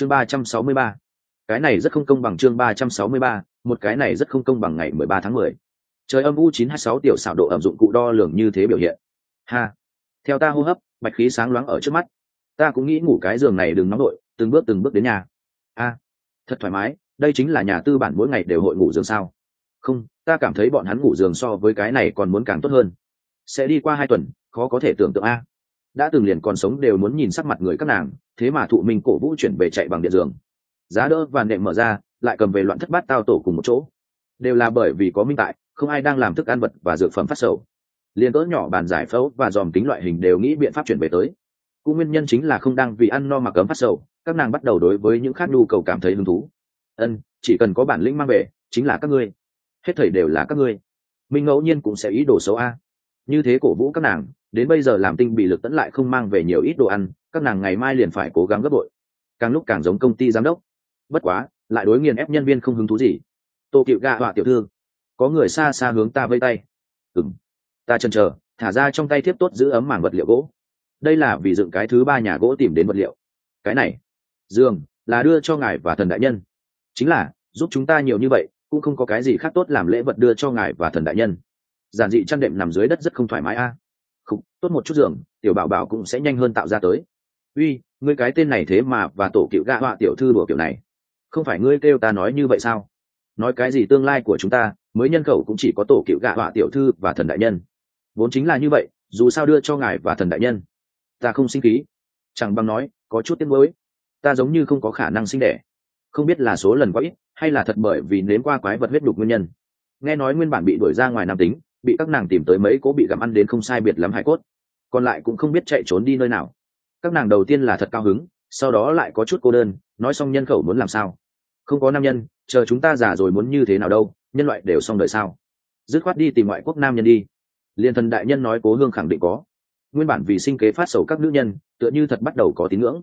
chương ba trăm sáu mươi ba. Cái này rất không công bằng chương ba trăm sáu mươi ba, một cái này rất không công bằng ngày mười ba tháng mười. Trời âm u chín hai sáu tiểu xảo độ ẩm dụng cụ đo lường như thế biểu hiện. Ha. Theo ta hô hấp, bạch khí sáng loáng ở trước mắt. Ta cũng nghĩ ngủ cái giường này đừng nóng nổi từng bước từng bước đến nhà. A. Thật thoải mái, đây chính là nhà tư bản mỗi ngày đều hội ngủ giường sao. Không, ta cảm thấy bọn hắn ngủ giường so với cái này còn muốn càng tốt hơn. Sẽ đi qua hai tuần, khó có thể tưởng tượng a đã từng liền còn sống đều muốn nhìn sắc mặt người các nàng, thế mà thụ minh cổ vũ chuyển về chạy bằng điện giường. Giá đỡ và nệm mở ra, lại cầm về loạn thất bát tao tổ cùng một chỗ. Đều là bởi vì có minh tại, không ai đang làm thức ăn vật và dược phẩm phát sầu. Liền cỡ nhỏ bàn giải phẫu và dòm tính loại hình đều nghĩ biện pháp chuyển về tới. Cũng nguyên nhân chính là không đang vì ăn no mà cấm phát sầu, các nàng bắt đầu đối với những khác nhu cầu cảm thấy hứng thú. Ân, chỉ cần có bản lĩnh mang về, chính là các ngươi. Hết thầy đều là các ngươi. Minh ngẫu nhiên cũng sẽ ý đồ xấu a. Như thế cổ vũ các nàng đến bây giờ làm tinh bị lực tẫn lại không mang về nhiều ít đồ ăn, các nàng ngày mai liền phải cố gắng gấp bội. Càng lúc càng giống công ty giám đốc. Bất quá, lại đối nghiền ép nhân viên không hứng thú gì. Tô cựu gạ họa tiểu thư, có người xa xa hướng ta vây tay. Ừng ta chần chờ, thả ra trong tay tiếp tốt giữ ấm mảng vật liệu gỗ. Đây là vì dựng cái thứ ba nhà gỗ tìm đến vật liệu. Cái này, dương, là đưa cho ngài và thần đại nhân. Chính là, giúp chúng ta nhiều như vậy, cũng không có cái gì khác tốt làm lễ vật đưa cho ngài và thần đại nhân. Giản dị chăn đệm nằm dưới đất rất không thoải mái a. Khúc, tốt một chút giường tiểu bảo bảo cũng sẽ nhanh hơn tạo ra tới. Uy ngươi cái tên này thế mà và tổ cựu gạ họa tiểu thư đùa kiểu này. Không phải ngươi kêu ta nói như vậy sao? Nói cái gì tương lai của chúng ta mới nhân khẩu cũng chỉ có tổ cựu gạ họa tiểu thư và thần đại nhân. Vốn chính là như vậy dù sao đưa cho ngài và thần đại nhân. Ta không sinh khí. Chẳng bằng nói có chút tiếng mới ta giống như không có khả năng sinh đẻ. Không biết là số lần quá ít hay là thật bởi vì nếm qua quái vật huyết đục nguyên nhân. Nghe nói nguyên bản bị đuổi ra ngoài nam tính bị các nàng tìm tới mấy cố bị gặm ăn đến không sai biệt lắm hải cốt. Còn lại cũng không biết chạy trốn đi nơi nào. Các nàng đầu tiên là thật cao hứng, sau đó lại có chút cô đơn, nói xong nhân khẩu muốn làm sao? Không có nam nhân, chờ chúng ta già rồi muốn như thế nào đâu, nhân loại đều xong đời sao? Dứt khoát đi tìm ngoại quốc nam nhân đi. Liền thần đại nhân nói cố hương khẳng định có. Nguyên bản vì sinh kế phát sầu các nữ nhân, tựa như thật bắt đầu có tín ngưỡng.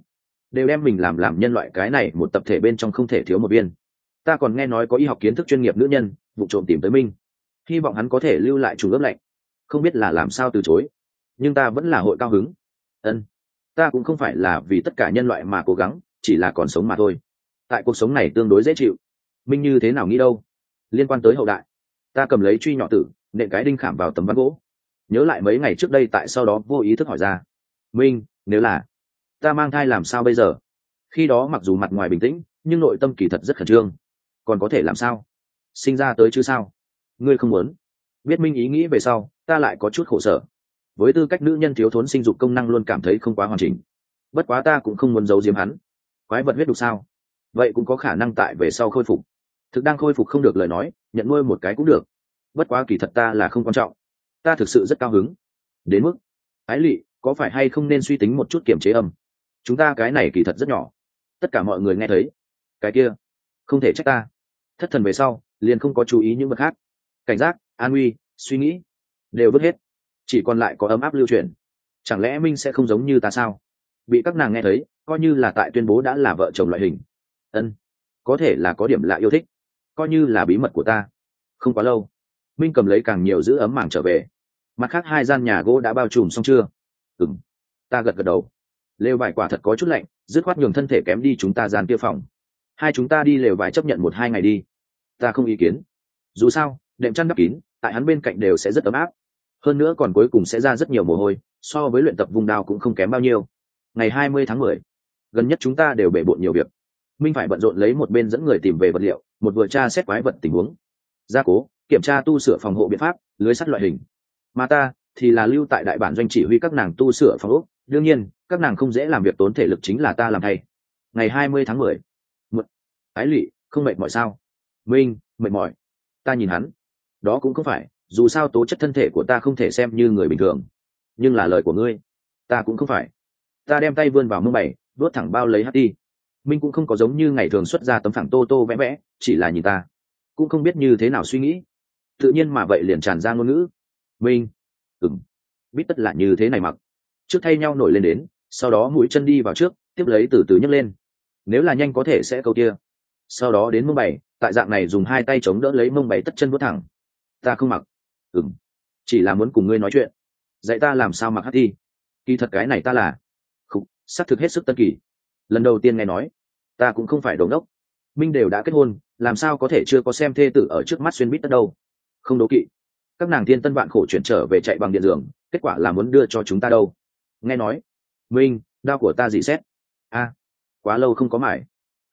Đều đem mình làm làm nhân loại cái này một tập thể bên trong không thể thiếu một viên. Ta còn nghe nói có y học kiến thức chuyên nghiệp nữ nhân, vụ trộm tìm tới minh hy vọng hắn có thể lưu lại chủ ước lạnh, không biết là làm sao từ chối nhưng ta vẫn là hội cao hứng. Ân ta cũng không phải là vì tất cả nhân loại mà cố gắng chỉ là còn sống mà thôi. Tại cuộc sống này tương đối dễ chịu. Minh như thế nào nghĩ đâu? Liên quan tới hậu đại ta cầm lấy truy nhỏ tử nện cái đinh khảm vào tấm ván gỗ. Nhớ lại mấy ngày trước đây tại sau đó vô ý thức hỏi ra. Minh nếu là ta mang thai làm sao bây giờ? Khi đó mặc dù mặt ngoài bình tĩnh nhưng nội tâm kỳ thật rất khẩn trương. Còn có thể làm sao? Sinh ra tới chứ sao? Ngươi không muốn. Biết minh ý nghĩ về sau, ta lại có chút khổ sở. Với tư cách nữ nhân thiếu thốn sinh dục công năng luôn cảm thấy không quá hoàn chỉnh. Bất quá ta cũng không muốn giấu giếm hắn. Quái vật huyết đục sao? Vậy cũng có khả năng tại về sau khôi phục. Thực đang khôi phục không được lời nói, nhận nuôi một cái cũng được. Bất quá kỳ thật ta là không quan trọng. Ta thực sự rất cao hứng. Đến mức, ái lỵ có phải hay không nên suy tính một chút kiểm chế âm? Chúng ta cái này kỳ thật rất nhỏ. Tất cả mọi người nghe thấy. Cái kia, không thể trách ta. Thất thần về sau, liền không có chú ý những vật khác cảnh giác, an nguy, suy nghĩ, đều vứt hết. Chỉ còn lại có ấm áp lưu truyền. Chẳng lẽ minh sẽ không giống như ta sao? Bị các nàng nghe thấy, coi như là tại tuyên bố đã là vợ chồng loại hình. Ân, có thể là có điểm lạ yêu thích. Coi như là bí mật của ta. Không quá lâu, minh cầm lấy càng nhiều giữ ấm màng trở về. Mặt khác hai gian nhà gỗ đã bao trùm xong chưa? Ừng ta gật gật đầu. Lều vải quả thật có chút lạnh, dứt khoát nhường thân thể kém đi chúng ta gian kia phòng. Hai chúng ta đi lều vải chấp nhận một hai ngày đi. Ta không ý kiến. Dù sao đệm chăn đắp kín, tại hắn bên cạnh đều sẽ rất ấm áp. Hơn nữa còn cuối cùng sẽ ra rất nhiều mồ hôi, so với luyện tập vùng đao cũng không kém bao nhiêu. Ngày hai mươi tháng mười, gần nhất chúng ta đều bể bộn nhiều việc. Minh phải bận rộn lấy một bên dẫn người tìm về vật liệu, một vừa tra xét quái vật tình huống. Gia cố, kiểm tra tu sửa phòng hộ biện pháp, lưới sắt loại hình. Mà ta thì là lưu tại đại bản doanh chỉ huy các nàng tu sửa phòng ốc. Đương nhiên, các nàng không dễ làm việc tốn thể lực chính là ta làm thay. Ngày hai mươi tháng mười, một, ái lụy, không mệt mỏi sao? Minh, mệt mỏi. Ta nhìn hắn đó cũng không phải, dù sao tố chất thân thể của ta không thể xem như người bình thường. Nhưng là lời của ngươi, ta cũng không phải. Ta đem tay vươn vào mông bày đốt thẳng bao lấy hát đi minh cũng không có giống như ngày thường xuất ra tấm phẳng tô tô vẽ vẽ, chỉ là nhìn ta. Cũng không biết như thế nào suy nghĩ. Tự nhiên mà vậy liền tràn ra ngôn ngữ. Minh. Ừng biết tất là như thế này mặc. Trước thay nhau nổi lên đến, sau đó mũi chân đi vào trước, tiếp lấy từ từ nhấc lên. Nếu là nhanh có thể sẽ câu kia. Sau đó đến mông bảy tại dạng này dùng hai tay chống đỡ lấy mông bảy tất chân bước thẳng ta không mặc. Ừng chỉ là muốn cùng ngươi nói chuyện. Dạy ta làm sao mặc hát thi. Kỳ thật cái này ta là. Không, xác thực hết sức tân kỳ. Lần đầu tiên nghe nói ta cũng không phải đồn đốc minh đều đã kết hôn làm sao có thể chưa có xem thê tử ở trước mắt xuyên bít tất đâu. Không đố kỵ. Các nàng thiên tân vạn khổ chuyển trở về chạy bằng điện giường kết quả là muốn đưa cho chúng ta đâu. Nghe nói minh đau của ta dị xét. A quá lâu không có mải.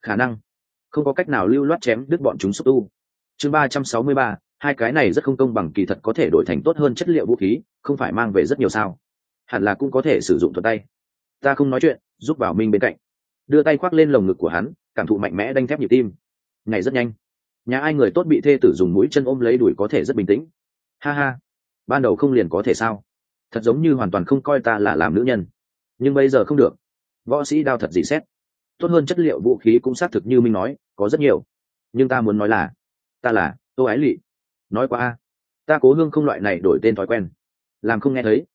Khả năng không có cách nào lưu loát chém đứt bọn chúng xúc tu. Chương ba trăm sáu mươi ba hai cái này rất không công bằng kỳ thật có thể đổi thành tốt hơn chất liệu vũ khí, không phải mang về rất nhiều sao. Hẳn là cũng có thể sử dụng thuật tay. Ta không nói chuyện, giúp vào minh bên cạnh. Đưa tay khoác lên lồng ngực của hắn, cảm thụ mạnh mẽ đanh thép nhịp tim. Ngày rất nhanh. Nhà ai người tốt bị thê tử dùng mũi chân ôm lấy đuổi có thể rất bình tĩnh. Ha ha. Ban đầu không liền có thể sao? Thật giống như hoàn toàn không coi ta là làm nữ nhân. Nhưng bây giờ không được. Võ sĩ đao thật dị xét. Tốt hơn chất liệu vũ khí cũng xác thực như minh nói, có rất nhiều. Nhưng ta muốn nói là, ta là tô ái lỵ nói qua a, ta cố hương không loại này đổi tên thói quen, làm không nghe thấy.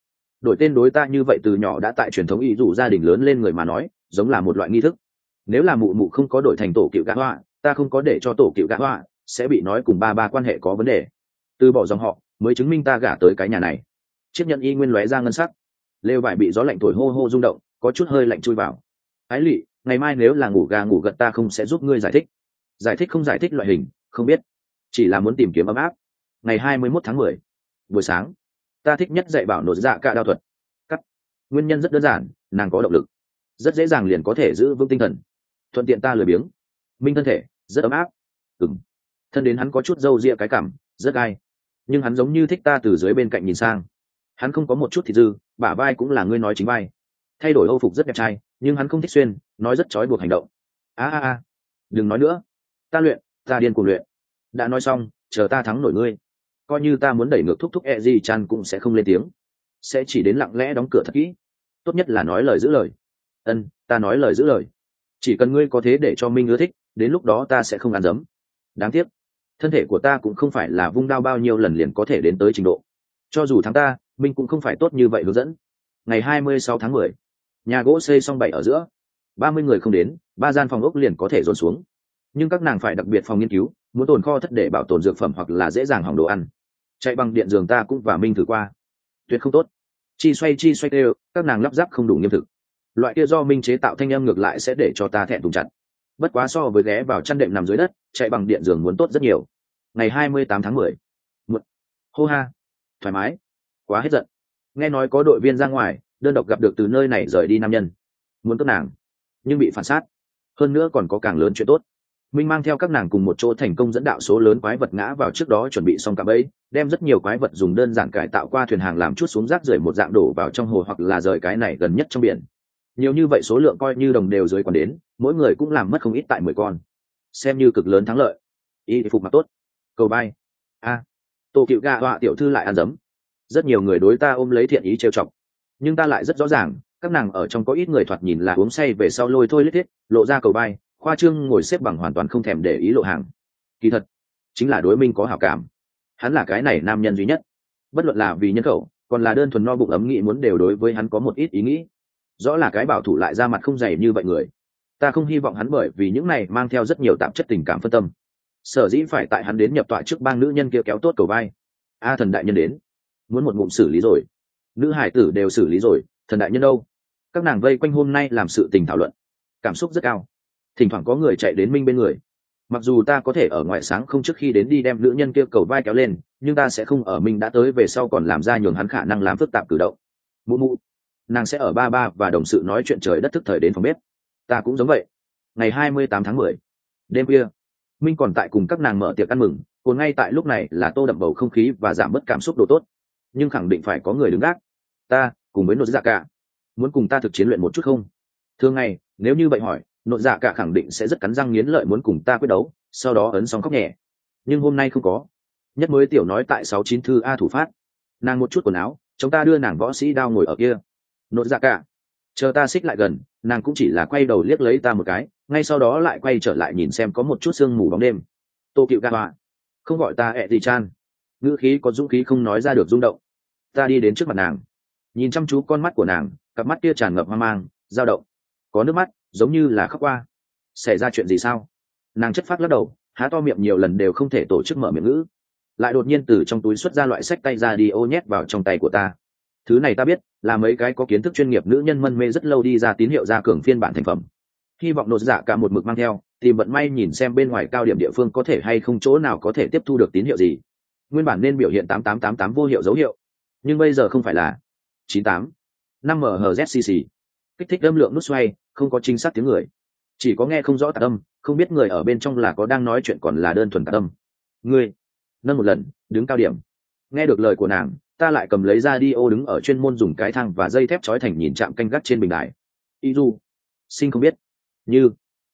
Đổi tên đối ta như vậy từ nhỏ đã tại truyền thống ý dụ gia đình lớn lên người mà nói, giống là một loại nghi thức. Nếu là mụ mụ không có đổi thành tổ cựu gã hoa, ta không có để cho tổ cựu gã hoa sẽ bị nói cùng ba ba quan hệ có vấn đề. Từ bỏ dòng họ, mới chứng minh ta gả tới cái nhà này. Chiếc nhận y nguyên lóe ra ngân sắc. Lều vải bị gió lạnh thổi hô hô rung động, có chút hơi lạnh chui vào. Ái lụy, ngày mai nếu là ngủ gà ngủ gật ta không sẽ giúp ngươi giải thích. Giải thích không giải thích loại hình, không biết. Chỉ là muốn tìm kiếm ấm áp ngày hai mươi 21 tháng mười, buổi sáng. Ta thích nhất dạy bảo nội dạ cả đao thuật. Cắt. Nguyên nhân rất đơn giản, nàng có động lực. Rất dễ dàng liền có thể giữ vững tinh thần. Thuận tiện ta lười biếng. Minh thân thể, rất ấm áp. Ừng thân đến hắn có chút râu ria cái cảm, rất gai nhưng hắn giống như thích ta từ dưới bên cạnh nhìn sang. Hắn không có một chút thịt dư, bả vai cũng là ngươi nói chính vai. Thay đổi âu phục rất đẹp trai, nhưng hắn không thích xuyên, nói rất trói buộc hành động. A a a. Đừng nói nữa. Ta luyện, ta điên cuồng luyện. Đã nói xong, chờ ta thắng nổi ngươi coi như ta muốn đẩy ngược thúc thúc e gì chan cũng sẽ không lên tiếng. Sẽ chỉ đến lặng lẽ đóng cửa thật kỹ. Tốt nhất là nói lời giữ lời. Ân, ta nói lời giữ lời. Chỉ cần ngươi có thế để cho minh ưa thích, đến lúc đó ta sẽ không ăn dấm. Đáng tiếc, thân thể của ta cũng không phải là vung đao bao nhiêu lần liền có thể đến tới trình độ. Cho dù thắng ta, minh cũng không phải tốt như vậy hướng dẫn. Ngày hai mươi sáu tháng mười, nhà gỗ xây xong bảy ở giữa. Ba mươi người không đến, ba gian phòng ốc liền có thể dồn xuống. Nhưng các nàng phải đặc biệt phòng nghiên cứu, muốn tồn kho thất để bảo tồn dược phẩm hoặc là dễ dàng hỏng đồ ăn chạy bằng điện giường ta cũng và minh thử qua. Tuyệt không tốt. Chi xoay chi xoay tê các nàng lắp ráp không đủ nghiêm thực. Loại kia do minh chế tạo thanh âm ngược lại sẽ để cho ta thẹn thùng chặt. Bất quá so với ghé vào chăn đệm nằm dưới đất, chạy bằng điện giường muốn tốt rất nhiều. Ngày hai mươi tám tháng mười. Một hô ha. Thoải mái. Quá hết giận. Nghe nói có đội viên ra ngoài, đơn độc gặp được từ nơi này rời đi nam nhân. Muốn cướp nàng. Nhưng bị phản sát hơn nữa còn có càng lớn chuyện tốt minh mang theo các nàng cùng một chỗ thành công dẫn đạo số lớn quái vật ngã vào trước đó chuẩn bị xong cả bẫy đem rất nhiều quái vật dùng đơn giản cải tạo qua thuyền hàng làm chút xuống rác rưởi một dạng đổ vào trong hồ hoặc là rời cái này gần nhất trong biển. Nhiều như vậy số lượng coi như đồng đều dưới còn đến mỗi người cũng làm mất không ít tại mười con. Xem như cực lớn thắng lợi. Y phục mặc tốt. Cầu bay. A. À, tổ cựu gà họa tiểu thư lại ăn dấm. Rất nhiều người đối ta ôm lấy thiện ý trêu chọc. Nhưng ta lại rất rõ ràng các nàng ở trong có ít người thoạt nhìn là uống say về sau lôi thôi lết thiết lộ ra cầu bay khoa trương ngồi xếp bằng hoàn toàn không thèm để ý lộ hàng. Kỳ thật, chính là đối minh có hảo cảm. Hắn là cái này nam nhân duy nhất. Bất luận là vì nhân khẩu, còn là đơn thuần no bụng ấm nghĩ muốn đều đối với hắn có một ít ý nghĩ. Rõ là cái bảo thủ lại ra mặt không dày như vậy người. Ta không hy vọng hắn bởi vì những này mang theo rất nhiều tạp chất tình cảm phân tâm. Sở dĩ phải tại hắn đến nhập tọa trước bang nữ nhân kia kéo tốt cầu vai. A thần đại nhân đến. Muốn một ngụm xử lý rồi. Nữ hải tử đều xử lý rồi, thần đại nhân đâu? Các nàng vây quanh hôm nay làm sự tình thảo luận. Cảm xúc rất cao thỉnh thoảng có người chạy đến minh bên người. Mặc dù ta có thể ở ngoại sáng không trước khi đến đi đem nữ nhân kia cầu vai kéo lên, nhưng ta sẽ không ở minh đã tới về sau còn làm ra nhường hắn khả năng làm phức tạp cử động. Mụ mụ, nàng sẽ ở ba ba và đồng sự nói chuyện trời đất thức thời đến phòng bếp. Ta cũng giống vậy. Ngày hai mươi tám tháng mười, đêm kia minh còn tại cùng các nàng mở tiệc ăn mừng, còn ngay tại lúc này là tô đậm bầu không khí và giảm bớt cảm xúc đồ tốt. Nhưng khẳng định phải có người đứng gác. Ta cùng với nội dạ cả, muốn cùng ta thực chiến luyện một chút không? Thường ngày, nếu như vậy hỏi nội dạ cả khẳng định sẽ rất cắn răng nghiến lợi muốn cùng ta quyết đấu, sau đó ấn xong khóc nhẹ. Nhưng hôm nay không có. Nhất mới tiểu nói tại sáu chín thư a thủ phát. Nàng một chút quần áo, chúng ta đưa nàng võ sĩ đao ngồi ở kia. Nội dạ cả. Chờ ta xích lại gần, nàng cũng chỉ là quay đầu liếc lấy ta một cái, ngay sau đó lại quay trở lại nhìn xem có một chút sương mù bóng đêm. Tô cựu ca họa không gọi ta ẹ gì chan. Ngữ khí có dũng khí không nói ra được rung động. Ta đi đến trước mặt nàng. Nhìn chăm chú con mắt của nàng, cặp mắt kia tràn ngập hoang mang, dao động. Có nước mắt giống như là khóc qua. Xảy ra chuyện gì sao? Nàng chất phát lắc đầu, há to miệng nhiều lần đều không thể tổ chức mở miệng ngữ. Lại đột nhiên từ trong túi xuất ra loại sách tay ra đi ô nhét vào trong tay của ta. Thứ này ta biết, là mấy cái có kiến thức chuyên nghiệp nữ nhân mân mê rất lâu đi ra tín hiệu ra cường phiên bản thành phẩm. Hy vọng nột giả cả một mực mang theo, tìm vận may nhìn xem bên ngoài cao điểm địa phương có thể hay không chỗ nào có thể tiếp thu được tín hiệu gì. Nguyên bản nên biểu hiện tám tám tám tám vô hiệu dấu hiệu, nhưng bây giờ không phải là chín tám năm mhzcc kích thích âm lượng nút xoay không có chính xác tiếng người. Chỉ có nghe không rõ tạc âm, không biết người ở bên trong là có đang nói chuyện còn là đơn thuần tạc âm. Ngươi, nâng một lần, đứng cao điểm. Nghe được lời của nàng, ta lại cầm lấy ra đi ô đứng ở chuyên môn dùng cái thang và dây thép trói thành nhìn chạm canh gác trên bình đài. Y du, xin không biết. Như,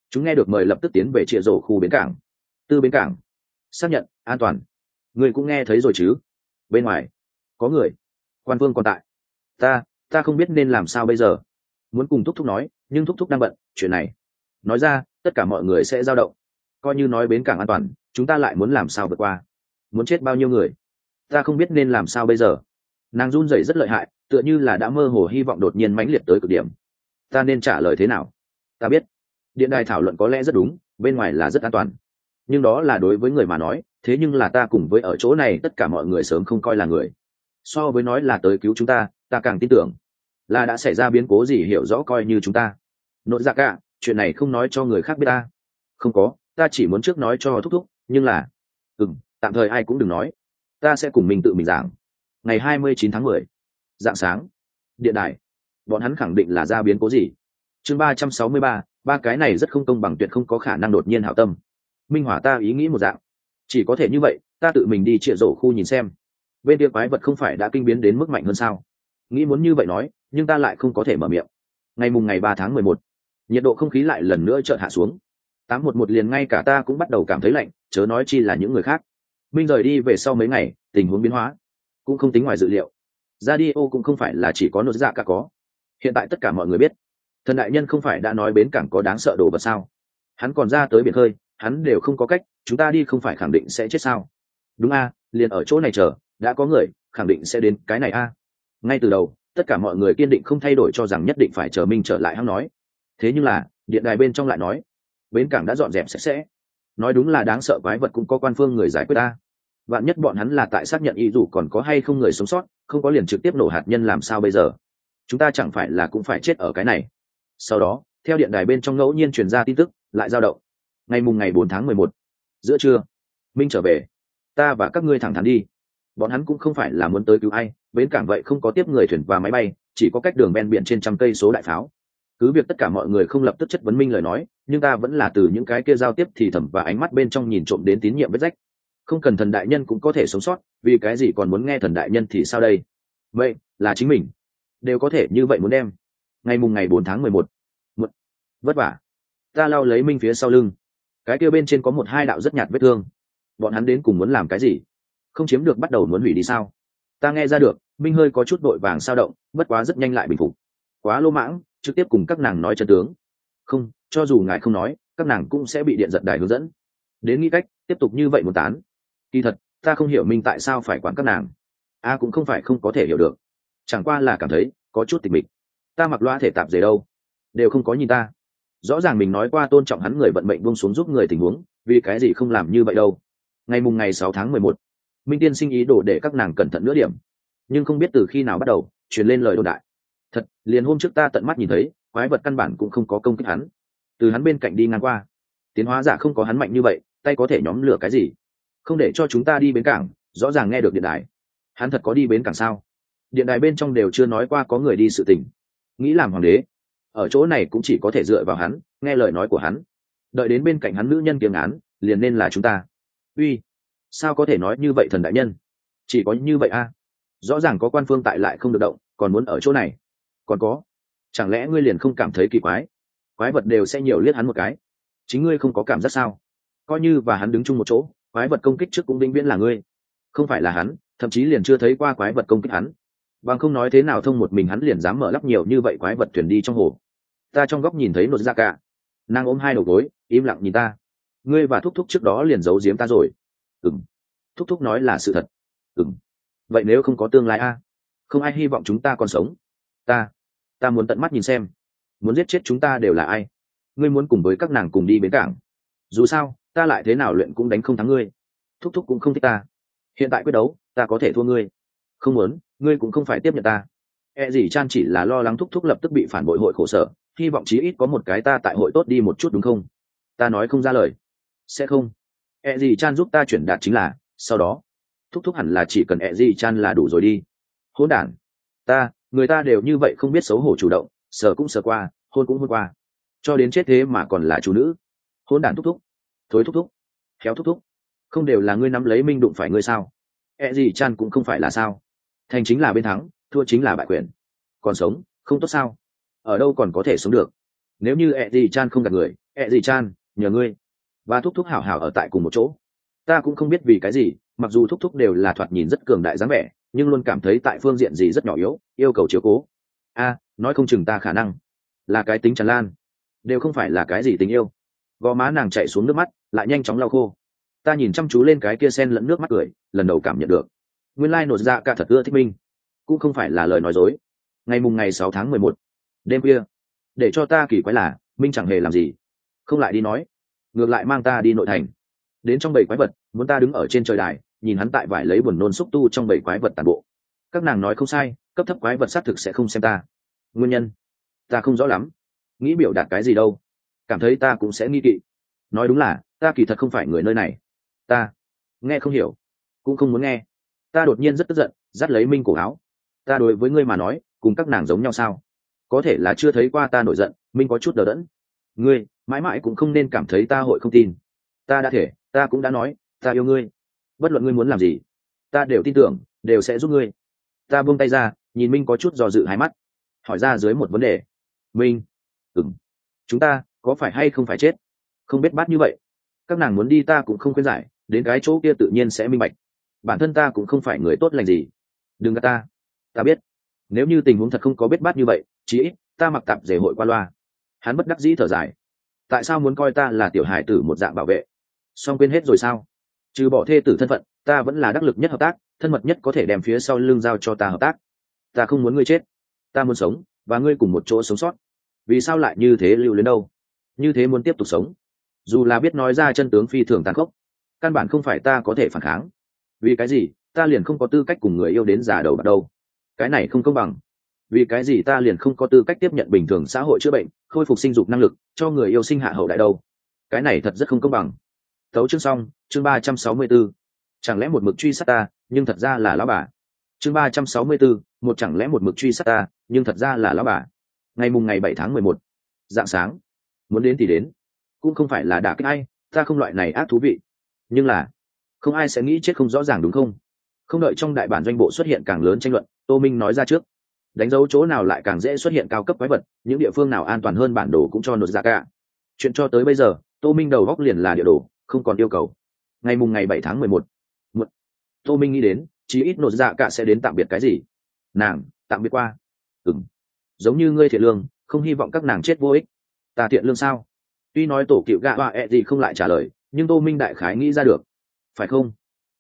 chúng nghe được mời lập tức tiến về trịa rổ khu bến cảng. Tư bến cảng. Xác nhận, an toàn. Người cũng nghe thấy rồi chứ? Bên ngoài, có người. Quan vương còn tại. Ta ta không biết nên làm sao bây giờ. Muốn cùng thúc thúc nói nhưng thúc thúc đang bận, chuyện này. Nói ra, tất cả mọi người sẽ dao động. Coi như nói bến cảng an toàn, chúng ta lại muốn làm sao vượt qua? Muốn chết bao nhiêu người? Ta không biết nên làm sao bây giờ. Nàng run rẩy rất lợi hại, tựa như là đã mơ hồ hy vọng đột nhiên mãnh liệt tới cực điểm. Ta nên trả lời thế nào? Ta biết. Điện đài thảo luận có lẽ rất đúng, bên ngoài là rất an toàn. Nhưng đó là đối với người mà nói, thế nhưng là ta cùng với ở chỗ này tất cả mọi người sớm không coi là người. So với nói là tới cứu chúng ta ta càng tin tưởng là đã xảy ra biến cố gì hiểu rõ coi như chúng ta. Nội ra cả, chuyện này không nói cho người khác biết ta. Không có, ta chỉ muốn trước nói cho thúc thúc, nhưng là ừ tạm thời ai cũng đừng nói. Ta sẽ cùng mình tự mình giảng. Ngày hai mươi chín tháng mười, dạng sáng, điện đài, bọn hắn khẳng định là ra biến cố gì. Chương ba trăm sáu mươi ba ba cái này rất không công bằng tuyệt không có khả năng đột nhiên hảo tâm. Minh hỏa ta ý nghĩ một dạng. Chỉ có thể như vậy, ta tự mình đi trịa rổ khu nhìn xem. Bên kia quái vật không phải đã kinh biến đến mức mạnh hơn sao? Nghĩ muốn như vậy nói, nhưng ta lại không có thể mở miệng. Ngày mùng ngày ba tháng mười một, nhiệt độ không khí lại lần nữa chợt hạ xuống. Tám một một liền ngay cả ta cũng bắt đầu cảm thấy lạnh, chớ nói chi là những người khác. Minh rời đi về sau mấy ngày, tình huống biến hóa cũng không tính ngoài dự liệu. Ra đi ô cũng không phải là chỉ có nốt dạ cả có. Hiện tại tất cả mọi người biết, thần đại nhân không phải đã nói bến cảng có đáng sợ đồ vật sao? Hắn còn ra tới biển khơi, hắn đều không có cách, chúng ta đi không phải khẳng định sẽ chết sao? Đúng a, liền ở chỗ này chờ, đã có người, khẳng định sẽ đến cái này a ngay từ đầu, tất cả mọi người kiên định không thay đổi cho rằng nhất định phải chờ minh trở lại hắn nói. Thế nhưng là, điện đài bên trong lại nói, bến cảng đã dọn dẹp sạch sẽ. Nói đúng là đáng sợ quái vật cũng có quan phương người giải quyết ta. Vạn nhất bọn hắn là tại xác nhận ý dù còn có hay không người sống sót, không có liền trực tiếp nổ hạt nhân làm sao bây giờ? Chúng ta chẳng phải là cũng phải chết ở cái này. Sau đó, theo điện đài bên trong ngẫu nhiên truyền ra tin tức, lại dao động. Ngày mùng ngày bốn tháng mười một, giữa trưa, minh trở về. Ta và các ngươi thẳng thắn đi. Bọn hắn cũng không phải là muốn tới cứu ai bến cảng vậy không có tiếp người thuyền và máy bay, chỉ có cách đường ven biển trên trăm cây số đại pháo. Cứ việc tất cả mọi người không lập tức chất vấn minh lời nói, nhưng ta vẫn là từ những cái kia giao tiếp thì thầm và ánh mắt bên trong nhìn trộm đến tín nhiệm vết rách. Không cần thần đại nhân cũng có thể sống sót, vì cái gì còn muốn nghe thần đại nhân thì sao đây? Vậy là chính mình. Đều có thể như vậy muốn đem. Ngày mùng ngày bốn tháng mười một. Một. Vất vả. Ta lao lấy minh phía sau lưng. Cái kia bên trên có một hai đạo rất nhạt vết thương. Bọn hắn đến cùng muốn làm cái gì? Không chiếm được bắt đầu muốn hủy đi sao? Ta nghe ra được minh hơi có chút vội vàng sao động, bất quá rất nhanh lại bình phục. Quá lô mãng, trực tiếp cùng các nàng nói chân tướng. Không, cho dù ngài không nói, các nàng cũng sẽ bị điện giật đài hướng dẫn. Đến nghĩ cách, tiếp tục như vậy một tán. Kỳ thật, ta không hiểu minh tại sao phải quản các nàng. A à, cũng không phải không có thể hiểu được. Chẳng qua là cảm thấy, có chút tịch mịch. Ta mặc loa thể tạp gì đâu? Đều không có nhìn ta. Rõ ràng mình nói qua tôn trọng hắn người vận mệnh buông xuống giúp người tình huống, vì cái gì không làm như vậy đâu? Ngày mùng ngày sáu tháng mười một minh tiên sinh ý đồ để các nàng cẩn thận nữa điểm. Nhưng không biết từ khi nào bắt đầu, truyền lên lời đồn đại. Thật, liền hôm trước ta tận mắt nhìn thấy, quái vật căn bản cũng không có công kích hắn. Từ hắn bên cạnh đi ngang qua. Tiến hóa giả không có hắn mạnh như vậy, tay có thể nhóm lửa cái gì? Không để cho chúng ta đi bến cảng, rõ ràng nghe được điện đài. Hắn thật có đi bến cảng sao? Điện đài bên trong đều chưa nói qua có người đi sự tình. Nghĩ làm hoàng đế. Ở chỗ này cũng chỉ có thể dựa vào hắn, nghe lời nói của hắn. Đợi đến bên cạnh hắn nữ nhân kiềng án, liền nên là chúng ta. Uy sao có thể nói như vậy thần đại nhân? Chỉ có như vậy a? Rõ ràng có quan phương tại lại không được động, còn muốn ở chỗ này. Còn có, chẳng lẽ ngươi liền không cảm thấy kỳ quái? Quái vật đều sẽ nhiều liếc hắn một cái. Chính ngươi không có cảm giác sao? Coi như và hắn đứng chung một chỗ, quái vật công kích trước cũng vĩnh viễn là ngươi. Không phải là hắn, thậm chí liền chưa thấy qua quái vật công kích hắn. Bằng không nói thế nào thông một mình hắn liền dám mở lắp nhiều như vậy quái vật thuyền đi trong hồ. Ta trong góc nhìn thấy nột ra cả. Nàng ôm hai đầu gối, im lặng nhìn ta. Ngươi và thúc thúc trước đó liền giấu giếm ta rồi ừng thúc thúc nói là sự thật. Ừng vậy nếu không có tương lai a? Không ai hy vọng chúng ta còn sống. Ta ta muốn tận mắt nhìn xem. Muốn giết chết chúng ta đều là ai? Ngươi muốn cùng với các nàng cùng đi bến cảng. Dù sao, ta lại thế nào luyện cũng đánh không thắng ngươi. Thúc thúc cũng không thích ta. Hiện tại quyết đấu, ta có thể thua ngươi. Không muốn, ngươi cũng không phải tiếp nhận ta. E gì chan chỉ là lo lắng thúc thúc lập tức bị phản bội hội khổ sở, hy vọng chí ít có một cái ta tại hội tốt đi một chút đúng không? Ta nói không ra lời. Sẽ không e gì chan giúp ta chuyển đạt chính là, sau đó, thúc thúc hẳn là chỉ cần e gì chan là đủ rồi đi. Hỗn đản, ta, người ta đều như vậy không biết xấu hổ chủ động, sờ cũng sờ qua, hôn cũng hôn qua. Cho đến chết thế mà còn là chủ nữ. Hôn đản thúc thúc, thối thúc thúc, khéo thúc thúc. Không đều là ngươi nắm lấy minh đụng phải ngươi sao? E gì chan cũng không phải là sao. Thành chính là bên thắng, thua chính là bại quyền. Còn sống, không tốt sao? Ở đâu còn có thể sống được? Nếu như e gì chan không gặp người e gì chan, nhờ ngươi và thúc thúc hảo hảo ở tại cùng một chỗ. Ta cũng không biết vì cái gì, mặc dù thúc thúc đều là thoạt nhìn rất cường đại dáng vẻ, nhưng luôn cảm thấy tại phương diện gì rất nhỏ yếu, yêu cầu chiếu cố. A, nói không chừng ta khả năng là cái tính tràn lan, đều không phải là cái gì tình yêu. Gò má nàng chạy xuống nước mắt, lại nhanh chóng lau khô. Ta nhìn chăm chú lên cái kia sen lẫn nước mắt cười, lần đầu cảm nhận được. Nguyên lai nổ ra cả thật ưa thích minh cũng không phải là lời nói dối. Ngày mùng ngày sáu tháng mười một, đêm khuya, để cho ta kỳ quái là minh chẳng hề làm gì. Không lại đi nói ngược lại mang ta đi nội thành. Đến trong bầy quái vật, muốn ta đứng ở trên trời đài, nhìn hắn tại vải lấy buồn nôn xúc tu trong bầy quái vật tàn bộ. Các nàng nói không sai, cấp thấp quái vật xác thực sẽ không xem ta. Nguyên nhân? Ta không rõ lắm. Nghĩ biểu đạt cái gì đâu? Cảm thấy ta cũng sẽ nghi kỵ. Nói đúng là, ta kỳ thật không phải người nơi này. Ta nghe không hiểu, cũng không muốn nghe. Ta đột nhiên rất tức giận, dắt lấy minh cổ áo. Ta đối với ngươi mà nói, cùng các nàng giống nhau sao? Có thể là chưa thấy qua ta nổi giận, minh có chút đờ đẫn ngươi mãi mãi cũng không nên cảm thấy ta hội không tin. Ta đã thể, ta cũng đã nói, ta yêu ngươi. Bất luận ngươi muốn làm gì, ta đều tin tưởng, đều sẽ giúp ngươi. Ta buông tay ra, nhìn minh có chút do dự hai mắt. Hỏi ra dưới một vấn đề. Minh ừng chúng ta có phải hay không phải chết? Không biết bát như vậy. Các nàng muốn đi ta cũng không khuyên giải, đến cái chỗ kia tự nhiên sẽ minh bạch. Bản thân ta cũng không phải người tốt lành gì. Đừng gạt ta. Ta biết. Nếu như tình huống thật không có biết bát như vậy, chí ít ta mặc tạp rể hội qua loa hắn bất đắc dĩ thở dài. Tại sao muốn coi ta là tiểu hải tử một dạng bảo vệ? Song quên hết rồi sao? Trừ bỏ thê tử thân phận, ta vẫn là đắc lực nhất hợp tác, thân mật nhất có thể đem phía sau lưng giao cho ta hợp tác. Ta không muốn ngươi chết. Ta muốn sống, và ngươi cùng một chỗ sống sót. Vì sao lại như thế lưu luyến đâu? Như thế muốn tiếp tục sống? Dù là biết nói ra chân tướng phi thường tàn khốc, căn bản không phải ta có thể phản kháng. Vì cái gì? Ta liền không có tư cách cùng người yêu đến già đầu bắt đầu cái này không công bằng vì cái gì ta liền không có tư cách tiếp nhận bình thường xã hội chữa bệnh, khôi phục sinh dục năng lực, cho người yêu sinh hạ hậu đại đâu? Cái này thật rất không công bằng. Thấu chương xong, chương ba trăm sáu mươi b ố chẳng lẽ một mực truy sát ta, nhưng thật ra là lão bà? Chương ba trăm sáu mươi b ố một chẳng lẽ một mực truy sát ta, nhưng thật ra là lão bà? Ngày mùng ngày bảy tháng mười một. Dạng sáng. Muốn đến thì đến. Cũng không phải là đả kích ai, ta không loại này ác thú vị. Nhưng là, không ai sẽ nghĩ chết không rõ ràng đúng không? Không đợi trong đại bản doanh bộ xuất hiện càng lớn tranh luận, tô minh nói ra trước đánh dấu chỗ nào lại càng dễ xuất hiện cao cấp quái vật, những địa phương nào an toàn hơn bản đồ cũng cho nốt ra cả. Chuyện cho tới bây giờ, tô minh đầu góc liền là địa đồ, không còn yêu cầu. Ngày mùng ngày bảy tháng mười một tô minh nghĩ đến, chí ít nốt dạ cả sẽ đến tạm biệt cái gì? Nàng, tạm biệt qua. Ừng giống như ngươi thiện lương, không hy vọng các nàng chết vô ích. Ta thiện lương sao? Tuy nói tổ cựu gạ và ẹ、e、gì gì không lại trả lời, nhưng tô minh đại khái nghĩ ra được. Phải không?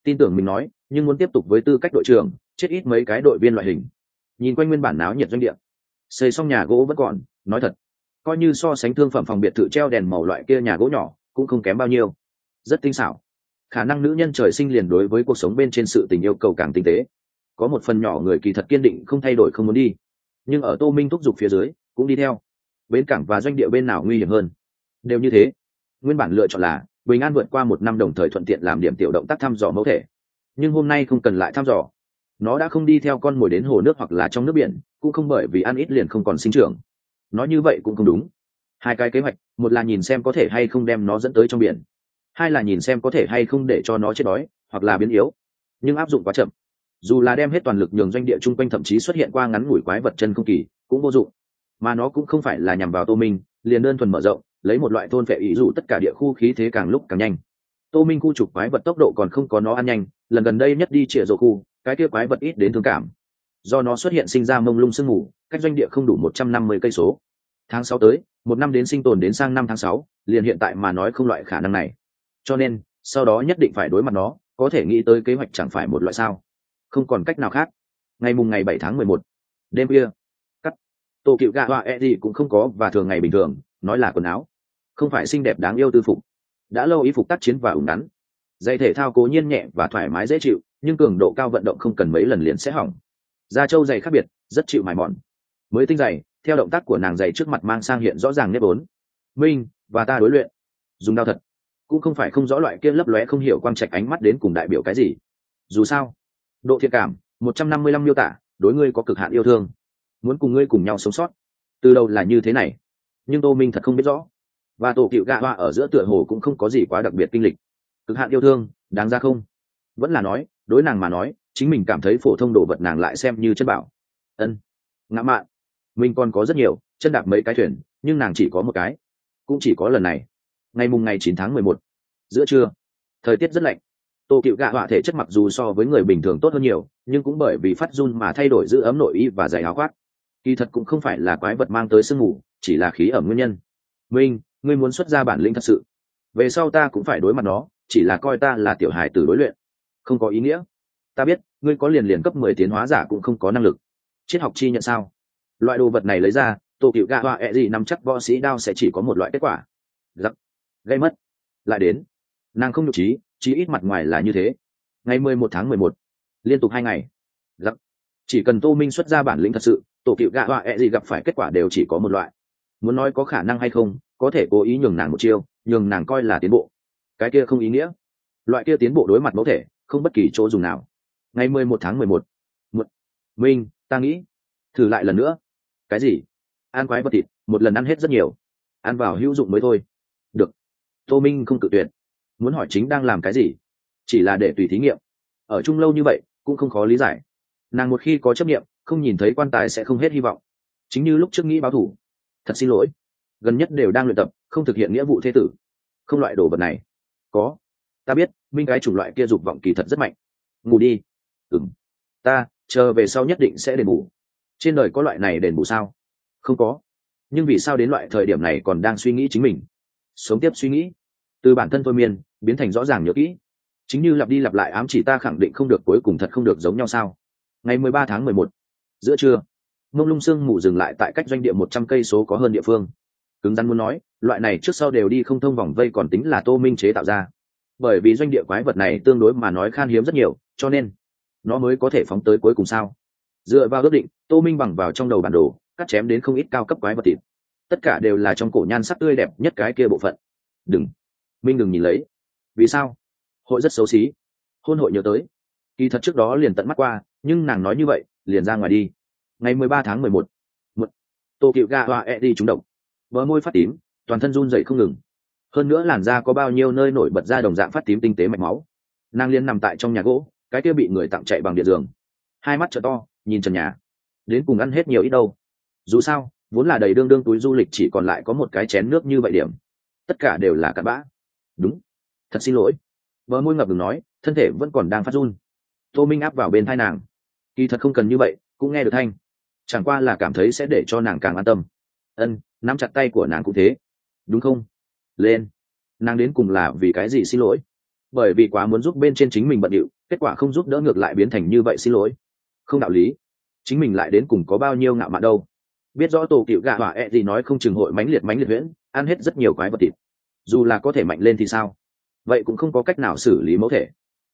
Tin tưởng mình nói, nhưng muốn tiếp tục với tư cách đội trưởng, chết ít mấy cái đội viên loại hình nhìn quanh nguyên bản náo nhiệt doanh địa. Xây xong nhà gỗ vẫn còn, nói thật, coi như so sánh thương phẩm phòng biệt thự treo đèn màu loại kia nhà gỗ nhỏ, cũng không kém bao nhiêu. Rất tinh xảo. Khả năng nữ nhân trời sinh liền đối với cuộc sống bên trên sự tình yêu cầu càng tinh tế. Có một phần nhỏ người kỳ thật kiên định không thay đổi không muốn đi. Nhưng ở tô minh thúc giục phía dưới, cũng đi theo. Bến cảng và doanh địa bên nào nguy hiểm hơn? Đều như thế. Nguyên bản lựa chọn là bình an vượt qua một năm đồng thời thuận tiện làm điểm tiểu động tác thăm dò mẫu thể. Nhưng hôm nay không cần lại thăm dò nó đã không đi theo con mồi đến hồ nước hoặc là trong nước biển, cũng không bởi vì ăn ít liền không còn sinh trưởng. Nói như vậy cũng không đúng. Hai cái kế hoạch, một là nhìn xem có thể hay không đem nó dẫn tới trong biển, hai là nhìn xem có thể hay không để cho nó chết đói, hoặc là biến yếu. Nhưng áp dụng quá chậm. Dù là đem hết toàn lực nhường doanh địa chung quanh thậm chí xuất hiện qua ngắn ngủi quái vật chân không kỳ, cũng vô dụng. Mà nó cũng không phải là nhằm vào tô minh, liền đơn thuần mở rộng, lấy một loại thôn vệ ý dụ tất cả địa khu khí thế càng lúc càng nhanh. Tô minh khu trục quái vật tốc độ còn không có nó ăn nhanh, lần gần đây nhất đi trịa rổ khu cái kia quái vật ít đến thương cảm. Do nó xuất hiện sinh ra mông lung sương mù, cách doanh địa không đủ một trăm năm mươi cây số. Tháng sáu tới, một năm đến sinh tồn đến sang năm tháng sáu, liền hiện tại mà nói không loại khả năng này. Cho nên, sau đó nhất định phải đối mặt nó, có thể nghĩ tới kế hoạch chẳng phải một loại sao. Không còn cách nào khác. Ngày mùng ngày bảy tháng mười một, đêm kia cắt. Tổ cựu gạ họa e gì cũng không có và thường ngày bình thường, nói là quần áo. Không phải xinh đẹp đáng yêu tư phục. Đã lâu y phục tác chiến và ủng ngắn. Dây thể thao cố nhiên nhẹ và thoải mái dễ chịu nhưng cường độ cao vận động không cần mấy lần liền sẽ hỏng. Da trâu dày khác biệt, rất chịu mài mòn. Mới tinh dày, theo động tác của nàng dày trước mặt mang sang hiện rõ ràng nếp ốn minh, và ta đối luyện. Dùng đao thật. Cũng không phải không rõ loại kia lấp lóe không hiểu quang trạch ánh mắt đến cùng đại biểu cái gì. Dù sao, độ thiện cảm, một trăm năm mươi lăm miêu tả, đối ngươi có cực hạn yêu thương. Muốn cùng ngươi cùng nhau sống sót. Từ đầu là như thế này. Nhưng tô minh thật không biết rõ. Và tổ cựu gạ hoa ở giữa tựa hồ cũng không có gì quá đặc biệt kinh lịch. Cực hạn yêu thương, đáng ra không? Vẫn là nói đối nàng mà nói, chính mình cảm thấy phổ thông đồ vật nàng lại xem như chân bảo. Ân, ngã mạn. Mình còn có rất nhiều, chân đạp mấy cái thuyền, nhưng nàng chỉ có một cái. Cũng chỉ có lần này. Ngày mùng ngày chín tháng mười một. Giữa trưa. Thời tiết rất lạnh. Tô cựu gạ họa thể chất mặc dù so với người bình thường tốt hơn nhiều, nhưng cũng bởi vì phát run mà thay đổi giữ ấm nội y và dày áo khoác. Kỳ thật cũng không phải là quái vật mang tới sương mù, chỉ là khí ẩm nguyên nhân. Minh ngươi muốn xuất ra bản lĩnh thật sự. Về sau ta cũng phải đối mặt nó, chỉ là coi ta là tiểu hài tử đối luyện không có ý nghĩa. Ta biết, ngươi có liền liền cấp mười tiến hóa giả cũng không có năng lực. Triết học chi nhận sao? Loại đồ vật này lấy ra tổ cựu gạ họa ẹ gì nắm chắc võ sĩ đao sẽ chỉ có một loại kết quả. Giặc. Gây mất. Lại đến. Nàng không nhục trí, chí ít mặt ngoài là như thế. Ngày mười một tháng mười một. Liên tục hai ngày. Giặc. Chỉ cần tô minh xuất ra bản lĩnh thật sự tổ cựu gạ họa ẹ gì gặp phải kết quả đều chỉ có một loại. Muốn nói có khả năng hay không, có thể cố ý nhường nàng một chiêu, nhường nàng coi là tiến bộ. Cái kia không ý nghĩa. Loại kia tiến bộ đối mặt mẫu thể không bất kỳ chỗ dùng nào. Ngày mười một tháng mười một một, minh, ta nghĩ, thử lại lần nữa. Cái gì? Ăn quái vật thịt, một lần ăn hết rất nhiều. Ăn vào hữu dụng mới thôi. Được. Tô minh không cự tuyệt. Muốn hỏi chính đang làm cái gì? Chỉ là để tùy thí nghiệm. Ở chung lâu như vậy, cũng không khó lý giải. Nàng một khi có chấp nghiệm, không nhìn thấy quan tài sẽ không hết hy vọng. Chính như lúc trước nghĩ báo thủ. Thật xin lỗi. Gần nhất đều đang luyện tập, không thực hiện nghĩa vụ thế tử. Không loại đồ vật này. Có. Ta biết minh cái chủng loại kia dục vọng kỳ thật rất mạnh. Ngủ đi. Ừng ta, chờ về sau nhất định sẽ đền bù. Trên đời có loại này đền bù sao? Không có. Nhưng vì sao đến loại thời điểm này còn đang suy nghĩ chính mình? Sống tiếp suy nghĩ. Từ bản thân thôi miên, biến thành rõ ràng nhớ kỹ. Chính như lặp đi lặp lại ám chỉ ta khẳng định không được, cuối cùng thật không được giống nhau sao? Ngày mười ba tháng mười một, giữa trưa, mông lung sương mù dừng lại tại cách doanh địa một trăm cây số có hơn địa phương. Cứng rắn muốn nói, loại này trước sau đều đi không thông vòng vây còn tính là tô minh chế tạo ra bởi vì doanh địa quái vật này tương đối mà nói khan hiếm rất nhiều, cho nên nó mới có thể phóng tới cuối cùng sao? Dựa vào ước định, tô minh bằng vào trong đầu bản đồ, cắt chém đến không ít cao cấp quái vật thịt. Tất cả đều là trong cổ nhan sắc tươi đẹp nhất cái kia bộ phận. Đừng. Minh đừng nhìn lấy. Vì sao? Hội rất xấu xí. Hôn hội nhớ tới. Kỳ thật trước đó liền tận mắt qua, nhưng nàng nói như vậy, liền ra ngoài đi. Ngày mười ba tháng mười một một tô cựu ga hoa e đi trúng độc. Bờ môi phát tím, toàn thân run dậy không ngừng hơn nữa làn da có bao nhiêu nơi nổi bật ra đồng dạng phát tím tinh tế mạch máu. Nàng liên nằm tại trong nhà gỗ, cái kia bị người tặng chạy bằng điện giường. Hai mắt t to, nhìn trần nhà. Đến cùng ăn hết nhiều ít đâu. Dù sao, vốn là đầy đương đương túi du lịch chỉ còn lại có một cái chén nước như vậy điểm. Tất cả đều là cặn bã. Đúng. Thật xin lỗi. Vợ môi ngập ngừng nói, thân thể vẫn còn đang phát run. Tô minh áp vào bên thai nàng. Kỳ thật không cần như vậy, cũng nghe được thanh. Chẳng qua là cảm thấy sẽ để cho nàng càng an tâm. Ân, nắm chặt tay của nàng cũng thế. Đúng không? Lên. Nàng đến cùng là vì cái gì xin lỗi? Bởi vì quá muốn giúp bên trên chính mình bận điệu, kết quả không giúp đỡ ngược lại biến thành như vậy xin lỗi. Không đạo lý. Chính mình lại đến cùng có bao nhiêu ngạo mạn đâu. Biết rõ tổ cựu gạ hỏa e gì nói không chừng hội mánh liệt mánh liệt huyễn, ăn hết rất nhiều quái vật thịt. Dù là có thể mạnh lên thì sao? Vậy cũng không có cách nào xử lý mẫu thể.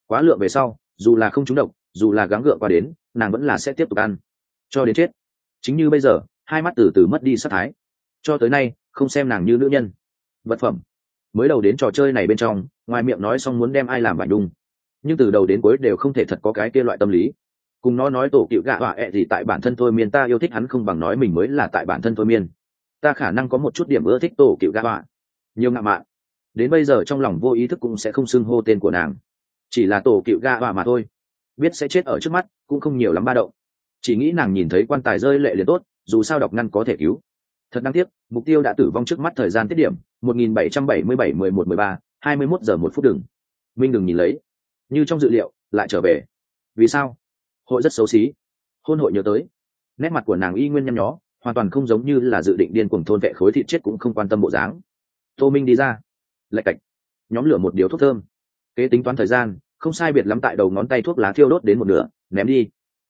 Quá lượng về sau, dù là không trúng độc, dù là gắng gượng qua đến, nàng vẫn là sẽ tiếp tục ăn. Cho đến chết. Chính như bây giờ, hai mắt từ từ mất đi sắc thái. Cho tới nay, không xem nàng như nữ nhân vật phẩm. Mới đầu đến trò chơi này bên trong, ngoài miệng nói xong muốn đem ai làm vải đung. Nhưng từ đầu đến cuối đều không thể thật có cái kia loại tâm lý. Cùng nó nói tổ cựu gạ họa ẹ gì tại bản thân thôi miên, ta yêu thích hắn không bằng nói mình mới là tại bản thân thôi miên. Ta khả năng có một chút điểm ưa thích tổ cựu gạ họa. Nhiều ngạo mạn. Đến bây giờ trong lòng vô ý thức cũng sẽ không xưng hô tên của nàng. Chỉ là tổ cựu gạ họa mà thôi. Biết sẽ chết ở trước mắt, cũng không nhiều lắm ba động. Chỉ nghĩ nàng nhìn thấy quan tài rơi lệ liền tốt, dù sao đọc ngăn có thể cứu thật đáng tiếc, mục tiêu đã tử vong trước mắt thời gian tiết điểm 1777 11 13 21 giờ một phút đừng. Minh đừng nhìn lấy. Như trong dự liệu, lại trở về. Vì sao? Hội rất xấu xí. Hôn hội nhớ tới. Nét mặt của nàng y nguyên nhăn nhó, hoàn toàn không giống như là dự định điên cuồng thôn vệ khối thịt chết cũng không quan tâm bộ dáng. Tô minh đi ra. Lạch cạch. Nhóm lửa một điếu thuốc thơm. Kế tính toán thời gian, không sai biệt lắm tại đầu ngón tay thuốc lá thiêu đốt đến một nửa, ném đi.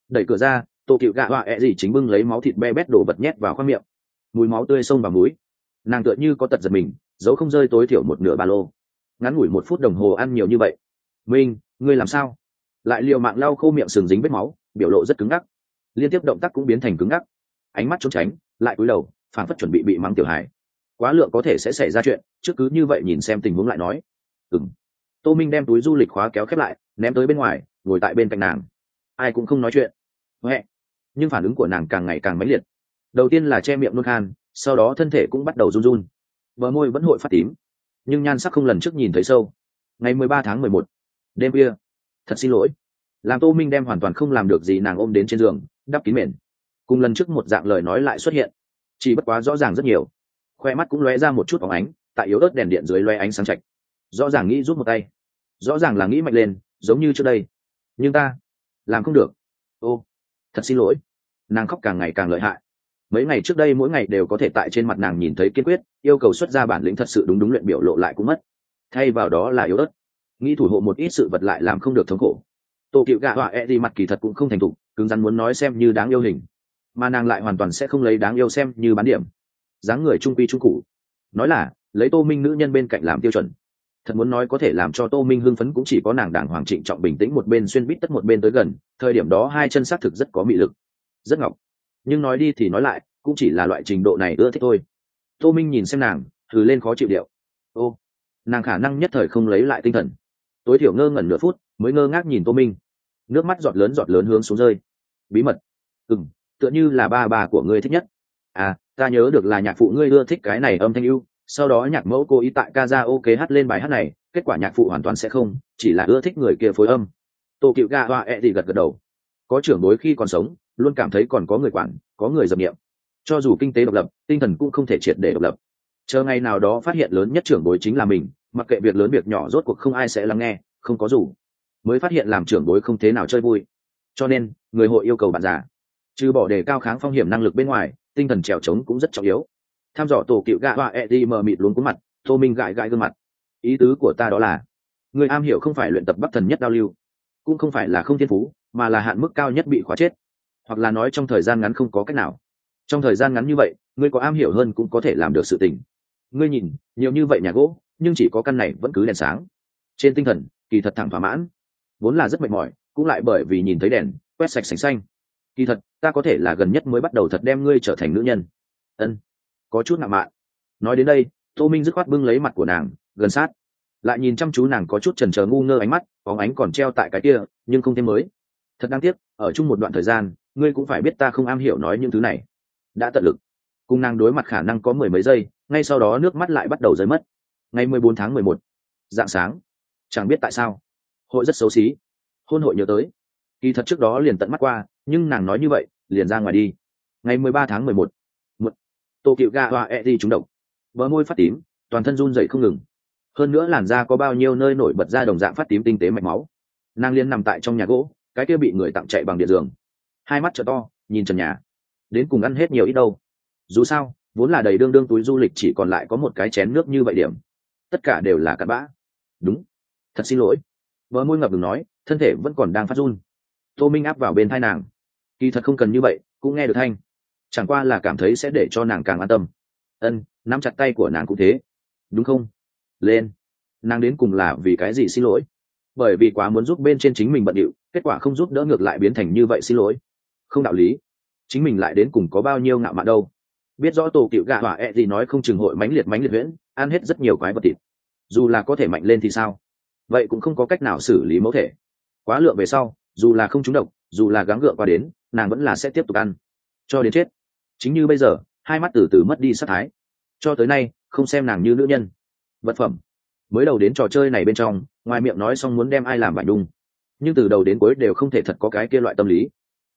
Đẩy cửa ra, tô cựu gạ họa ẹ、e、gì gì chính bưng lấy máu thịt be bét đổ vật nhét vào khoang miệng mùi máu tươi sông vào mũi. Nàng tựa như có tật giật mình dấu không rơi tối thiểu một nửa ba lô. Ngắn ngủi một phút đồng hồ ăn nhiều như vậy. Minh, ngươi làm sao? Lại liều mạng lau khô miệng sừng dính vết máu, biểu lộ rất cứng ngắc. Liên tiếp động tác cũng biến thành cứng ngắc. Ánh mắt trốn tránh, lại cúi đầu phản phất chuẩn bị bị mắng tiểu hài. Quá lượng có thể sẽ xảy ra chuyện, trước cứ như vậy nhìn xem tình huống lại nói. Ừng tô minh đem túi du lịch khóa kéo khép lại, ném tới bên ngoài, ngồi tại bên cạnh nàng. Ai cũng không nói chuyện. Huệ nhưng phản ứng của nàng càng ngày càng mãnh liệt đầu tiên là che miệng nôn khan, sau đó thân thể cũng bắt đầu run run. Bờ môi vẫn hội phát tím, nhưng nhan sắc không lần trước nhìn thấy sâu. Ngày mười ba tháng mười một, đêm kia thật xin lỗi. Làm tô minh đem hoàn toàn không làm được gì nàng ôm đến trên giường, đắp kín mền. Cùng lần trước một dạng lời nói lại xuất hiện. Chỉ bất quá rõ ràng rất nhiều. Khoe mắt cũng lóe ra một chút bóng ánh, tại yếu ớt đèn điện dưới loe ánh sáng chạch. Rõ ràng nghĩ rút một tay. Rõ ràng là nghĩ mạnh lên, giống như trước đây. Nhưng ta, làm không được. Ô, thật xin lỗi. Nàng khóc càng ngày càng lợi hại mấy ngày trước đây mỗi ngày đều có thể tại trên mặt nàng nhìn thấy kiên quyết, yêu cầu xuất ra bản lĩnh thật sự đúng đúng luyện biểu lộ lại cũng mất. Thay vào đó là yếu ớt. Nghĩ thủ hộ một ít sự vật lại làm không được thống khổ. Tổ cựu gạ họa e đi mặt kỳ thật cũng không thành thục, cứng rắn muốn nói xem như đáng yêu hình. Mà nàng lại hoàn toàn sẽ không lấy đáng yêu xem như bán điểm. Dáng người trung quy trung cụ. Nói là, lấy tô minh nữ nhân bên cạnh làm tiêu chuẩn. Thật muốn nói có thể làm cho tô minh hưng phấn cũng chỉ có nàng đảng hoàng trịnh trọng bình tĩnh một bên xuyên bít tất một bên tới gần, thời điểm đó hai chân xác thực rất có mị lực. Rất ngọc nhưng nói đi thì nói lại, cũng chỉ là loại trình độ này ưa thích thôi. Tô minh nhìn xem nàng, thử lên khó chịu điệu. Ô, nàng khả năng nhất thời không lấy lại tinh thần. Tối thiểu ngơ ngẩn nửa phút, mới ngơ ngác nhìn tô minh. Nước mắt giọt lớn giọt lớn hướng xuống rơi. Bí mật. Ừ tựa như là ba bà của ngươi thích nhất. À ta nhớ được là nhạc phụ ngươi ưa thích cái này âm thanh ưu, sau đó nhạc mẫu cố ý tại ca ra ok hát lên bài hát này, kết quả nhạc phụ hoàn toàn sẽ không, chỉ là ưa thích người kia phối âm. Tô cựu ga hoa e thì gật gật đầu. Có trưởng bối khi còn sống luôn cảm thấy còn có người quản, có người dập nghiệm cho dù kinh tế độc lập, tinh thần cũng không thể triệt để độc lập. Chờ ngày nào đó phát hiện lớn nhất trưởng bối chính là mình, mặc kệ việc lớn việc nhỏ rốt cuộc không ai sẽ lắng nghe, không có dù. Mới phát hiện làm trưởng bối không thế nào chơi vui. Cho nên, người hội yêu cầu bạn già. Trừ bỏ đề cao kháng phong hiểm năng lực bên ngoài, tinh thần trèo trống cũng rất trọng yếu. Tham dò tổ cựu gạ hoa e đi mờ mịt luôn cuốn mặt, tô minh gãi gãi gương mặt. Ý tứ của ta đó là, người am hiểu không phải luyện tập bắc thần nhất đao lưu, cũng không phải là không thiên phú, mà là hạn mức cao nhất bị khóa chết hoặc là nói trong thời gian ngắn không có cách nào. Trong thời gian ngắn như vậy, ngươi có am hiểu hơn cũng có thể làm được sự tình. Ngươi nhìn, nhiều như vậy nhà gỗ, nhưng chỉ có căn này vẫn cứ đèn sáng. Trên tinh thần, kỳ thật thẳng thỏa mãn. Vốn là rất mệt mỏi, cũng lại bởi vì nhìn thấy đèn, quét sạch sành xanh. Kỳ thật, ta có thể là gần nhất mới bắt đầu thật đem ngươi trở thành nữ nhân. Ân, có chút nặng mạn. Nói đến đây, tô minh dứt khoát bưng lấy mặt của nàng, gần sát. Lại nhìn chăm chú nàng có chút trần trờ ngu ngơ ánh mắt, bóng ánh còn treo tại cái kia, nhưng không thêm mới. Thật đáng tiếc, ở chung một đoạn thời gian ngươi cũng phải biết ta không am hiểu nói những thứ này. Đã tận lực. Cung nàng đối mặt khả năng có mười mấy giây, ngay sau đó nước mắt lại bắt đầu rơi mất. Ngày mười bốn tháng mười một, dạng sáng. Chẳng biết tại sao, hội rất xấu xí. Hôn hội nhớ tới. Kỳ thật trước đó liền tận mắt qua, nhưng nàng nói như vậy, liền ra ngoài đi. Ngày mười ba tháng mười một một tô cựu ga hoa e đi trúng độc. Bờ môi phát tím, toàn thân run dậy không ngừng. Hơn nữa làn da có bao nhiêu nơi nổi bật ra đồng dạng phát tím tinh tế mạch máu. Nàng liên nằm tại trong nhà gỗ, cái kia bị người tặng chạy bằng điện giường hai mắt t to, nhìn trần nhà. Đến cùng ăn hết nhiều ít đâu. Dù sao, vốn là đầy đương đương túi du lịch chỉ còn lại có một cái chén nước như vậy điểm. Tất cả đều là cặn bã. Đúng. Thật xin lỗi. Vợ môi ngập đừng nói, thân thể vẫn còn đang phát run. Tô minh áp vào bên thai nàng. Kỳ thật không cần như vậy, cũng nghe được thanh. Chẳng qua là cảm thấy sẽ để cho nàng càng an tâm. Ân, nắm chặt tay của nàng cũng thế. Đúng không? Lên. Nàng đến cùng là vì cái gì xin lỗi? Bởi vì quá muốn giúp bên trên chính mình bận điệu, kết quả không giúp đỡ ngược lại biến thành như vậy xin lỗi không đạo lý. Chính mình lại đến cùng có bao nhiêu ngạo mạn đâu. Biết rõ tổ cựu gạ hỏa e gì nói không chừng hội mánh liệt mánh liệt huyễn, ăn hết rất nhiều quái vật thịt. Dù là có thể mạnh lên thì sao? Vậy cũng không có cách nào xử lý mẫu thể. Quá lượng về sau, dù là không trúng độc, dù là gắng gượng qua đến, nàng vẫn là sẽ tiếp tục ăn. Cho đến chết. Chính như bây giờ, hai mắt từ từ mất đi sắc thái. Cho tới nay, không xem nàng như nữ nhân. Vật phẩm. Mới đầu đến trò chơi này bên trong, ngoài miệng nói xong muốn đem ai làm bảnh đung nhưng từ đầu đến cuối đều không thể thật có cái kia loại tâm lý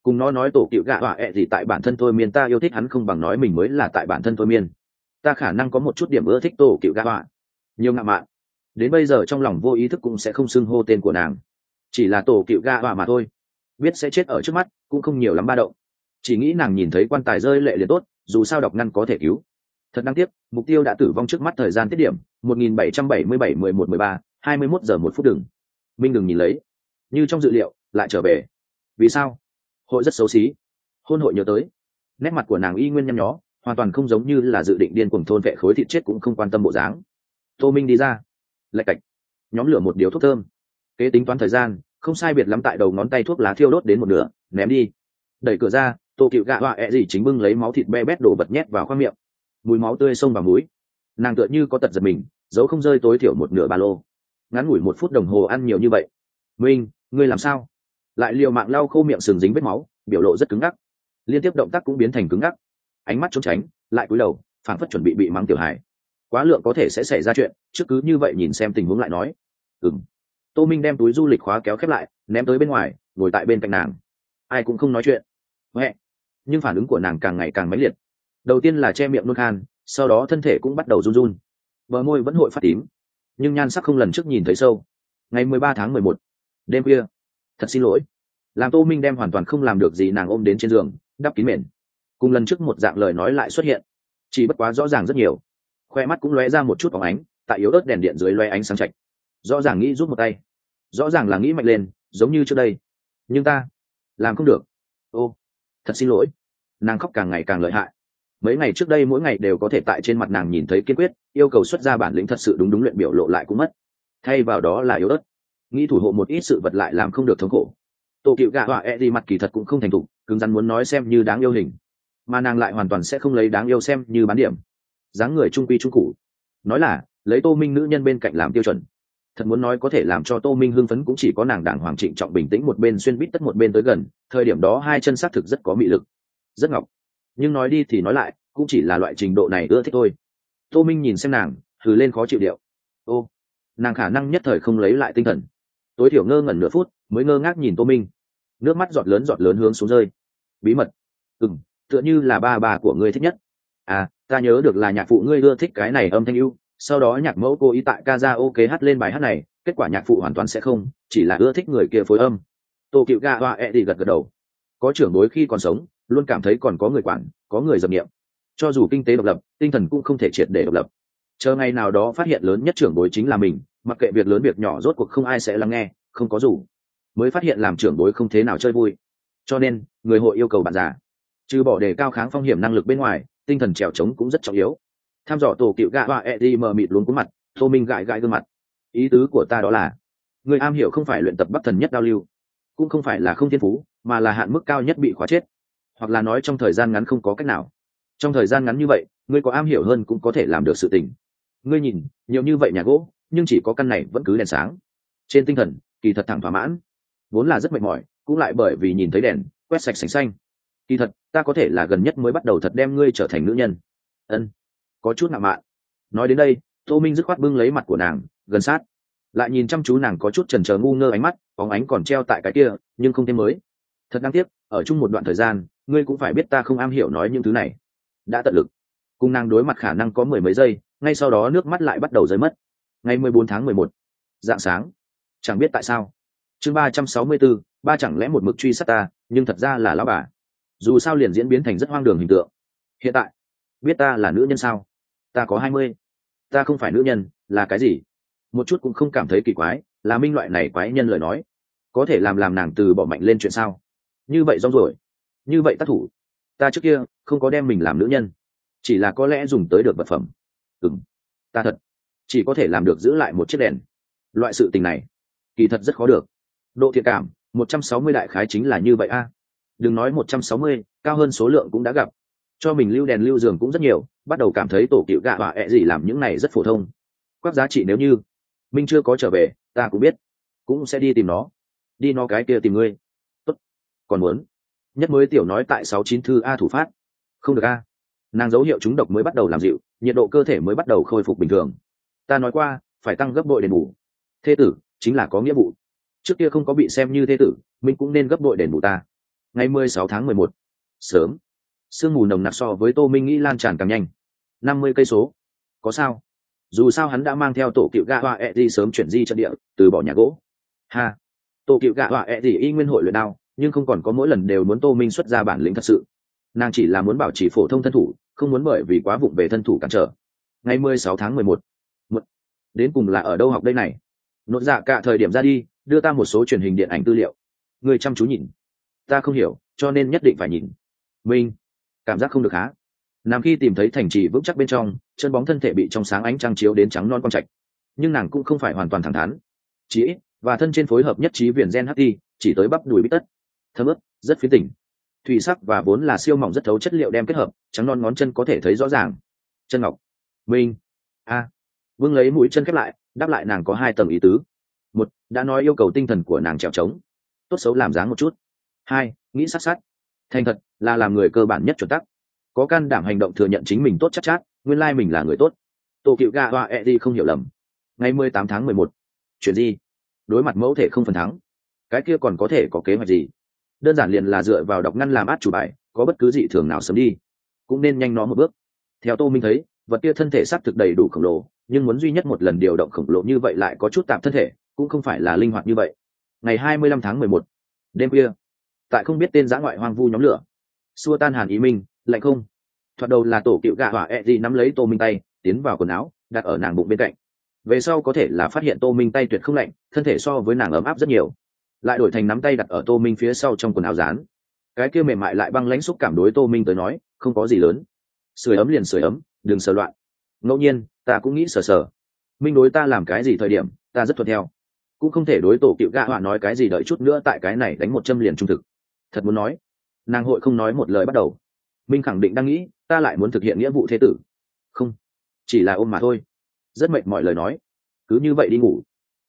cùng nó nói tổ cựu gạ họa ẹ gì tại bản thân thôi miên, ta yêu thích hắn không bằng nói mình mới là tại bản thân thôi miên. Ta khả năng có một chút điểm ưa thích tổ cựu gạ họa. Nhiều ngạo mạn. Đến bây giờ trong lòng vô ý thức cũng sẽ không xưng hô tên của nàng. Chỉ là tổ cựu gạ họa mà thôi. Biết sẽ chết ở trước mắt, cũng không nhiều lắm ba động. Chỉ nghĩ nàng nhìn thấy quan tài rơi lệ liền tốt, dù sao đọc ngăn có thể cứu. Thật đáng tiếc, mục tiêu đã tử vong trước mắt thời gian tiết điểm 1777 11 13 21 giờ một phút đừng. Minh đừng nhìn lấy. Như trong dự liệu, lại trở về. Vì sao? Hội rất xấu xí. Hôn hội nhớ tới. Nét mặt của nàng y nguyên nhăn nhó, hoàn toàn không giống như là dự định điên cuồng thôn vệ khối thịt chết cũng không quan tâm bộ dáng. Tô minh đi ra. Lạch cạch. Nhóm lửa một điếu thuốc thơm. Kế tính toán thời gian, không sai biệt lắm tại đầu ngón tay thuốc lá thiêu đốt đến một nửa, ném đi. Đẩy cửa ra, tô cựu gạ họa ẹ gì chính bưng lấy máu thịt be bét đổ bật nhét vào khoang miệng. Mùi máu tươi sông vào mũi. Nàng tựa như có tật giật mình dấu không rơi tối thiểu một nửa ba lô. Ngắn ngủi một phút đồng hồ ăn nhiều như vậy. Minh, ngươi làm sao? Lại liều mạng lau khô miệng sừng dính vết máu, biểu lộ rất cứng ngắc. Liên tiếp động tác cũng biến thành cứng ngắc. Ánh mắt trốn tránh, lại cúi đầu phản phất chuẩn bị bị mắng tiểu hải quá lượng có thể sẽ xảy ra chuyện, trước cứ như vậy nhìn xem tình huống lại nói. Ừng tô minh đem túi du lịch khóa kéo khép lại, ném tới bên ngoài, ngồi tại bên cạnh nàng. Ai cũng không nói chuyện. Huệ nhưng phản ứng của nàng càng ngày càng mãnh liệt. Đầu tiên là che miệng nôn khan, sau đó thân thể cũng bắt đầu run run. Bờ môi vẫn hội phát tím, nhưng nhan sắc không lần trước nhìn thấy sâu. Ngày mười ba tháng mười một, đêm khuya thật xin lỗi. Làm tô minh đem hoàn toàn không làm được gì nàng ôm đến trên giường, đắp kín mền. Cùng lần trước một dạng lời nói lại xuất hiện. Chỉ bất quá rõ ràng rất nhiều. Khoe mắt cũng lóe ra một chút phóng ánh, tại yếu ớt đèn điện dưới loe ánh sáng chạch. Rõ ràng nghĩ rút một tay. Rõ ràng là nghĩ mạnh lên, giống như trước đây. Nhưng ta làm không được. Ô, thật xin lỗi. Nàng khóc càng ngày càng lợi hại. Mấy ngày trước đây mỗi ngày đều có thể tại trên mặt nàng nhìn thấy kiên quyết, yêu cầu xuất ra bản lĩnh thật sự đúng đúng luyện biểu lộ lại cũng mất. Thay vào đó là yếu ớt nghĩ thủ hộ một ít sự vật lại làm không được thống khổ. Tổ cựu gạ họa e đi mặt kỳ thật cũng không thành thục, cứng rắn muốn nói xem như đáng yêu hình. Mà nàng lại hoàn toàn sẽ không lấy đáng yêu xem như bán điểm. Dáng người trung quy trung cụ. Nói là, lấy tô minh nữ nhân bên cạnh làm tiêu chuẩn. Thật muốn nói có thể làm cho tô minh hưng phấn cũng chỉ có nàng đảng hoàng trịnh trọng bình tĩnh một bên xuyên bít tất một bên tới gần, thời điểm đó hai chân xác thực rất có mị lực. Rất ngọc. Nhưng nói đi thì nói lại, cũng chỉ là loại trình độ này ưa thích thôi. Tô minh nhìn xem nàng, thử lên khó chịu điệu. Ô, nàng khả năng nhất thời không lấy lại tinh thần tối thiểu ngơ ngẩn nửa phút, mới ngơ ngác nhìn tô minh. Nước mắt giọt lớn giọt lớn hướng xuống rơi. Bí mật. Ừ m tựa như là ba bà của ngươi thích nhất. À ta nhớ được là nhạc phụ ngươi ưa thích cái này âm thanh ưu. Sau đó nhạc mẫu cô ý tại ca ra ok hát lên bài hát này, kết quả nhạc phụ hoàn toàn sẽ không, chỉ là ưa thích người kia phối âm. Tô cựu ga hoa e đi gật gật đầu. Có trưởng bối khi còn sống, luôn cảm thấy còn có người quản, có người dập nghiệm cho dù kinh tế độc lập, tinh thần cũng không thể triệt để độc lập. Chờ ngày nào đó phát hiện lớn nhất trưởng bối chính là mình mặc kệ việc lớn việc nhỏ rốt cuộc không ai sẽ lắng nghe, không có rủ. Mới phát hiện làm trưởng bối không thế nào chơi vui. Cho nên, người hội yêu cầu bạn già. Trừ bỏ đề cao kháng phong hiểm năng lực bên ngoài, tinh thần trèo trống cũng rất trọng yếu. Tham dò tổ cựu gạ và e đi mờ mịt luôn cuốn mặt, tô minh gãi gãi gương mặt. Ý tứ của ta đó là, người am hiểu không phải luyện tập bắc thần nhất đao lưu, cũng không phải là không thiên phú, mà là hạn mức cao nhất bị khóa chết. Hoặc là nói trong thời gian ngắn không có cách nào. Trong thời gian ngắn như vậy, ngươi có am hiểu hơn cũng có thể làm được sự tình. Ngươi nhìn, nhiều như vậy nhà gỗ nhưng chỉ có căn này vẫn cứ đèn sáng. Trên tinh thần, kỳ thật thẳng thỏa mãn. Vốn là rất mệt mỏi, cũng lại bởi vì nhìn thấy đèn, quét sạch sành xanh. Kỳ thật, ta có thể là gần nhất mới bắt đầu thật đem ngươi trở thành nữ nhân. Ân, có chút ngạo mạn. Nói đến đây, tô minh dứt khoát bưng lấy mặt của nàng, gần sát. Lại nhìn chăm chú nàng có chút trần trờ ngu ngơ ánh mắt, bóng ánh còn treo tại cái kia, nhưng không thêm mới. Thật đáng tiếc, ở chung một đoạn thời gian, ngươi cũng phải biết ta không am hiểu nói những thứ này. Đã tận lực. Cùng nàng đối mặt khả năng có mười mấy giây, ngay sau đó nước mắt lại bắt đầu rơi mất ngày mười bốn tháng mười một. Dạng sáng. Chẳng biết tại sao. Chương ba trăm sáu mươi b ố ba chẳng lẽ một mực truy sát ta, nhưng thật ra là lão bà. Dù sao liền diễn biến thành rất hoang đường hình tượng. Hiện tại, biết ta là nữ nhân sao? Ta có hai mươi. Ta không phải nữ nhân, là cái gì? Một chút cũng không cảm thấy kỳ quái, là minh loại này quái nhân lời nói. Có thể làm làm nàng từ bỏ mạnh lên chuyện sao? Như vậy rong rồi như vậy tác thủ. Ta trước kia không có đem mình làm nữ nhân. Chỉ là có lẽ dùng tới được vật phẩm. Ừng ta thật chỉ có thể làm được giữ lại một chiếc đèn. Loại sự tình này, kỳ thật rất khó được. Độ thiện cảm, một trăm sáu mươi đại khái chính là như vậy a. Đừng nói một trăm sáu mươi, cao hơn số lượng cũng đã gặp. Cho mình lưu đèn lưu giường cũng rất nhiều, bắt đầu cảm thấy tổ cựu gạ và ẹ gì làm những này rất phổ thông. Quắc giá trị nếu như minh chưa có trở về, ta cũng biết. Cũng sẽ đi tìm nó. Đi nó cái kia tìm ngươi. Tốt. còn muốn? Nhất mới tiểu nói tại sáu chín thư a thủ phát. Không được a. Nàng dấu hiệu chúng độc mới bắt đầu làm dịu, nhiệt độ cơ thể mới bắt đầu khôi phục bình thường ta nói qua, phải tăng gấp bội đền bù. Thế tử, chính là có nghĩa vụ. Trước kia không có bị xem như thế tử minh cũng nên gấp bội đền bù ta. Ngày mười sáu tháng mười một, sớm. Sương mù nồng nặc so với tô minh nghĩ lan tràn càng nhanh. năm mươi cây số. Có sao? Dù sao hắn đã mang theo tổ cựu gạ họa e đi sớm chuyển di trận địa, từ bỏ nhà gỗ. Ha. Tổ cựu gạ họa e đi y nguyên hội luyện đao, nhưng không còn có mỗi lần đều muốn tô minh xuất ra bản lĩnh thật sự. Nàng chỉ là muốn bảo trì phổ thông thân thủ, không muốn bởi vì quá vụng về thân thủ cản trở. Ngày mười sáu tháng mười một đến cùng là ở đâu học đây này? Nội dạ cả thời điểm ra đi, đưa ta một số truyền hình điện ảnh tư liệu. Người chăm chú nhìn. Ta không hiểu, cho nên nhất định phải nhìn. Minh cảm giác không được há. Nàng khi tìm thấy thành trì vững chắc bên trong, chân bóng thân thể bị trong sáng ánh trăng chiếu đến trắng non con trạch. Nhưng nàng cũng không phải hoàn toàn thẳng thắn. Chỉ và thân trên phối hợp nhất trí viền gen hti chỉ tới bắp đùi bít tất. Thơm ướp rất phiến tỉnh thủy sắc và vốn là siêu mỏng rất thấu chất liệu đem kết hợp, trắng non ngón chân có thể thấy rõ ràng. Chân ngọc. Minh a vương lấy mũi chân khép lại đáp lại nàng có hai tầng ý tứ. Một đã nói yêu cầu tinh thần của nàng trèo trống. Tốt xấu làm dáng một chút. Hai nghĩ sát sát. Thành thật là làm người cơ bản nhất chuẩn tắc. Có can đảm hành động thừa nhận chính mình tốt chắc chát, chát nguyên lai mình là người tốt. Tổ cựu gà hoa e đi không hiểu lầm. Ngày mười tám tháng mười một chuyện gì? Đối mặt mẫu thể không phần thắng. Cái kia còn có thể có kế hoạch gì? Đơn giản liền là dựa vào đọc ngăn làm át chủ bài có bất cứ dị thường nào sớm đi. Cũng nên nhanh nó một bước. Theo tô minh thấy vật kia thân thể s thực đầy đủ khổng lồ nhưng muốn duy nhất một lần điều động khổng lồ như vậy lại có chút tạm thân thể, cũng không phải là linh hoạt như vậy. Ngày hai mươi lăm tháng mười một, đêm khuya, tại không biết tên giã ngoại hoang vu nhóm lửa, xua tan hàn ý minh, lạnh không. Thoạt đầu là tổ cựu gạ hỏa e gì nắm lấy tô minh tay, tiến vào quần áo, đặt ở nàng bụng bên cạnh. Về sau có thể là phát hiện tô minh tay tuyệt không lạnh, thân thể so với nàng ấm áp rất nhiều. Lại đổi thành nắm tay đặt ở tô minh phía sau trong quần áo rán cái kia mềm mại lại băng lãnh xúc cảm đối tô minh tới nói, không có gì lớn. Sưởi ấm liền sưởi ấm, đừng sờ loạn ngẫu nhiên, ta cũng nghĩ sờ sờ. Minh đối ta làm cái gì thời điểm, ta rất thuận theo. Cũng không thể đối tổ cựu gạ họa nói cái gì đợi chút nữa tại cái này đánh một châm liền trung thực. Thật muốn nói, nàng hội không nói một lời bắt đầu. Minh khẳng định đang nghĩ, ta lại muốn thực hiện nghĩa vụ thế tử. Không, chỉ là ôm mà thôi. Rất mệt mọi lời nói. Cứ như vậy đi ngủ.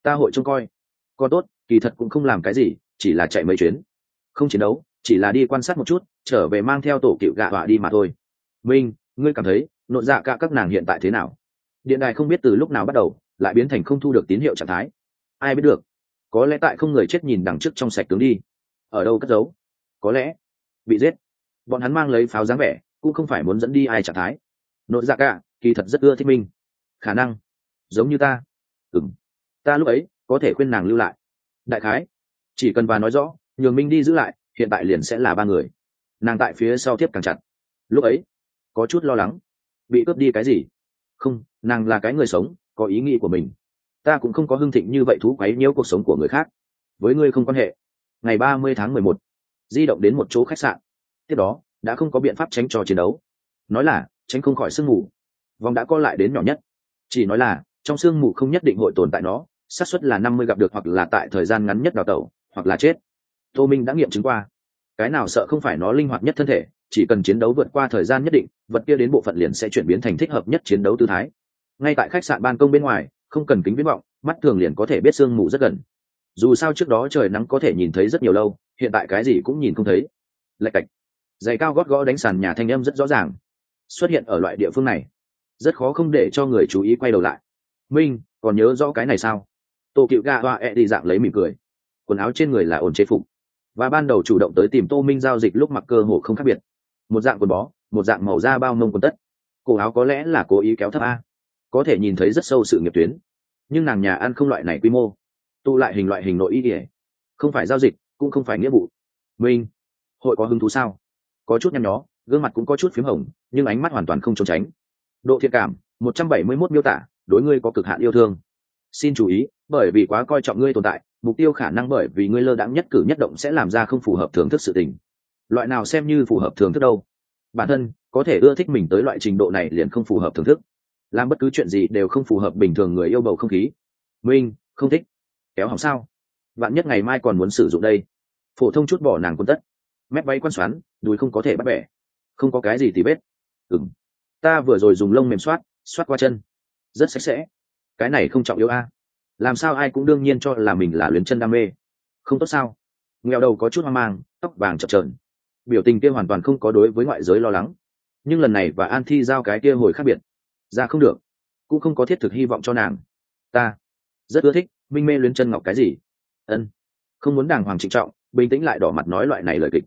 Ta hội trông coi. Còn tốt, kỳ thật cũng không làm cái gì, chỉ là chạy mấy chuyến. Không chiến đấu, chỉ là đi quan sát một chút, trở về mang theo tổ cựu gạ họa đi mà thôi. Minh, ngươi cảm thấy nội dạ cả các nàng hiện tại thế nào? Điện đài không biết từ lúc nào bắt đầu, lại biến thành không thu được tín hiệu trạng thái. Ai biết được? Có lẽ tại không người chết nhìn đằng trước trong sạch tướng đi. Ở đâu cất giấu? Có lẽ bị giết. Bọn hắn mang lấy pháo dáng vẻ, cũng không phải muốn dẫn đi ai trạng thái. Nội dạ cả, kỳ thật rất ưa thích minh khả năng, giống như ta. Ừng ta lúc ấy, có thể khuyên nàng lưu lại. Đại khái, chỉ cần bà nói rõ, nhường minh đi giữ lại, hiện tại liền sẽ là ba người. Nàng tại phía sau tiếp càng chặt. Lúc ấy, có chút lo lắng bị cướp đi cái gì? Không, nàng là cái người sống, có ý nghĩ của mình. Ta cũng không có hưng thịnh như vậy thú quấy nhiễu cuộc sống của người khác. Với ngươi không quan hệ. Ngày ba mươi tháng mười một, di động đến một chỗ khách sạn. Tiếp đó, đã không có biện pháp tránh trò chiến đấu. Nói là, tránh không khỏi sương mù. Vòng đã co lại đến nhỏ nhất. Chỉ nói là, trong sương mù không nhất định hội tồn tại nó, xác suất là năm mươi gặp được hoặc là tại thời gian ngắn nhất đào tẩu, hoặc là chết. Tô minh đã nghiệm chứng qua. Cái nào sợ không phải nó linh hoạt nhất thân thể chỉ cần chiến đấu vượt qua thời gian nhất định, vật kia đến bộ phận liền sẽ chuyển biến thành thích hợp nhất chiến đấu tư thái. Ngay tại khách sạn ban công bên ngoài, không cần kính viễn vọng, mắt thường liền có thể biết sương mù rất gần. Dù sao trước đó trời nắng có thể nhìn thấy rất nhiều lâu, hiện tại cái gì cũng nhìn không thấy. Lạch cạch. Giày cao gót gõ đánh sàn nhà thanh âm rất rõ ràng. Xuất hiện ở loại địa phương này, rất khó không để cho người chú ý quay đầu lại. Minh, còn nhớ rõ cái này sao? Tô cựu ga hoa e đi dạng lấy mỉm cười. Quần áo trên người là ổn chế phục. Và ban đầu chủ động tới tìm tô minh giao dịch lúc mặc cơ hồ không khác biệt một dạng quần bó, một dạng màu da bao mông quần tất. Cổ áo có lẽ là cố ý kéo thấp a. Có thể nhìn thấy rất sâu sự nghiệp tuyến. Nhưng nàng nhà ăn không loại này quy mô. Tu lại hình loại hình nội ý ỉa không phải giao dịch, cũng không phải nghĩa vụ. Minh hội có hứng thú sao? Có chút nhăn nhó, gương mặt cũng có chút p h í m hồng, nhưng ánh mắt hoàn toàn không trốn tránh. Độ thiện cảm, một trăm bảy mươi mốt miêu tả, đối ngươi có cực hạn yêu thương. Xin chú ý, bởi vì quá coi trọng ngươi tồn tại, mục tiêu khả năng bởi vì ngươi lơ đãng nhất cử nhất động sẽ làm ra không phù hợp thưởng thức sự tình loại nào xem như phù hợp thưởng thức đâu. Bản thân, có thể ưa thích mình tới loại trình độ này liền không phù hợp thưởng thức. Làm bất cứ chuyện gì đều không phù hợp bình thường người yêu bầu không khí. Minh, không thích. Kéo hỏng sao? Bạn nhất ngày mai còn muốn sử dụng đây. Phổ thông chút bỏ nàng quân tất. Mép váy quan xoắn, đùi không có thể bắt bẻ. Không có cái gì thì bết ừng ta vừa rồi dùng lông mềm soát soát qua chân. Rất sạch sẽ. Cái này không trọng yếu a. Làm sao ai cũng đương nhiên cho là mình là luyến chân đam mê. Không tốt sao? Nghèo đầu có chút hoang mang, tóc vàng chập trờn biểu tình kia hoàn toàn không có đối với ngoại giới lo lắng. Nhưng lần này và an thi giao cái kia hồi khác biệt, ra không được, cũng không có thiết thực hy vọng cho nàng. Ta rất ưa thích minh mê luyến chân ngọc cái gì? Ân, không muốn đàng hoàng trịnh trọng, bình tĩnh lại đỏ mặt nói loại này lời kịch.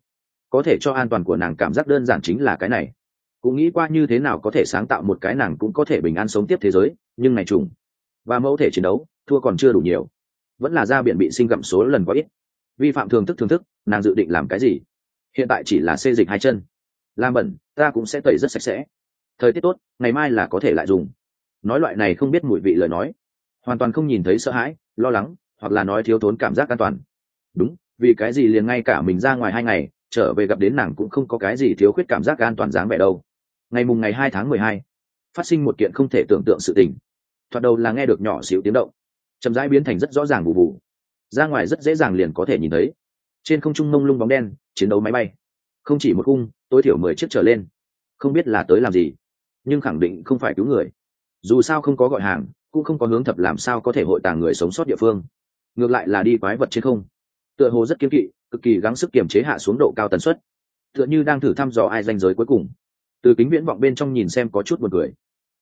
Có thể cho an toàn của nàng cảm giác đơn giản chính là cái này. Cũng nghĩ qua như thế nào có thể sáng tạo một cái nàng cũng có thể bình an sống tiếp thế giới, nhưng này trùng. Và mẫu thể chiến đấu, thua còn chưa đủ nhiều. Vẫn là ra biển bị sinh gặm số lần quá ít. Vi phạm thường thức thường thức, nàng dự định làm cái gì? Hiện tại chỉ là xê dịch hai chân. Làm bẩn, ta cũng sẽ tẩy rất sạch sẽ. Thời tiết tốt, ngày mai là có thể lại dùng. Nói loại này không biết mùi vị lời nói. Hoàn toàn không nhìn thấy sợ hãi, lo lắng, hoặc là nói thiếu thốn cảm giác an toàn. Đúng, vì cái gì liền ngay cả mình ra ngoài hai ngày, trở về gặp đến nàng cũng không có cái gì thiếu khuyết cảm giác an toàn dáng vẻ đâu. Ngày mùng ngày hai tháng mười hai, phát sinh một kiện không thể tưởng tượng sự tình. Thoạt đầu là nghe được nhỏ xíu tiếng động. Chậm rãi biến thành rất rõ ràng vụ vụ ra ngoài rất dễ dàng liền có thể nhìn thấy trên không trung mông lung bóng đen, chiến đấu máy bay. Không chỉ một cung tối thiểu mười chiếc trở lên. Không biết là tới làm gì, nhưng khẳng định không phải cứu người. Dù sao không có gọi hàng, cũng không có hướng thập làm sao có thể hội tàng người sống sót địa phương. Ngược lại là đi quái vật trên không. Tựa hồ rất kiếm kỵ, cực kỳ gắng sức kiềm chế hạ xuống độ cao tần suất. Tựa như đang thử thăm dò ai danh giới cuối cùng. Từ kính viễn vọng bên trong nhìn xem có chút một người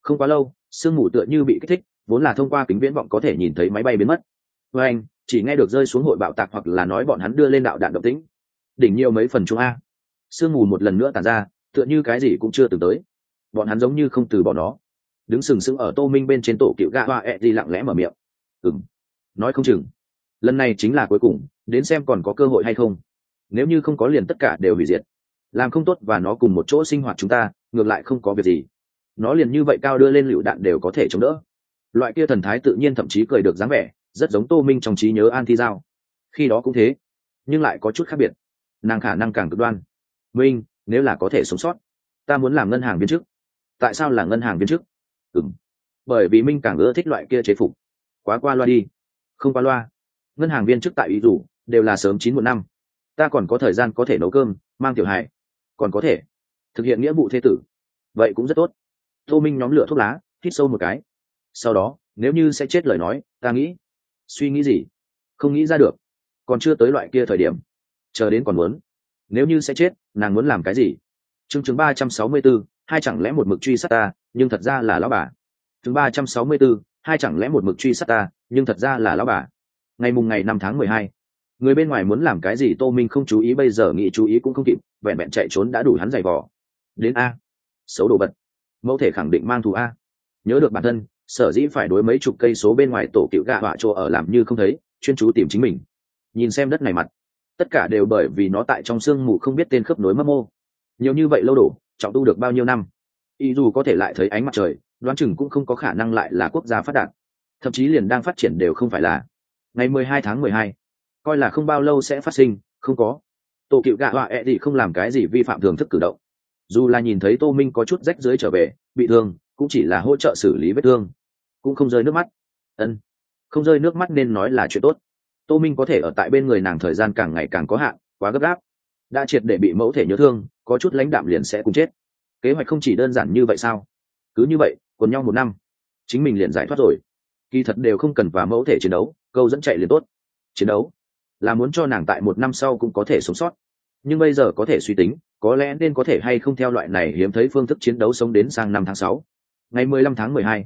không quá lâu, sương mù tựa như bị kích thích, vốn là thông qua kính viễn vọng có thể nhìn thấy máy bay biến mất. Vê anh chỉ nghe được rơi xuống hội bạo tạc hoặc là nói bọn hắn đưa lên đạo đạn động tĩnh. Đỉnh nhiều mấy phần chung a. Sương mù một lần nữa tàn ra, tựa như cái gì cũng chưa từng tới. Bọn hắn giống như không từ bỏ nó. Đứng sừng sững ở tô minh bên trên tổ cựu gạ hoa e ẹ đi lặng lẽ mở miệng. Ừng nói không chừng. Lần này chính là cuối cùng, đến xem còn có cơ hội hay không. Nếu như không có liền tất cả đều hủy diệt. Làm không tốt và nó cùng một chỗ sinh hoạt chúng ta, ngược lại không có việc gì. Nó liền như vậy cao đưa lên lựu đạn đều có thể chống đỡ. Loại kia thần thái tự nhiên thậm chí cười được dáng vẻ rất giống tô minh trong trí nhớ an thi giao. Khi đó cũng thế, nhưng lại có chút khác biệt. Nàng khả năng càng cực đoan. Minh, nếu là có thể sống sót, ta muốn làm ngân hàng viên chức. Tại sao là ngân hàng viên chức? Ừng bởi vì minh càng ưa thích loại kia chế phục. Quá qua loa đi. Không qua loa. Ngân hàng viên chức tại ý rủ đều là sớm chín một năm. Ta còn có thời gian có thể nấu cơm, mang tiểu hài. Còn có thể thực hiện nghĩa vụ thế tử. Vậy cũng rất tốt. Tô minh nhóm lửa thuốc lá, hít sâu một cái. Sau đó, nếu như sẽ chết lời nói, ta nghĩ suy nghĩ gì? Không nghĩ ra được. Còn chưa tới loại kia thời điểm. Chờ đến còn muốn. Nếu như sẽ chết, nàng muốn làm cái gì? Chương chứng ba trăm sáu mươi b ố hai chẳng lẽ một mực truy sát ta, nhưng thật ra là lão bà. Chương ba trăm sáu mươi b ố hai chẳng lẽ một mực truy sát ta, nhưng thật ra là lão bà. Ngày mùng ngày năm tháng mười hai, người bên ngoài muốn làm cái gì tô minh không chú ý, bây giờ nghĩ chú ý cũng không kịp, vẹn vẹn chạy trốn đã đủ hắn giày vò. Đến a. Xấu đồ vật. Mẫu thể khẳng định mang thù a. Nhớ được bản thân sở dĩ phải đối mấy chục cây số bên ngoài tổ cựu gạ họa chỗ ở làm như không thấy, chuyên chú tìm chính mình. Nhìn xem đất này mặt. Tất cả đều bởi vì nó tại trong sương mù không biết tên khớp nối mâm mô. Nhiều như vậy lâu đủ trọng tu được bao nhiêu năm? Y dù có thể lại thấy ánh mặt trời, đoán chừng cũng không có khả năng lại là quốc gia phát đạt. Thậm chí liền đang phát triển đều không phải là. Ngày mười hai tháng mười hai, coi là không bao lâu sẽ phát sinh, không có. Tổ cựu gạ họa ẹ、e、thì không làm cái gì vi phạm thường thức cử động. Dù là nhìn thấy tô minh có chút rách dưới trở về, bị thương, cũng chỉ là hỗ trợ xử lý vết thương cũng không rơi nước mắt. Ân, không rơi nước mắt nên nói là chuyện tốt. Tô minh có thể ở tại bên người nàng thời gian càng ngày càng có hạn, quá gấp gáp. Đã triệt để bị mẫu thể nhớ thương, có chút lãnh đạm liền sẽ cùng chết. Kế hoạch không chỉ đơn giản như vậy sao? Cứ như vậy còn nhau một năm, chính mình liền giải thoát rồi. Kỳ thật đều không cần và mẫu thể chiến đấu, câu dẫn chạy liền tốt. Chiến đấu là muốn cho nàng tại một năm sau cũng có thể sống sót. Nhưng bây giờ có thể suy tính, có lẽ nên có thể hay không theo loại này hiếm thấy phương thức chiến đấu sống đến sang năm tháng sáu. Ngày mười lăm tháng mười hai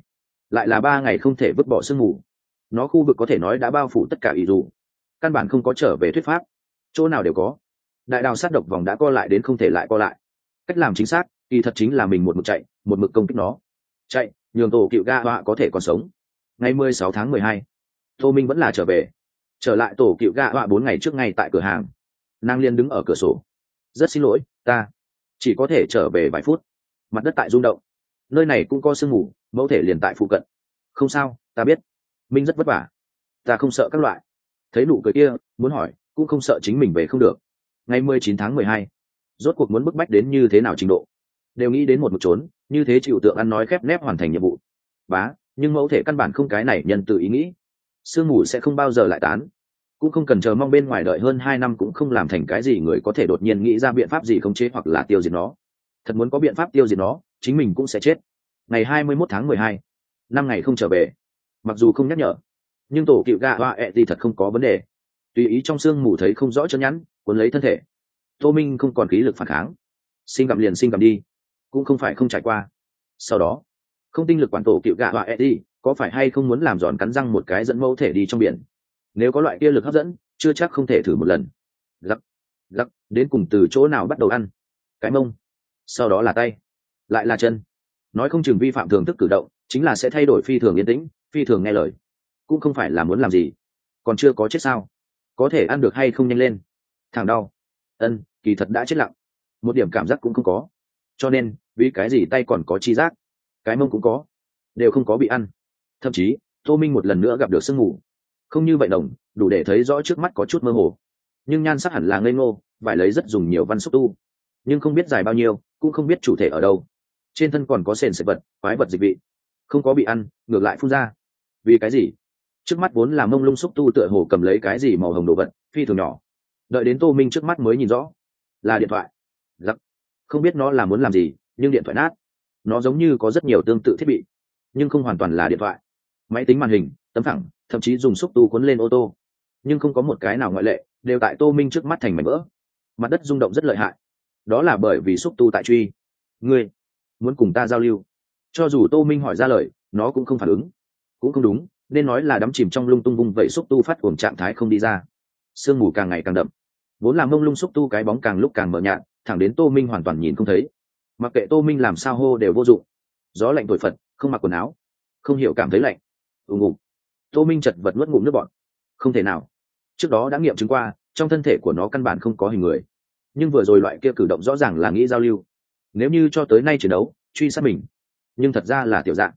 lại là ba ngày không thể vứt bỏ sương mù. Nó khu vực có thể nói đã bao phủ tất cả ý dù. Căn bản không có trở về thuyết pháp. Chỗ nào đều có. Đại đào sát độc vòng đã co lại đến không thể lại co lại. Cách làm chính xác, kỳ thật chính là mình một mực chạy, một mực công kích nó. Chạy, nhường tổ cựu ga họa có thể còn sống. Ngày mười sáu tháng mười hai, tô minh vẫn là trở về. Trở lại tổ cựu ga họa bốn ngày trước ngay tại cửa hàng. Nàng liên đứng ở cửa sổ. Rất xin lỗi, ta chỉ có thể trở về vài phút. Mặt đất tại rung động. Nơi này cũng có sương mù mẫu thể liền tại phụ cận. Không sao, ta biết. Minh rất vất vả. Ta không sợ các loại. Thấy nụ cười kia, muốn hỏi, cũng không sợ chính mình về không được. Ngày mười chín tháng mười hai, rốt cuộc muốn bức bách đến như thế nào trình độ? Đều nghĩ đến một một trốn như thế chịu tượng ăn nói khép nép hoàn thành nhiệm vụ. Bá, nhưng mẫu thể căn bản không cái này, nhân tự ý nghĩ. Sương mù sẽ không bao giờ lại tán. Cũng không cần chờ mong bên ngoài đợi hơn hai năm cũng không làm thành cái gì người có thể đột nhiên nghĩ ra biện pháp gì không chế hoặc là tiêu diệt nó. Thật muốn có biện pháp tiêu diệt nó, chính mình cũng sẽ chết ngày hai mươi 21 tháng mười hai. Năm ngày không trở về. Mặc dù không nhắc nhở nhưng tổ cựu gà hoa ẹ thì thật không có vấn đề. Tùy ý trong xương mù thấy không rõ chân nhắn cuốn lấy thân thể. Tô minh không còn khí lực phản kháng. Xin gặm liền xin gặm đi. Cũng không phải không trải qua. Sau đó không tinh lực quản tổ cựu gạ ẹ eddie có phải hay không muốn làm giòn cắn răng một cái dẫn mẫu thể đi trong biển? Nếu có loại kia lực hấp dẫn chưa chắc không thể thử một lần. Lắc, lắc, đến cùng từ chỗ nào bắt đầu ăn? Cái mông. Sau đó là tay. Lại là chân nói không chừng vi phạm thường thức cử động, chính là sẽ thay đổi phi thường yên tĩnh, phi thường nghe lời. Cũng không phải là muốn làm gì. Còn chưa có chết sao? Có thể ăn được hay không nhanh lên? Thằng đau. Ân, kỳ thật đã chết lặng. Một điểm cảm giác cũng không có. Cho nên, vì cái gì tay còn có chi giác? Cái mông cũng có. Đều không có bị ăn. Thậm chí, tô minh một lần nữa gặp được sương mù. Không như vậy đồng, đủ để thấy rõ trước mắt có chút mơ hồ. Nhưng nhan sắc hẳn là ngây ngô, vải lấy rất dùng nhiều văn xúc tu. Nhưng không biết dài bao nhiêu, cũng không biết chủ thể ở đâu trên thân còn có sền sệt vật, quái vật dịch vị. Không có bị ăn, ngược lại phun ra. Vì cái gì? Trước mắt vốn là mông lung xúc tu tựa hồ cầm lấy cái gì màu hồng đồ vật, phi thường nhỏ. Đợi đến tô minh trước mắt mới nhìn rõ. Là điện thoại. Giặc không biết nó là muốn làm gì, nhưng điện thoại nát. Nó giống như có rất nhiều tương tự thiết bị, nhưng không hoàn toàn là điện thoại. Máy tính màn hình, tấm thẳng thậm chí dùng xúc tu cuốn lên ô tô. Nhưng không có một cái nào ngoại lệ, đều tại tô minh trước mắt thành mảnh vỡ. Mặt đất rung động rất lợi hại. Đó là bởi vì xúc tu tại truy. Ngươi muốn cùng ta giao lưu. Cho dù tô minh hỏi ra lời, nó cũng không phản ứng. Cũng không đúng, nên nói là đắm chìm trong lung tung vung vẩy xúc tu phát cuồng trạng thái không đi ra. Sương mù càng ngày càng đậm. Vốn làm mông lung xúc tu cái bóng càng lúc càng mờ nhạt, thẳng đến tô minh hoàn toàn nhìn không thấy. Mặc kệ tô minh làm sao hô đều vô dụng. Gió lạnh thổi phật, không mặc quần áo, không hiểu cảm thấy lạnh. Ù ngụ tô minh chật vật nuốt ngụm nước bọn không thể nào. Trước đó đã nghiệm chứng qua, trong thân thể của nó căn bản không có hình người. Nhưng vừa rồi loại kia cử động rõ ràng là nghĩ giao lưu nếu như cho tới nay chiến đấu, truy sát mình, nhưng thật ra là tiểu dạng.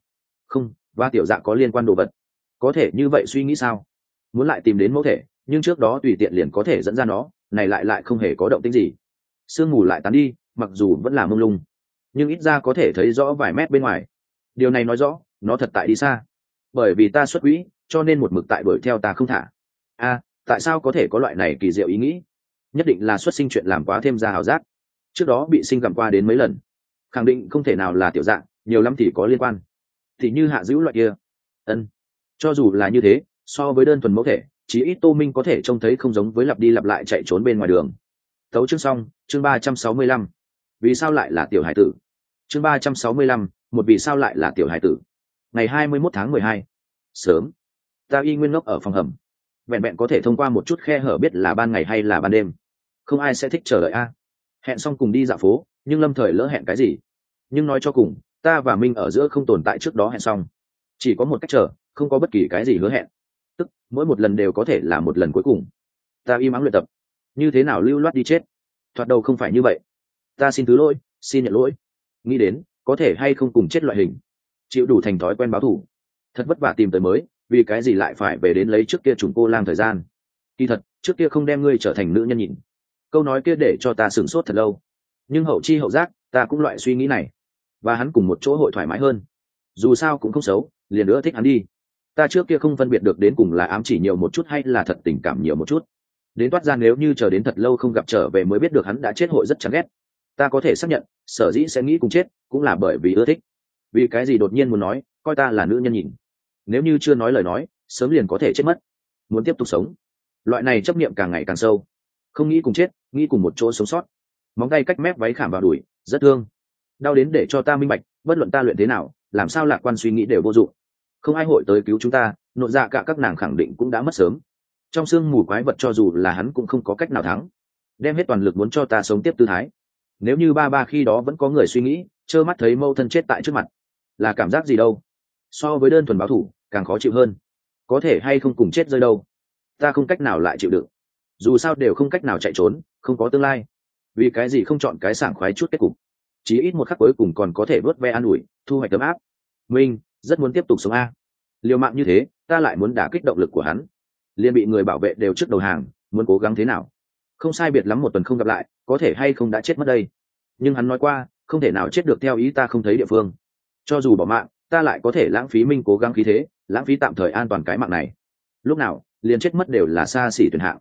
Không, và tiểu dạng có liên quan đồ vật. Có thể như vậy suy nghĩ sao? Muốn lại tìm đến mẫu thể, nhưng trước đó tùy tiện liền có thể dẫn ra nó, này lại lại không hề có động tĩnh gì. Sương mù lại tán đi, mặc dù vẫn là mông lung, nhưng ít ra có thể thấy rõ vài mét bên ngoài. Điều này nói rõ, nó thật tại đi xa. Bởi vì ta xuất quỹ, cho nên một mực tại đuổi theo ta không thả. A tại sao có thể có loại này kỳ diệu ý nghĩ? Nhất định là xuất sinh chuyện làm quá thêm ra hào giác trước đó bị sinh gặm qua đến mấy lần. Khẳng định không thể nào là tiểu dạng, nhiều lắm thì có liên quan. Thì như hạ dữ loại kia. Ân. Cho dù là như thế, so với đơn thuần mẫu thể, chí ít tô minh có thể trông thấy không giống với lặp đi lặp lại chạy trốn bên ngoài đường. Thấu chương xong, chương ba trăm sáu mươi lăm. Vì sao lại là tiểu hải tử? Chương ba trăm sáu mươi lăm, một vì sao lại là tiểu hải tử? Ngày hai mươi mốt tháng mười hai. Sớm. Ta y nguyên ngốc ở phòng hầm. Vẹn vẹn có thể thông qua một chút khe hở biết là ban ngày hay là ban đêm. Không ai sẽ thích chờ đợi a hẹn xong cùng đi dạo phố, nhưng lâm thời lỡ hẹn cái gì? Nhưng nói cho cùng, ta và minh ở giữa không tồn tại trước đó hẹn xong. Chỉ có một cách chờ, không có bất kỳ cái gì hứa hẹn. Tức, mỗi một lần đều có thể là một lần cuối cùng. Ta im ắng luyện tập. Như thế nào lưu loát đi chết? Thoạt đầu không phải như vậy. Ta xin thứ lỗi, xin nhận lỗi. Nghĩ đến, có thể hay không cùng chết loại hình. Chịu đủ thành thói quen báo thủ. Thật vất vả tìm tới mới, vì cái gì lại phải về đến lấy trước kia trùng cô lang thời gian. Kỳ thật, trước kia không đem ngươi trở thành nữ nhân nhịn câu nói kia để cho ta sửng sốt thật lâu. Nhưng hậu chi hậu giác, ta cũng loại suy nghĩ này. Và hắn cùng một chỗ hội thoải mái hơn. Dù sao cũng không xấu, liền nữa thích hắn đi. Ta trước kia không phân biệt được đến cùng là ám chỉ nhiều một chút hay là thật tình cảm nhiều một chút. Đến toát ra nếu như chờ đến thật lâu không gặp trở về mới biết được hắn đã chết hội rất chán ghét. Ta có thể xác nhận, sở dĩ sẽ nghĩ cùng chết, cũng là bởi vì ưa thích. Vì cái gì đột nhiên muốn nói, coi ta là nữ nhân nhìn. Nếu như chưa nói lời nói, sớm liền có thể chết mất. Muốn tiếp tục sống. Loại này chấp niệm càng ngày càng sâu không nghĩ cùng chết, nghĩ cùng một chỗ sống sót. Móng tay cách mép váy khảm vào đùi, rất thương. Đau đến để cho ta minh bạch, bất luận ta luyện thế nào, làm sao lạc quan suy nghĩ đều vô dụng. Không ai hội tới cứu chúng ta nội dạ cả các nàng khẳng định cũng đã mất sớm. Trong sương mù quái vật cho dù là hắn cũng không có cách nào thắng. Đem hết toàn lực muốn cho ta sống tiếp tư thái. Nếu như ba ba khi đó vẫn có người suy nghĩ, trơ mắt thấy mâu thân chết tại trước mặt, là cảm giác gì đâu? So với đơn thuần báo thủ, càng khó chịu hơn. Có thể hay không cùng chết rơi đâu? Ta không cách nào lại chịu đựng dù sao đều không cách nào chạy trốn, không có tương lai. Vì cái gì không chọn cái sảng khoái chút kết cục? Chí ít một khắc cuối cùng còn có thể vớt ve an ủi, thu hoạch ấm áp. Minh, rất muốn tiếp tục sống a. Liều mạng như thế, ta lại muốn đả kích động lực của hắn. Liền bị người bảo vệ đều trước đầu hàng, muốn cố gắng thế nào? Không sai biệt lắm một tuần không gặp lại, có thể hay không đã chết mất đây? Nhưng hắn nói qua, không thể nào chết được theo ý ta không thấy địa phương. Cho dù bỏ mạng, ta lại có thể lãng phí minh cố gắng khí thế, lãng phí tạm thời an toàn cái mạng này. Lúc nào, liền chết mất đều là xa xỉ tuyển hạng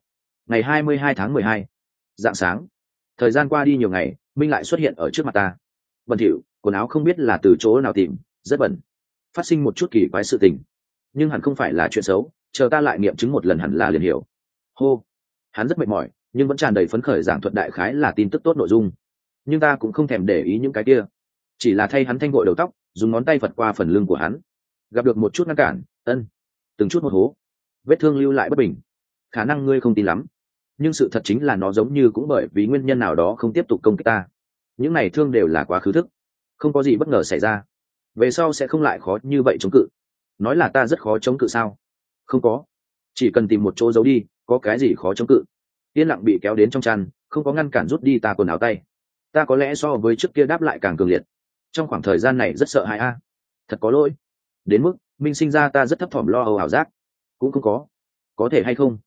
ngày hai mươi hai tháng mười hai. Dạng sáng. Thời gian qua đi nhiều ngày, minh lại xuất hiện ở trước mặt ta. Bẩn thỉu, quần áo không biết là từ chỗ nào tìm, rất bẩn. Phát sinh một chút kỳ quái sự tình. Nhưng hẳn không phải là chuyện xấu, chờ ta lại nghiệm chứng một lần hẳn là liền hiểu. Hô. Hắn rất mệt mỏi, nhưng vẫn tràn đầy phấn khởi giảng thuật đại khái là tin tức tốt nội dung. Nhưng ta cũng không thèm để ý những cái kia. Chỉ là thay hắn thanh gội đầu tóc, dùng ngón tay vật qua phần lưng của hắn. Gặp được một chút ngăn cản, ân, từng chút một hố. Vết thương lưu lại bất bình. Khả năng ngươi không tin lắm nhưng sự thật chính là nó giống như cũng bởi vì nguyên nhân nào đó không tiếp tục công kích ta. Những này thương đều là quá khứ thức. Không có gì bất ngờ xảy ra. Về sau sẽ không lại khó như vậy chống cự. Nói là ta rất khó chống cự sao? Không có. Chỉ cần tìm một chỗ giấu đi, có cái gì khó chống cự? Yên lặng bị kéo đến trong chăn, không có ngăn cản rút đi ta quần áo tay. Ta có lẽ so với trước kia đáp lại càng cường liệt. Trong khoảng thời gian này rất sợ hãi a. Thật có lỗi. Đến mức, minh sinh ra ta rất thấp thỏm lo âu ảo giác. Cũng không có. Có thể hay không?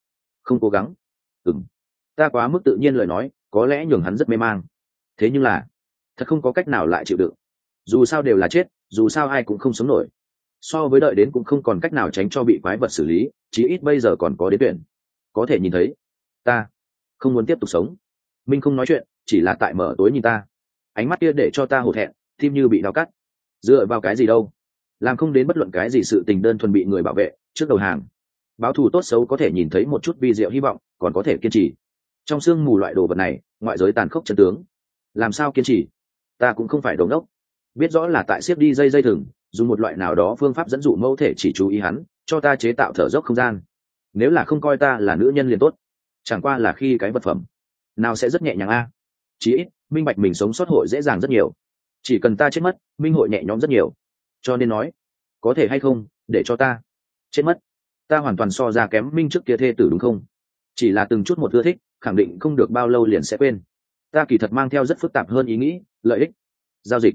Không cố gắng ừng ta quá mức tự nhiên lời nói, có lẽ nhường hắn rất mê mang. Thế nhưng là, thật không có cách nào lại chịu đựng. Dù sao đều là chết, dù sao ai cũng không sống nổi. So với đợi đến cũng không còn cách nào tránh cho bị quái vật xử lý, chí ít bây giờ còn có đến tuyển. Có thể nhìn thấy, ta không muốn tiếp tục sống. Minh không nói chuyện, chỉ là tại mở tối nhìn ta. Ánh mắt kia để cho ta hổ thẹn, tim như bị đau cắt. Dựa vào cái gì đâu? Làm không đến bất luận cái gì sự tình đơn thuần bị người bảo vệ, trước đầu hàng. Báo thù tốt xấu có thể nhìn thấy một chút vi diệu hy vọng còn có thể kiên trì. Trong sương mù loại đồ vật này, ngoại giới tàn khốc chân tướng. Làm sao kiên trì? Ta cũng không phải đồn đốc. Biết rõ là tại siết đi dây dây thừng, dùng một loại nào đó phương pháp dẫn dụ mẫu thể chỉ chú ý hắn, cho ta chế tạo thở dốc không gian. Nếu là không coi ta là nữ nhân liền tốt. Chẳng qua là khi cái vật phẩm nào sẽ rất nhẹ nhàng a? Chí ít, minh bạch mình sống sót hội dễ dàng rất nhiều. Chỉ cần ta chết mất, minh hội nhẹ nhõm rất nhiều. Cho nên nói, có thể hay không, để cho ta chết mất. Ta hoàn toàn so ra kém minh trước kia thê tử đúng không? Chỉ là từng chút một ưa thích, khẳng định không được bao lâu liền sẽ quên. Ta kỳ thật mang theo rất phức tạp hơn ý nghĩ, lợi ích, giao dịch,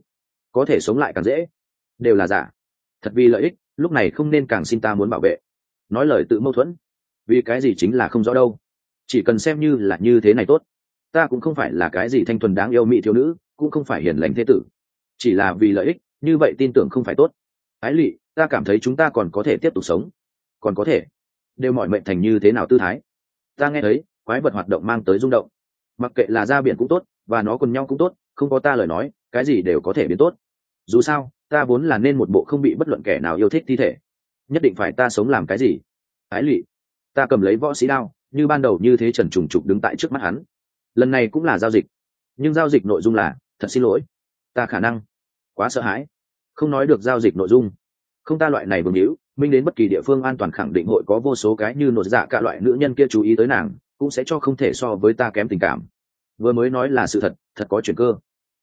có thể sống lại càng dễ, đều là giả. Thật vì lợi ích, lúc này không nên càng xin ta muốn bảo vệ. Nói lời tự mâu thuẫn, vì cái gì chính là không rõ đâu. Chỉ cần xem như là như thế này tốt. Ta cũng không phải là cái gì thanh thuần đáng yêu mỹ thiếu nữ, cũng không phải hiền lành thế tử. Chỉ là vì lợi ích, như vậy tin tưởng không phải tốt. Ái lụy ta cảm thấy chúng ta còn có thể tiếp tục sống. Còn có thể. Đều mọi mệnh thành như thế nào tư thái ta nghe thấy, quái vật hoạt động mang tới rung động. Mặc kệ là ra biển cũng tốt, và nó còn nhau cũng tốt, không có ta lời nói, cái gì đều có thể biến tốt. Dù sao, ta vốn là nên một bộ không bị bất luận kẻ nào yêu thích thi thể. Nhất định phải ta sống làm cái gì? Ái lụy, ta cầm lấy võ sĩ đao, như ban đầu như thế trần trùng trục đứng tại trước mắt hắn. Lần này cũng là giao dịch, nhưng giao dịch nội dung là, thật xin lỗi, ta khả năng quá sợ hãi. Không nói được giao dịch nội dung, không ta loại này vương hữu minh đến bất kỳ địa phương an toàn khẳng định hội có vô số cái như nội dạ cả loại nữ nhân kia chú ý tới nàng, cũng sẽ cho không thể so với ta kém tình cảm. Vừa mới nói là sự thật thật có chuyện cơ.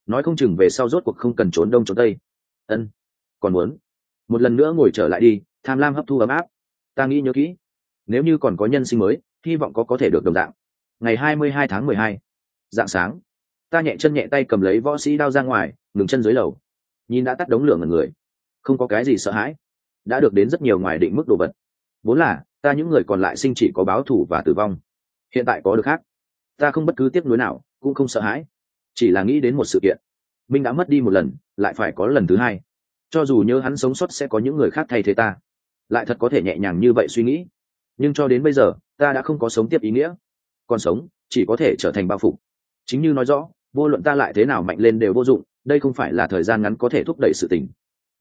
Nói không chừng về sau rốt cuộc không cần trốn đông trốn tây. Ân, còn muốn. Một lần nữa ngồi trở lại đi, tham lam hấp thu ấm áp. Ta nghĩ nhớ kỹ. Nếu như còn có nhân sinh mới, hy vọng có có thể được đồng dạng. Ngày hai mươi hai tháng mười hai, dạng sáng. Ta nhẹ chân nhẹ tay cầm lấy võ sĩ đao ra ngoài, ngừng chân dưới lầu. Nhìn đã tắt đống lửa ngần người. Không có cái gì sợ hãi đã được đến rất nhiều ngoài định mức đồ vật. Vốn là, ta những người còn lại sinh chỉ có báo thủ và tử vong. Hiện tại có được khác. Ta không bất cứ tiếc nuối nào, cũng không sợ hãi. Chỉ là nghĩ đến một sự kiện. Minh đã mất đi một lần, lại phải có lần thứ hai. Cho dù nhớ hắn sống sót sẽ có những người khác thay thế ta. Lại thật có thể nhẹ nhàng như vậy suy nghĩ. Nhưng cho đến bây giờ, ta đã không có sống tiếp ý nghĩa. Còn sống, chỉ có thể trở thành bao phục chính như nói rõ, vô luận ta lại thế nào mạnh lên đều vô dụng, đây không phải là thời gian ngắn có thể thúc đẩy sự tình.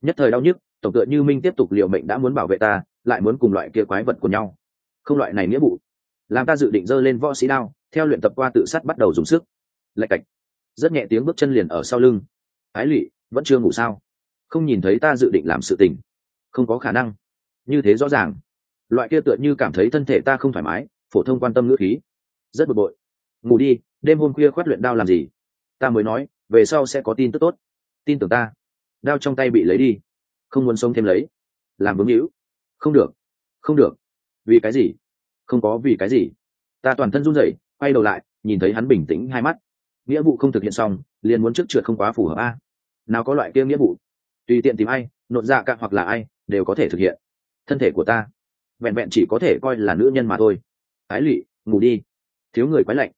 Nhất thời đau nhức tổng tựa như minh tiếp tục liệu mệnh đã muốn bảo vệ ta, lại muốn cùng loại kia quái vật của nhau. Không loại này nghĩa vụ. Làm ta dự định dơ lên võ sĩ đao, theo luyện tập qua tự sát bắt đầu dùng sức. Lạch cạch. Rất nhẹ tiếng bước chân liền ở sau lưng. Ái lụy, vẫn chưa ngủ sao? Không nhìn thấy ta dự định làm sự tình. Không có khả năng. Như thế rõ ràng. Loại kia tựa như cảm thấy thân thể ta không thoải mái, phổ thông quan tâm ngữ khí. Rất bực bội. Ngủ đi, đêm hôm khuya khoát luyện đao làm gì? Ta mới nói, về sau sẽ có tin tức tốt. Tin tưởng ta. Đao trong tay bị lấy đi không muốn sống thêm lấy. Làm vướng hữu không được. Không được. Vì cái gì? Không có vì cái gì. Ta toàn thân run rẩy, quay đầu lại, nhìn thấy hắn bình tĩnh hai mắt. Nghĩa vụ không thực hiện xong, liền muốn trước trượt không quá phù hợp a. Nào có loại kia nghĩa vụ? Tùy tiện tìm ai, nộn dạ cạn hoặc là ai, đều có thể thực hiện. Thân thể của ta, vẹn vẹn chỉ có thể coi là nữ nhân mà thôi. Ái lụy, ngủ đi. Thiếu người quái lạnh.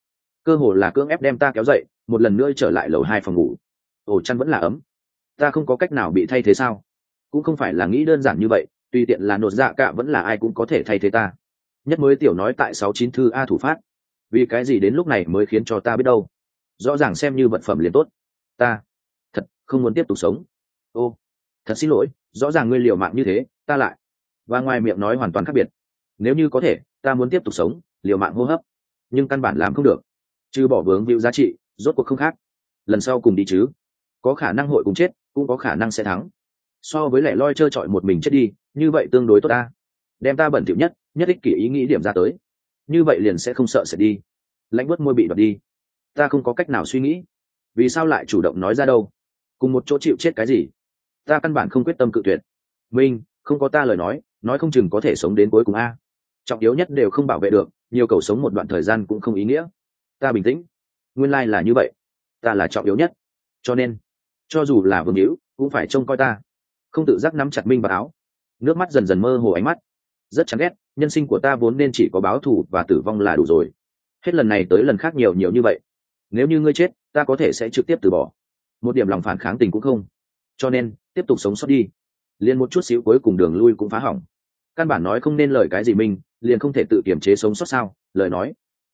Cơ hồ là cưỡng ép đem ta kéo dậy, một lần nữa trở lại lầu hai phòng ngủ. Ổ chăn vẫn là ấm. Ta không có cách nào bị thay thế sao? Cũng không phải là nghĩ đơn giản như vậy, tùy tiện là nột dạ cả vẫn là ai cũng có thể thay thế ta. Nhất mới tiểu nói tại sáu chín thư a thủ phát. Vì cái gì đến lúc này mới khiến cho ta biết đâu? Rõ ràng xem như vật phẩm liền tốt. Ta, thật, không muốn tiếp tục sống. Ô, thật xin lỗi, rõ ràng ngươi liều mạng như thế, ta lại. Và ngoài miệng nói hoàn toàn khác biệt. Nếu như có thể, ta muốn tiếp tục sống, liều mạng hô hấp. Nhưng căn bản làm không được. Chứ bỏ vướng víu giá trị, rốt cuộc không khác. Lần sau cùng đi chứ. Có khả năng hội cùng chết, cũng có khả năng sẽ thắng so với lẻ loi trơ trọi một mình chết đi, như vậy tương đối tốt ta. Đem ta bẩn thỉu nhất nhất ích kỷ ý nghĩ điểm ra tới. Như vậy liền sẽ không sợ sẽ đi. Lãnh bớt môi bị đoạt đi. Ta không có cách nào suy nghĩ. Vì sao lại chủ động nói ra đâu? Cùng một chỗ chịu chết cái gì? Ta căn bản không quyết tâm cự tuyệt. Minh không có ta lời nói nói không chừng có thể sống đến cuối cùng a. Trọng yếu nhất đều không bảo vệ được, nhiều cầu sống một đoạn thời gian cũng không ý nghĩa. Ta bình tĩnh. Nguyên lai、like、là như vậy. Ta là trọng yếu nhất. Cho nên, cho dù là vương hữu, cũng phải trông coi ta không tự giác nắm chặt minh vào áo. Nước mắt dần dần mơ hồ ánh mắt. Rất chán ghét, nhân sinh của ta vốn nên chỉ có báo thù và tử vong là đủ rồi. Hết lần này tới lần khác nhiều nhiều như vậy. Nếu như ngươi chết, ta có thể sẽ trực tiếp từ bỏ. Một điểm lòng phản kháng tình cũng không. Cho nên, tiếp tục sống sót đi. Liền một chút xíu cuối cùng đường lui cũng phá hỏng. Căn bản nói không nên lời cái gì mình, liền không thể tự kiềm chế sống sót sao? Lời nói.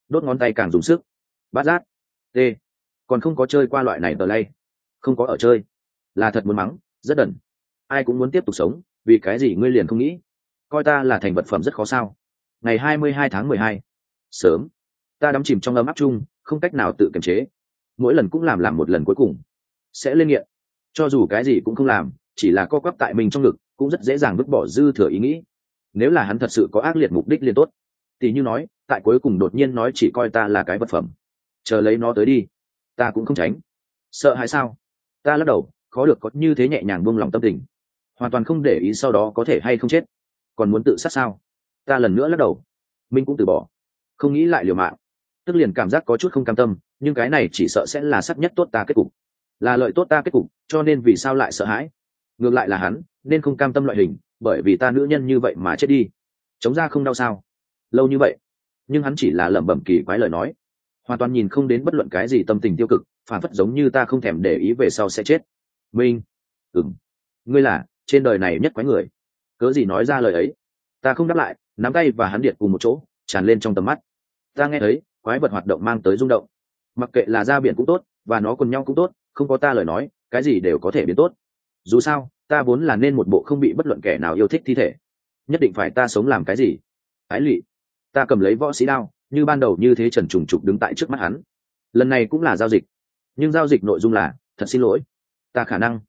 Đốt ngón tay càng dùng sức. Bát giác. T. Còn không có chơi qua loại này tờ lay. Không có ở chơi. Là thật muốn mắng, rất đần ai cũng muốn tiếp tục sống, vì cái gì ngươi liền không nghĩ? Coi ta là thành vật phẩm rất khó sao. Ngày hai mươi hai tháng mười hai, sớm. Ta đắm chìm trong ấm áp chung, không cách nào tự kiềm chế. Mỗi lần cũng làm làm một lần cuối cùng. Sẽ lên nghiện. Cho dù cái gì cũng không làm, chỉ là co quắp tại mình trong ngực, cũng rất dễ dàng vứt bỏ dư thừa ý nghĩ. Nếu là hắn thật sự có ác liệt mục đích liên tốt. Thì như nói, tại cuối cùng đột nhiên nói chỉ coi ta là cái vật phẩm. Chờ lấy nó tới đi, ta cũng không tránh. Sợ hay sao? Ta lắc đầu, khó được có như thế nhẹ nhàng buông lòng tâm tình hoàn toàn không để ý sau đó có thể hay không chết. Còn muốn tự sát sao? Ta lần nữa lắc đầu. Minh cũng từ bỏ. Không nghĩ lại liều mạng. Tức liền cảm giác có chút không cam tâm, nhưng cái này chỉ sợ sẽ là sắc nhất tốt ta kết cục. Là lợi tốt ta kết cục, cho nên vì sao lại sợ hãi? Ngược lại là hắn, nên không cam tâm loại hình, bởi vì ta nữ nhân như vậy mà chết đi. Chống ra không đau sao? Lâu như vậy. Nhưng hắn chỉ là lẩm bẩm kỳ quái lời nói. Hoàn toàn nhìn không đến bất luận cái gì tâm tình tiêu cực, phản phất giống như ta không thèm để ý về sau sẽ chết. Minh. Ừng ngươi là? Trên đời này nhất quái người. Cớ gì nói ra lời ấy? Ta không đáp lại, nắm tay và hắn điện cùng một chỗ, tràn lên trong tầm mắt. Ta nghe thấy, quái vật hoạt động mang tới rung động. Mặc kệ là ra biển cũng tốt, và nó còn nhau cũng tốt, không có ta lời nói, cái gì đều có thể biến tốt. Dù sao, ta vốn là nên một bộ không bị bất luận kẻ nào yêu thích thi thể. Nhất định phải ta sống làm cái gì? Ái lụy. Ta cầm lấy võ sĩ đao, như ban đầu như thế trần trùng trục đứng tại trước mắt hắn. Lần này cũng là giao dịch. Nhưng giao dịch nội dung là, thật xin lỗi. Ta khả năng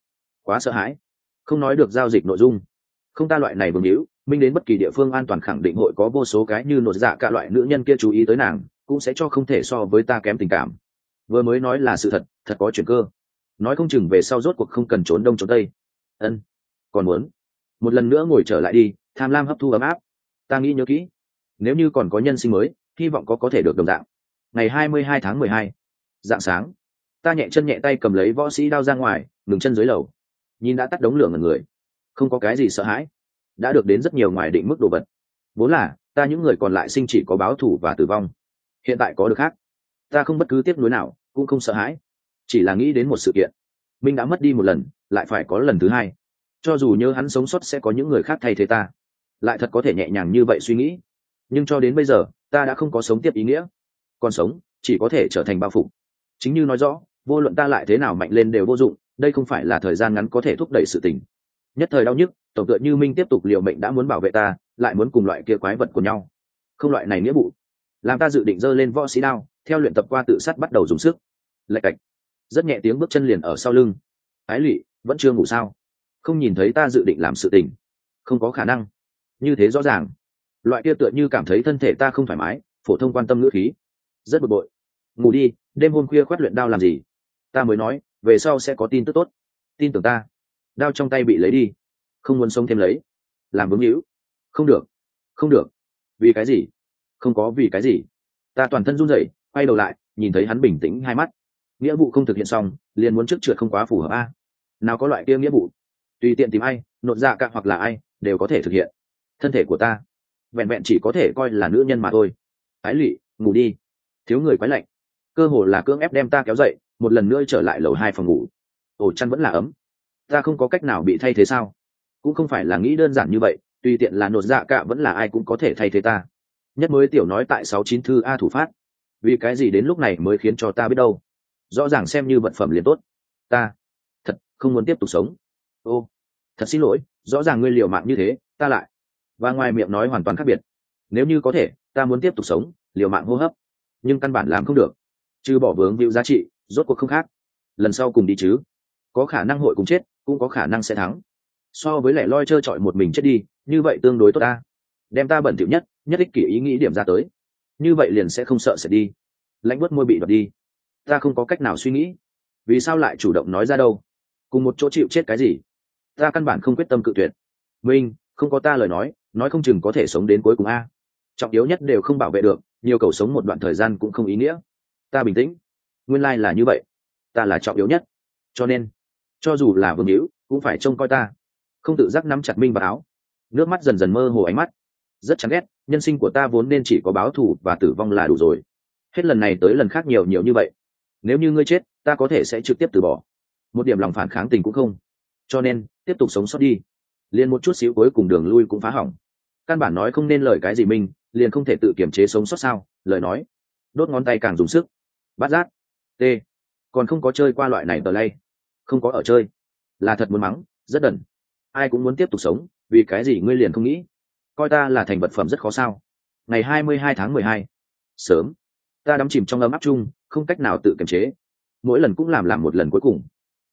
quá sợ hãi không nói được giao dịch nội dung. Không ta loại này vương hữu, minh đến bất kỳ địa phương an toàn khẳng định hội có vô số cái như nội dạ cả loại nữ nhân kia chú ý tới nàng, cũng sẽ cho không thể so với ta kém tình cảm. Vừa mới nói là sự thật thật có chuyện cơ. Nói không chừng về sau rốt cuộc không cần trốn đông trốn tây. Ân, còn muốn. Một lần nữa ngồi trở lại đi, tham lam hấp thu ấm áp. Ta nghĩ nhớ kỹ. Nếu như còn có nhân sinh mới, hy vọng có có thể được đồng dạng. Ngày hai mươi hai tháng mười hai, dạng sáng. Ta nhẹ chân nhẹ tay cầm lấy võ sĩ đao ra ngoài, ngừng chân dưới lầu nhìn đã tắt đống lửa ngần người. Không có cái gì sợ hãi. Đã được đến rất nhiều ngoài định mức đồ vật. Vốn là, ta những người còn lại sinh chỉ có báo thủ và tử vong. Hiện tại có được khác. Ta không bất cứ tiếc nuối nào, cũng không sợ hãi. Chỉ là nghĩ đến một sự kiện. Minh đã mất đi một lần, lại phải có lần thứ hai. Cho dù nhớ hắn sống sót sẽ có những người khác thay thế ta. Lại thật có thể nhẹ nhàng như vậy suy nghĩ. Nhưng cho đến bây giờ, ta đã không có sống tiếp ý nghĩa. Còn sống, chỉ có thể trở thành bao phục chính như nói rõ, vô luận ta lại thế nào mạnh lên đều vô dụng đây không phải là thời gian ngắn có thể thúc đẩy sự tình. Nhất thời đau nhức, tổng tựa như minh tiếp tục liều mệnh đã muốn bảo vệ ta, lại muốn cùng loại kia quái vật của nhau. Không loại này nghĩa vụ. Làm ta dự định giơ lên võ sĩ đao, theo luyện tập qua tự sát bắt đầu dùng sức. Lạch cạch. Rất nhẹ tiếng bước chân liền ở sau lưng. Ái lụy, vẫn chưa ngủ sao? Không nhìn thấy ta dự định làm sự tình. Không có khả năng. Như thế rõ ràng. Loại kia tựa như cảm thấy thân thể ta không thoải mái, phổ thông quan tâm ngữ khí. Rất bực bội. Ngủ đi, đêm hôm khuya khoát luyện đao làm gì? Ta mới nói về sau sẽ có tin tức tốt. Tin tưởng ta. Đao trong tay bị lấy đi. Không muốn sống thêm lấy. Làm vướng hữu. Không được. Không được. Vì cái gì? Không có vì cái gì. Ta toàn thân run rẩy, quay đầu lại, nhìn thấy hắn bình tĩnh hai mắt. Nghĩa vụ không thực hiện xong, liền muốn trước trượt không quá phù hợp a. Nào có loại kia nghĩa vụ? Tùy tiện tìm ai, nộn dạ cả hoặc là ai, đều có thể thực hiện. Thân thể của ta, vẹn vẹn chỉ có thể coi là nữ nhân mà thôi. Ái lụy, ngủ đi. Thiếu người quái lạnh. Cơ hồ là cưỡng ép đem ta kéo dậy một lần nữa trở lại lầu hai phòng ngủ. Ổ chăn vẫn là ấm. Ta không có cách nào bị thay thế sao? Cũng không phải là nghĩ đơn giản như vậy, tùy tiện là nột dạ cả vẫn là ai cũng có thể thay thế ta. Nhất mới tiểu nói tại sáu chín thư a thủ phát. Vì cái gì đến lúc này mới khiến cho ta biết đâu? Rõ ràng xem như vật phẩm liền tốt. Ta, thật, không muốn tiếp tục sống. Ô, thật xin lỗi, rõ ràng ngươi liều mạng như thế, ta lại. Và ngoài miệng nói hoàn toàn khác biệt. Nếu như có thể, ta muốn tiếp tục sống, liều mạng hô hấp. Nhưng căn bản làm không được. Chứ bỏ vướng víu giá trị rốt cuộc không khác. Lần sau cùng đi chứ. Có khả năng hội cùng chết, cũng có khả năng sẽ thắng. So với lẻ loi trơ trọi một mình chết đi, như vậy tương đối tốt ta. Đem ta bẩn thỉu nhất nhất ích kỷ ý nghĩ điểm ra tới. Như vậy liền sẽ không sợ sẽ đi. Lãnh bớt môi bị đoạt đi. Ta không có cách nào suy nghĩ. Vì sao lại chủ động nói ra đâu? Cùng một chỗ chịu chết cái gì? Ta căn bản không quyết tâm cự tuyệt. Minh, không có ta lời nói nói không chừng có thể sống đến cuối cùng a. Trọng yếu nhất đều không bảo vệ được, nhiều cầu sống một đoạn thời gian cũng không ý nghĩa. Ta bình tĩnh nguyên lai là như vậy. Ta là trọng yếu nhất. Cho nên, cho dù là vương hữu, cũng phải trông coi ta. Không tự giác nắm chặt minh vào áo. Nước mắt dần dần mơ hồ ánh mắt. Rất chán ghét, nhân sinh của ta vốn nên chỉ có báo thù và tử vong là đủ rồi. Hết lần này tới lần khác nhiều nhiều như vậy. Nếu như ngươi chết, ta có thể sẽ trực tiếp từ bỏ. Một điểm lòng phản kháng tình cũng không. Cho nên, tiếp tục sống sót đi. Liền một chút xíu cuối cùng đường lui cũng phá hỏng. Căn bản nói không nên lời cái gì mình, liền không thể tự kiềm chế sống sót sao, lời nói. Đốt ngón tay càng dùng sức. Bát giác t còn không có chơi qua loại này tờ lay. Không có ở chơi. Là thật muốn mắng, rất đần. Ai cũng muốn tiếp tục sống, vì cái gì ngươi liền không nghĩ? Coi ta là thành vật phẩm rất khó sao. Ngày hai mươi hai tháng mười hai. Sớm. Ta đắm chìm trong ấm áp chung, không cách nào tự kiềm chế. Mỗi lần cũng làm làm một lần cuối cùng.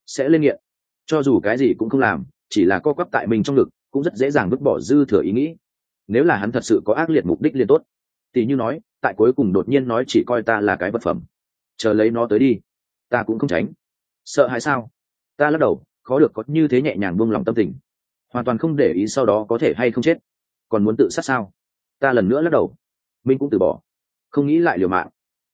Sẽ lên nghiện. Cho dù cái gì cũng không làm, chỉ là co quắp tại mình trong ngực, cũng rất dễ dàng vứt bỏ dư thừa ý nghĩ. Nếu là hắn thật sự có ác liệt mục đích liền tốt. Tỷ như nói, tại cuối cùng đột nhiên nói chỉ coi ta là cái vật phẩm chờ lấy nó tới đi. Ta cũng không tránh. Sợ hãi sao? Ta lắc đầu, khó được có như thế nhẹ nhàng buông lòng tâm tình. Hoàn toàn không để ý sau đó có thể hay không chết. Còn muốn tự sát sao? Ta lần nữa lắc đầu. Minh cũng từ bỏ. Không nghĩ lại liều mạng.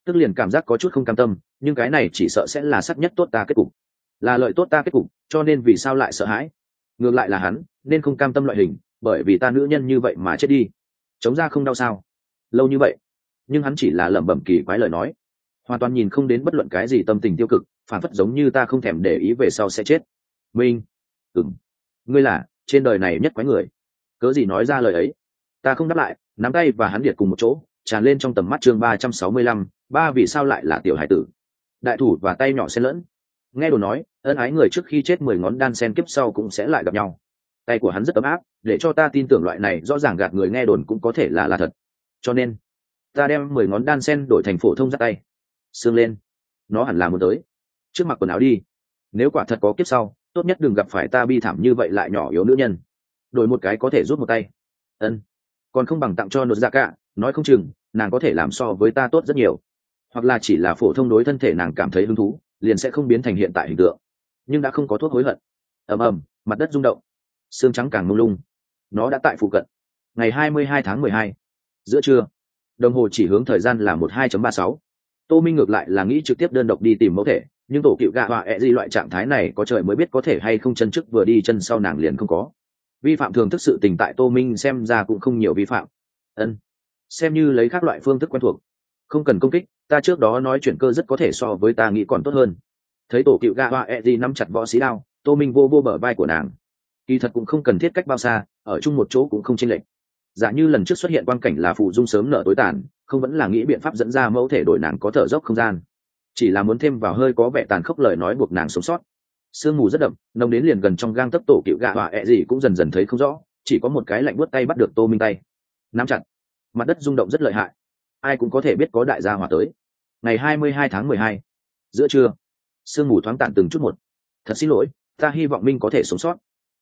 Tức liền cảm giác có chút không cam tâm, nhưng cái này chỉ sợ sẽ là sắc nhất tốt ta kết cục. Là lợi tốt ta kết cục, cho nên vì sao lại sợ hãi? Ngược lại là hắn, nên không cam tâm loại hình, bởi vì ta nữ nhân như vậy mà chết đi. Chống ra không đau sao? Lâu như vậy. Nhưng hắn chỉ là lẩm bẩm kỳ quái lời nói hoàn toàn nhìn không đến bất luận cái gì tâm tình tiêu cực, phản phất giống như ta không thèm để ý về sau sẽ chết. Minh. Ừng ngươi là, trên đời này nhất quái người. Cớ gì nói ra lời ấy? Ta không đáp lại, nắm tay và hắn điệt cùng một chỗ, tràn lên trong tầm mắt chương ba trăm sáu mươi lăm, ba vì sao lại là tiểu hải tử. Đại thủ và tay nhỏ xen lẫn. Nghe đồ nói, ân ái người trước khi chết mười ngón đan sen kiếp sau cũng sẽ lại gặp nhau. Tay của hắn rất ấm áp, để cho ta tin tưởng loại này rõ ràng gạt người nghe đồn cũng có thể là là thật. Cho nên, ta đem mười ngón đan sen đổi thành phổ thông ra tay sương lên. Nó hẳn là muốn tới. Trước mặt quần áo đi. Nếu quả thật có kiếp sau, tốt nhất đừng gặp phải ta bi thảm như vậy lại nhỏ yếu nữ nhân. Đổi một cái có thể rút một tay. Ân. Còn không bằng tặng cho nốt ra cả nói không chừng, nàng có thể làm so với ta tốt rất nhiều. Hoặc là chỉ là phổ thông đối thân thể nàng cảm thấy hứng thú, liền sẽ không biến thành hiện tại hình tượng. Nhưng đã không có thuốc hối hận. Ầm ầm, mặt đất rung động. Xương trắng càng mông lung. Nó đã tại phụ cận. Ngày hai mươi hai tháng mười hai. Giữa trưa. Đồng hồ chỉ hướng thời gian là một hai ba sáu tô minh ngược lại là nghĩ trực tiếp đơn độc đi tìm mẫu thể, nhưng tổ cựu gạ họa ẹ gì loại trạng thái này có trời mới biết có thể hay không chân trước vừa đi chân sau nàng liền không có. Vi phạm thường thức sự tình tại tô minh xem ra cũng không nhiều vi phạm. Ân, xem như lấy các loại phương thức quen thuộc. Không cần công kích, ta trước đó nói chuyện cơ rất có thể so với ta nghĩ còn tốt hơn. Thấy tổ cựu gạ họa ẹ gì nắm chặt võ sĩ đao, tô minh vô vô bờ vai của nàng. Kỳ thật cũng không cần thiết cách bao xa, ở chung một chỗ cũng không chênh lệch. Giả như lần trước xuất hiện quan cảnh là phụ dung sớm nở tối tàn không vẫn là nghĩ biện pháp dẫn ra mẫu thể đổi nàng có thở dốc không gian. Chỉ là muốn thêm vào hơi có vẻ tàn khốc lời nói buộc nàng sống sót. Sương mù rất đậm, nồng đến liền gần trong gang tấp tổ cựu gạ hỏa ẹ gì cũng dần dần thấy không rõ, chỉ có một cái lạnh buốt tay bắt được tô minh tay. Nắm chặt. Mặt đất rung động rất lợi hại. Ai cũng có thể biết có đại gia hỏa tới. Ngày hai mươi hai tháng mười hai, giữa trưa, sương mù thoáng tản từng chút một. Thật xin lỗi, ta hy vọng minh có thể sống sót.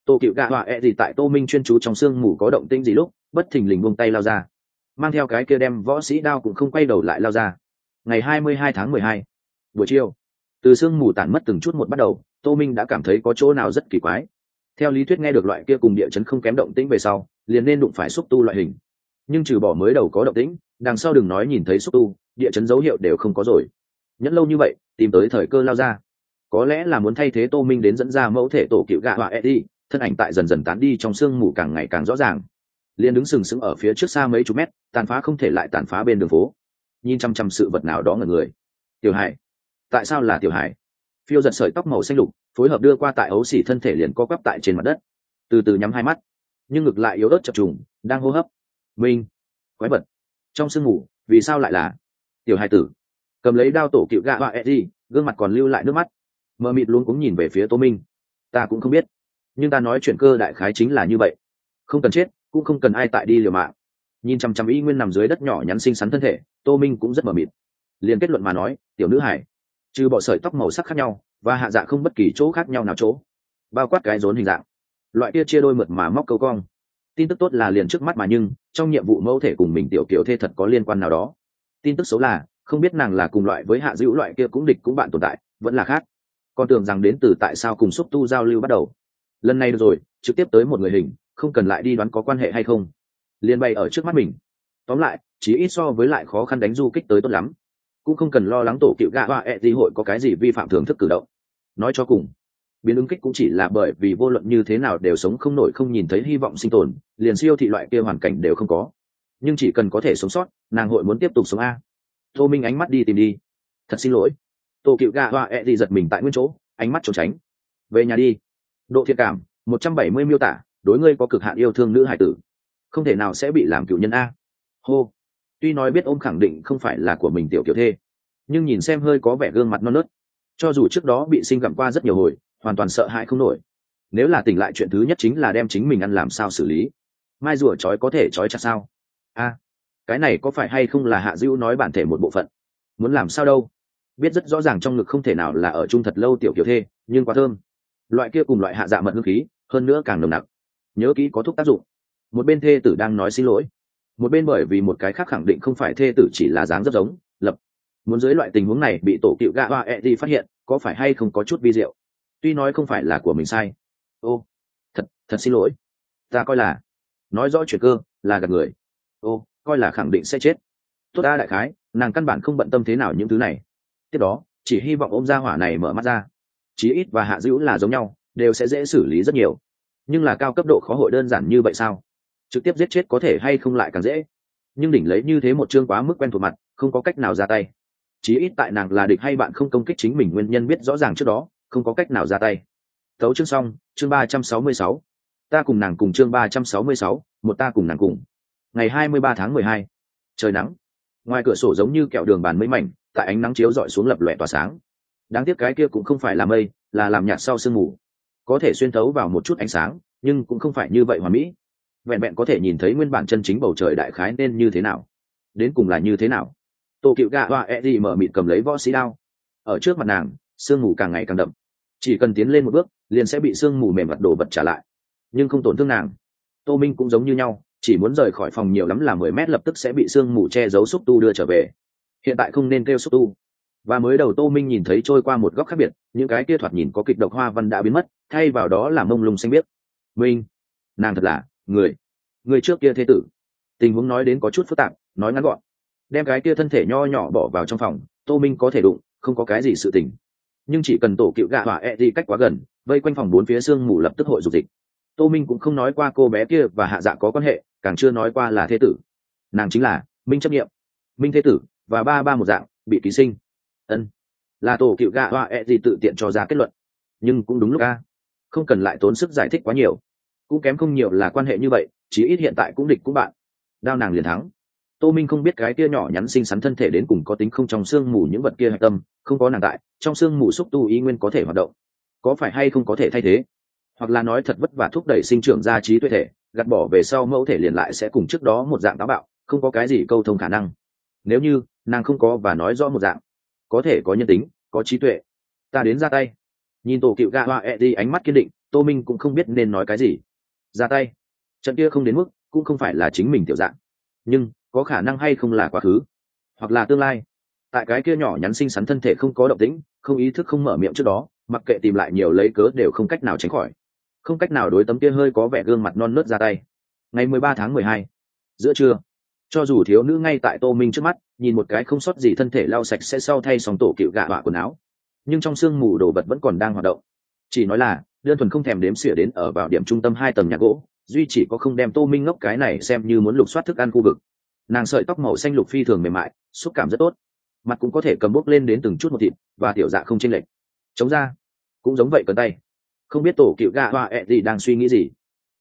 Tô cựu gạ hỏa ẹ gì tại tô minh chuyên chú trong sương mù có động tĩnh gì lúc, bất thình lình buông tay lao ra mang theo cái kia đem võ sĩ đao cũng không quay đầu lại lao ra. Ngày hai mươi hai tháng mười hai, buổi chiều, từ sương mù tản mất từng chút một bắt đầu, tô minh đã cảm thấy có chỗ nào rất kỳ quái. Theo lý thuyết nghe được loại kia cùng địa chấn không kém động tĩnh về sau, liền nên đụng phải xúc tu loại hình. Nhưng trừ bỏ mới đầu có động tĩnh, đằng sau đừng nói nhìn thấy xúc tu, địa chấn dấu hiệu đều không có rồi. Nhẫn lâu như vậy, tìm tới thời cơ lao ra. Có lẽ là muốn thay thế tô minh đến dẫn ra mẫu thể tổ cựu gạ họa eddie, thân ảnh tại dần dần tán đi trong sương mù càng ngày càng rõ ràng liền đứng sừng sững ở phía trước xa mấy chục mét tàn phá không thể lại tàn phá bên đường phố. Nhìn chăm chăm sự vật nào đó ngần người. Tiểu hải. Tại sao là tiểu hải? Phiêu giật sợi tóc màu xanh lục phối hợp đưa qua tại ấu xỉ thân thể liền co quắp tại trên mặt đất. Từ từ nhắm hai mắt. Nhưng ngực lại yếu ớt chập trùng đang hô hấp. Minh quái vật. Trong sương ngủ, vì sao lại là tiểu hải tử? Cầm lấy đao tổ cựu gạ họa eddie gương mặt còn lưu lại nước mắt. Mờ mịt luôn cũng nhìn về phía tô minh. Ta cũng không biết. Nhưng ta nói chuyện cơ đại khái chính là như vậy. Không cần chết cũng không cần ai tại đi liều mạng. Nhìn chằm chằm y nguyên nằm dưới đất nhỏ nhắn xinh xắn thân thể, tô minh cũng rất mờ mịt. Liền kết luận mà nói, tiểu nữ hải trừ bọ sợi tóc màu sắc khác nhau, và hạ dạ không bất kỳ chỗ khác nhau nào chỗ, bao quát cái rốn hình dạng. Loại kia chia đôi mượt mà móc câu cong. Tin tức tốt là liền trước mắt mà nhưng, trong nhiệm vụ mẫu thể cùng mình tiểu kiểu thê thật có liên quan nào đó. Tin tức xấu là, không biết nàng là cùng loại với hạ dữ loại kia cũng địch cũng bạn tồn tại, vẫn là khác. Con tưởng rằng đến từ tại sao cùng xúc tu giao lưu bắt đầu. Lần này được rồi, trực tiếp tới một người hình không cần lại đi đoán có quan hệ hay không. Liền bày ở trước mắt mình. Tóm lại, chỉ ít so với lại khó khăn đánh du kích tới tốt lắm. Cũng không cần lo lắng tổ cựu gạ hoa ẹ di hội có cái gì vi phạm thưởng thức cử động. Nói cho cùng, biến ứng kích cũng chỉ là bởi vì vô luận như thế nào đều sống không nổi không nhìn thấy hy vọng sinh tồn, liền siêu thị loại kia hoàn cảnh đều không có. Nhưng chỉ cần có thể sống sót, nàng hội muốn tiếp tục sống a. Tô minh ánh mắt đi tìm đi. Thật xin lỗi. Tổ cựu gạ hoa ẹ giật mình tại nguyên chỗ, ánh mắt trốn tránh. Về nhà đi. Độ thiện cảm, một trăm bảy mươi miêu tả đối ngươi có cực hạn yêu thương nữ hải tử, không thể nào sẽ bị làm cựu nhân a. Hô. Tuy nói biết ôm khẳng định không phải là của mình tiểu kiểu thê, nhưng nhìn xem hơi có vẻ gương mặt non nớt, cho dù trước đó bị sinh gặm qua rất nhiều hồi, hoàn toàn sợ hãi không nổi. Nếu là tỉnh lại chuyện thứ nhất chính là đem chính mình ăn làm sao xử lý, mai rùa trói có thể trói chặt sao? A, cái này có phải hay không là hạ dữ nói bản thể một bộ phận? Muốn làm sao đâu? Biết rất rõ ràng trong ngực không thể nào là ở chung thật lâu tiểu kiểu thê, nhưng quá thơm. Loại kia cùng loại hạ dạ mật hương khí, hơn nữa càng nồng nặc nhớ kỹ có thuốc tác dụng. Một bên thê tử đang nói xin lỗi, một bên bởi vì một cái khác khẳng định không phải thê tử chỉ là dáng rất giống, lập. Muốn dưới loại tình huống này bị tổ cựu gạ hoa e đi phát hiện, có phải hay không có chút vi diệu? Tuy nói không phải là của mình sai. Ô, thật thật xin lỗi. Ta coi là, nói rõ chuyện cơ, là gạt người. Ô, coi là khẳng định sẽ chết. Tốt ta đại khái, nàng căn bản không bận tâm thế nào những thứ này. Tiếp đó, chỉ hy vọng ôm gia hỏa này mở mắt ra. Chí ít và hạ dữ là giống nhau, đều sẽ dễ xử lý rất nhiều nhưng là cao cấp độ khó hội đơn giản như vậy sao? Trực tiếp giết chết có thể hay không lại càng dễ. Nhưng đỉnh lấy như thế một chương quá mức quen thuộc mặt, không có cách nào ra tay. Chí ít tại nàng là địch hay bạn không công kích chính mình nguyên nhân biết rõ ràng trước đó, không có cách nào ra tay. Thấu chương xong, chương ba trăm sáu mươi sáu. Ta cùng nàng cùng chương ba trăm sáu mươi sáu, một ta cùng nàng cùng. Ngày hai mươi ba tháng mười hai. Trời nắng. Ngoài cửa sổ giống như kẹo đường bàn mấy mảnh, tại ánh nắng chiếu rọi xuống lập lòe tỏa sáng. Đáng tiếc cái kia cũng không phải là mây, là làm nhạt sau sương mù có thể xuyên thấu vào một chút ánh sáng, nhưng cũng không phải như vậy hoàn mỹ. Vẹn vẹn có thể nhìn thấy nguyên bản chân chính bầu trời đại khái nên như thế nào. Đến cùng là như thế nào? Tổ cựu gạ hoa e đi mở mịt cầm lấy võ sĩ đao. Ở trước mặt nàng, sương mù càng ngày càng đậm. Chỉ cần tiến lên một bước, liền sẽ bị sương mù mềm mặt đổ vật trả lại. Nhưng không tổn thương nàng. Tô minh cũng giống như nhau, chỉ muốn rời khỏi phòng nhiều lắm là mười mét lập tức sẽ bị sương mù che giấu xúc tu đưa trở về. Hiện tại không nên kêu xúc tu và mới đầu tô minh nhìn thấy trôi qua một góc khác biệt, những cái kia thoạt nhìn có kịch độc hoa văn đã biến mất, thay vào đó là mông lung xanh biết minh, nàng thật là, người người trước kia thế tử. Tình huống nói đến có chút phức tạp, nói ngắn gọn. Đem cái kia thân thể nho nhỏ bỏ vào trong phòng, tô minh có thể đụng, không có cái gì sự tình. Nhưng chỉ cần tổ cựu gạ hỏa e đi cách quá gần, vây quanh phòng bốn phía sương mù lập tức hội dục dịch. Tô minh cũng không nói qua cô bé kia và hạ dạ có quan hệ, càng chưa nói qua là thế tử. Nàng chính là minh chấp nghiệm minh thế tử và ba ba một dạng, bị ký sinh ân. Là tổ cựu gạ họa ẹ、e、gì gì tự tiện cho ra kết luận. Nhưng cũng đúng lúc a. Không cần lại tốn sức giải thích quá nhiều. Cũng kém không nhiều là quan hệ như vậy, chí ít hiện tại cũng địch cũng bạn. Đao nàng liền thắng. Tô minh không biết cái kia nhỏ nhắn xinh xắn thân thể đến cùng có tính không trong xương mù những vật kia hạch tâm không có nàng tại, trong xương mù xúc tu ý nguyên có thể hoạt động. Có phải hay không có thể thay thế? Hoặc là nói thật vất vả thúc đẩy sinh trưởng ra trí tuệ thể, gạt bỏ về sau mẫu thể liền lại sẽ cùng trước đó một dạng táo bạo, không có cái gì câu thông khả năng. Nếu như, nàng không có và nói rõ một dạng có thể có nhân tính, có trí tuệ. Ta đến ra tay. Nhìn tổ cựu gạ hoa e đi ánh mắt kiên định, tô minh cũng không biết nên nói cái gì. Ra tay. Trận kia không đến mức, cũng không phải là chính mình tiểu dạng. Nhưng, có khả năng hay không là quá khứ? Hoặc là tương lai? Tại cái kia nhỏ nhắn xinh xắn thân thể không có động tĩnh, không ý thức không mở miệng trước đó, mặc kệ tìm lại nhiều lấy cớ đều không cách nào tránh khỏi. Không cách nào đối tấm kia hơi có vẻ gương mặt non nớt ra tay. Ngày mười ba tháng mười hai, giữa trưa cho dù thiếu nữ ngay tại tô minh trước mắt, nhìn một cái không sót gì thân thể lau sạch sẽ sau thay sòng tổ cựu gạ họa quần áo. Nhưng trong sương mù đồ vật vẫn còn đang hoạt động. Chỉ nói là, đơn thuần không thèm đếm xỉa đến ở vào điểm trung tâm hai tầng nhà gỗ, duy chỉ có không đem tô minh ngốc cái này xem như muốn lục soát thức ăn khu vực. Nàng sợi tóc màu xanh lục phi thường mềm mại, xúc cảm rất tốt. Mặt cũng có thể cầm bốc lên đến từng chút một thịt, và tiểu dạ không chênh lệch. Chống ra. Cũng giống vậy cần tay. Không biết tổ cựu gạ họa ẹ gì đang suy nghĩ gì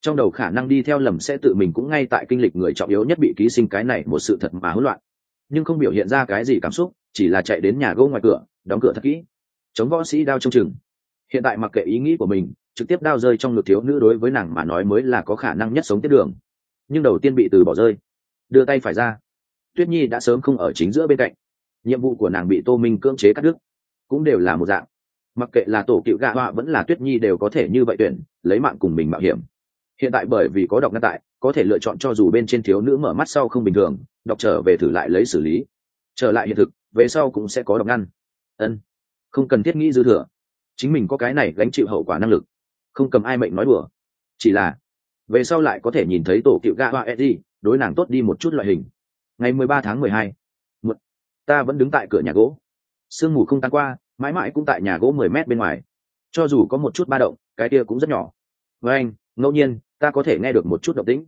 trong đầu khả năng đi theo lầm sẽ tự mình cũng ngay tại kinh lịch người trọng yếu nhất bị ký sinh cái này một sự thật mà hỗn loạn. Nhưng không biểu hiện ra cái gì cảm xúc, chỉ là chạy đến nhà gỗ ngoài cửa, đóng cửa thật kỹ. Chống võ sĩ đao trong chừng. Hiện tại mặc kệ ý nghĩ của mình, trực tiếp đao rơi trong ngực thiếu nữ đối với nàng mà nói mới là có khả năng nhất sống tiếp đường. Nhưng đầu tiên bị từ bỏ rơi. Đưa tay phải ra. Tuyết nhi đã sớm không ở chính giữa bên cạnh. Nhiệm vụ của nàng bị tô minh cưỡng chế cắt đứt. Cũng đều là một dạng. Mặc kệ là tổ cựu gạ họa vẫn là tuyết nhi đều có thể như vậy tuyển, lấy mạng cùng mình mạo hiểm hiện tại bởi vì có đọc ngăn tại, có thể lựa chọn cho dù bên trên thiếu nữ mở mắt sau không bình thường, đọc trở về thử lại lấy xử lý. Trở lại hiện thực, về sau cũng sẽ có đọc ngăn. Ân, không cần thiết nghĩ dư thừa. Chính mình có cái này gánh chịu hậu quả năng lực. Không cầm ai mệnh nói đùa. Chỉ là, về sau lại có thể nhìn thấy tổ cựu ga hoa eddie đối nàng tốt đi một chút loại hình. Ngày mười ba tháng mười hai một ta vẫn đứng tại cửa nhà gỗ. Sương mù không tan qua, mãi mãi cũng tại nhà gỗ mười mét bên ngoài. Cho dù có một chút ba động, cái kia cũng rất nhỏ. Với anh, ngẫu nhiên ta có thể nghe được một chút động tĩnh.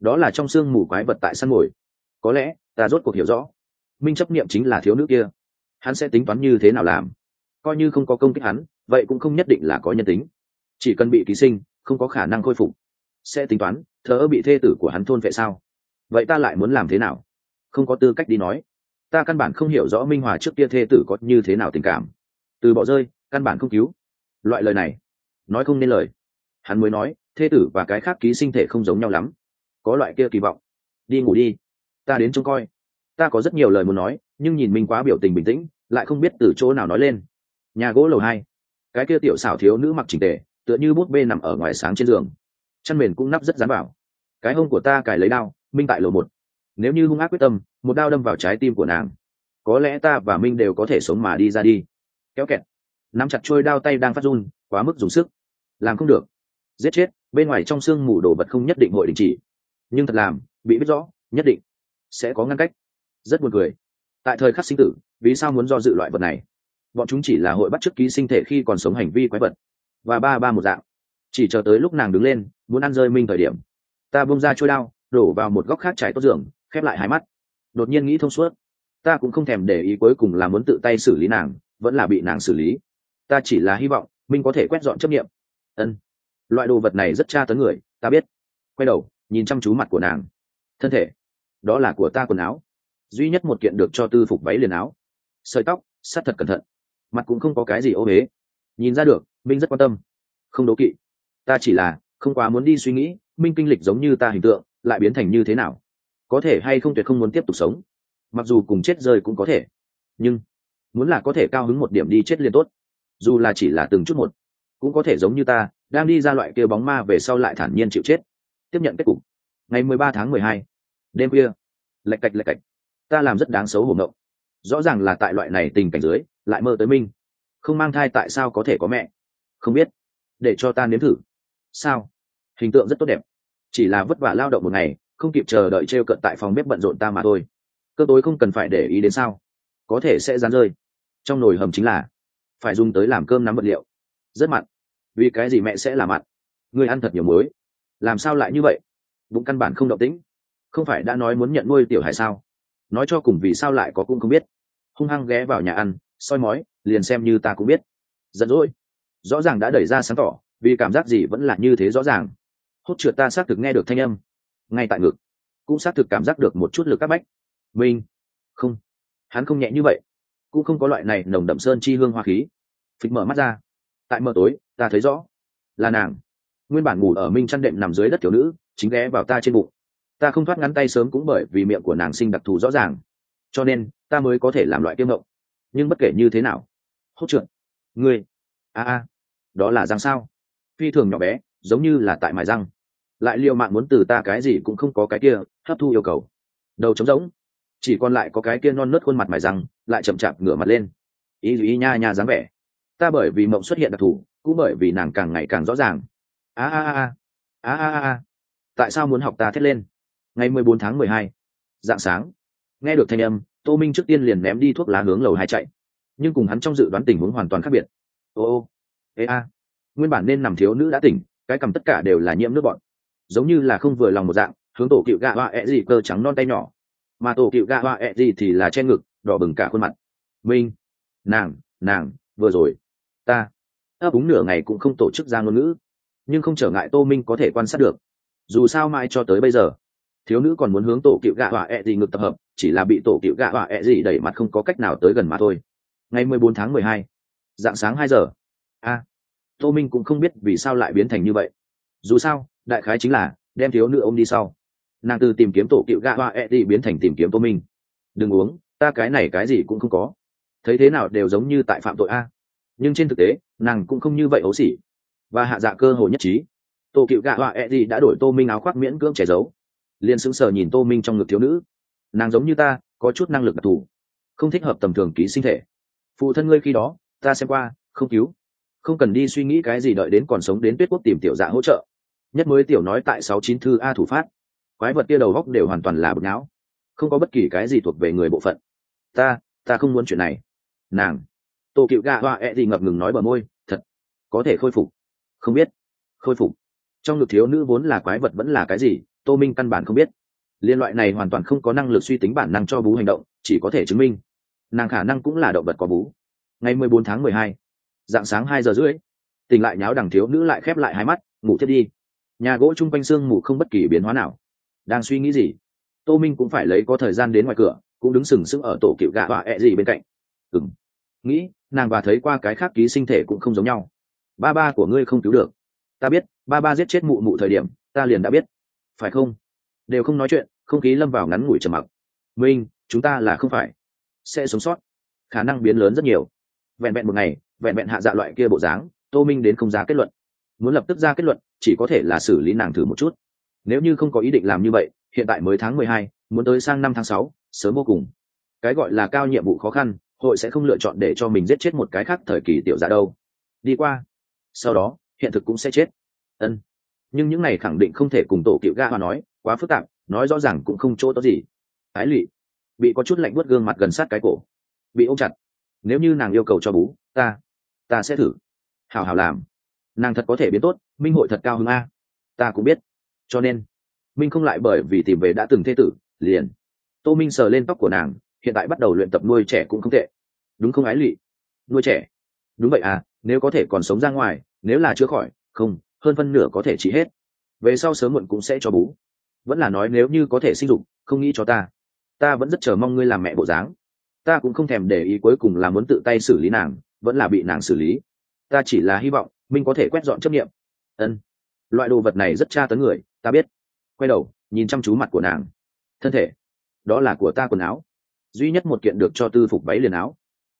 Đó là trong sương mù quái vật tại săn mồi. Có lẽ, ta rốt cuộc hiểu rõ. Minh chấp niệm chính là thiếu nữ kia. Hắn sẽ tính toán như thế nào làm? Coi như không có công kích hắn, vậy cũng không nhất định là có nhân tính. Chỉ cần bị ký sinh, không có khả năng khôi phục. Sẽ tính toán thỡ bị thê tử của hắn thôn vệ sao? Vậy ta lại muốn làm thế nào? Không có tư cách đi nói. Ta căn bản không hiểu rõ minh hòa trước kia thê tử có như thế nào tình cảm. Từ bỏ rơi, căn bản không cứu. Loại lời này, nói không nên lời hắn mới nói, thê tử và cái khác ký sinh thể không giống nhau lắm. Có loại kia kỳ vọng. Đi ngủ đi. Ta đến trông coi. Ta có rất nhiều lời muốn nói, nhưng nhìn minh quá biểu tình bình tĩnh, lại không biết từ chỗ nào nói lên. Nhà gỗ lầu hai. Cái kia tiểu xảo thiếu nữ mặc chỉnh tề, tựa như bút bê nằm ở ngoài sáng trên giường. Chăn mền cũng nắp rất dán vào. Cái hông của ta cài lấy đao, minh tại lầu một. Nếu như hung ác quyết tâm, một đao đâm vào trái tim của nàng, có lẽ ta và minh đều có thể sống mà đi ra đi. Kéo kẹt. Nắm chặt trôi đao tay đang phát run, quá mức dùng sức. Làm không được giết chết, bên ngoài trong xương mù đồ vật không nhất định hội đình chỉ. Nhưng thật làm, bị biết rõ, nhất định sẽ có ngăn cách. Rất buồn cười. Tại thời khắc sinh tử, vì sao muốn do dự loại vật này? Bọn chúng chỉ là hội bắt chước ký sinh thể khi còn sống hành vi quái vật. Và ba ba một dạng. Chỉ chờ tới lúc nàng đứng lên, muốn ăn rơi minh thời điểm. Ta bông ra trôi đao, đổ vào một góc khác trải tốt giường, khép lại hai mắt. Đột nhiên nghĩ thông suốt. Ta cũng không thèm để ý cuối cùng là muốn tự tay xử lý nàng, vẫn là bị nàng xử lý. Ta chỉ là hy vọng minh có thể quét dọn chấp nghiệm. Ân loại đồ vật này rất tra tấn người, ta biết. Quay đầu, nhìn chăm chú mặt của nàng. Thân thể, đó là của ta quần áo. Duy nhất một kiện được cho tư phục váy liền áo. Sợi tóc, sát thật cẩn thận. Mặt cũng không có cái gì ô huế nhìn ra được, minh rất quan tâm. Không đố kỵ. Ta chỉ là, không quá muốn đi suy nghĩ, minh kinh lịch giống như ta hình tượng, lại biến thành như thế nào. Có thể hay không tuyệt không muốn tiếp tục sống. Mặc dù cùng chết rơi cũng có thể. Nhưng, muốn là có thể cao hứng một điểm đi chết liền tốt. Dù là chỉ là từng chút một, cũng có thể giống như ta đang đi ra loại kia bóng ma về sau lại thản nhiên chịu chết. Tiếp nhận kết cục. Ngày mười ba tháng mười hai, đêm khuya. Lạch cạch lạch cạch. Ta làm rất đáng xấu hổ ngộng. Rõ ràng là tại loại này tình cảnh dưới, lại mơ tới minh không mang thai tại sao có thể có mẹ? Không biết. Để cho ta nếm thử. Sao? Hình tượng rất tốt đẹp. Chỉ là vất vả lao động một ngày, không kịp chờ đợi t r e o cận tại phòng bếp bận rộn ta mà thôi. Cơ tối không cần phải để ý đến sao. Có thể sẽ dán rơi. Trong nồi hầm chính là phải dùng tới làm cơm nắm vật liệu. Rất mặn vì cái gì mẹ sẽ làm mặn người ăn thật nhiều muối. Làm sao lại như vậy? Bụng căn bản không động tĩnh. Không phải đã nói muốn nhận nuôi tiểu hải sao? Nói cho cùng vì sao lại có cũng không biết. Hung hăng ghé vào nhà ăn, soi mói, liền xem như ta cũng biết. Giận dỗi. Rõ ràng đã đẩy ra sáng tỏ, vì cảm giác gì vẫn là như thế rõ ràng. Hốt trượt ta xác thực nghe được thanh âm. Ngay tại ngực. Cũng xác thực cảm giác được một chút lực các bách. Minh không. Hắn không nhẹ như vậy. Cũng không có loại này nồng đậm sơn chi hương hoa khí. Phịch mở mắt ra tại mờ tối, ta thấy rõ. Là nàng. Nguyên bản ngủ ở minh chăn đệm nằm dưới đất thiếu nữ, chính ghé vào ta trên bụng. Ta không thoát ngắn tay sớm cũng bởi vì miệng của nàng sinh đặc thù rõ ràng. Cho nên, ta mới có thể làm loại kiêm ngộng nhưng bất kể như thế nào. Hốt trượt. Ngươi. A a. Đó là răng sao? Phi thường nhỏ bé, giống như là tại mài răng. Lại liệu mạng muốn từ ta cái gì cũng không có cái kia, hấp thu yêu cầu. Đầu trống rỗng. Chỉ còn lại có cái kia non nớt khuôn mặt mài răng, lại chậm chạp ngửa mặt lên. Ý ý, nha nha dáng vẻ ta bởi vì mộng xuất hiện đặc thù, cũng bởi vì nàng càng ngày càng rõ ràng. A a a a. A a tại sao muốn học ta thét lên? Ngày mười bốn tháng mười hai, dạng sáng. Nghe được thanh âm, tô minh trước tiên liền ném đi thuốc lá hướng lầu hai chạy. Nhưng cùng hắn trong dự đoán tình huống hoàn toàn khác biệt. Ô ô. Ê, a. Nguyên bản nên nằm thiếu nữ đã tỉnh, cái cầm tất cả đều là nhiễm nước bọn. Giống như là không vừa lòng một dạng, hướng tổ cựu gạ hoa ẹ gì cơ trắng non tay nhỏ. Mà tổ cựu gạ hoa ẹ gì thì là che ngực, đỏ bừng cả khuôn mặt. Minh, nàng nàng, vừa rồi ta. Ấp úng nửa ngày cũng không tổ chức ra ngôn ngữ. Nhưng không trở ngại tô minh có thể quan sát được. Dù sao mãi cho tới bây giờ, thiếu nữ còn muốn hướng tổ cựu gạ họa ẹ、e、gì gì ngực tập hợp, chỉ là bị tổ cựu gạ họa ẹ、e、gì gì đẩy mặt không có cách nào tới gần mà thôi. Ngày mười bốn tháng mười hai, dạng sáng hai giờ. A, tô minh cũng không biết vì sao lại biến thành như vậy. Dù sao, đại khái chính là đem thiếu nữ ôm đi sau. Nàng từ tìm kiếm tổ cựu gạ họa ẹ、e、gì gì biến thành tìm kiếm tô minh. Đừng uống, ta cái này cái gì cũng không có. Thấy thế nào đều giống như tại phạm tội a nhưng trên thực tế, nàng cũng không như vậy ấu xỉ. Và hạ dạ cơ hồ nhất trí. Tô cựu gạ họa e gì đã đổi tô minh áo khoác miễn cưỡng che giấu. Liền sững sờ nhìn tô minh trong ngực thiếu nữ. Nàng giống như ta, có chút năng lực đặc thù. Không thích hợp tầm thường ký sinh thể. Phụ thân ngươi khi đó, ta xem qua, không cứu. Không cần đi suy nghĩ cái gì đợi đến còn sống đến tuyết quốc tìm tiểu dạ hỗ trợ. Nhất mới tiểu nói tại sáu chín thư a thủ phát. Quái vật kia đầu góc đều hoàn toàn là bực não. Không có bất kỳ cái gì thuộc về người bộ phận. Ta ta không muốn chuyện này. Nàng tô cựu gà hoa ẹ、e、gì ngập ngừng nói bờ môi, thật, có thể khôi phục. Không biết. Khôi phục? Trong ngực thiếu nữ vốn là quái vật vẫn là cái gì, tô minh căn bản không biết. Liên loại này hoàn toàn không có năng lực suy tính bản năng cho bú hành động, chỉ có thể chứng minh. Nàng khả năng cũng là động vật có bú. Ngày mười bốn tháng mười hai, dạng sáng hai giờ rưỡi, tỉnh lại nháo đằng thiếu nữ lại khép lại hai mắt, ngủ thiết đi. Nhà gỗ chung quanh sương mù không bất kỳ biến hóa nào. Đang suy nghĩ gì? Tô minh cũng phải lấy có thời gian đến ngoài cửa, cũng đứng sừng sững ở tổ cựu gạ họa ẹ、e、gì bên cạnh. Ừng nghĩ nàng và thấy qua cái khác ký sinh thể cũng không giống nhau. Ba ba của ngươi không cứu được. Ta biết, ba ba giết chết mụ mụ thời điểm, ta liền đã biết. Phải không? Đều không nói chuyện, không khí lâm vào ngắn ngủi trầm mặc. Minh, chúng ta là không phải. Sẽ sống sót. Khả năng biến lớn rất nhiều. Vẹn vẹn một ngày, vẹn vẹn hạ dạ loại kia bộ dáng, tô minh đến không ra kết luận. Muốn lập tức ra kết luận, chỉ có thể là xử lý nàng thử một chút. Nếu như không có ý định làm như vậy, hiện tại mới tháng mười hai, muốn tới sang năm tháng sáu, sớm vô cùng. Cái gọi là cao nhiệm vụ khó khăn hội sẽ không lựa chọn để cho mình giết chết một cái khác thời kỳ tiểu giả đâu. Đi qua. Sau đó, hiện thực cũng sẽ chết. Ân. Nhưng những này khẳng định không thể cùng tổ cựu ga mà nói, quá phức tạp, nói rõ ràng cũng không chỗ tốt gì. Ái lụy. Bị có chút lạnh buốt gương mặt gần sát cái cổ. Bị ôm chặt. Nếu như nàng yêu cầu cho bú, ta ta sẽ thử. Hào hào làm. Nàng thật có thể biến tốt, minh hội thật cao hơn a. Ta cũng biết. Cho nên, minh không lại bởi vì tìm về đã từng thê tử, liền. Tô minh sờ lên tóc của nàng hiện tại bắt đầu luyện tập nuôi trẻ cũng không tệ. Đúng không ái lụy nuôi trẻ? Đúng vậy à nếu có thể còn sống ra ngoài, nếu là chữa khỏi, không, hơn phân nửa có thể trị hết. Về sau sớm muộn cũng sẽ cho bú. Vẫn là nói nếu như có thể sinh dục, không nghĩ cho ta. Ta vẫn rất chờ mong ngươi làm mẹ bộ dáng. Ta cũng không thèm để ý cuối cùng là muốn tự tay xử lý nàng, vẫn là bị nàng xử lý. Ta chỉ là hy vọng minh có thể quét dọn chấp nghiệm. Ân. Loại đồ vật này rất tra tấn người, ta biết. Quay đầu, nhìn chăm chú mặt của nàng. Thân thể. Đó là của ta quần áo duy nhất một kiện được cho tư phục váy liền áo.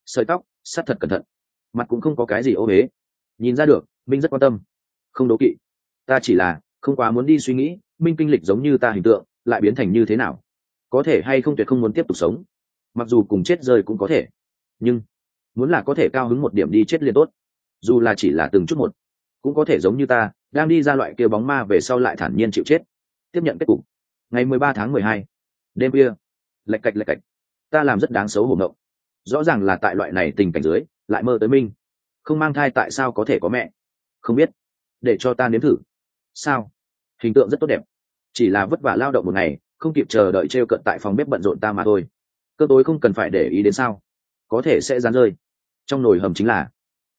Sợi tóc, sát thật cẩn thận. Mặt cũng không có cái gì ô huế nhìn ra được, minh rất quan tâm. Không đố kỵ. Ta chỉ là không quá muốn đi suy nghĩ, minh kinh lịch giống như ta hình tượng, lại biến thành như thế nào. Có thể hay không tuyệt không muốn tiếp tục sống. Mặc dù cùng chết rơi cũng có thể. Nhưng, muốn là có thể cao hứng một điểm đi chết liền tốt. Dù là chỉ là từng chút một, cũng có thể giống như ta, đang đi ra loại kia bóng ma về sau lại thản nhiên chịu chết. Tiếp nhận kết cục. Ngày mười ba tháng mười hai, đêm kia lạch cạch lạch cạch ta làm rất đáng xấu hổ mộng rõ ràng là tại loại này tình cảnh dưới, lại mơ tới minh không mang thai tại sao có thể có mẹ? Không biết. Để cho ta nếm thử. Sao? Hình tượng rất tốt đẹp. Chỉ là vất vả lao động một ngày, không kịp chờ đợi t r e o cận tại phòng bếp bận rộn ta mà thôi. Cơ tối không cần phải để ý đến sao. Có thể sẽ dán rơi. Trong nồi hầm chính là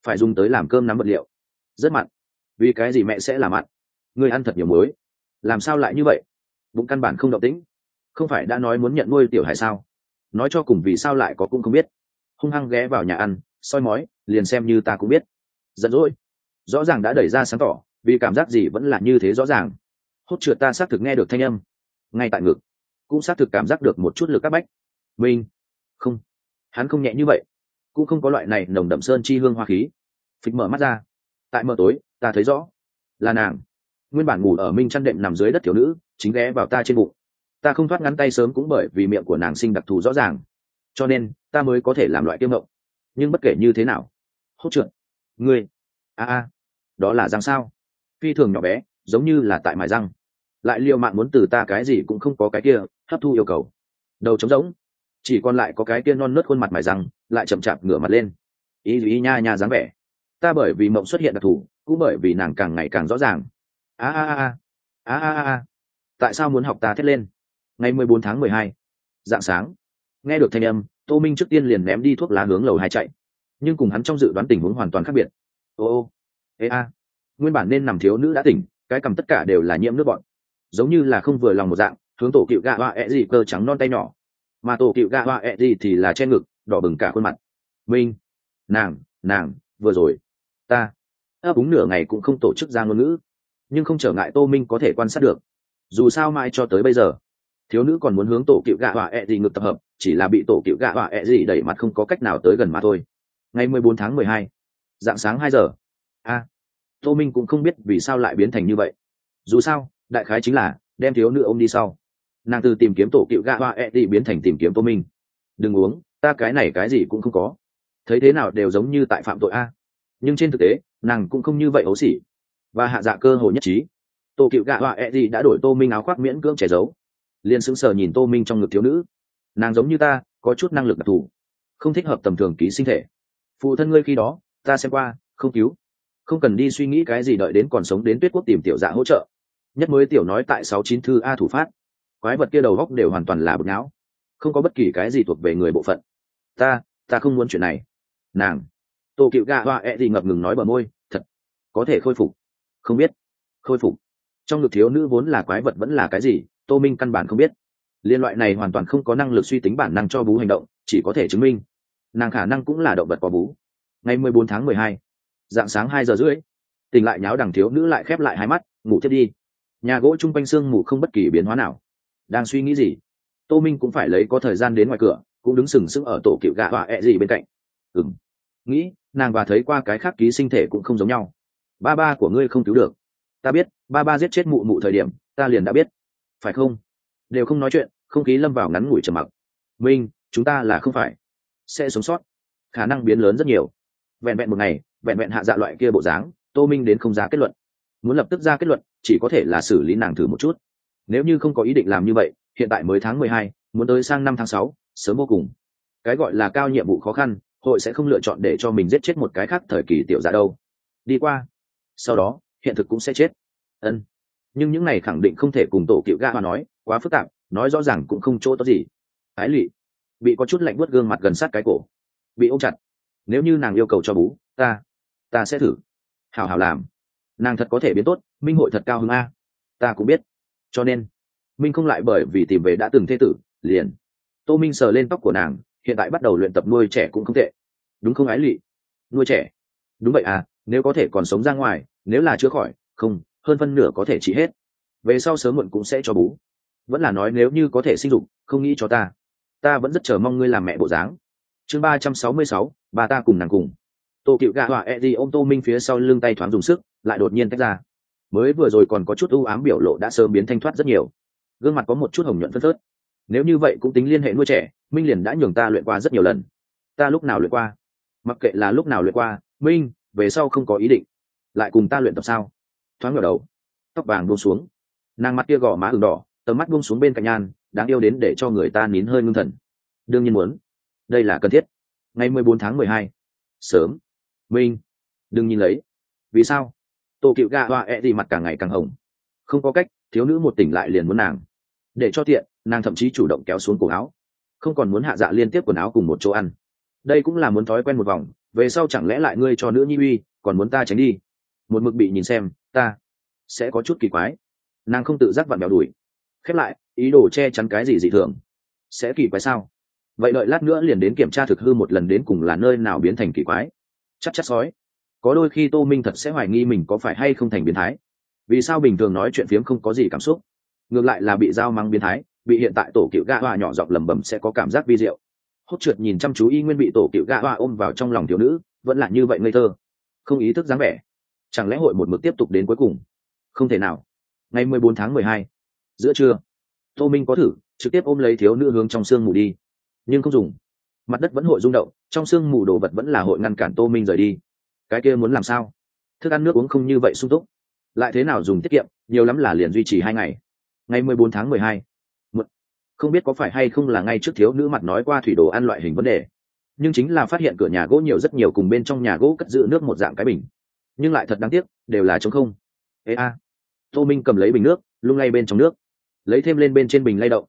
phải dùng tới làm cơm nắm vật liệu. Rất mặn. Vì cái gì mẹ sẽ làm mặn? Người ăn thật nhiều muối. Làm sao lại như vậy? Bụng căn bản không động tĩnh. Không phải đã nói muốn nhận nuôi tiểu hải sao? Nói cho cùng vì sao lại có cũng không biết. Hung hăng ghé vào nhà ăn, soi mói, liền xem như ta cũng biết. Giận dỗi. Rõ ràng đã đẩy ra sáng tỏ, vì cảm giác gì vẫn là như thế rõ ràng. Hốt trượt ta xác thực nghe được thanh âm. Ngay tại ngực. Cũng xác thực cảm giác được một chút lực các bách. Minh không. Hắn không nhẹ như vậy. Cũng không có loại này nồng đậm sơn chi hương hoa khí. Phịch mở mắt ra. Tại mờ tối, ta thấy rõ. Là nàng. Nguyên bản ngủ ở minh chăn đệm nằm dưới đất thiếu nữ, chính ghé vào ta trên bụng ta không thoát ngắn tay sớm cũng bởi vì miệng của nàng sinh đặc thù rõ ràng. Cho nên, ta mới có thể làm loại kiêm mộng nhưng bất kể như thế nào, hốt trượt. Ngươi, a a, đó là răng sao? Phi thường nhỏ bé, giống như là tại mài răng. Lại liệu mạng muốn từ ta cái gì cũng không có cái kia, hấp thu yêu cầu. Đầu trống rỗng, chỉ còn lại có cái kia non nớt khuôn mặt mài răng, lại chậm chạp ngửa mặt lên. Ý ý nha nha dáng vẻ. Ta bởi vì mộng xuất hiện đặc thù, cũng bởi vì nàng càng ngày càng rõ ràng. A a a a a a, tại sao muốn học ta thét lên? Ngày mười bốn tháng mười hai, dạng sáng. Nghe được thanh âm, tô minh trước tiên liền ném đi thuốc lá hướng lầu hai chạy. Nhưng cùng hắn trong dự đoán tình huống hoàn toàn khác biệt. Ô ô, ê a, nguyên bản nên nằm thiếu nữ đã tỉnh, cái cầm tất cả đều là nhiễm nước bọn giống như là không vừa lòng một dạng, hướng tổ cựu gạ hoa ẹ gì cơ trắng non tay nhỏ. Mà tổ cựu gạ hoa ẹ gì thì là che ngực, đỏ bừng cả khuôn mặt. Minh, nàng nàng, vừa rồi. Ta, ấp úng nửa ngày cũng không tổ chức ra ngôn ngữ. Nhưng không trở ngại tô minh có thể quan sát được. Dù sao mai cho tới bây giờ thiếu nữ còn muốn hướng tổ cựu gạ họa ẹ、e、gì gì ngực tập hợp, chỉ là bị tổ cựu gạ họa ẹ、e、gì gì đẩy mặt không có cách nào tới gần mà thôi. Ngày mười bốn tháng mười hai, dạng sáng hai giờ. A, tô minh cũng không biết vì sao lại biến thành như vậy. Dù sao, đại khái chính là đem thiếu nữ ôm đi sau. Nàng từ tìm kiếm tổ cựu gạ họa ẹ、e、gì gì biến thành tìm kiếm tô minh. Đừng uống, ta cái này cái gì cũng không có. Thấy thế nào đều giống như tại phạm tội a. Nhưng trên thực tế, nàng cũng không như vậy ấu xỉ. Và hạ dạ cơ hồ nhất trí. Tổ cựu gạ họa ẹ、e、gì gì đã đổi tô minh áo khoác miễn cưỡng che giấu liền sững sờ nhìn tô minh trong ngực thiếu nữ. Nàng giống như ta, có chút năng lực đặc thù, không thích hợp tầm thường ký sinh thể. Phụ thân ngươi khi đó, ta xem qua, không cứu. Không cần đi suy nghĩ cái gì đợi đến còn sống đến tuyết quốc tìm tiểu dạ hỗ trợ. Nhất mới tiểu nói tại sáu chín thư a thủ phát. Quái vật kia đầu góc đều hoàn toàn là bực não không có bất kỳ cái gì thuộc về người bộ phận. Ta ta không muốn chuyện này. Nàng, tô cựu gạ hoa ẹ、e、gì ngập ngừng nói bờ môi, thật, có thể khôi phục. Không biết. Khôi phục. Trong ngực thiếu nữ vốn là quái vật vẫn là cái gì? Tô minh căn bản không biết. Liên loại này hoàn toàn không có năng lực suy tính bản năng cho bú hành động, chỉ có thể chứng minh. Nàng khả năng cũng là động vật có bú. Ngày mười bốn tháng mười hai, dạng sáng hai giờ rưỡi, tỉnh lại nháo đằng thiếu nữ lại khép lại hai mắt, ngủ thiết đi. Nhà gỗ chung quanh sương mù không bất kỳ biến hóa nào. Đang suy nghĩ gì? Tô minh cũng phải lấy có thời gian đến ngoài cửa, cũng đứng sừng sững ở tổ cựu gạ họa ẹ、e、gì bên cạnh. Ừng nghĩ, nàng và thấy qua cái khác ký sinh thể cũng không giống nhau. Ba ba của ngươi không cứu được. Ta biết, ba ba giết chết mụ mụ thời điểm, ta liền đã biết phải không? Đều không nói chuyện, không khí lâm vào ngắn ngủi trầm mặc. Minh, chúng ta là không phải. Sẽ sống sót. Khả năng biến lớn rất nhiều. Vẹn vẹn một ngày, vẹn vẹn hạ dạ loại kia bộ dáng, tô minh đến không ra kết luận. Muốn lập tức ra kết luận, chỉ có thể là xử lý nàng thử một chút. Nếu như không có ý định làm như vậy, hiện tại mới tháng mười hai, muốn tới sang năm tháng sáu, sớm vô cùng. Cái gọi là cao nhiệm vụ khó khăn, hội sẽ không lựa chọn để cho mình giết chết một cái khác thời kỳ tiểu giả đâu. Đi qua. Sau đó, hiện thực cũng sẽ chết. Ân nhưng những này khẳng định không thể cùng tổ cựu ga hoa nói, quá phức tạp, nói rõ ràng cũng không chỗ tốt gì. Ái lụy, bị có chút lạnh buốt gương mặt gần sát cái cổ, bị ôm chặt. Nếu như nàng yêu cầu cho bú, ta ta sẽ thử. Hảo hảo làm. Nàng thật có thể biến tốt, minh hội thật cao hơn a. Ta cũng biết. Cho nên, minh không lại bởi vì tìm về đã từng thê tử, liền. Tô minh sờ lên tóc của nàng, hiện tại bắt đầu luyện tập nuôi trẻ cũng không tệ. Đúng không ái lụy? Nuôi trẻ. Đúng vậy à nếu có thể còn sống ra ngoài, nếu là chữa khỏi, không hơn phân nửa có thể trị hết. Về sau sớm muộn cũng sẽ cho bú. Vẫn là nói nếu như có thể sinh dục, không nghĩ cho ta. Ta vẫn rất chờ mong ngươi làm mẹ bộ dáng. Chương ba trăm sáu mươi sáu, bà ta cùng nàng cùng. Tô cựu gạ họa e đi ô tô minh phía sau lưng tay thoáng dùng sức, lại đột nhiên tách ra. Mới vừa rồi còn có chút ưu ám biểu lộ đã sớm biến thanh thoát rất nhiều. Gương mặt có một chút hồng nhuận phân phớt. Nếu như vậy cũng tính liên hệ nuôi trẻ, minh liền đã nhường ta luyện qua rất nhiều lần. Ta lúc nào luyện qua? Mặc kệ là lúc nào luyện qua, minh, về sau không có ý định. Lại cùng ta luyện tập sao? Thoáng ngờ đầu. Tóc vàng buông xuống. Nàng mặt kia gò má ửng đỏ, tầm mắt buông xuống bên cạnh nhan, đáng yêu đến để cho người ta nín hơi ngưng thần. Đương nhiên muốn. Đây là cần thiết. Ngày mười bốn tháng mười hai. Sớm. Minh. Đừng nhìn lấy. Vì sao? Tô cựu gà hoa ẹ、e、thì mặt càng ngày càng hồng. Không có cách, thiếu nữ một tỉnh lại liền muốn nàng. Để cho tiện, nàng thậm chí chủ động kéo xuống cổ áo. Không còn muốn hạ dạ liên tiếp quần áo cùng một chỗ ăn. Đây cũng là muốn thói quen một vòng, về sau chẳng lẽ lại ngươi cho nữ nhi uy, còn muốn ta tránh đi? Một mực bị nhìn xem ta. Sẽ có chút kỳ quái. Nàng không tự giác vặn bèo đùi khép lại, ý đồ che chắn cái gì dị thường? Sẽ kỳ quái sao? Vậy đợi lát nữa liền đến kiểm tra thực hư một lần đến cùng là nơi nào biến thành kỳ quái. Chắc chắc sói. Có đôi khi tô minh thật sẽ hoài nghi mình có phải hay không thành biến thái. Vì sao bình thường nói chuyện phiếm không có gì cảm xúc? Ngược lại là bị dao mang biến thái, bị hiện tại tổ cựu gạ hoa nhỏ dọc lẩm bẩm sẽ có cảm giác vi diệu. Hốt trượt nhìn chăm chú y nguyên bị tổ cựu gạ hoa ôm vào trong lòng thiếu nữ, vẫn là như vậy ngây thơ. Không ý thức dáng vẻ chẳng lẽ hội một mực tiếp tục đến cuối cùng? Không thể nào. Ngày mười bốn tháng mười hai, giữa trưa, tô minh có thử, trực tiếp ôm lấy thiếu nữ hướng trong sương mù đi. Nhưng không dùng. Mặt đất vẫn hội rung động, trong sương mù đồ vật vẫn là hội ngăn cản tô minh rời đi. Cái kia muốn làm sao? Thức ăn nước uống không như vậy sung túc. Lại thế nào dùng tiết kiệm, nhiều lắm là liền duy trì hai ngày. Ngày mười bốn tháng mười hai không biết có phải hay không là ngay trước thiếu nữ mặt nói qua thủy đồ ăn loại hình vấn đề. Nhưng chính là phát hiện cửa nhà gỗ nhiều rất nhiều cùng bên trong nhà gỗ cất giữ nước một dạng cái bình nhưng lại thật đáng tiếc, đều là chống không. Ê a, tô minh cầm lấy bình nước, lung lay bên trong nước, lấy thêm lên bên trên bình lay động.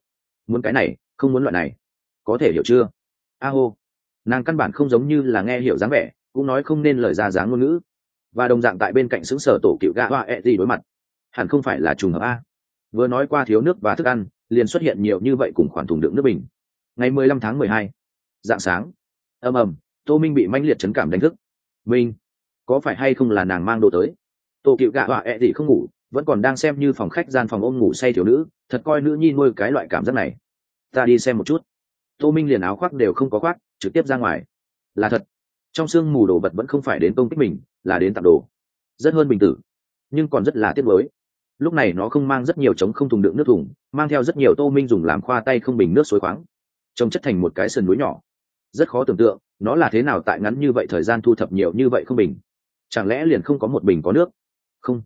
Muốn cái này, không muốn loại này. Có thể hiểu chưa? A hô. Nàng căn bản không giống như là nghe hiểu dáng vẻ, cũng nói không nên lời ra dáng ngôn ngữ. Và đồng dạng tại bên cạnh xứng sở tổ cựu gã hoa ẹ、e、gì gì đối mặt. Hẳn không phải là trùng hợp a. Vừa nói qua thiếu nước và thức ăn, liền xuất hiện nhiều như vậy cùng khoản thùng đựng nước bình. Ngày mười lăm tháng mười hai, dạng sáng. Ầm ầm, tô minh bị manh liệt chấn cảm đánh thức. Minh có phải hay không là nàng mang đồ tới? Tổ cựu gạ họa ẹ、e、thì không ngủ, vẫn còn đang xem như phòng khách gian phòng ôm ngủ say thiếu nữ, thật coi nữ nhi nuôi cái loại cảm giác này. Ta đi xem một chút. Tô minh liền áo khoác đều không có khoác, trực tiếp ra ngoài. Là thật. Trong sương mù đồ vật vẫn không phải đến công kích mình, là đến tặng đồ. Rất hơn bình tử, nhưng còn rất là tiếc mới lúc này nó không mang rất nhiều trống không thùng đựng nước thùng, mang theo rất nhiều tô minh dùng làm khoa tay không bình nước suối khoáng. Trông chất thành một cái sườn núi nhỏ. Rất khó tưởng tượng, nó là thế nào tại ngắn như vậy thời gian thu thập nhiều như vậy không bình chẳng lẽ liền không có một bình có nước? Không.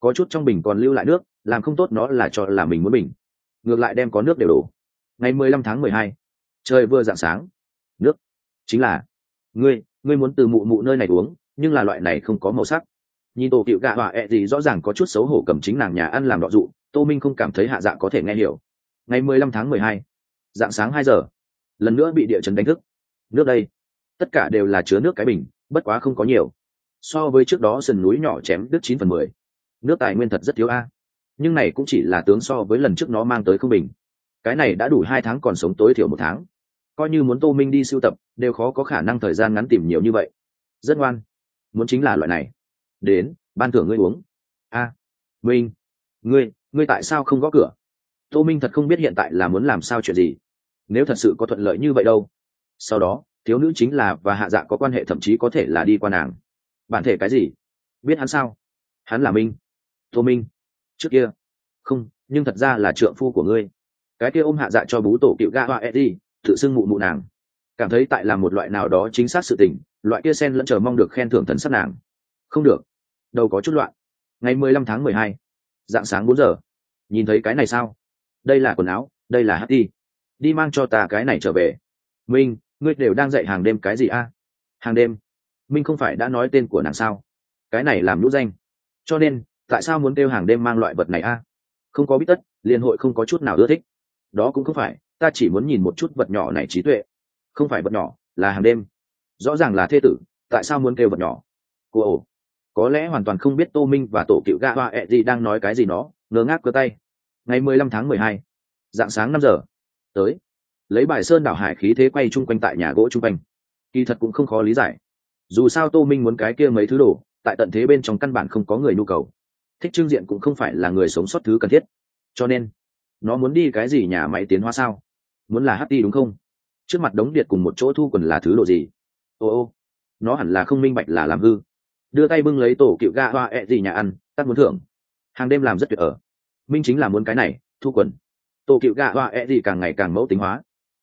Có chút trong bình còn lưu lại nước, làm không tốt nó là cho là mình muốn bình. Ngược lại đem có nước đều đổ. Ngày mười lăm tháng mười hai, trời vừa dạng sáng. Nước. Chính là, ngươi ngươi muốn từ mụ mụ nơi này uống, nhưng là loại này không có màu sắc. Nhìn tổ cựu gạ họa ẹ、e、gì gì rõ ràng có chút xấu hổ cầm chính nàng nhà ăn làm đọ dụ, tô minh không cảm thấy hạ dạ có thể nghe hiểu. Ngày mười lăm tháng mười hai dạng sáng hai giờ. Lần nữa bị địa chấn đánh thức. Nước đây. Tất cả đều là chứa nước cái bình, bất quá không có nhiều so với trước đó sườn núi nhỏ chém đứt chín phần mười. Nước tài nguyên thật rất thiếu a. Nhưng này cũng chỉ là tướng so với lần trước nó mang tới không bình. Cái này đã đủ hai tháng còn sống tối thiểu một tháng. Coi như muốn tô minh đi sưu tập, đều khó có khả năng thời gian ngắn tìm nhiều như vậy. Rất ngoan. Muốn chính là loại này. Đến, ban thưởng ngươi uống. A. Minh. Ngươi ngươi tại sao không gõ cửa? Tô minh thật không biết hiện tại là muốn làm sao chuyện gì. Nếu thật sự có thuận lợi như vậy đâu? Sau đó, thiếu nữ chính là và hạ dạ có quan hệ thậm chí có thể là đi qua nàng bản thể cái gì? Biết hắn sao? Hắn là minh. Tô minh. Trước kia. Không, nhưng thật ra là trượng phu của ngươi. Cái kia ôm hạ dạ cho bú tổ cựu ga hoa eddie, tự xưng mụ mụ nàng. Cảm thấy tại làm một loại nào đó chính xác sự tình, loại kia sen lẫn chờ mong được khen thưởng thần sắc nàng. Không được. Đâu có chút loạn. Ngày mười lăm tháng mười hai, dạng sáng bốn giờ. Nhìn thấy cái này sao? Đây là quần áo, đây là hát đi. Đi mang cho ta cái này trở về. Minh, ngươi đều đang dạy hàng đêm cái gì a? Hàng đêm? Minh không phải đã nói tên của nàng sao? Cái này làm lũ danh. Cho nên, tại sao muốn kêu hàng đêm mang loại vật này a? Không có biết tất, liên hội không có chút nào ưa thích. Đó cũng không phải, ta chỉ muốn nhìn một chút vật nhỏ này trí tuệ. Không phải vật nhỏ, là hàng đêm. Rõ ràng là thê tử, tại sao muốn kêu vật nhỏ? Cô ồ có lẽ hoàn toàn không biết tô minh và tổ cựu ga hoa e ẹ gì đang nói cái gì nó ngơ ngác cơ tay. Ngày mười lăm tháng mười hai, dạng sáng năm giờ, tới. Lấy bài sơn đảo hải khí thế quay chung quanh tại nhà gỗ chung quanh. Kỳ thật cũng không khó lý giải dù sao tô minh muốn cái kia mấy thứ đồ, tại tận thế bên trong căn bản không có người nhu cầu. Thích trương diện cũng không phải là người sống sót thứ cần thiết. Cho nên, nó muốn đi cái gì nhà máy tiến hóa sao? Muốn là hát đi đúng không? Trước mặt đống điện cùng một chỗ thu quần là thứ đồ gì? Ô ô, nó hẳn là không minh bạch là làm hư. Đưa tay bưng lấy tổ cựu ga hoa ẹ、e、gì gì nhà ăn, tắt muốn thưởng. Hàng đêm làm rất tuyệt ở. Minh chính là muốn cái này, thu quần. Tổ cựu gạ hoa ẹ、e、gì gì càng ngày càng mẫu tính hóa.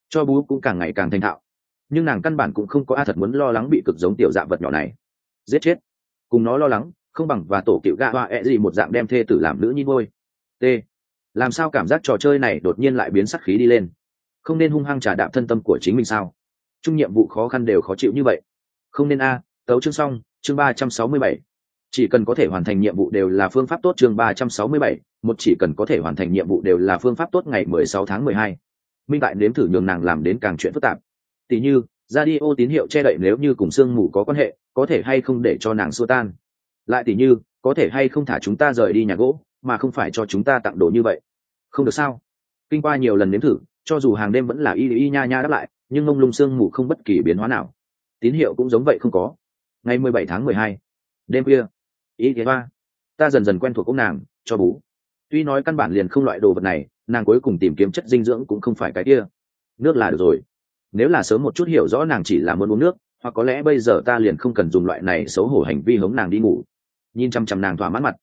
Cho bú cũng càng ngày càng thành thạo nhưng nàng căn bản cũng không có a thật muốn lo lắng bị cực giống tiểu dạ vật nhỏ này. Giết chết. Cùng nó lo lắng, không bằng và tổ cựu gạ hoa e gì một dạng đem thê tử làm nữ nhi ngôi t. Làm sao cảm giác trò chơi này đột nhiên lại biến sắc khí đi lên? Không nên hung hăng trả đạm thân tâm của chính mình sao? Chung nhiệm vụ khó khăn đều khó chịu như vậy. Không nên a, tấu chương xong, chương ba trăm sáu mươi bảy. Chỉ cần có thể hoàn thành nhiệm vụ đều là phương pháp tốt chương ba trăm sáu mươi bảy, một chỉ cần có thể hoàn thành nhiệm vụ đều là phương pháp tốt ngày mười sáu tháng mười hai. Minh tại nếm thử nhường nàng làm đến càng chuyện phức tạp tỉ như radio tín hiệu che đậy nếu như cùng sương mù có quan hệ, có thể hay không để cho nàng xua tan. Lại tỉ như, có thể hay không thả chúng ta rời đi nhà gỗ, mà không phải cho chúng ta tặng đồ như vậy. Không được sao? Kinh qua nhiều lần nếm thử, cho dù hàng đêm vẫn là y y nha nha đáp lại, nhưng mông lung sương mù không bất kỳ biến hóa nào. Tín hiệu cũng giống vậy không có. Ngày mười bảy tháng mười hai, đêm khuya y thế ba. Ta dần dần quen thuộc ông nàng, cho bú. Tuy nói căn bản liền không loại đồ vật này, nàng cuối cùng tìm kiếm chất dinh dưỡng cũng không phải cái kia. Nước là được rồi nếu là sớm một chút hiểu rõ nàng chỉ là muốn uống nước, hoặc có lẽ bây giờ ta liền không cần dùng loại này xấu hổ hành vi hống nàng đi ngủ. Nhìn chằm chằm nàng thỏa mãn mặt.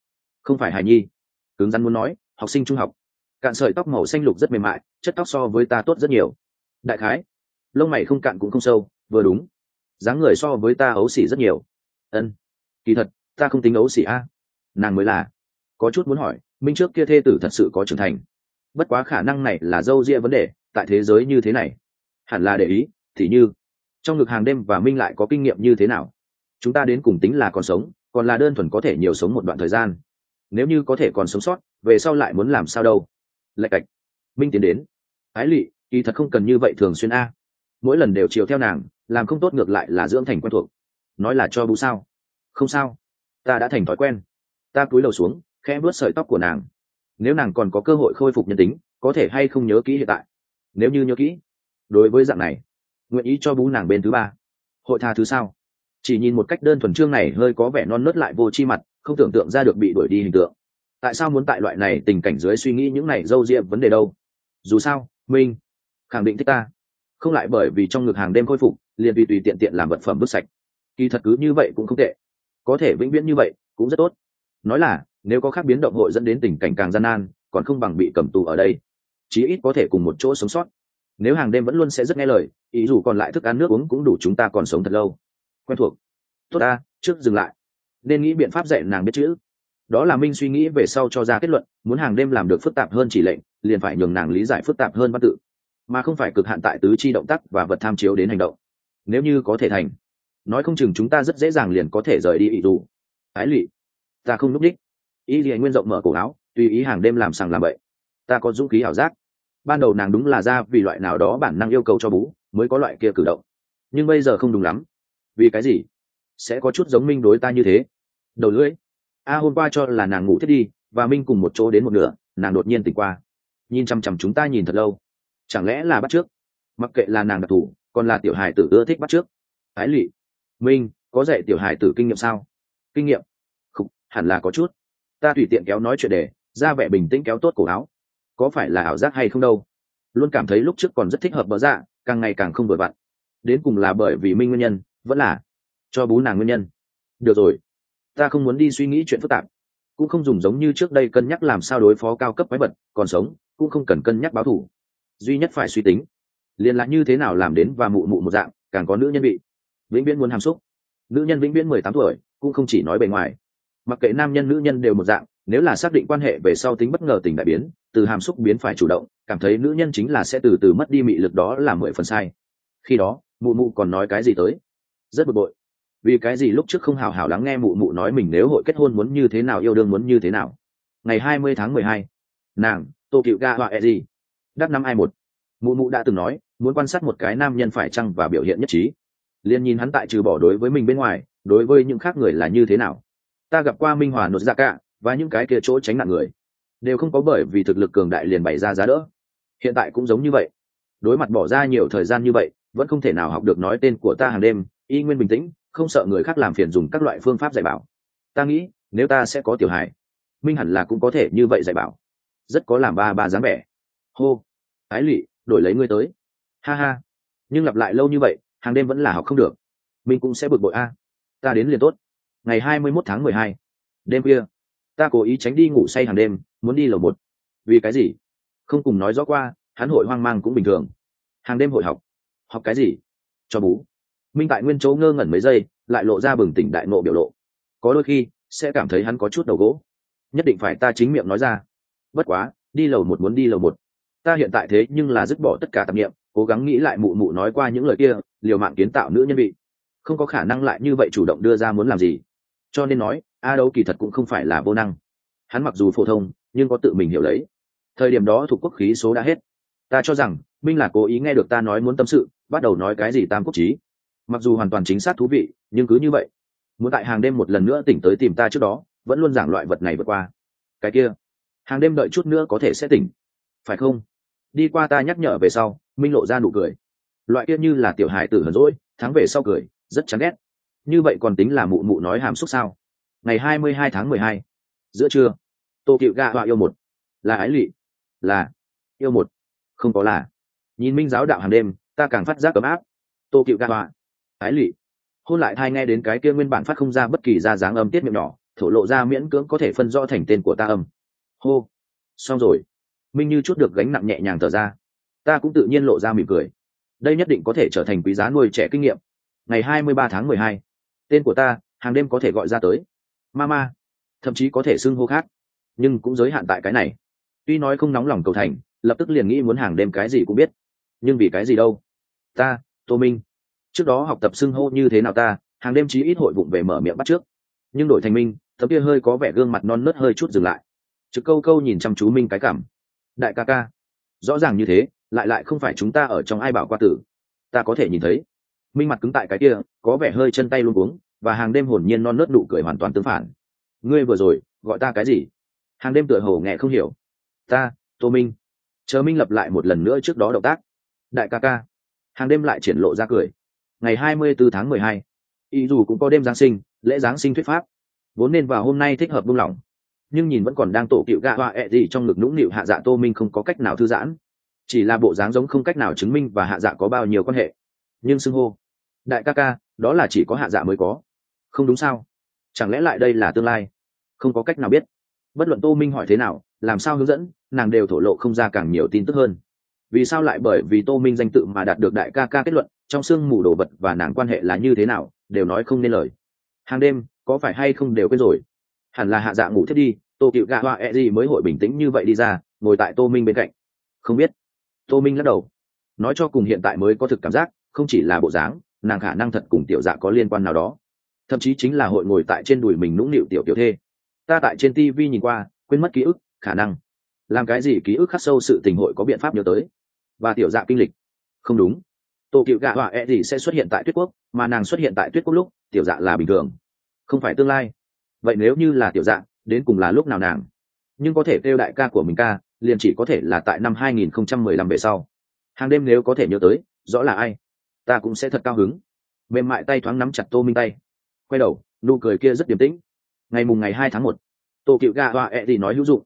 Không phải hài nhi. Cứng rắn muốn nói, học sinh trung học. Cạn sợi tóc màu xanh lục rất mềm mại, chất tóc so với ta tốt rất nhiều. Đại khái, lông mày không cạn cũng không sâu, vừa đúng. Dáng người so với ta ấu xỉ rất nhiều. Ân, kỳ thật, ta không tính ấu xỉ a. Nàng mới là. Có chút muốn hỏi, minh trước kia thê tử thật sự có trưởng thành? Bất quá khả năng này là dâu ria vấn đề, tại thế giới như thế này hẳn là để ý, thì như, trong ngực hàng đêm và minh lại có kinh nghiệm như thế nào? Chúng ta đến cùng tính là còn sống, còn là đơn thuần có thể nhiều sống một đoạn thời gian. Nếu như có thể còn sống sót, về sau lại muốn làm sao đâu? Lạch cạch. Minh tiến đến. Ái lỵ kỳ thật không cần như vậy thường xuyên a. Mỗi lần đều chiều theo nàng, làm không tốt ngược lại là dưỡng thành quen thuộc. Nói là cho bú sao? Không sao. Ta đã thành thói quen. Ta cúi đầu xuống, khẽ vớt sợi tóc của nàng. Nếu nàng còn có cơ hội khôi phục nhân tính, có thể hay không nhớ kỹ hiện tại? Nếu như nhớ kỹ đối với dạng này, nguyện ý cho bú nàng bên thứ ba. Hội tha thứ sao? Chỉ nhìn một cách đơn thuần chương này hơi có vẻ non nớt lại vô chi mặt, không tưởng tượng ra được bị đuổi đi hình tượng. Tại sao muốn tại loại này tình cảnh dưới suy nghĩ những này d â u diệm vấn đề đâu? Dù sao, minh khẳng định thích ta. Không lại bởi vì trong ngực hàng đêm khôi phục, liền tùy tùy tiện tiện làm vật phẩm vứt sạch. Kỳ thật cứ như vậy cũng không tệ. Có thể vĩnh viễn như vậy cũng rất tốt. Nói là, nếu có khác biến động hội dẫn đến tình cảnh càng gian nan, còn không bằng bị cầm tù ở đây. Chí ít có thể cùng một chỗ sống sót nếu hàng đêm vẫn luôn sẽ rất nghe lời, ý dù còn lại thức ăn nước uống cũng đủ chúng ta còn sống thật lâu. Quen thuộc. Tốt ta, trước dừng lại. Nên nghĩ biện pháp dạy nàng biết chữ. Đó là minh suy nghĩ về sau cho ra kết luận, muốn hàng đêm làm được phức tạp hơn chỉ lệnh, liền phải nhường nàng lý giải phức tạp hơn văn tự. Mà không phải cực hạn tại tứ chi động tác và vật tham chiếu đến hành động. Nếu như có thể thành, nói không chừng chúng ta rất dễ dàng liền có thể rời đi ý dù. Ái lụy. Ta không núp đích. Ý gì nguyên rộng mở cổ áo, tùy ý hàng đêm làm sàng làm bậy. Ta có dũng khí ảo giác ban đầu nàng đúng là ra vì loại nào đó bản năng yêu cầu cho bú, mới có loại kia cử động. Nhưng bây giờ không đúng lắm. Vì cái gì? Sẽ có chút giống minh đối ta như thế. Đầu lưỡi. A, hôm qua cho là nàng ngủ thiết đi, và minh cùng một chỗ đến một nửa, nàng đột nhiên tỉnh qua. Nhìn chằm chằm chúng ta nhìn thật lâu. Chẳng lẽ là bắt trước? Mặc kệ là nàng đặc thù, còn là tiểu hài tử ưa thích bắt trước. Ái lụy minh, có dạy tiểu hài tử kinh nghiệm sao? Kinh nghiệm? Không, hẳn là có chút. Ta tùy tiện kéo nói chuyện để, ra vẻ bình tĩnh kéo tốt cổ áo có phải là ảo giác hay không đâu. Luôn cảm thấy lúc trước còn rất thích hợp bỡ dạ càng ngày càng không vừa vặn. Đến cùng là bởi vì minh nguyên nhân, vẫn là cho bú nàng nguyên nhân. Được rồi, ta không muốn đi suy nghĩ chuyện phức tạp. Cũng không dùng giống như trước đây cân nhắc làm sao đối phó cao cấp quái vật, còn sống, cũng không cần cân nhắc báo thủ duy nhất phải suy tính liền là như thế nào làm đến và mụ mụ một dạng, càng có nữ nhân bị vĩnh viễn muốn hàm xúc. Nữ nhân vĩnh viễn mười tám tuổi, cũng không chỉ nói bề ngoài. Mặc kệ nam nhân nữ nhân đều một dạng nếu là xác định quan hệ về sau tính bất ngờ tình đại biến, từ hàm xúc biến phải chủ động, cảm thấy nữ nhân chính là sẽ từ từ mất đi mị lực đó là mười phần sai. Khi đó, mụ mụ còn nói cái gì tới? Rất bực bội. Vì cái gì lúc trước không hào hào lắng nghe mụ mụ nói mình nếu hội kết hôn muốn như thế nào, yêu đương muốn như thế nào? Ngày hai mươi tháng mười hai, nàng tô cựu ga họa e gì đắc năm ai một. Mụ mụ đã từng nói, muốn quan sát một cái nam nhân phải chăng và biểu hiện nhất trí. Liền nhìn hắn tại trừ bỏ đối với mình bên ngoài, đối với những khác người là như thế nào? Ta gặp qua minh hòa nốt ra cả và những cái kia chỗ tránh nạn người đều không có bởi vì thực lực cường đại liền bày ra giá đỡ. Hiện tại cũng giống như vậy. Đối mặt bỏ ra nhiều thời gian như vậy, vẫn không thể nào học được nói tên của ta hàng đêm, y nguyên bình tĩnh, không sợ người khác làm phiền dùng các loại phương pháp dạy bảo. Ta nghĩ, nếu ta sẽ có tiểu hài, minh hẳn là cũng có thể như vậy dạy bảo. Rất có làm ba ba dáng vẻ. Hô ái lụy đổi lấy ngươi tới. Ha ha. Nhưng lặp lại lâu như vậy, hàng đêm vẫn là học không được. Minh cũng sẽ bực bội a. Ta đến liền tốt. Ngày hai mươi mốt tháng mười hai, đêm kia ta cố ý tránh đi ngủ say hàng đêm, muốn đi lầu một. Vì cái gì? Không cùng nói rõ qua, hắn hội hoang mang cũng bình thường. Hàng đêm hội học. Học cái gì? Cho bú. Minh tại nguyên chỗ ngơ ngẩn mấy giây, lại lộ ra bừng tỉnh đại nộ biểu lộ. Có đôi khi, sẽ cảm thấy hắn có chút đầu gỗ. Nhất định phải ta chính miệng nói ra. Bất quá, đi lầu một muốn đi lầu một. Ta hiện tại thế nhưng là dứt bỏ tất cả tạp nghiệm cố gắng nghĩ lại mụ mụ nói qua những lời kia, liều mạng kiến tạo nữ nhân vị. Không có khả năng lại như vậy chủ động đưa ra muốn làm gì. Cho nên nói a đấu kỳ thật cũng không phải là vô năng. Hắn mặc dù phổ thông, nhưng có tự mình hiểu lấy. Thời điểm đó thuộc quốc khí số đã hết. Ta cho rằng, minh là cố ý nghe được ta nói muốn tâm sự, bắt đầu nói cái gì tam quốc trí. Mặc dù hoàn toàn chính xác thú vị, nhưng cứ như vậy. Muốn tại hàng đêm một lần nữa tỉnh tới tìm ta trước đó, vẫn luôn giảng loại vật này vượt qua. Cái kia. Hàng đêm đợi chút nữa có thể sẽ tỉnh. Phải không? Đi qua ta nhắc nhở về sau, minh lộ ra nụ cười. Loại kia như là tiểu hài tử hờn rỗi thắng về sau cười, rất chán ghét. Như vậy còn tính là mụ mụ nói hàm xúc sao? Ngày hai mươi hai tháng mười hai, giữa trưa, tô cựu gạ họa yêu một. Là ái lụy. Là, yêu một. Không có là. Nhìn minh giáo đạo hàng đêm, ta càng phát giác ấm áp. Tô cựu gạ họa, ái lụy. Hôn lại thai nghe đến cái kia nguyên bản phát không ra bất kỳ ra dáng âm tiết miệng nhỏ, thổ lộ ra miễn cưỡng có thể phân rõ thành tên của ta âm. Hô. Xong rồi. Minh như chút được gánh nặng nhẹ nhàng thở ra. Ta cũng tự nhiên lộ ra mỉm cười. Đây nhất định có thể trở thành quý giá nuôi trẻ kinh nghiệm. Ngày hai mươi ba tháng mười hai, tên của ta hàng đêm có thể gọi ra tới mama thậm chí có thể xưng hô khác, nhưng cũng giới hạn tại cái này. Tuy nói không nóng lòng cầu thành, lập tức liền nghĩ muốn hàng đêm cái gì cũng biết. Nhưng vì cái gì đâu? Ta, tô minh, trước đó học tập xưng hô như thế nào ta, hàng đêm chí ít hội vụng về mở miệng bắt trước. Nhưng đổi thành minh, thấm kia hơi có vẻ gương mặt non nớt hơi chút dừng lại. Trực câu câu nhìn chăm chú minh cái cảm. Đại ca ca, rõ ràng như thế, lại lại không phải chúng ta ở trong ai bảo qua tử. Ta có thể nhìn thấy. Minh mặt cứng tại cái kia, có vẻ hơi chân tay luôn uống và hàng đêm hồn nhiên non nớt nụ cười hoàn toàn tương phản. Ngươi vừa rồi, gọi ta cái gì? Hàng đêm tựa hồ nghe không hiểu. Ta, tô minh. Chờ minh lập lại một lần nữa trước đó động tác. Đại ca ca. Hàng đêm lại triển lộ ra cười. Ngày hai mươi 24 tháng mười hai ý dù cũng có đêm giáng sinh, lễ giáng sinh thuyết pháp. Vốn nên vào hôm nay thích hợp buông lỏng. Nhưng nhìn vẫn còn đang tổ cựu gạ hoa ẹ gì trong ngực nũng nịu hạ dạ tô minh không có cách nào thư giãn. Chỉ là bộ dáng giống không cách nào chứng minh và hạ dạ có bao nhiêu quan hệ. Nhưng xưng hô. Đại ca ca, đó là chỉ có hạ dạ mới có không đúng sao? Chẳng lẽ lại đây là tương lai? Không có cách nào biết. Bất luận tô minh hỏi thế nào, làm sao hướng dẫn, nàng đều thổ lộ không ra càng nhiều tin tức hơn. Vì sao lại bởi vì tô minh danh tự mà đạt được đại ca ca kết luận, trong sương mù đồ vật và nàng quan hệ là như thế nào, đều nói không nên lời. Hàng đêm, có phải hay không đều quên rồi? Hẳn là hạ dạ ngủ thiết đi, tô cựu gạ hoa e gì mới hội bình tĩnh như vậy đi ra, ngồi tại tô minh bên cạnh. Không biết. Tô minh lắc đầu. Nói cho cùng hiện tại mới có thực cảm giác, không chỉ là bộ dáng, nàng khả năng thật cùng tiểu dạ có liên quan nào đó thậm chí chính là hội ngồi tại trên đùi mình nũng nịu tiểu tiểu thê. Ta tại trên tv nhìn qua, quên mất ký ức, khả năng. Làm cái gì ký ức khắc sâu sự tình hội có biện pháp nhớ tới? Và tiểu dạ kinh lịch. Không đúng. Tổ cựu gạ họa e gì sẽ xuất hiện tại tuyết quốc, mà nàng xuất hiện tại tuyết quốc lúc, tiểu dạ là bình thường. Không phải tương lai. Vậy nếu như là tiểu dạ đến cùng là lúc nào nàng? Nhưng có thể kêu đại ca của mình ca, liền chỉ có thể là tại năm 2015 về sau. Hàng đêm nếu có thể nhớ tới, rõ là ai? Ta cũng sẽ thật cao hứng. Mềm mại tay thoáng nắm chặt tô minh tay quay đầu nụ cười kia rất điềm tĩnh. Ngày mùng ngày hai tháng một tô cựu ga hoa e thì nói hữu dụng.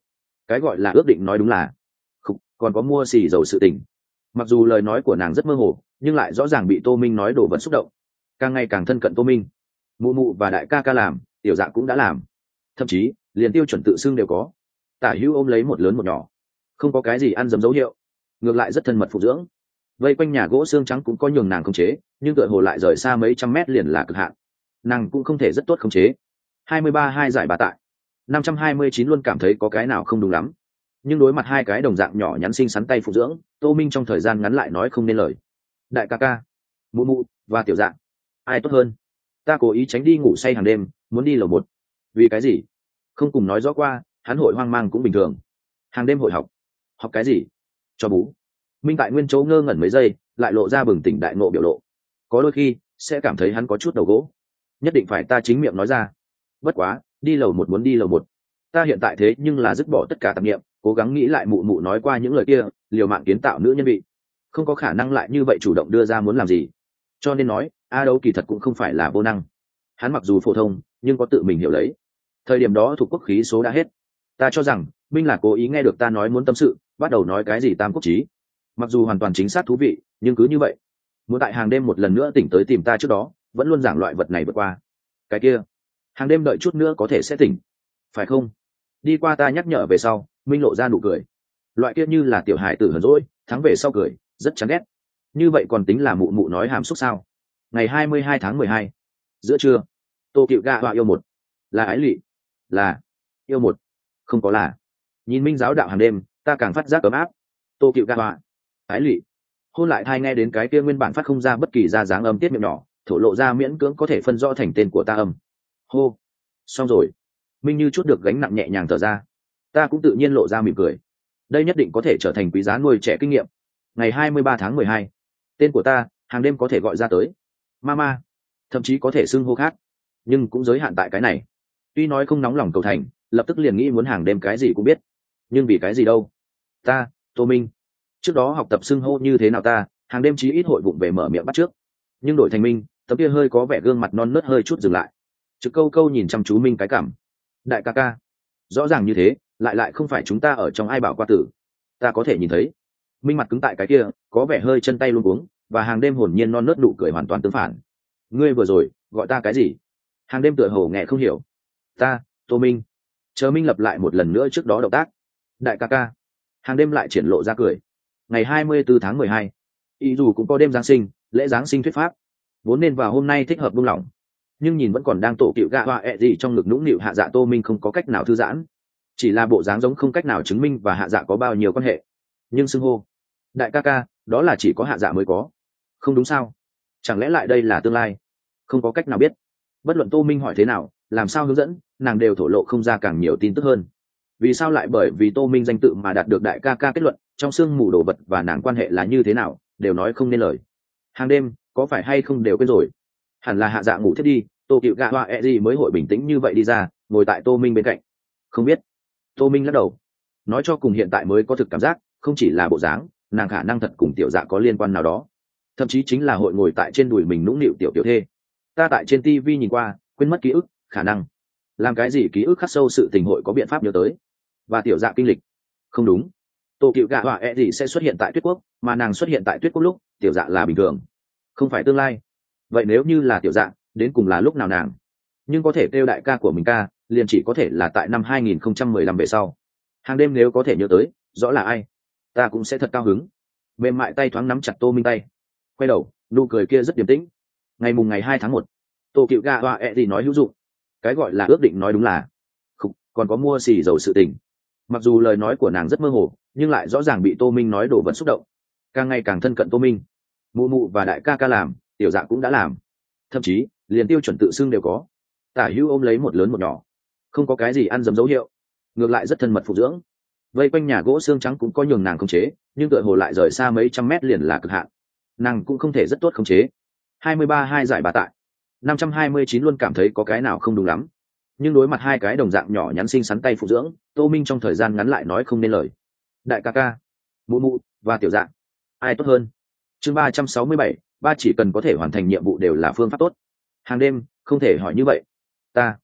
Cái gọi là ước định nói đúng là không, còn có mua xì dầu sự tình. Mặc dù lời nói của nàng rất mơ hồ nhưng lại rõ ràng bị tô minh nói đổ vẫn xúc động. Càng ngày càng thân cận tô minh. Mụ mụ và đại ca ca làm tiểu dạ cũng đã làm. Thậm chí liền tiêu chuẩn tự xưng đều có. Tả hữu ôm lấy một lớn một nhỏ. Không có cái gì ăn dấm dấu hiệu. Ngược lại rất thân mật phụ dưỡng. Vây quanh nhà gỗ xương trắng cũng có nhường nàng không chế nhưng tựa hồ lại rời xa mấy trăm mét liền là cực hạn nàng cũng không thể rất tốt khống chế. Hai mươi ba hai giải bà tại. năm trăm hai mươi chín luôn cảm thấy có cái nào không đúng lắm. Nhưng đối mặt hai cái đồng dạng nhỏ nhắn xinh xắn tay phụ dưỡng, tô minh trong thời gian ngắn lại nói không nên lời. Đại ca ca, mụ mụ và tiểu dạng, ai tốt hơn? Ta cố ý tránh đi ngủ say hàng đêm, muốn đi lầu một. Vì cái gì? Không cùng nói rõ qua, hắn hội hoang mang cũng bình thường. Hàng đêm hội học. Học cái gì? Cho bú. Minh tại nguyên chỗ ngơ ngẩn mấy giây, lại lộ ra bừng tỉnh đại nộ biểu lộ. Có đôi khi, sẽ cảm thấy hắn có chút đầu gỗ nhất định phải ta chính miệng nói ra. Bất quá, đi lầu một muốn đi lầu một. Ta hiện tại thế nhưng là dứt bỏ tất cả tạp nghiệm cố gắng nghĩ lại mụ mụ nói qua những lời kia, liều mạng kiến tạo nữ nhân vị. Không có khả năng lại như vậy chủ động đưa ra muốn làm gì. Cho nên nói, a đấu kỳ thật cũng không phải là vô năng. Hắn mặc dù phổ thông, nhưng có tự mình hiểu lấy. Thời điểm đó thuộc quốc khí số đã hết. Ta cho rằng, minh là cố ý nghe được ta nói muốn tâm sự, bắt đầu nói cái gì tam quốc trí mặc dù hoàn toàn chính xác thú vị, nhưng cứ như vậy. Muốn tại hàng đêm một lần nữa tỉnh tới tìm ta trước đó vẫn luôn giảng loại vật này vượt qua. Cái kia, hàng đêm đợi chút nữa có thể sẽ tỉnh. Phải không? Đi qua ta nhắc nhở về sau, minh lộ ra nụ cười. Loại kia như là tiểu hải tử hờn rỗi thắng về sau cười, rất chán ghét. Như vậy còn tính là mụ mụ nói hàm xúc sao? Ngày hai mươi hai tháng mười hai, giữa trưa, tô cựu ga họa yêu một. Là ái lụy là, yêu một. Không có là. Nhìn minh giáo đạo hàng đêm, ta càng phát giác ấm áp. Tô cựu ga họa ái lụy hôn lại thai nghe đến cái kia nguyên bản phát không ra bất kỳ ra dáng âm tiết miệng nhỏ thổ lộ ra miễn cưỡng có thể phân rõ thành tên của ta âm. Hô. Xong rồi. Minh như chút được gánh nặng nhẹ nhàng thở ra. Ta cũng tự nhiên lộ ra mỉm cười. Đây nhất định có thể trở thành quý giá nuôi trẻ kinh nghiệm. Ngày hai mươi ba tháng mười hai, tên của ta, hàng đêm có thể gọi ra tới. Mama thậm chí có thể xưng hô khác. Nhưng cũng giới hạn tại cái này. Tuy nói không nóng lòng cầu thành, lập tức liền nghĩ muốn hàng đêm cái gì cũng biết. Nhưng vì cái gì đâu? Ta, tô minh. Trước đó học tập xưng hô như thế nào ta, hàng đêm chí ít hội vụng về mở miệng bắt trước. Nhưng đổi thành minh tấm kia hơi có vẻ gương mặt non nớt hơi chút dừng lại. Trực câu câu nhìn chăm chú minh cái cảm. Đại ca ca, rõ ràng như thế, lại lại không phải chúng ta ở trong ai bảo qua tử. Ta có thể nhìn thấy. Minh mặt cứng tại cái kia, có vẻ hơi chân tay luôn uống và hàng đêm hồn nhiên non nớt nụ cười hoàn toàn tương phản. Ngươi vừa rồi, gọi ta cái gì? Hàng đêm tựa hồ nghe không hiểu. Ta, tô minh. Chờ minh lập lại một lần nữa trước đó động tác. Đại ca ca. Hàng đêm lại triển lộ ra cười. Ngày hai mươi bốn tháng mười hai ý dù cũng có đêm giáng sinh, lễ giáng sinh thuyết pháp vốn nên vào hôm nay thích hợp buông lỏng. Nhưng nhìn vẫn còn đang tổ cựu gạ hoa ẹ gì trong ngực nũng nịu hạ dạ tô minh không có cách nào thư giãn. Chỉ là bộ dáng giống không cách nào chứng minh và hạ dạ có bao nhiêu quan hệ. Nhưng xưng hô, đại ca ca, đó là chỉ có hạ dạ mới có. Không đúng sao? Chẳng lẽ lại đây là tương lai? Không có cách nào biết. Bất luận tô minh hỏi thế nào, làm sao hướng dẫn, nàng đều thổ lộ không ra càng nhiều tin tức hơn. Vì sao lại bởi vì tô minh danh tự mà đạt được đại ca ca kết luận, trong sương mù đồ vật và nàng quan hệ là như thế nào, đều nói không nên lời. Hàng đêm có phải hay không đều quên rồi? Hẳn là hạ dạ ngủ thiết đi, tô cựu gạ hoa e gì mới hội bình tĩnh như vậy đi ra, ngồi tại tô minh bên cạnh. Không biết. Tô minh lắc đầu. Nói cho cùng hiện tại mới có thực cảm giác, không chỉ là bộ dáng, nàng khả năng thật cùng tiểu dạ có liên quan nào đó. Thậm chí chính là hội ngồi tại trên đùi mình nũng nịu tiểu tiểu thê. Ta tại trên tv nhìn qua, quên mất ký ức, khả năng. Làm cái gì ký ức khắc sâu sự tình hội có biện pháp nhớ tới? Và tiểu dạ kinh lịch. Không đúng. Tô cựu gạ họa e gì sẽ xuất hiện tại tuyết quốc, mà nàng xuất hiện tại tuyết quốc lúc, tiểu dạ là bình thường không phải tương lai. Vậy nếu như là tiểu dạng, đến cùng là lúc nào nàng? Nhưng có thể kêu đại ca của mình ca liền chỉ có thể là tại năm 2015 về sau. Hàng đêm nếu có thể nhớ tới rõ là ai? Ta cũng sẽ thật cao hứng. Mềm mại tay thoáng nắm chặt tô minh tay. Quay đầu nụ cười kia rất điềm tĩnh. Ngày mùng ngày hai tháng một tô cựu ga hoa e thì nói hữu dụng. Cái gọi là ước định nói đúng là không còn có mua xì dầu sự tình. Mặc dù lời nói của nàng rất mơ hồ nhưng lại rõ ràng bị tô minh nói đổ vật xúc động. Càng ngày càng thân cận tô minh mụ mụ và đại ca ca làm, tiểu dạ cũng đã làm. Thậm chí, liền tiêu chuẩn tự xưng đều có. Tả hữu ôm lấy một lớn một nhỏ. Không có cái gì ăn dấm dấu hiệu. Ngược lại rất thân mật phụ dưỡng. Vây quanh nhà gỗ xương trắng cũng có nhường nàng không chế, nhưng tựa hồ lại rời xa mấy trăm mét liền là cực hạn. Nàng cũng không thể rất tốt không chế. Hai mươi ba hai giải bà tại. năm trăm hai mươi chín luôn cảm thấy có cái nào không đúng lắm. Nhưng đối mặt hai cái đồng dạng nhỏ nhắn xinh xắn tay phụ dưỡng, tô minh trong thời gian ngắn lại nói không nên lời. Đại ca ca, mụ mụ và tiểu dạng ai tốt hơn? Chương ba trăm sáu mươi bảy, ba chỉ cần có thể hoàn thành nhiệm vụ đều là phương pháp tốt. Hàng đêm, không thể hỏi như vậy. Ta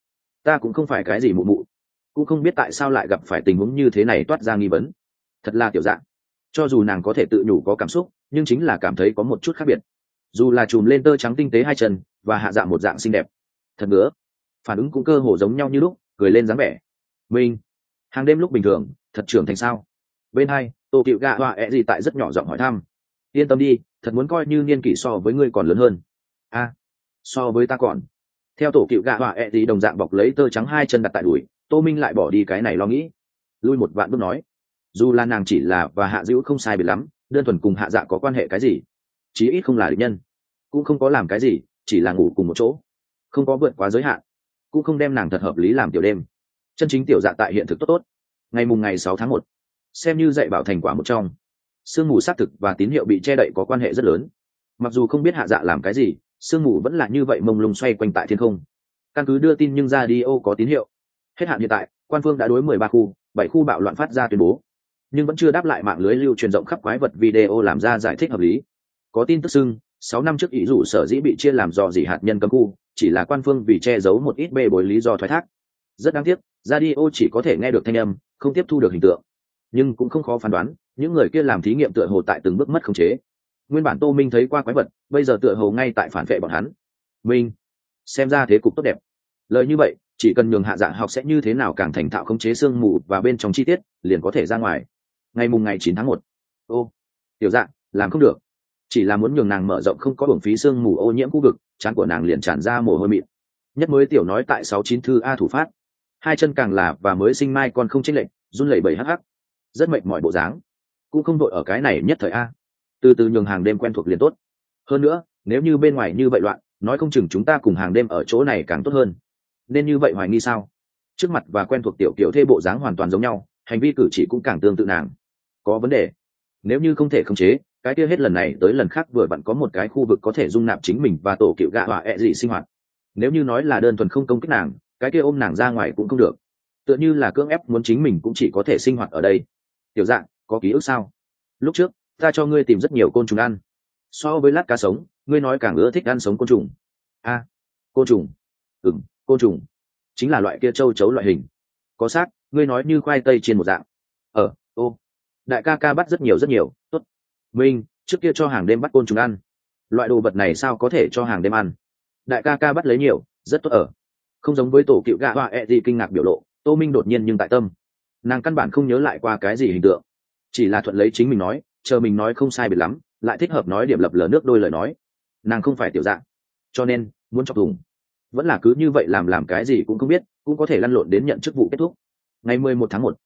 ta cũng không phải cái gì mụ mụ. Cũng không biết tại sao lại gặp phải tình huống như thế này toát ra nghi vấn. Thật là tiểu dạng. Cho dù nàng có thể tự nhủ có cảm xúc, nhưng chính là cảm thấy có một chút khác biệt. Dù là chùm lên tơ trắng tinh tế hai chân và hạ dạng một dạng xinh đẹp. Thật nữa phản ứng cũng cơ hồ giống nhau như lúc, cười lên dáng vẻ. Mình, hàng đêm lúc bình thường, thật trưởng thành sao? Bên hai tô cựu gạ họa ẹ gì tại rất nhỏ giọng hỏi thăm. Yên tâm đi thật muốn coi như niên kỷ so với ngươi còn lớn hơn. A, so với ta còn. Theo tổ cựu gạ họa ẹ gì đồng dạng bọc lấy tơ trắng hai chân đặt tại đùi, tô minh lại bỏ đi cái này lo nghĩ. Lui một vạn bước nói, dù là nàng chỉ là và hạ dữ không sai biệt lắm, đơn thuần cùng hạ dạ có quan hệ cái gì? Chí ít không là địch nhân. Cũng không có làm cái gì, chỉ là ngủ cùng một chỗ. Không có vượt quá giới hạn. Cũng không đem nàng thật hợp lý làm tiểu đêm. Chân chính tiểu dạ tại hiện thực tốt tốt. Ngày mùng ngày sáu tháng một. Xem như dạy bảo thành quả một trong sương mù xác thực và tín hiệu bị che đậy có quan hệ rất lớn. Mặc dù không biết hạ dạ làm cái gì, sương mù vẫn là như vậy mông lung xoay quanh tại thiên không. Căn cứ đưa tin nhưng ra đi ô có tín hiệu. Hết hạn hiện tại, quan phương đã đối mười ba khu, bảy khu bạo loạn phát ra tuyên bố. Nhưng vẫn chưa đáp lại mạng lưới lưu truyền rộng khắp quái vật video làm ra giải thích hợp lý. Có tin tức xưng, sáu năm trước ý dụ sở dĩ bị chia làm do gì hạt nhân cấm khu, chỉ là quan phương vì che giấu một ít bê bối lý do thoái thác. Rất đáng tiếc radio chỉ có thể nghe được thanh âm, không tiếp thu được hình tượng. Nhưng cũng không khó phán đoán những người kia làm thí nghiệm tựa hồ tại từng bước mất khống chế. Nguyên bản tô minh thấy qua quái vật, bây giờ tựa hồ ngay tại phản vệ bọn hắn. Minh, xem ra thế cục tốt đẹp. Lời như vậy, chỉ cần nhường hạ dạng học sẽ như thế nào càng thành thạo khống chế sương mù và bên trong chi tiết, liền có thể ra ngoài. Ngày mùng ngày chín tháng một. Ô, tiểu dạng làm không được. Chỉ là muốn nhường nàng mở rộng không có hưởng phí sương mù ô nhiễm khu vực trán của nàng liền tràn ra mồ hôi mịn. Nhất mới tiểu nói tại sáu chín thư a thủ phát. Hai chân càng là và mới sinh mai còn không chênh lệch, run lẩy bẩy hắc hắc. Rất mệt mỏi bộ dáng cũng không đội ở cái này nhất thời a. Từ từ nhường hàng đêm quen thuộc liền tốt. Hơn nữa, nếu như bên ngoài như vậy loạn, nói không chừng chúng ta cùng hàng đêm ở chỗ này càng tốt hơn. Nên như vậy hoài nghi sao? Trước mặt và quen thuộc tiểu kiểu thê bộ dáng hoàn toàn giống nhau, hành vi cử chỉ cũng càng tương tự nàng. Có vấn đề. Nếu như không thể khống chế, cái kia hết lần này tới lần khác vừa vặn có một cái khu vực có thể dung nạp chính mình và tổ cựu gạ họa ẹ、e、dị sinh hoạt. Nếu như nói là đơn thuần không công kích nàng, cái kia ôm nàng ra ngoài cũng không được. Tựa như là cưỡng ép muốn chính mình cũng chỉ có thể sinh hoạt ở đây. Tiểu dạng có ký ức sao? Lúc trước, ta cho ngươi tìm rất nhiều côn trùng ăn. So với lát cá sống, ngươi nói càng ưa thích ăn sống côn trùng. A, côn trùng. Ừng côn trùng. Chính là loại kia châu chấu loại hình. Có xác, ngươi nói như khoai tây trên một dạng. Ờ ô. Đại ca ca bắt rất nhiều rất nhiều. Tốt. Minh, trước kia cho hàng đêm bắt côn trùng ăn. Loại đồ vật này sao có thể cho hàng đêm ăn? Đại ca ca bắt lấy nhiều, rất tốt ở. Không giống với tổ cựu gạ hoa ẹ、e、gì gì kinh ngạc biểu lộ, tô minh đột nhiên nhưng tại tâm. Nàng căn bản không nhớ lại qua cái gì hình tượng chỉ là thuận lấy chính mình nói, chờ mình nói không sai biệt lắm, lại thích hợp nói điểm lập lờ nước đôi lời nói. Nàng không phải tiểu dạng. Cho nên, muốn chọc thùng vẫn là cứ như vậy làm làm cái gì cũng không biết, cũng có thể lăn lộn đến nhận chức vụ kết thúc. Ngày mười một tháng một,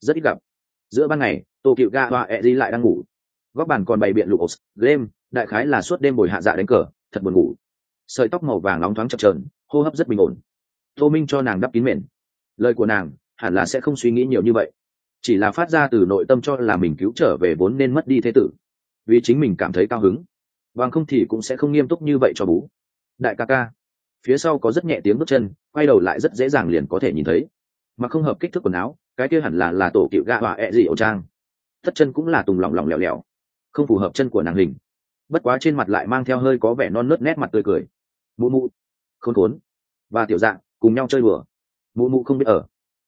rất ít gặp. Giữa ban ngày tô cựu ga hoa e di lại đang ngủ. Góc bàn còn bày biện lục game, đại khái là suốt đêm bồi hạ dạ đánh cờ, thật buồn ngủ. Sợi tóc màu vàng nóng thoáng chập trờn hô hấp rất bình ổn. Tô minh cho nàng đắp kín mền. Lời của nàng hẳn là sẽ không suy nghĩ nhiều như vậy chỉ là phát ra từ nội tâm cho là mình cứu trở về vốn nên mất đi thế tử. Vì chính mình cảm thấy cao hứng. Bằng không thì cũng sẽ không nghiêm túc như vậy cho bú đại ca ca. Phía sau có rất nhẹ tiếng bước chân, quay đầu lại rất dễ dàng liền có thể nhìn thấy. Mà không hợp kích thước quần áo, cái kia hẳn là là tổ cựu gạ họa ẹ gì ổ trang. Tất chân cũng là tùng lỏng lỏng lẻo lẻo. Không phù hợp chân của nàng hình. Bất quá trên mặt lại mang theo hơi có vẻ non nớt nét mặt tươi cười. Mụ mụ. Khôn khốn. Và tiểu dạng, cùng nhau chơi bừa mụ mụ không biết ở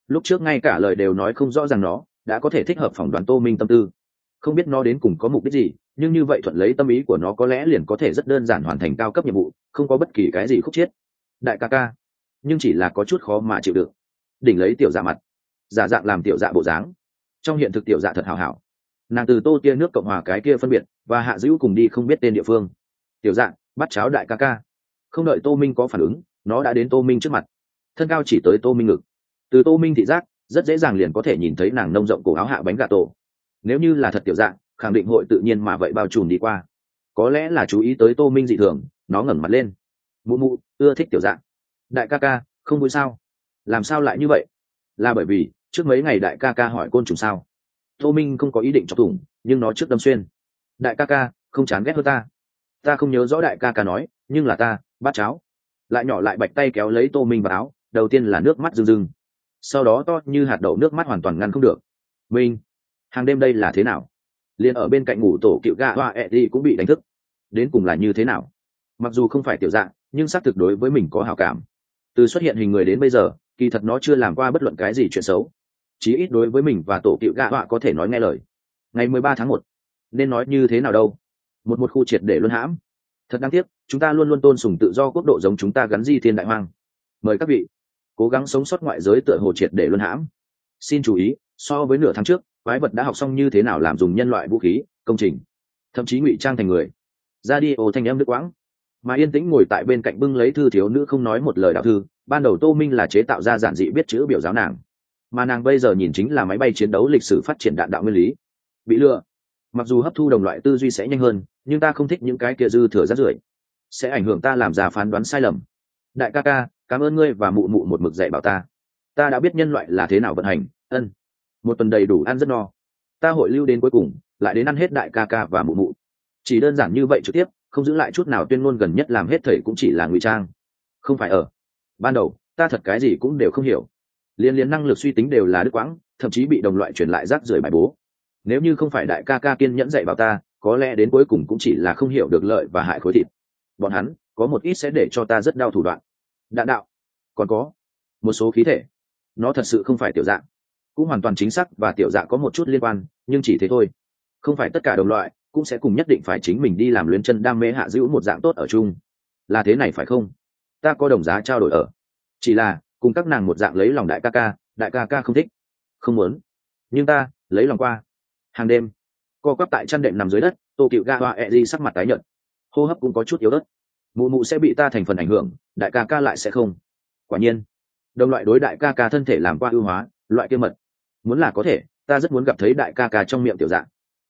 lúc trước ngay cả lời đều nói không rõ ràng nó, đã có thể thích hợp phỏng đoán tô minh tâm tư. Không biết nó đến cùng có mục đích gì, nhưng như vậy thuận lấy tâm ý của nó có lẽ liền có thể rất đơn giản hoàn thành cao cấp nhiệm vụ, không có bất kỳ cái gì khúc chiết. Đại ca ca, nhưng chỉ là có chút khó mà chịu được. Đỉnh lấy tiểu dạ mặt, giả dạng làm tiểu dạ bộ dáng. Trong hiện thực tiểu dạ thật hào hảo. Nàng từ tô tia nước cộng hòa cái kia phân biệt, và hạ dữ cùng đi không biết tên địa phương. Tiểu dạ bắt cháo đại ca ca. Không đợi tô minh có phản ứng, nó đã đến tô minh trước mặt. Thân cao chỉ tới tô minh ngực từ tô minh thị giác, rất dễ dàng liền có thể nhìn thấy nàng nông rộng cổ áo hạ bánh gà tổ. Nếu như là thật tiểu dạng, khẳng định hội tự nhiên mà vậy bao trùm đi qua. Có lẽ là chú ý tới tô minh dị thường, nó ngẩng mặt lên. Mụ mụ, ưa thích tiểu dạng. Đại ca ca, không vui sao? Làm sao lại như vậy? Là bởi vì, trước mấy ngày đại ca ca hỏi côn trùng sao? Tô minh không có ý định chọc thủng, nhưng nó trước đâm xuyên. Đại ca ca, không chán ghét hơn ta. Ta không nhớ rõ đại ca ca nói, nhưng là ta, bát cháo. Lại nhỏ lại bạch tay kéo lấy tô minh vào áo, đầu tiên là nước mắt rưng rưng sau đó to như hạt đậu nước mắt hoàn toàn ngăn không được. Minh hàng đêm đây là thế nào? Liền ở bên cạnh ngủ tổ cựu gạ hoa ẹ đi cũng bị đánh thức. Đến cùng là như thế nào? Mặc dù không phải tiểu dạng, nhưng xác thực đối với mình có hảo cảm. Từ xuất hiện hình người đến bây giờ, kỳ thật nó chưa làm qua bất luận cái gì chuyện xấu. Chí ít đối với mình và tổ cựu gạ họa có thể nói nghe lời. Ngày mười ba tháng một, nên nói như thế nào đâu? Một một khu triệt để luân hãm. Thật đáng tiếc, chúng ta luôn luôn tôn sùng tự do quốc độ giống chúng ta gắn di thiên đại hoang. Mời các vị cố gắng sống sót ngoại giới tựa hồ triệt để luân hãm. Xin chú ý, so với nửa tháng trước, quái vật đã học xong như thế nào làm dùng nhân loại vũ khí, công trình, thậm chí ngụy trang thành người. Ra đi, ô thanh em đức quãng. Mà yên tĩnh ngồi tại bên cạnh bưng lấy thư thiếu nữ không nói một lời đạo thư, ban đầu tô minh là chế tạo ra giản dị biết chữ biểu giáo nàng. Mà nàng bây giờ nhìn chính là máy bay chiến đấu lịch sử phát triển đạn đạo nguyên lý. Bị lừa. Mặc dù hấp thu đồng loại tư duy sẽ nhanh hơn, nhưng ta không thích những cái kia dư thừa rát rưởi. Sẽ ảnh hưởng ta làm ra phán đoán sai lầm. Đại ca ca cảm ơn ngươi và mụ mụ một mực dạy bảo ta. Ta đã biết nhân loại là thế nào vận hành. Ân. Một tuần đầy đủ ăn rất no. Ta hội lưu đến cuối cùng, lại đến ăn hết đại ca ca và mụ mụ. Chỉ đơn giản như vậy trực tiếp, không giữ lại chút nào tuyên ngôn gần nhất làm hết thầy cũng chỉ là ngụy trang. Không phải ở. Ban đầu, ta thật cái gì cũng đều không hiểu. Liên liên năng lực suy tính đều là đứt quãng, thậm chí bị đồng loại truyền lại rác rưởi bài bố. Nếu như không phải đại ca ca kiên nhẫn dạy bảo ta, có lẽ đến cuối cùng cũng chỉ là không hiểu được lợi và hại khối thịt. Bọn hắn, có một ít sẽ để cho ta rất đau thủ đoạn đạn đạo. Còn có, một số khí thể, nó thật sự không phải tiểu dạng. Cũng hoàn toàn chính xác và tiểu dạng có một chút liên quan, nhưng chỉ thế thôi. Không phải tất cả đồng loại cũng sẽ cùng nhất định phải chính mình đi làm luyến chân đam mê hạ giữ một dạng tốt ở chung. Là thế này phải không? Ta có đồng giá trao đổi ở. Chỉ là, cùng các nàng một dạng lấy lòng đại ca ca, đại ca ca không thích. Không muốn. Nhưng ta, lấy lòng qua. Hàng đêm, co quắp tại chăn đệm nằm dưới đất, tô cựu ga hoa e di sắc mặt tái nhợt. Hô hấp cũng có chút yếu đất mụ mụ sẽ bị ta thành phần ảnh hưởng, đại ca ca lại sẽ không. Quả nhiên, đồng loại đối đại ca ca thân thể làm qua ưu hóa, loại kia mật. Muốn là có thể, ta rất muốn gặp thấy đại ca ca trong miệng tiểu dạng.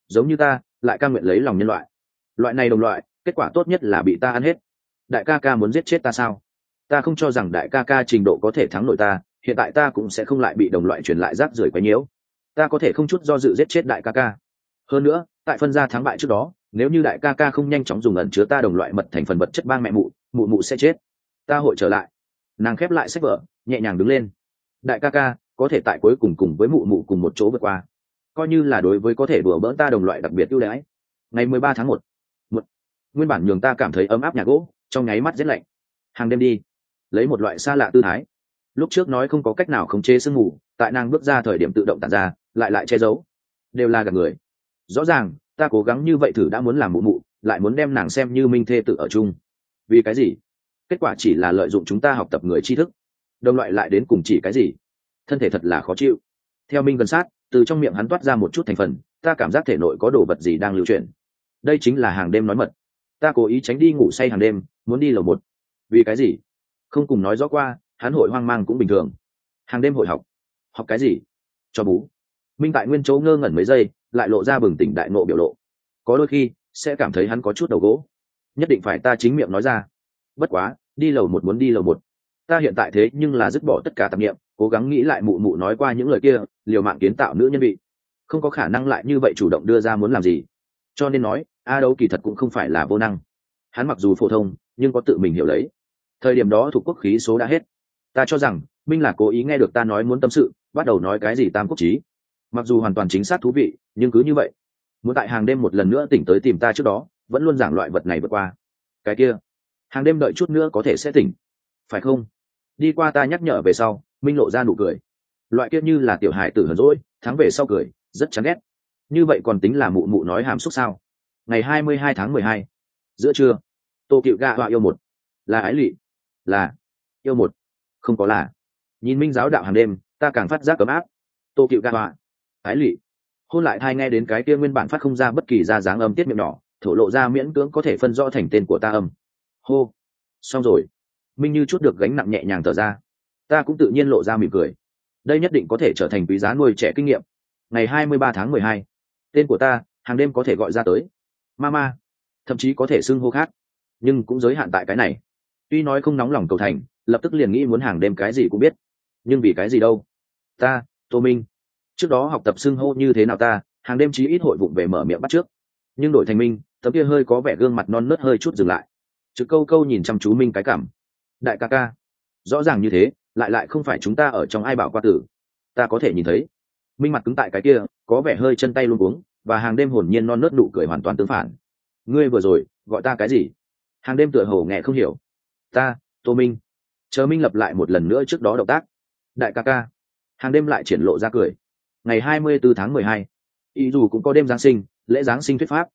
Giống như ta, lại ca nguyện lấy lòng nhân loại. Loại này đồng loại, kết quả tốt nhất là bị ta ăn hết. Đại ca ca muốn giết chết ta sao? Ta không cho rằng đại ca ca trình độ có thể thắng nội ta, hiện tại ta cũng sẽ không lại bị đồng loại truyền lại rác rưởi quấy nhiễu. Ta có thể không chút do dự giết chết đại ca ca. Hơn nữa tại phân gia thắng bại trước đó, nếu như đại ca ca không nhanh chóng dùng ẩn chứa ta đồng loại mật thành phần vật chất bang mẹ mụ mụ mụ sẽ chết. Ta hội trở lại. Nàng khép lại sách vở, nhẹ nhàng đứng lên. Đại ca ca, có thể tại cuối cùng cùng với mụ mụ cùng một chỗ vượt qua. Coi như là đối với có thể đùa bỡn ta đồng loại đặc biệt ưu đãi. Ngày mười ba tháng một. Một. Nguyên bản nhường ta cảm thấy ấm áp nhà gỗ, trong nháy mắt rét lạnh. Hàng đêm đi. Lấy một loại xa lạ tư thái. Lúc trước nói không có cách nào khống chế sương mù, tại nàng bước ra thời điểm tự động tàn ra, lại lại che giấu. Đều là gặp người rõ ràng, ta cố gắng như vậy thử đã muốn làm mụ mụ, lại muốn đem nàng xem như minh thê tự ở chung. Vì cái gì? Kết quả chỉ là lợi dụng chúng ta học tập người tri thức. Đồng loại lại đến cùng chỉ cái gì? Thân thể thật là khó chịu. Theo minh gần sát, từ trong miệng hắn toát ra một chút thành phần, ta cảm giác thể nội có đồ vật gì đang lưu chuyển. Đây chính là hàng đêm nói mật. Ta cố ý tránh đi ngủ say hàng đêm, muốn đi lầu một. Vì cái gì? Không cùng nói rõ qua, hắn hội hoang mang cũng bình thường. Hàng đêm hội học. Học cái gì? Cho bú. Minh tại nguyên chỗ ngơ ngẩn mấy giây lại lộ ra bừng tỉnh đại nộ biểu lộ. Có đôi khi, sẽ cảm thấy hắn có chút đầu gỗ. Nhất định phải ta chính miệng nói ra. Bất quá, đi lầu một muốn đi lầu một. Ta hiện tại thế nhưng là dứt bỏ tất cả tạp nghiệm cố gắng nghĩ lại mụ mụ nói qua những lời kia, liều mạng kiến tạo nữ nhân vị. Không có khả năng lại như vậy chủ động đưa ra muốn làm gì. Cho nên nói, a đấu kỳ thật cũng không phải là vô năng. Hắn mặc dù phổ thông, nhưng có tự mình hiểu lấy. Thời điểm đó thuộc quốc khí số đã hết. Ta cho rằng, minh là cố ý nghe được ta nói muốn tâm sự, bắt đầu nói cái gì tam quốc trí mặc dù hoàn toàn chính xác thú vị, nhưng cứ như vậy, muốn tại hàng đêm một lần nữa tỉnh tới tìm ta trước đó, vẫn luôn giảng loại vật này vượt qua. Cái kia, hàng đêm đợi chút nữa có thể sẽ tỉnh. Phải không? Đi qua ta nhắc nhở về sau, minh lộ ra nụ cười. Loại kia như là tiểu hải tử hờn rỗi thắng về sau cười, rất chán ghét. Như vậy còn tính là mụ mụ nói hàm xúc sao? Ngày hai mươi hai tháng mười hai, giữa trưa, tô cựu gạ họa yêu một. Là ái lụy. Là, yêu một. Không có là. Nhìn minh giáo đạo hàng đêm, ta càng phát giác cấm áp. Tô cựu gạ họa ái lỵ hôn lại thai nghe đến cái kia nguyên bản phát không ra bất kỳ ra dáng âm tiết miệng nhỏ, thổ lộ ra miễn cưỡng có thể phân rõ thành tên của ta âm. Hô. Xong rồi. Minh như chút được gánh nặng nhẹ nhàng thở ra. Ta cũng tự nhiên lộ ra mỉm cười. Đây nhất định có thể trở thành quý giá nuôi trẻ kinh nghiệm. Ngày hai mươi ba tháng mười hai. Tên của ta, hàng đêm có thể gọi ra tới. Mama. Thậm chí có thể xưng hô khác. Nhưng cũng giới hạn tại cái này. Tuy nói không nóng lòng cầu thành, lập tức liền nghĩ muốn hàng đêm cái gì cũng biết. Nhưng vì cái gì đâu? Ta, tô minh trước đó học tập xưng hô như thế nào ta, hàng đêm chí ít hội vụng về mở miệng bắt trước. Nhưng đổi thành minh tấm kia hơi có vẻ gương mặt non nớt hơi chút dừng lại. Trực câu câu nhìn chăm chú minh cái cảm. Đại ca ca. Rõ ràng như thế, lại lại không phải chúng ta ở trong ai bảo qua tử. Ta có thể nhìn thấy. Minh mặt cứng tại cái kia, có vẻ hơi chân tay luôn cuống, và hàng đêm hồn nhiên non nớt nụ cười hoàn toàn tương phản. Ngươi vừa rồi, gọi ta cái gì? Hàng đêm tựa hồ nghe không hiểu. Ta, tô minh. Chờ minh lập lại một lần nữa trước đó động tác. Đại ca ca. Hàng đêm lại triển lộ ra cười ngày hai mươi bốn tháng mười hai. Ý dù cũng có đêm giáng sinh, lễ giáng sinh thuyết pháp.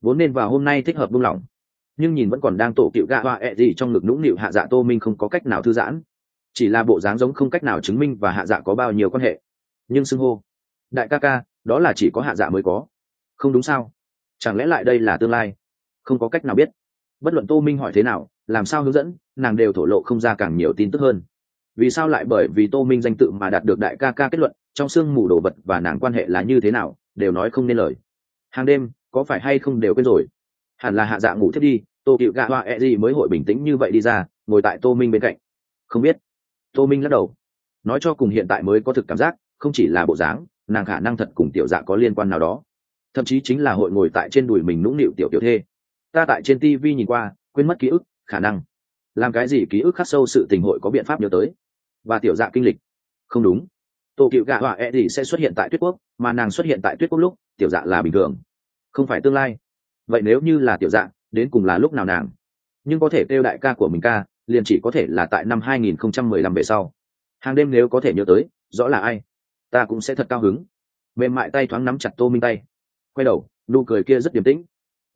Vốn nên vào hôm nay thích hợp buông lỏng. Nhưng nhìn vẫn còn đang tổ cựu gạ hoa ẹ gì trong ngực nũng nịu hạ dạ tô minh không có cách nào thư giãn. Chỉ là bộ dáng giống không cách nào chứng minh và hạ dạ có bao nhiêu quan hệ. Nhưng xưng hô, đại ca ca, đó là chỉ có hạ dạ mới có. Không đúng sao? Chẳng lẽ lại đây là tương lai? Không có cách nào biết. Bất luận tô minh hỏi thế nào, làm sao hướng dẫn, nàng đều thổ lộ không ra càng nhiều tin tức hơn. Vì sao lại bởi vì tô minh danh tự mà đạt được đại ca ca kết luận? Trong sương mù đồ vật và nàng quan hệ là như thế nào, đều nói không nên lời. Hàng đêm, có phải hay không đều quên rồi? Hẳn là hạ dạ ngủ thiết đi tô cựu gạ hoa e gì mới hội bình tĩnh như vậy đi ra, ngồi tại tô minh bên cạnh. Không biết. Tô minh lắc đầu. Nói cho cùng hiện tại mới có thực cảm giác, không chỉ là bộ dáng, nàng khả năng thật cùng tiểu dạ có liên quan nào đó. Thậm chí chính là hội ngồi tại trên đùi mình nũng nịu tiểu tiểu thê. Ta tại trên tv nhìn qua, quên mất ký ức, khả năng. Làm cái gì ký ức khắc sâu sự tình hội có biện pháp nhớ tới. Và tiểu dạ kinh lịch. Không đúng tổ cựu gạ họa e thì sẽ xuất hiện tại tuyết quốc mà nàng xuất hiện tại tuyết quốc lúc tiểu dạ là bình thường. Không phải tương lai. Vậy nếu như là tiểu dạ đến cùng là lúc nào nàng? Nhưng có thể kêu đại ca của mình ca liền chỉ có thể là tại năm 2015 về sau. Hàng đêm nếu có thể nhớ tới rõ là ai? Ta cũng sẽ thật cao hứng. Mềm mại tay thoáng nắm chặt tô minh tay. Quay đầu nụ cười kia rất điềm tĩnh.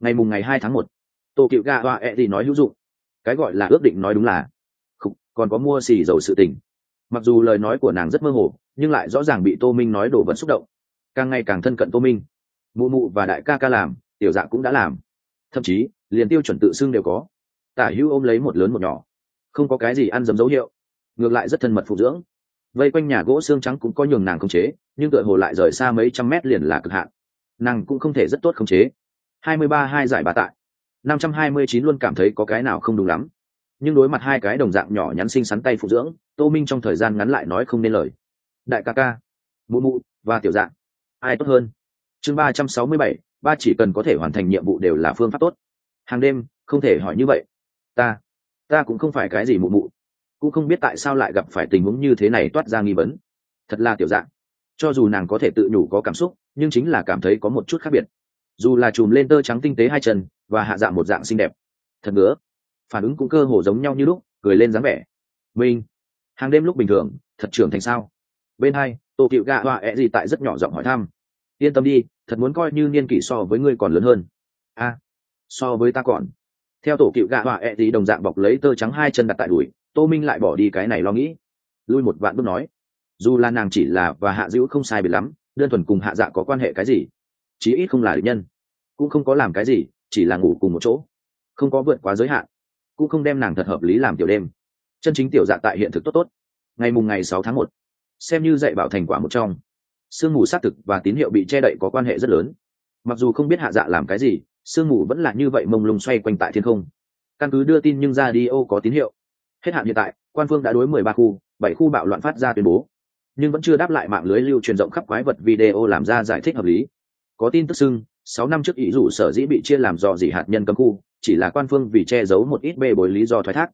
Ngày mùng ngày hai tháng một tô cựu gạ họa e thì nói hữu dụng. Cái gọi là ước định nói đúng là không, còn có mua xì dầu sự tình mặc dù lời nói của nàng rất mơ hồ, nhưng lại rõ ràng bị tô minh nói đổ vật xúc động. Càng ngày càng thân cận tô minh. Mụ mụ và đại ca ca làm, tiểu dạ cũng đã làm. Thậm chí, liền tiêu chuẩn tự xưng đều có. Tả hữu ôm lấy một lớn một nhỏ. Không có cái gì ăn dấm dấu hiệu. Ngược lại rất thân mật phụ dưỡng. Vây quanh nhà gỗ xương trắng cũng có nhường nàng khống chế, nhưng tựa hồ lại rời xa mấy trăm mét liền là cực hạn. Nàng cũng không thể rất tốt khống chế. Hai mươi ba hai giải bà tại. Năm trăm hai mươi chín luôn cảm thấy có cái nào không đúng lắm nhưng đối mặt hai cái đồng dạng nhỏ nhắn xinh xắn tay phụ dưỡng, tô minh trong thời gian ngắn lại nói không nên lời. Đại ca ca, mụ mụ, và tiểu dạng, ai tốt hơn? Chương ba trăm sáu mươi bảy, ba chỉ cần có thể hoàn thành nhiệm vụ đều là phương pháp tốt. Hàng đêm, không thể hỏi như vậy. Ta ta cũng không phải cái gì mụ mụ. Cũng không biết tại sao lại gặp phải tình huống như thế này toát ra nghi vấn. Thật là tiểu dạng. Cho dù nàng có thể tự nhủ có cảm xúc, nhưng chính là cảm thấy có một chút khác biệt. Dù là chùm lên tơ trắng tinh tế hai chân, và hạ dạng một dạng xinh đẹp. Thật ngứa phản ứng cũng cơ hồ giống nhau như lúc, cười lên dáng vẻ. Minh hàng đêm lúc bình thường, thật trưởng thành sao? Bên hai tổ cựu gạ họa ẹ gì tại rất nhỏ giọng hỏi thăm. Yên tâm đi, thật muốn coi như niên kỷ so với ngươi còn lớn hơn. A, so với ta còn. Theo tổ cựu gạ họa ẹ gì đồng dạng bọc lấy tơ trắng hai chân đặt tại đùi, tô minh lại bỏ đi cái này lo nghĩ. Lui một vạn bước nói, dù là nàng chỉ là và hạ dữ không sai biệt lắm, đơn thuần cùng hạ dạ có quan hệ cái gì? Chí ít không là định nhân. Cũng không có làm cái gì, chỉ là ngủ cùng một chỗ. Không có vượt quá giới hạn cũng không đem nàng thật hợp lý làm tiểu đêm. Chân chính tiểu dạ tại hiện thực tốt tốt. Ngày mùng ngày sáu tháng một, xem như dạy bảo thành quả một trong. Sương mù xác thực và tín hiệu bị che đậy có quan hệ rất lớn. Mặc dù không biết hạ dạ làm cái gì, sương mù vẫn là như vậy mông lung xoay quanh tại thiên không. Căn cứ đưa tin nhưng ra đi ô có tín hiệu. Hết hạn hiện tại, quan phương đã đối mười ba khu, bảy khu bạo loạn phát ra tuyên bố. Nhưng vẫn chưa đáp lại mạng lưới lưu truyền rộng khắp quái vật video làm ra giải thích hợp lý. Có tin tức xưng sáu năm trước ý dụ sở dĩ bị chia làm dò dỉ hạt nhân cấm khu, chỉ là quan phương vì che giấu một ít bê bối lý do thoái thác.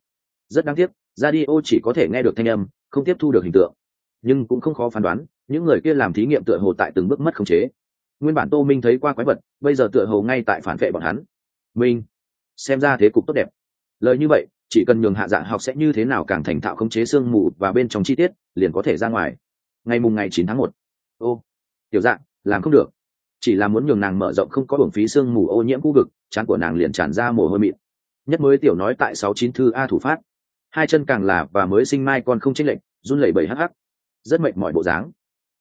Rất đáng tiếc, radio chỉ có thể nghe được thanh âm, không tiếp thu được hình tượng. Nhưng cũng không khó phán đoán, những người kia làm thí nghiệm tựa hồ tại từng bước mất khống chế. Nguyên bản tô minh thấy qua quái vật, bây giờ tựa hồ ngay tại phản vệ bọn hắn. Minh, xem ra thế cục tốt đẹp. Lời như vậy, chỉ cần nhường hạ dạ học sẽ như thế nào càng thành thạo khống chế sương mù và bên trong chi tiết, liền có thể ra ngoài. Ngày mùng ngày chín tháng một. Ô, tiểu dạng làm không được chỉ là muốn nhường nàng mở rộng không có hưởng phí sương mù ô nhiễm khu vực chán của nàng liền tràn ra mồ hôi mịn. Nhất mới tiểu nói tại sáu chín thư a thủ phát. Hai chân càng là và mới sinh mai còn không chênh lệnh run lẩy bẩy hắc hắc. Rất mệt mỏi bộ dáng.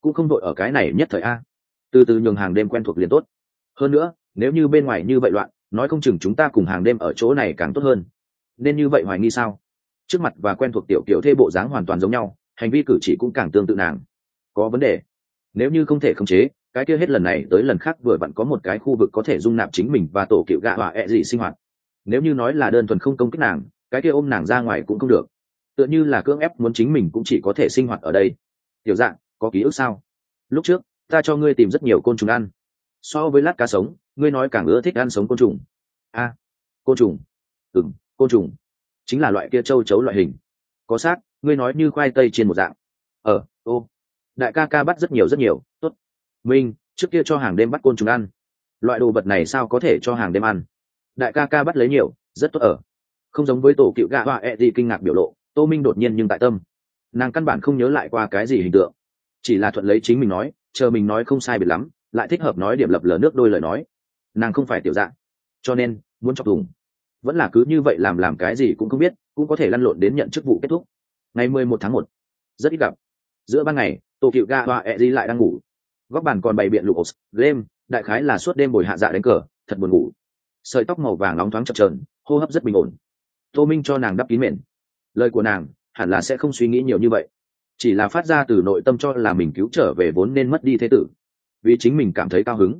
Cũng không đội ở cái này nhất thời a. Từ từ nhường hàng đêm quen thuộc liền tốt. Hơn nữa, nếu như bên ngoài như vậy loạn, nói không chừng chúng ta cùng hàng đêm ở chỗ này càng tốt hơn. Nên như vậy hoài nghi sao? Trước mặt và quen thuộc tiểu kiểu thê bộ dáng hoàn toàn giống nhau, hành vi cử chỉ cũng càng tương tự nàng. Có vấn đề. Nếu như không thể khống chế cái kia hết lần này tới lần khác vừa vặn có một cái khu vực có thể dung nạp chính mình và tổ cựu gạ họa ẹ gì sinh hoạt. Nếu như nói là đơn thuần không công kích nàng, cái kia ôm nàng ra ngoài cũng không được. Tựa như là cưỡng ép muốn chính mình cũng chỉ có thể sinh hoạt ở đây. Tiểu dạng, có ký ức sao? Lúc trước, ta cho ngươi tìm rất nhiều côn trùng ăn. So với lát cá sống, ngươi nói càng ưa thích ăn sống côn trùng. A, côn trùng. Ừng côn trùng. Chính là loại kia châu chấu loại hình. Có xác, ngươi nói như khoai tây trên một dạng. Ờ ô. Đại ca ca bắt rất nhiều rất nhiều. Tốt minh, trước kia cho hàng đêm bắt côn trùng ăn. Loại đồ vật này sao có thể cho hàng đêm ăn? Đại ca ca bắt lấy nhiều, rất tốt ở. Không giống với tổ cựu gạ hoa e gì kinh ngạc biểu lộ, tô minh đột nhiên nhưng tại tâm. Nàng căn bản không nhớ lại qua cái gì hình tượng. Chỉ là thuận lấy chính mình nói, chờ mình nói không sai biệt lắm, lại thích hợp nói điểm lập lờ nước đôi lời nói. Nàng không phải tiểu dạng. Cho nên, muốn chọc thùng vẫn là cứ như vậy làm làm cái gì cũng không biết, cũng có thể lăn lộn đến nhận chức vụ kết thúc. Ngày mười một tháng một, rất ít gặp. Giữa ban ngày, tổ cựu ga hoa e di lại đang ngủ góc bàn còn bày biện lục ốc game, đại khái là suốt đêm bồi hạ dạ đánh cờ, thật buồn ngủ. Sợi tóc màu vàng nóng thoáng chập trờn hô hấp rất bình ổn. Tô minh cho nàng đắp kín mền. Lời của nàng, hẳn là sẽ không suy nghĩ nhiều như vậy. Chỉ là phát ra từ nội tâm cho là mình cứu trở về vốn nên mất đi thế tử. Vì chính mình cảm thấy cao hứng.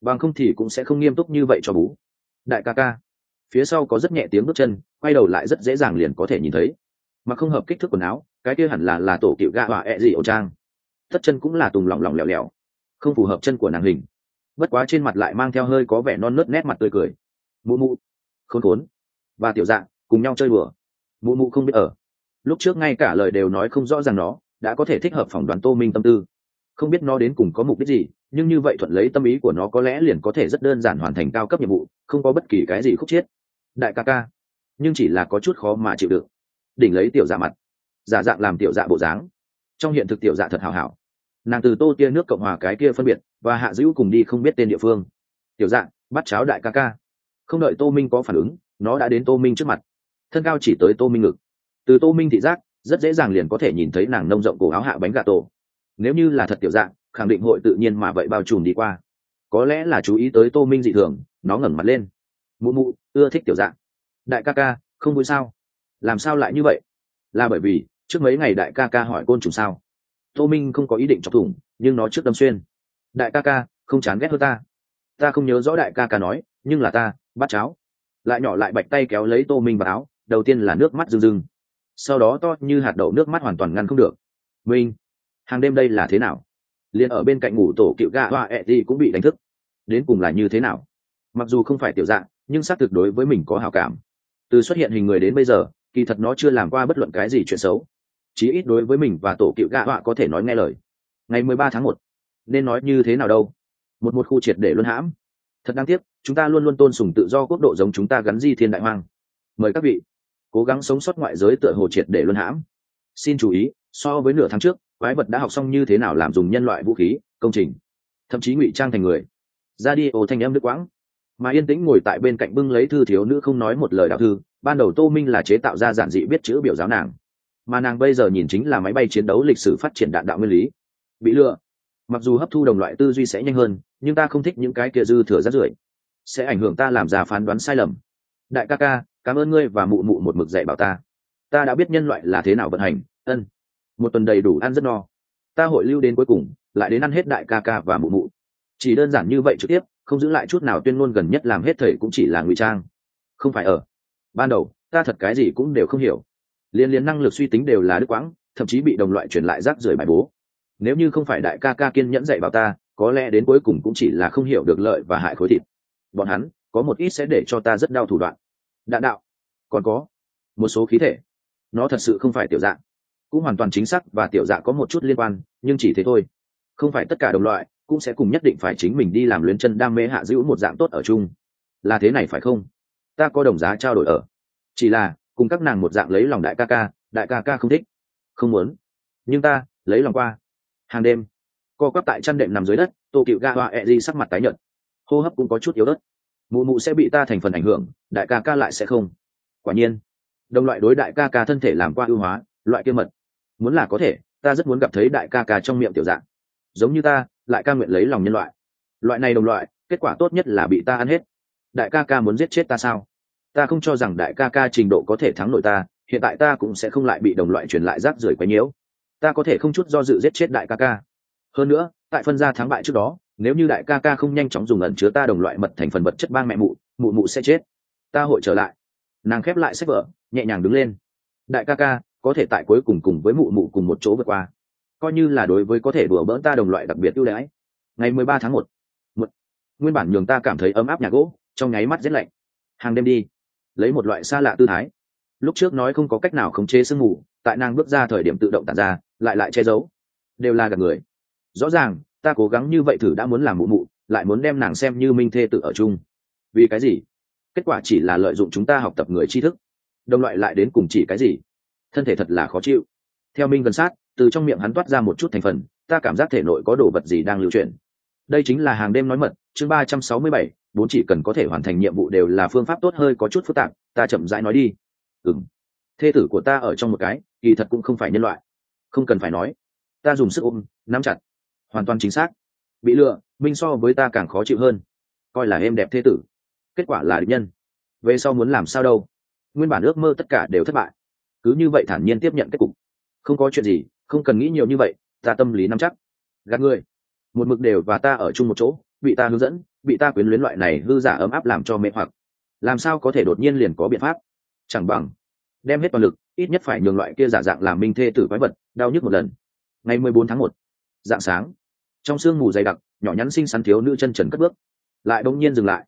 Bằng không thì cũng sẽ không nghiêm túc như vậy cho bú. Đại ca ca. Phía sau có rất nhẹ tiếng bước chân, quay đầu lại rất dễ dàng liền có thể nhìn thấy. Mà không hợp kích thước quần áo, cái kia hẳn là là tổ cựu gạ họa ẹ、e、gì gì ổ trang. Tất chân cũng là tùng lỏng lỏng lẻo lẻo không phù hợp chân của nàng hình. Bất quá trên mặt lại mang theo hơi có vẻ non nớt nét mặt tươi cười. Mụ mụ. Khốn khốn. Và tiểu dạng, cùng nhau chơi bừa mụ mụ không biết ở. Lúc trước ngay cả lời đều nói không rõ ràng nó, đã có thể thích hợp phỏng đoán tô minh tâm tư. Không biết nó đến cùng có mục đích gì, nhưng như vậy thuận lấy tâm ý của nó có lẽ liền có thể rất đơn giản hoàn thành cao cấp nhiệm vụ, không có bất kỳ cái gì khúc chiết. Đại ca ca. Nhưng chỉ là có chút khó mà chịu được đỉnh lấy tiểu dạ mặt. Giả dạng làm tiểu dạ bộ dáng. Trong hiện thực tiểu dạ thật hào hảo nàng từ tô tia nước cộng hòa cái kia phân biệt, và hạ dữ cùng đi không biết tên địa phương. Tiểu dạng, bắt cháo đại ca ca. Không đợi tô minh có phản ứng, nó đã đến tô minh trước mặt. Thân cao chỉ tới tô minh ngực. Từ tô minh thị giác, rất dễ dàng liền có thể nhìn thấy nàng nông rộng cổ áo hạ bánh gà tổ. Nếu như là thật tiểu dạng, khẳng định hội tự nhiên mà vậy bao trùm đi qua. Có lẽ là chú ý tới tô minh dị thường, nó ngẩng mặt lên. Mụ mụ, ưa thích tiểu dạng. Đại ca ca, không vui sao? Làm sao lại như vậy? Là bởi vì, trước mấy ngày đại ca ca hỏi côn trùng sao? Tô minh không có ý định chọc thủng, nhưng nó trước đâm xuyên. Đại ca ca, không chán ghét hơn ta. Ta không nhớ rõ đại ca ca nói, nhưng là ta, bắt cháo. Lại nhỏ lại bạch tay kéo lấy tô minh vào áo, đầu tiên là nước mắt rưng rưng. Sau đó to như hạt đậu nước mắt hoàn toàn ngăn không được. Minh, hàng đêm đây là thế nào? Liền ở bên cạnh ngủ tổ cựu gà hoa ẹ gì cũng bị đánh thức. Đến cùng là như thế nào? Mặc dù không phải tiểu dạng, nhưng xác thực đối với mình có hảo cảm. Từ xuất hiện hình người đến bây giờ, kỳ thật nó chưa làm qua bất luận cái gì chuyện xấu chí ít đối với mình và tổ cựu gạ họa có thể nói nghe lời. Ngày mười ba tháng một, nên nói như thế nào đâu? Một một khu triệt để luân hãm. Thật đáng tiếc, chúng ta luôn luôn tôn sùng tự do quốc độ giống chúng ta gắn di thiên đại hoang. Mời các vị, cố gắng sống sót ngoại giới tựa hồ triệt để luân hãm. Xin chú ý, so với nửa tháng trước, quái vật đã học xong như thế nào làm dùng nhân loại vũ khí, công trình. Thậm chí ngụy trang thành người. Ra đi, ô thanh âm đức quãng. Mà yên tĩnh ngồi tại bên cạnh bưng lấy thư thiếu nữ không nói một lời đạo thư, ban đầu tô minh là chế tạo ra giản dị biết chữ biểu giáo nàng mà nàng bây giờ nhìn chính là máy bay chiến đấu lịch sử phát triển đạn đạo nguyên lý. Bị lừa. Mặc dù hấp thu đồng loại tư duy sẽ nhanh hơn, nhưng ta không thích những cái kia dư thừa rất rưởi. Sẽ ảnh hưởng ta làm ra phán đoán sai lầm. Đại ca ca, cảm ơn ngươi và mụ mụ một mực dạy bảo ta. Ta đã biết nhân loại là thế nào vận hành, ân. Một tuần đầy đủ ăn rất no. Ta hội lưu đến cuối cùng, lại đến ăn hết đại ca ca và mụ mụ. Chỉ đơn giản như vậy trực tiếp, không giữ lại chút nào tuyên ngôn gần nhất làm hết thầy cũng chỉ là ngụy trang. Không phải ở. Ban đầu, ta thật cái gì cũng đều không hiểu liên liên năng lực suy tính đều là đứt quãng, thậm chí bị đồng loại truyền lại rác rưởi bài bố. Nếu như không phải đại ca ca kiên nhẫn dạy bảo ta, có lẽ đến cuối cùng cũng chỉ là không hiểu được lợi và hại khối thịt. Bọn hắn, có một ít sẽ để cho ta rất đau thủ đoạn. Đạn đạo. Còn có, một số khí thể. Nó thật sự không phải tiểu dạng. Cũng hoàn toàn chính xác và tiểu dạng có một chút liên quan, nhưng chỉ thế thôi. Không phải tất cả đồng loại cũng sẽ cùng nhất định phải chính mình đi làm luyến chân đam mê hạ giữ một dạng tốt ở chung. Là thế này phải không? Ta có đồng giá trao đổi ở. Chỉ là cùng các nàng một dạng lấy lòng đại ca ca, đại ca ca không thích. Không muốn. Nhưng ta, lấy lòng qua. Hàng đêm, co quắp tại chăn đệm nằm dưới đất, tô cựu ga hoa e sắc mặt tái nhợt. Hô hấp cũng có chút yếu đất mụ mụ sẽ bị ta thành phần ảnh hưởng, đại ca ca lại sẽ không. Quả nhiên, đồng loại đối đại ca ca thân thể làm qua ưu hóa, loại kia mật. Muốn là có thể, ta rất muốn gặp thấy đại ca ca trong miệng tiểu dạng. Giống như ta, lại ca nguyện lấy lòng nhân loại. Loại này đồng loại, kết quả tốt nhất là bị ta ăn hết. Đại ca ca muốn giết chết ta sao? Ta không cho rằng đại ca ca trình độ có thể thắng nội ta, hiện tại ta cũng sẽ không lại bị đồng loại truyền lại rác rưởi quấy nhiễu. Ta có thể không chút do dự giết chết đại ca ca. Hơn nữa, tại phân gia thắng bại trước đó, nếu như đại ca ca không nhanh chóng dùng ẩn chứa ta đồng loại mật thành phần vật chất bang mẹ mụ mụ mụ sẽ chết. Ta hội trở lại. Nàng khép lại sách vở, nhẹ nhàng đứng lên. Đại ca ca, có thể tại cuối cùng cùng với mụ mụ cùng một chỗ vượt qua. Coi như là đối với có thể đùa bỡn ta đồng loại đặc biệt ưu đãi. Ngày mười ba tháng một. Nguyên bản nhường ta cảm thấy ấm áp nhà gỗ, trong nháy mắt rét lạnh. Hàng đêm đi lấy một loại xa lạ tư thái. Lúc trước nói không có cách nào khống chế sương mù, tại nàng bước ra thời điểm tự động tàn ra, lại lại che giấu. Đều là gặp người. Rõ ràng, ta cố gắng như vậy thử đã muốn làm mụ mụ, lại muốn đem nàng xem như minh thê tự ở chung. Vì cái gì? Kết quả chỉ là lợi dụng chúng ta học tập người tri thức. Đồng loại lại đến cùng chỉ cái gì? Thân thể thật là khó chịu. Theo minh gần sát, từ trong miệng hắn toát ra một chút thành phần, ta cảm giác thể nội có đồ vật gì đang lưu chuyển. Đây chính là hàng đêm nói mật, chương ba trăm sáu mươi bảy bốn chỉ cần có thể hoàn thành nhiệm vụ đều là phương pháp tốt hơi có chút phức tạp, ta chậm rãi nói đi. Ừng thê tử của ta ở trong một cái, kỳ thật cũng không phải nhân loại. Không cần phải nói. Ta dùng sức ôm, nắm chặt. Hoàn toàn chính xác. Bị lừa minh so với ta càng khó chịu hơn. Coi là êm đẹp thê tử. Kết quả là định nhân. Về sau muốn làm sao đâu? Nguyên bản ước mơ tất cả đều thất bại. Cứ như vậy thản nhiên tiếp nhận kết cục. Không có chuyện gì, không cần nghĩ nhiều như vậy, ta tâm lý nắm chắc. Gạt người. Một mực đều và ta ở chung một chỗ bị ta hướng dẫn, bị ta quyến luyến loại này hư giả ấm áp làm cho mê hoặc. Làm sao có thể đột nhiên liền có biện pháp? Chẳng bằng, đem hết toàn lực, ít nhất phải nhường loại kia giả dạng làm minh thê tử quái vật, đau nhức một lần. Ngày mười bốn tháng một, dạng sáng. Trong sương mù dày đặc, nhỏ nhắn xinh xắn thiếu nữ chân trần cất bước. Lại bỗng nhiên dừng lại.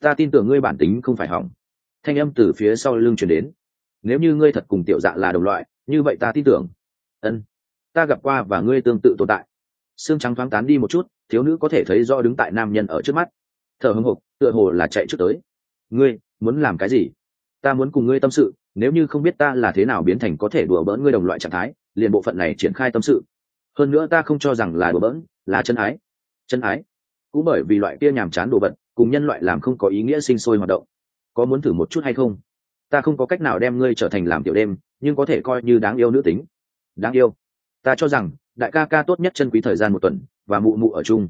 Ta tin tưởng ngươi bản tính không phải hỏng. Thanh âm từ phía sau lưng chuyển đến. Nếu như ngươi thật cùng tiểu dạ là đồng loại, như vậy ta tin tưởng. Ân, ta gặp qua và ngươi tương tự tồn tại xương trắng thoáng tán đi một chút, thiếu nữ có thể thấy do đứng tại nam nhân ở trước mắt. Thở hưng hục tựa hồ là chạy trước tới. Ngươi, muốn làm cái gì? Ta muốn cùng ngươi tâm sự, nếu như không biết ta là thế nào biến thành có thể đùa bỡn ngươi đồng loại trạng thái, liền bộ phận này triển khai tâm sự. Hơn nữa ta không cho rằng là đùa bỡn, là chân ái. Chân ái? Cũng bởi vì loại kia nhàm chán đồ vật, cùng nhân loại làm không có ý nghĩa sinh sôi hoạt động. Có muốn thử một chút hay không? Ta không có cách nào đem ngươi trở thành làm tiểu đêm, nhưng có thể coi như đáng yêu nữ tính. Đáng yêu? Ta cho rằng đại ca ca tốt nhất chân quý thời gian một tuần, và mụ mụ ở chung.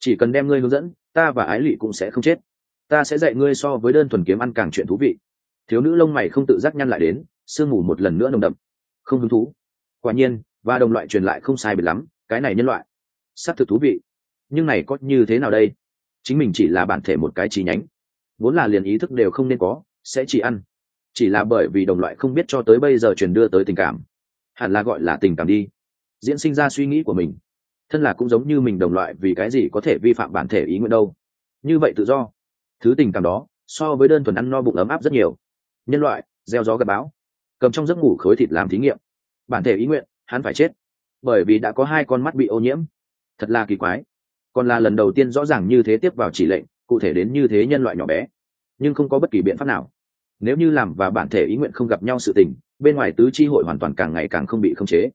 Chỉ cần đem ngươi hướng dẫn, ta và ái lụy cũng sẽ không chết. Ta sẽ dạy ngươi so với đơn thuần kiếm ăn càng chuyện thú vị. Thiếu nữ lông mày không tự giác nhăn lại đến, sương mù một lần nữa nồng đậm. Không hứng thú. Quả nhiên, và đồng loại truyền lại không sai biệt lắm, cái này nhân loại. S ắ c thực thú vị. Nhưng này có như thế nào đây? Chính mình chỉ là bản thể một cái chi nhánh. Vốn là liền ý thức đều không nên có, sẽ chỉ ăn. Chỉ là bởi vì đồng loại không biết cho tới bây giờ truyền đưa tới tình cảm. Hẳn là gọi là tình cảm đi diễn sinh ra suy nghĩ của mình. Thân là cũng giống như mình đồng loại vì cái gì có thể vi phạm bản thể ý nguyện đâu. Như vậy tự do. Thứ tình cảm đó, so với đơn thuần ăn no bụng ấm áp rất nhiều. Nhân loại, gieo gió gặp bão. Cầm trong giấc ngủ khối thịt làm thí nghiệm. Bản thể ý nguyện, hắn phải chết. Bởi vì đã có hai con mắt bị ô nhiễm. Thật là kỳ quái. Còn là lần đầu tiên rõ ràng như thế tiếp vào chỉ lệnh, cụ thể đến như thế nhân loại nhỏ bé. Nhưng không có bất kỳ biện pháp nào. Nếu như làm và bản thể ý nguyện không gặp nhau sự tình, bên ngoài tứ chi hội hoàn toàn càng ngày càng không bị khống chế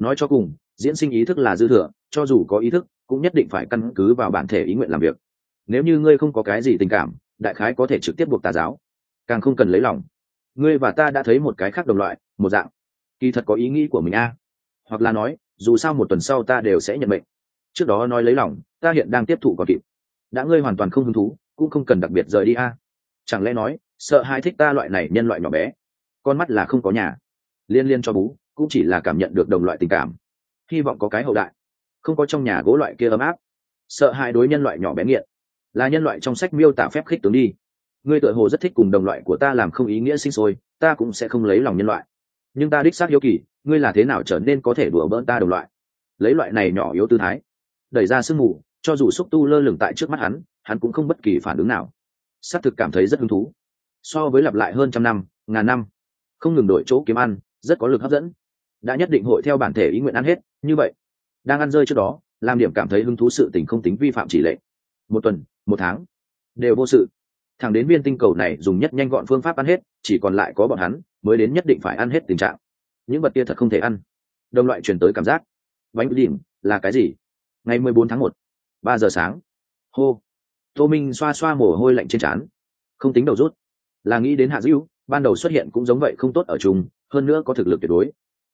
nói cho cùng, diễn sinh ý thức là dư thừa, cho dù có ý thức, cũng nhất định phải căn cứ vào bản thể ý nguyện làm việc. Nếu như ngươi không có cái gì tình cảm, đại khái có thể trực tiếp buộc tà giáo. Càng không cần lấy lòng. Ngươi và ta đã thấy một cái khác đồng loại, một dạng. Kỳ thật có ý nghĩ của mình a. Hoặc là nói, dù sao một tuần sau ta đều sẽ nhận bệnh trước đó nói lấy lòng, ta hiện đang tiếp thụ còn kịp. Đã ngươi hoàn toàn không hứng thú, cũng không cần đặc biệt rời đi a. Chẳng lẽ nói, sợ hai thích ta loại này nhân loại nhỏ bé? Con mắt là không có nhà. Liên liên cho bú cũng chỉ là cảm nhận được đồng loại tình cảm. Hy vọng có cái hậu đại. Không có trong nhà gỗ loại kia ấm áp. Sợ hai đối nhân loại nhỏ bé nghiện. Là nhân loại trong sách miêu tả phép khích tướng đi. Ngươi tựa hồ rất thích cùng đồng loại của ta làm không ý nghĩa sinh sôi, ta cũng sẽ không lấy lòng nhân loại. Nhưng ta đích xác hiếu kỳ, ngươi là thế nào trở nên có thể đùa bỡn ta đồng loại? Lấy loại này nhỏ yếu tư thái, đẩy ra sương mù, cho dù xúc tu lơ lửng tại trước mắt hắn hắn cũng không bất kỳ phản ứng nào. S á c thực cảm thấy rất hứng thú. So với lặp lại hơn trăm năm, ngàn năm, không ngừng đổi chỗ kiếm ăn, rất có lực hấp dẫn đã nhất định hội theo bản thể ý nguyện ăn hết. Như vậy, đang ăn rơi trước đó, làm điểm cảm thấy hứng thú sự tình không tính vi phạm chỉ lệ. Một tuần, một tháng, đều vô sự. Thẳng đến viên tinh cầu này dùng nhất nhanh gọn phương pháp ăn hết, chỉ còn lại có bọn hắn, mới đến nhất định phải ăn hết tình trạng. Những vật kia thật không thể ăn. Đồng loại truyền tới cảm giác. Bánh đỉnh là cái gì? Ngày mười bốn tháng một, ba giờ sáng. Hô. Tô minh xoa xoa mồ hôi lạnh trên trán. Không tính đầu rút. Là nghĩ đến hạ dữ ban đầu xuất hiện cũng giống vậy không tốt ở chung, hơn nữa có thực lực tuyệt đối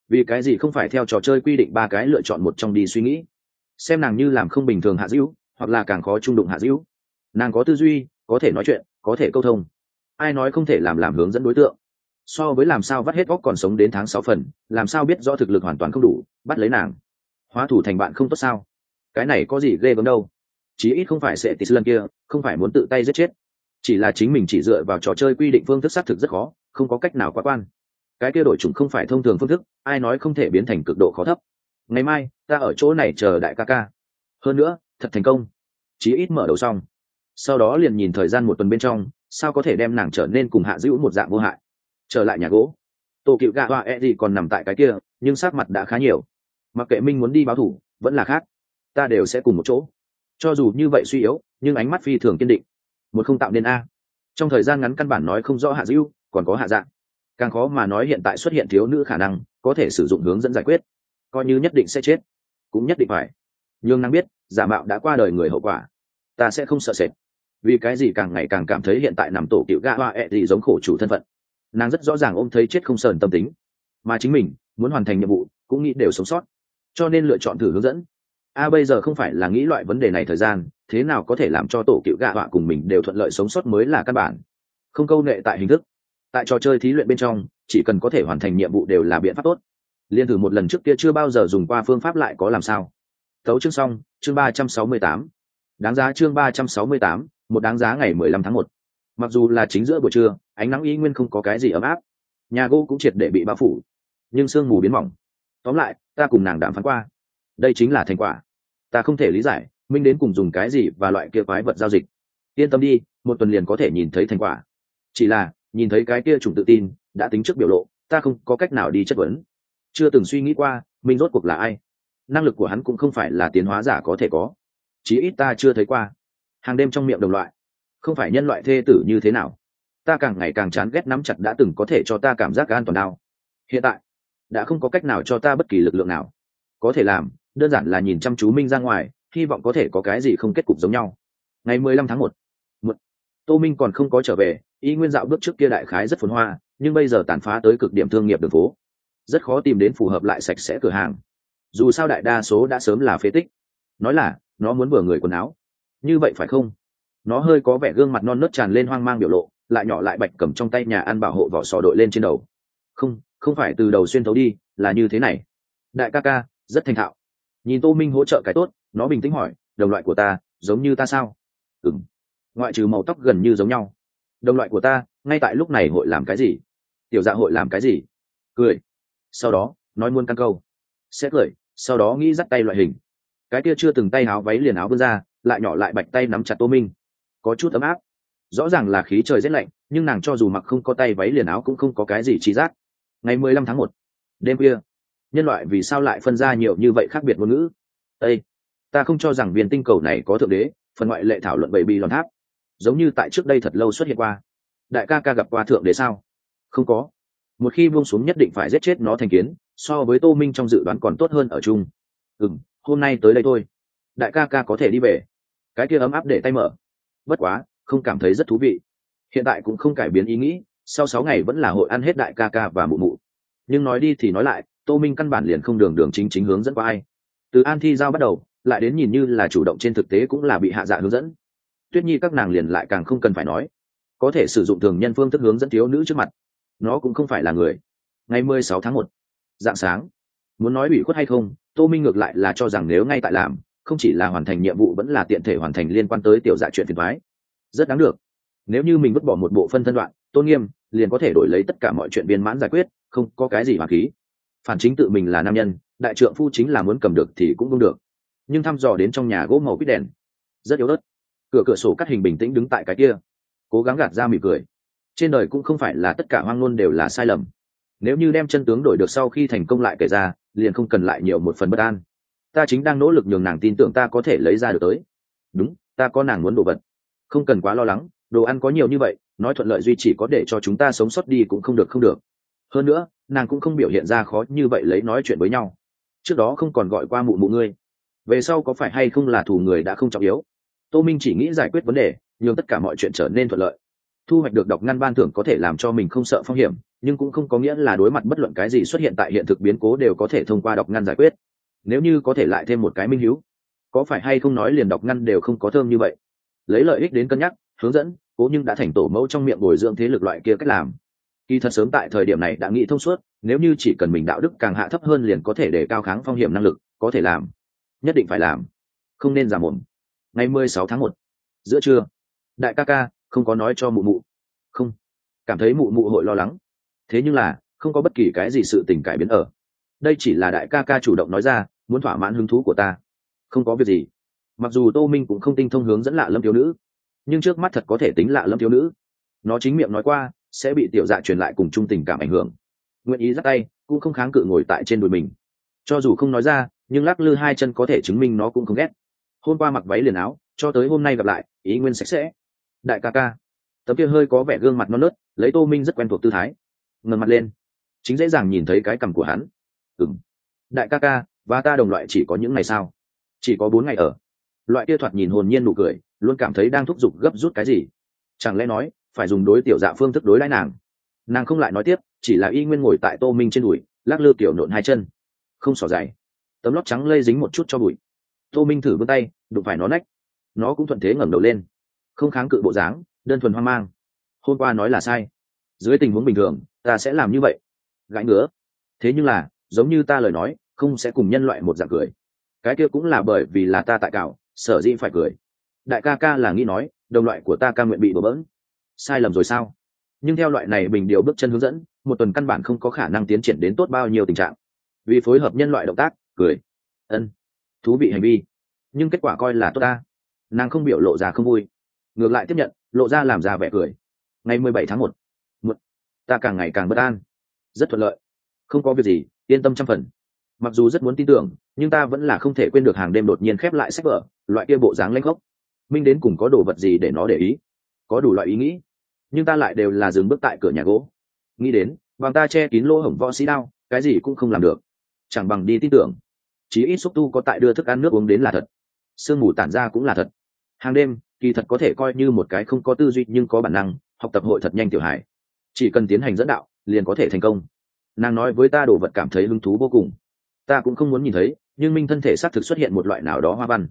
vì cái gì không phải theo trò chơi quy định ba cái lựa chọn một trong đi suy nghĩ? Xem nàng như làm không bình thường hạ dữ hoặc là càng khó trung đụng hạ dữ nàng có tư duy, có thể nói chuyện, có thể câu thông. Ai nói không thể làm làm hướng dẫn đối tượng? So với làm sao vắt hết góc còn sống đến tháng sáu phần, làm sao biết rõ thực lực hoàn toàn không đủ, bắt lấy nàng? Hóa thủ thành bạn không tốt sao? Cái này có gì ghê gớm đâu. Chí ít không phải sẽ tít lần kia, không phải muốn tự tay giết chết. Chỉ là chính mình chỉ dựa vào trò chơi quy định phương thức xác thực rất khó, không có cách nào quá quan cái kia đổi chủng không phải thông thường phương thức, ai nói không thể biến thành cực độ khó thấp. Ngày mai, ta ở chỗ này chờ đại ca ca. Hơn nữa, thật thành công. Chí ít mở đầu xong. Sau đó liền nhìn thời gian một tuần bên trong, sao có thể đem nàng trở nên cùng hạ dữ một dạng vô hại. Trở lại nhà gỗ. Tổ cựu gạ hoa e gì còn nằm tại cái kia, nhưng sát mặt đã khá nhiều. Mặc kệ minh muốn đi báo thủ, vẫn là khác. Ta đều sẽ cùng một chỗ. Cho dù như vậy suy yếu, nhưng ánh mắt phi thường kiên định. Một không tạo nên a. Trong thời gian ngắn căn bản nói không rõ hạ dữ, còn có hạ dạng càng khó mà nói hiện tại xuất hiện thiếu nữ khả năng, có thể sử dụng hướng dẫn giải quyết. Coi như nhất định sẽ chết, cũng nhất định phải. Nhưng năng biết, giả mạo đã qua đời người hậu quả. Ta sẽ không sợ sệt. Vì cái gì càng ngày càng cảm thấy hiện tại nằm tổ cựu gạ hoa ẹ gì giống khổ chủ thân phận. Nàng rất rõ ràng ôm thấy chết không sờn tâm tính. Mà chính mình, muốn hoàn thành nhiệm vụ, cũng nghĩ đều sống sót. Cho nên lựa chọn thử hướng dẫn. A bây giờ không phải là nghĩ loại vấn đề này thời gian, thế nào có thể làm cho tổ cựu gạ họa cùng mình đều thuận lợi sống sót mới là căn bản. Không câu nệ tại hình thức tại trò chơi thí luyện bên trong, chỉ cần có thể hoàn thành nhiệm vụ đều là biện pháp tốt. Liên thử một lần trước kia chưa bao giờ dùng qua phương pháp lại có làm sao? Tấu chương xong, chương ba trăm sáu mươi tám. Đáng giá chương ba trăm sáu mươi tám, một đáng giá ngày mười lăm tháng một. Mặc dù là chính giữa buổi trưa, ánh nắng y nguyên không có cái gì ấm áp. Nhà gỗ cũng triệt để bị bao phủ, nhưng sương mù biến mỏng. Tóm lại, ta cùng nàng đàm phán qua. Đây chính là thành quả. Ta không thể lý giải, minh đến cùng dùng cái gì và loại kia quái vật giao dịch. Yên tâm đi, một tuần liền có thể nhìn thấy thành quả. Chỉ là nhìn thấy cái kia chủng tự tin, đã tính trước biểu lộ, ta không có cách nào đi chất vấn. Chưa từng suy nghĩ qua minh rốt cuộc là ai? Năng lực của hắn cũng không phải là tiến hóa giả có thể có. Chí ít ta chưa thấy qua. Hàng đêm trong miệng đồng loại. Không phải nhân loại thê tử như thế nào? Ta càng ngày càng chán ghét nắm chặt đã từng có thể cho ta cảm giác an toàn nào. hiện tại, đã không có cách nào cho ta bất kỳ lực lượng nào. Có thể làm, đơn giản là nhìn chăm chú minh ra ngoài, hy vọng có thể có cái gì không kết cục giống nhau. Ngày mười lăm tháng một. Một. Tô minh còn không có trở về y nguyên dạo bước trước kia đại khái rất phồn hoa, nhưng bây giờ tàn phá tới cực điểm thương nghiệp đường phố. Rất khó tìm đến phù hợp lại sạch sẽ cửa hàng. Dù sao đại đa số đã sớm là phế tích. Nói là, nó muốn vừa người quần áo. Như vậy phải không? Nó hơi có vẻ gương mặt non nớt tràn lên hoang mang biểu lộ, lại nhỏ lại bạch cầm trong tay nhà ăn bảo hộ vỏ sò đội lên trên đầu. Không không phải từ đầu xuyên thấu đi, là như thế này. Đại ca ca, rất thành thạo. Nhìn tô minh hỗ trợ cái tốt, nó bình tĩnh hỏi, đồng loại của ta, giống như ta sao? Ừng ngoại trừ màu tóc gần như giống nhau đồng loại của ta, ngay tại lúc này hội làm cái gì? Tiểu dạ hội làm cái gì? Cười. Sau đó, nói muôn căn câu. Sẽ cười, sau đó nghĩ dắt tay loại hình. Cái kia chưa từng tay áo váy liền áo vươn ra, lại nhỏ lại bạch tay nắm chặt tô minh. Có chút ấm áp. Rõ ràng là khí trời rét lạnh, nhưng nàng cho dù mặc không có tay váy liền áo cũng không có cái gì trí giác. Ngày mười lăm tháng một, đêm kia nhân loại vì sao lại phân ra nhiều như vậy khác biệt ngôn ngữ? Ây ta không cho rằng viên tinh cầu này có thượng đế, phần ngoại lệ thảo luận bậy bị lòn tháp giống như tại trước đây thật lâu xuất hiện qua. Đại ca ca gặp qua thượng đế sao? Không có. Một khi buông xuống nhất định phải giết chết nó thành kiến, so với tô minh trong dự đoán còn tốt hơn ở chung. Ừ m hôm nay tới đây thôi. Đại ca ca có thể đi về. Cái kia ấm áp để tay mở. Bất quá, không cảm thấy rất thú vị. Hiện tại cũng không cải biến ý nghĩ, sau sáu ngày vẫn là hội ăn hết đại ca ca và mụ mụ. Nhưng nói đi thì nói lại, tô minh căn bản liền không đường đường chính chính hướng dẫn qua ai. Từ an thi giao bắt đầu, lại đến nhìn như là chủ động trên thực tế cũng là bị hạ dạ hướng dẫn tuyết nhi các nàng liền lại càng không cần phải nói. Có thể sử dụng thường nhân phương thức hướng dẫn thiếu nữ trước mặt. Nó cũng không phải là người. Ngày mười sáu tháng một, dạng sáng. Muốn nói ủy khuất hay không, tô minh ngược lại là cho rằng nếu ngay tại làm, không chỉ là hoàn thành nhiệm vụ vẫn là tiện thể hoàn thành liên quan tới tiểu dạ chuyện phiền thoái rất đáng được. Nếu như mình vứt bỏ một bộ phân thân đoạn, tôn nghiêm liền có thể đổi lấy tất cả mọi chuyện viên mãn giải quyết, không có cái gì mà khí phản chính tự mình là nam nhân, đại trượng phu chính là muốn cầm được thì cũng không được. Nhưng thăm dò đến trong nhà gỗ màu quýt đèn, rất yếu ớt cửa cửa sổ cắt hình bình tĩnh đứng tại cái kia, cố gắng gạt ra mỉm cười. Trên đời cũng không phải là tất cả hoang ngôn đều là sai lầm. Nếu như đem chân tướng đổi được sau khi thành công lại kể ra, liền không cần lại nhiều một phần bất an. Ta chính đang nỗ lực nhường nàng tin tưởng ta có thể lấy ra được tới. Đúng, ta có nàng muốn đồ vật. Không cần quá lo lắng, đồ ăn có nhiều như vậy, nói thuận lợi duy chỉ có để cho chúng ta sống sót đi cũng không được không được. Hơn nữa, nàng cũng không biểu hiện ra khó như vậy lấy nói chuyện với nhau. Trước đó không còn gọi qua mụ mụ ngươi. Về sau có phải hay không là thù người đã không trọng yếu tô minh chỉ nghĩ giải quyết vấn đề, nhường tất cả mọi chuyện trở nên thuận lợi. Thu hoạch được đọc ngăn ban thưởng có thể làm cho mình không sợ phong hiểm, nhưng cũng không có nghĩa là đối mặt bất luận cái gì xuất hiện tại hiện thực biến cố đều có thể thông qua đọc ngăn giải quyết. Nếu như có thể lại thêm một cái minh hữu, có phải hay không nói liền đọc ngăn đều không có thơm như vậy? Lấy lợi ích đến cân nhắc, hướng dẫn, cố nhưng đã thành tổ mẫu trong miệng bồi dưỡng thế lực loại kia cách làm. Kỳ thật sớm tại thời điểm này đã nghĩ thông suốt, nếu như chỉ cần mình đạo đức càng hạ thấp hơn liền có thể để cao kháng phong hiểm năng lực, có thể làm. Nhất định phải làm. Không nên giảm ổn ngày mười sáu tháng một. Giữa trưa. Đại ca ca, không có nói cho mụ mụ. Không. Cảm thấy mụ mụ hội lo lắng. Thế nhưng là, không có bất kỳ cái gì sự tình cải biến ở. Đây chỉ là đại ca ca chủ động nói ra, muốn thỏa mãn hứng thú của ta. Không có việc gì. Mặc dù tô minh cũng không tinh thông hướng dẫn lạ lâm thiếu nữ, nhưng trước mắt thật có thể tính lạ lâm thiếu nữ. Nó chính miệng nói qua, sẽ bị tiểu dạ truyền lại cùng chung tình cảm ảnh hưởng. Nguyện ý dắt tay, cũng không kháng cự ngồi tại trên đùi mình. Cho dù không nói ra, nhưng lắc lư hai chân có thể chứng minh nó cũng không ghét hôm qua mặc váy liền áo, cho tới hôm nay gặp lại, ý nguyên sạch sẽ. Đại ca ca. Tấm kia hơi có vẻ gương mặt non nớt, lấy tô minh rất quen thuộc tư thái. Ngần mặt lên. Chính dễ dàng nhìn thấy cái cằm của hắn. Ừng đại ca ca, và ta đồng loại chỉ có những ngày sao chỉ có bốn ngày ở. Loại kia thoạt nhìn hồn nhiên nụ cười, luôn cảm thấy đang thúc giục gấp rút cái gì. Chẳng lẽ nói, phải dùng đối tiểu dạ phương thức đối lãi nàng? Nàng không lại nói tiếp, chỉ là y nguyên ngồi tại tô minh trên đùi, lắc lư kiểu nộn hai chân. Không xỏ dày tấm lót trắng lây dính một chút cho bụi. Tô minh thử vươn tay đụng phải nó nách. Nó cũng thuận thế ngẩng đầu lên. Không kháng cự bộ dáng, đơn thuần hoang mang. Hôm qua nói là sai. Dưới tình huống bình thường, ta sẽ làm như vậy. Gãi ngứa. Thế nhưng là, giống như ta lời nói, không sẽ cùng nhân loại một dạng cười. Cái kia cũng là bởi vì là ta tại cảo sở dĩ phải cười. Đại ca ca là nghĩ nói, đồng loại của ta ca nguyện bị bừa bỡn. Sai lầm rồi sao? Nhưng theo loại này bình điều bước chân hướng dẫn, một tuần căn bản không có khả năng tiến triển đến tốt bao nhiêu tình trạng. Vì phối hợp nhân loại động tác, cười. Ân. Thú vị hành vi nhưng kết quả coi là tốt ta. Nàng không biểu lộ ra không vui, ngược lại tiếp nhận, lộ ra làm ra vẻ cười. Ngày mười bảy tháng một ta càng ngày càng bất an. Rất thuận lợi, không có việc gì, yên tâm trăm phần. Mặc dù rất muốn tin tưởng, nhưng ta vẫn là không thể quên được hàng đêm đột nhiên khép lại sách vở, loại kia bộ dáng lanh gốc minh đến cùng có đồ vật gì để nó để ý? Có đủ loại ý nghĩ, nhưng ta lại đều là dừng bước tại cửa nhà gỗ. Nghĩ đến bằng ta che kín lỗ hổng võ sĩ đao, cái gì cũng không làm được. Chẳng bằng đi tin tưởng. Chí ít xúc tu có tại đưa thức ăn nước uống đến là thật sương mù tản ra cũng là thật. Hàng đêm, kỳ thật có thể coi như một cái không có tư duy nhưng có bản năng, học tập hội thật nhanh tiểu hải chỉ cần tiến hành dẫn đạo, liền có thể thành công. Nàng nói với ta đồ vật cảm thấy hứng thú vô cùng. Ta cũng không muốn nhìn thấy, nhưng minh thân thể xác thực xuất hiện một loại nào đó hoa văn.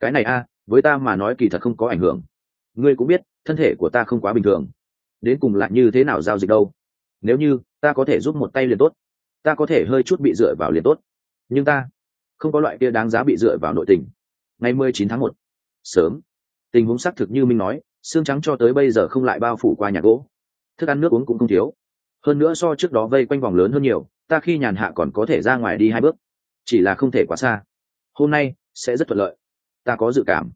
Cái này a à, với ta mà nói kỳ thật không có ảnh hưởng. Ngươi cũng biết, thân thể của ta không quá bình thường. Đến cùng lại như thế nào giao dịch đâu? Nếu như, ta có thể giúp một tay liền tốt. Ta có thể hơi chút bị dựa vào liền tốt. Nhưng ta, không có loại kia đáng giá bị dựa vào nội tình ngày mười chín tháng một. Sớm. Tình huống xác thực như minh nói, xương trắng cho tới bây giờ không lại bao phủ qua nhà gỗ. Thức ăn nước uống cũng không thiếu. Hơn nữa so trước đó vây quanh vòng lớn hơn nhiều, ta khi nhàn hạ còn có thể ra ngoài đi hai bước. Chỉ là không thể quá xa. Hôm nay, sẽ rất thuận lợi. Ta có dự cảm.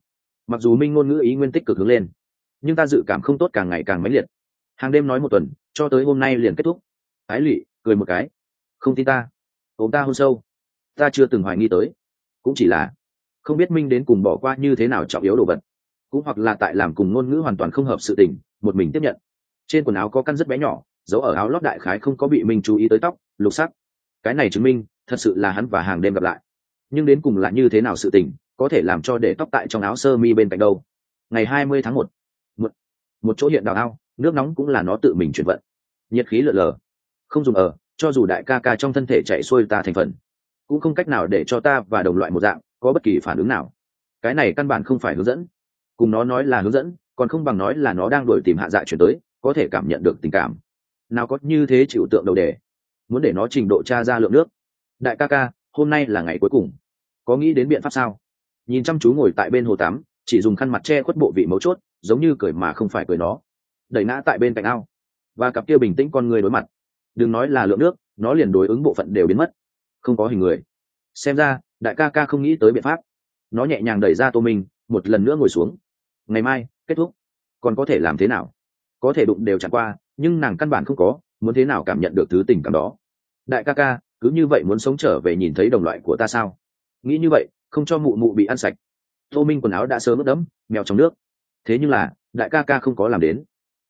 Mặc dù minh ngôn ngữ ý nguyên tích cực hướng lên, nhưng ta dự cảm không tốt càng ngày càng mãnh liệt. Hàng đêm nói một tuần, cho tới hôm nay liền kết thúc. Ái lụy, cười một cái. Không tin ta. Ôm ta hôn sâu. Ta chưa từng hoài nghi tới. Cũng chỉ là không biết minh đến cùng bỏ qua như thế nào trọng yếu đồ vật. Cũng hoặc là tại làm cùng ngôn ngữ hoàn toàn không hợp sự tình một mình tiếp nhận. Trên quần áo có căn rất bé nhỏ giấu ở áo lót đại khái không có bị minh chú ý tới tóc lục sắc. Cái này chứng minh thật sự là hắn và hàng đêm gặp lại. Nhưng đến cùng là như thế nào sự tình có thể làm cho để tóc tại trong áo sơ mi bên cạnh đâu? Ngày hai mươi tháng một. Một, một chỗ hiện đào ao nước nóng cũng là nó tự mình chuyển vận. Nhiệt khí lợn lờ. Không dùng ở cho dù đại ca ca trong thân thể chạy xuôi ta thành phần. Cũng không cách nào để cho ta và đồng loại một dạng có bất kỳ phản ứng nào. Cái này căn bản không phải hướng dẫn. Cùng nó nói là hướng dẫn, còn không bằng nói là nó đang đuổi tìm hạ dạ chuyển tới, có thể cảm nhận được tình cảm. Nào có như thế chịu tượng đầu đề. Muốn để nó trình độ tra ra lượng nước. Đại ca ca, hôm nay là ngày cuối cùng. Có nghĩ đến biện pháp sao? Nhìn chăm chú ngồi tại bên hồ tắm, chỉ dùng khăn mặt che khuất bộ vị mấu chốt, giống như cười mà không phải cười nó. Đẩy ngã tại bên cạnh ao. Và cặp kia bình tĩnh con người đối mặt. Đừng nói là lượng nước, nó liền đối ứng bộ phận đều biến mất. Không có hình người. Xem ra đại ca ca không nghĩ tới biện pháp. Nó nhẹ nhàng đẩy ra tô minh, một lần nữa ngồi xuống. Ngày mai, kết thúc. Còn có thể làm thế nào? Có thể đụng đều chẳng qua, nhưng nàng căn bản không có, muốn thế nào cảm nhận được thứ tình cảm đó. Đại ca ca, cứ như vậy muốn sống trở về nhìn thấy đồng loại của ta sao? Nghĩ như vậy, không cho mụ mụ bị ăn sạch. Tô minh quần áo đã sớm ướt đẫm, mèo trong nước. Thế nhưng là, đại ca ca không có làm đến.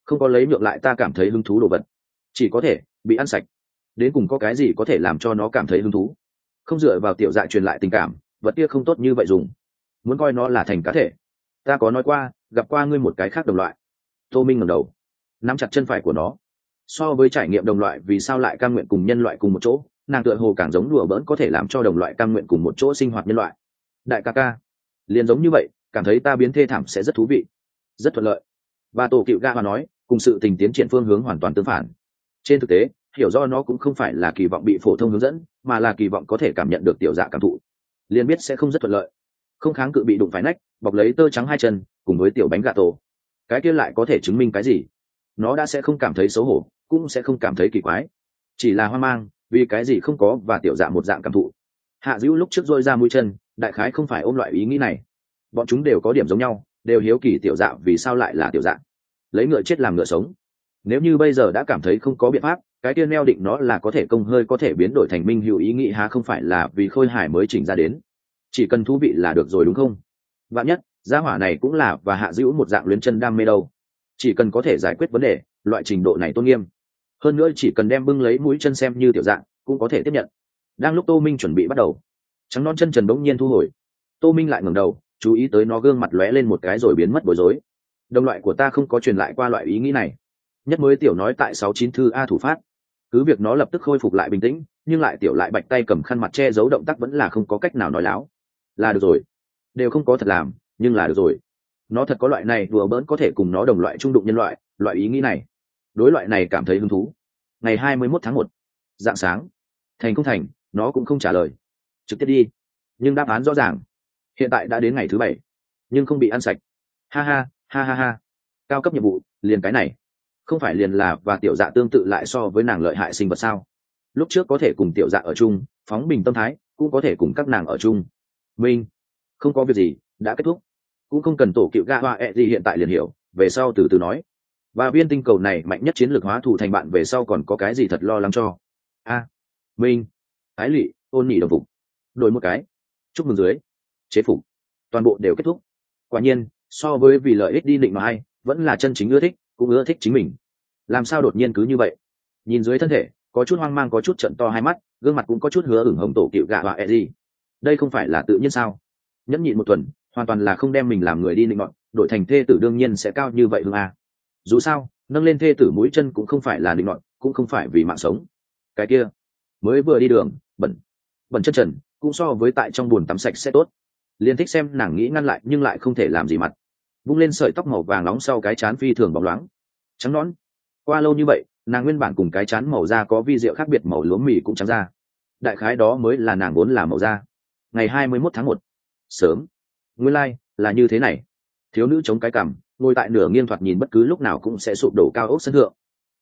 Không có lấy nhượng lại ta cảm thấy hứng thú đồ vật. Chỉ có thể, bị ăn sạch. Đến cùng có cái gì có thể làm cho nó cảm thấy hứng thú? Không dựa vào tiểu dạ truyền lại tình cảm, vật kia không tốt như vậy dùng. Muốn coi nó là thành cá thể. Ta có nói qua, gặp qua ngươi một cái khác đồng loại. Tô minh ngẩng đầu, nắm chặt chân phải của nó. So với trải nghiệm đồng loại, vì sao lại cam nguyện cùng nhân loại cùng một chỗ? Nàng tựa hồ càng giống đùa bỡn có thể làm cho đồng loại cam nguyện cùng một chỗ sinh hoạt nhân loại. Đại ca ca, liền giống như vậy, cảm thấy ta biến thê thảm sẽ rất thú vị, rất thuận lợi. Và tổ cựu ga mà nói, cùng sự tình tiến triển phương hướng hoàn toàn tương phản. Trên thực tế hiểu do nó cũng không phải là kỳ vọng bị phổ thông hướng dẫn, mà là kỳ vọng có thể cảm nhận được tiểu dạ cảm thụ. Liền biết sẽ không rất thuận lợi. Không kháng cự bị đụng phải nách, bọc lấy tơ trắng hai chân, cùng với tiểu bánh gà tổ. Cái kia lại có thể chứng minh cái gì? Nó đã sẽ không cảm thấy xấu hổ, cũng sẽ không cảm thấy kỳ quái. Chỉ là hoang mang, vì cái gì không có và tiểu dạ một dạng cảm thụ. Hạ dữ lúc trước dôi ra mũi chân, đại khái không phải ôm loại ý nghĩ này. Bọn chúng đều có điểm giống nhau, đều hiếu kỳ tiểu dạ vì sao lại là tiểu dạ. Lấy ngựa chết làm ngựa sống. Nếu như bây giờ đã cảm thấy không có biện pháp cái tiên neo định nó là có thể công hơi có thể biến đổi thành minh hữu ý nghĩ há không phải là vì khôi hải mới chỉnh ra đến. Chỉ cần thú vị là được rồi đúng không? Vạn nhất, gia hỏa này cũng là và hạ dữ một dạng luyến chân đam mê đâu. Chỉ cần có thể giải quyết vấn đề, loại trình độ này tôn nghiêm. Hơn nữa chỉ cần đem bưng lấy mũi chân xem như tiểu dạng, cũng có thể tiếp nhận. Đang lúc tô minh chuẩn bị bắt đầu, trắng non chân trần bỗng nhiên thu hồi. Tô minh lại ngẩng đầu, chú ý tới nó gương mặt lóe lên một cái rồi biến mất bối rối. Đồng loại của ta không có truyền lại qua loại ý nghĩ này. Nhất mới tiểu nói tại sáu chín thư a thủ phát cứ việc nó lập tức khôi phục lại bình tĩnh, nhưng lại tiểu lại bạch tay cầm khăn mặt che giấu động tác vẫn là không có cách nào nói láo. Là được rồi. Đều không có thật làm, nhưng là được rồi. Nó thật có loại này đùa bỡn có thể cùng nó đồng loại trung đụng nhân loại loại ý nghĩ này. Đối loại này cảm thấy hứng thú. Ngày hai mươi 21 tháng một. Dạng sáng. Thành không thành, nó cũng không trả lời. Trực tiếp đi. Nhưng đáp án rõ ràng. Hiện tại đã đến ngày thứ bảy. Nhưng không bị ăn sạch. Ha ha ha ha ha. Cao cấp nhiệm vụ, liền cái này không phải liền là và tiểu dạ tương tự lại so với nàng lợi hại sinh vật sao? Lúc trước có thể cùng tiểu dạ ở chung, phóng bình tâm thái, cũng có thể cùng các nàng ở chung. Minh, không có việc gì, đã kết thúc. Cũng không cần tổ cựu ga hoa e gì hiện tại liền hiểu, về sau từ từ nói. Và viên tinh cầu này mạnh nhất chiến lược hóa thủ thành bạn về sau còn có cái gì thật lo lắng cho? A, minh ái lụy, ôn nhị đồng phục. Đổi một cái. Chúc mừng dưới. Chế phục. Toàn bộ đều kết thúc. Quả nhiên, so với vì lợi ích đi định mà hay, vẫn là chân chính ưa thích cũng ưa thích chính mình. Làm sao đột nhiên cứ như vậy? Nhìn dưới thân thể, có chút hoang mang, có chút trận to hai mắt, gương mặt cũng có chút hứa ửng hồng tổ cựu gạ và e gì. Đây không phải là tự nhiên sao? Nhẫn nhịn một tuần, hoàn toàn là không đem mình làm người đi định ngọn đổi thành thê tử đương nhiên sẽ cao như vậy hương a. Dù sao, nâng lên thê tử mũi chân cũng không phải là định ngọn cũng không phải vì mạng sống. Cái kia, mới vừa đi đường, bẩn bẩn chân trần, cũng so với tại trong buồn tắm sạch sẽ tốt. Liền thích xem nàng nghĩ ngăn lại, nhưng lại không thể làm gì mặt vung lên sợi tóc màu vàng nóng sau cái chán phi thường bóng loáng. Trắng nón qua lâu như vậy nàng nguyên bản cùng cái chán màu da có vi rượu khác biệt màu lúa mì cũng trắng ra. Đại khái đó mới là nàng vốn là màu da. Ngày hai mươi mốt tháng một. Sớm. Nguyên lai、like, là như thế này. Thiếu nữ chống cái cằm ngồi tại nửa nghiêng thoạt nhìn bất cứ lúc nào cũng sẽ sụp đổ cao ốc sân thượng.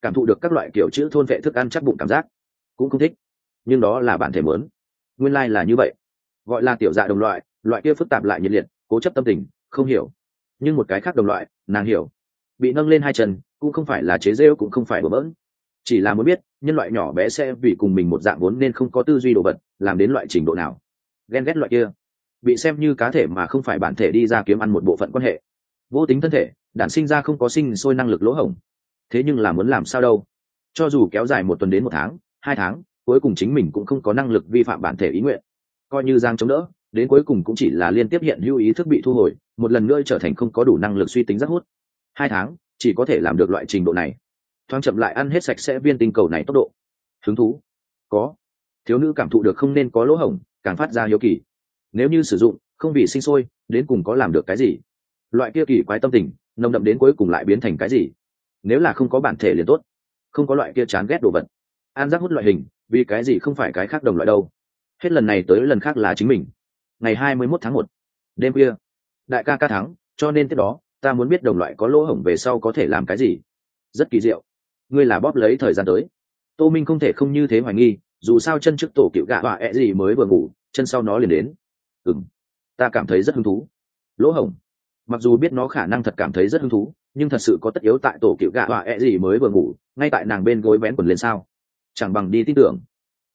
Cảm thụ được các loại kiểu chữ thôn vệ thức ăn chắc bụng cảm giác. Cũng không thích. Nhưng đó là bản thể mớn nguyên lai、like、là như vậy. Gọi là tiểu dạ đồng loại loại kia phức tạp lại nhiệt liệt cố chấp tâm tình không hiểu nhưng một cái khác đồng loại, nàng hiểu. Bị nâng lên hai chân, cũng không phải là chế rêu, cũng không phải bỡ bỡn. Chỉ là muốn biết, nhân loại nhỏ bé sẽ vì cùng mình một dạng vốn nên không có tư duy đồ vật, làm đến loại trình độ nào. Ghen ghét loại kia. Bị xem như cá thể mà không phải bản thể đi ra kiếm ăn một bộ phận quan hệ. Vô tính thân thể, đản sinh ra không có sinh sôi năng lực lỗ hổng. Thế nhưng là muốn làm sao đâu? Cho dù kéo dài một tuần đến một tháng, hai tháng, cuối cùng chính mình cũng không có năng lực vi phạm bản thể ý nguyện. Coi như giang chống đỡ, đến cuối cùng cũng chỉ là liên tiếp hiện hữu ý thức bị thu hồi một lần nữa trở thành không có đủ năng lực suy tính rất hút. Hai tháng, chỉ có thể làm được loại trình độ này. Thoáng chậm lại ăn hết sạch sẽ viên tinh cầu này tốc độ. Hứng thú. Có. Thiếu nữ cảm thụ được không nên có lỗ hổng, càng phát ra hiếu kỳ. Nếu như sử dụng, không vì sinh sôi, đến cùng có làm được cái gì? Loại kia kỳ quái tâm tình, nồng đậm đến cuối cùng lại biến thành cái gì? Nếu là không có bản thể liền tốt. Không có loại kia chán ghét đồ vật. An giác hút loại hình, vì cái gì không phải cái khác đồng loại đâu? Hết lần này tới lần khác là chính mình. Ngày hai mươi mốt tháng một. Đêm khuya đại ca ca thắng, cho nên tiếp đó, ta muốn biết đồng loại có lỗ hổng về sau có thể làm cái gì. Rất kỳ diệu. Ngươi là bóp lấy thời gian tới. Tô minh không thể không như thế hoài nghi, dù sao chân trước tổ cựu gạ họa ẹ gì mới vừa ngủ, chân sau nó liền đến. Ừng ta cảm thấy rất hứng thú. Lỗ hổng. Mặc dù biết nó khả năng thật cảm thấy rất hứng thú, nhưng thật sự có tất yếu tại tổ cựu gạ họa ẹ gì mới vừa ngủ, ngay tại nàng bên gối vén quần lên sao. Chẳng bằng đi tin tưởng.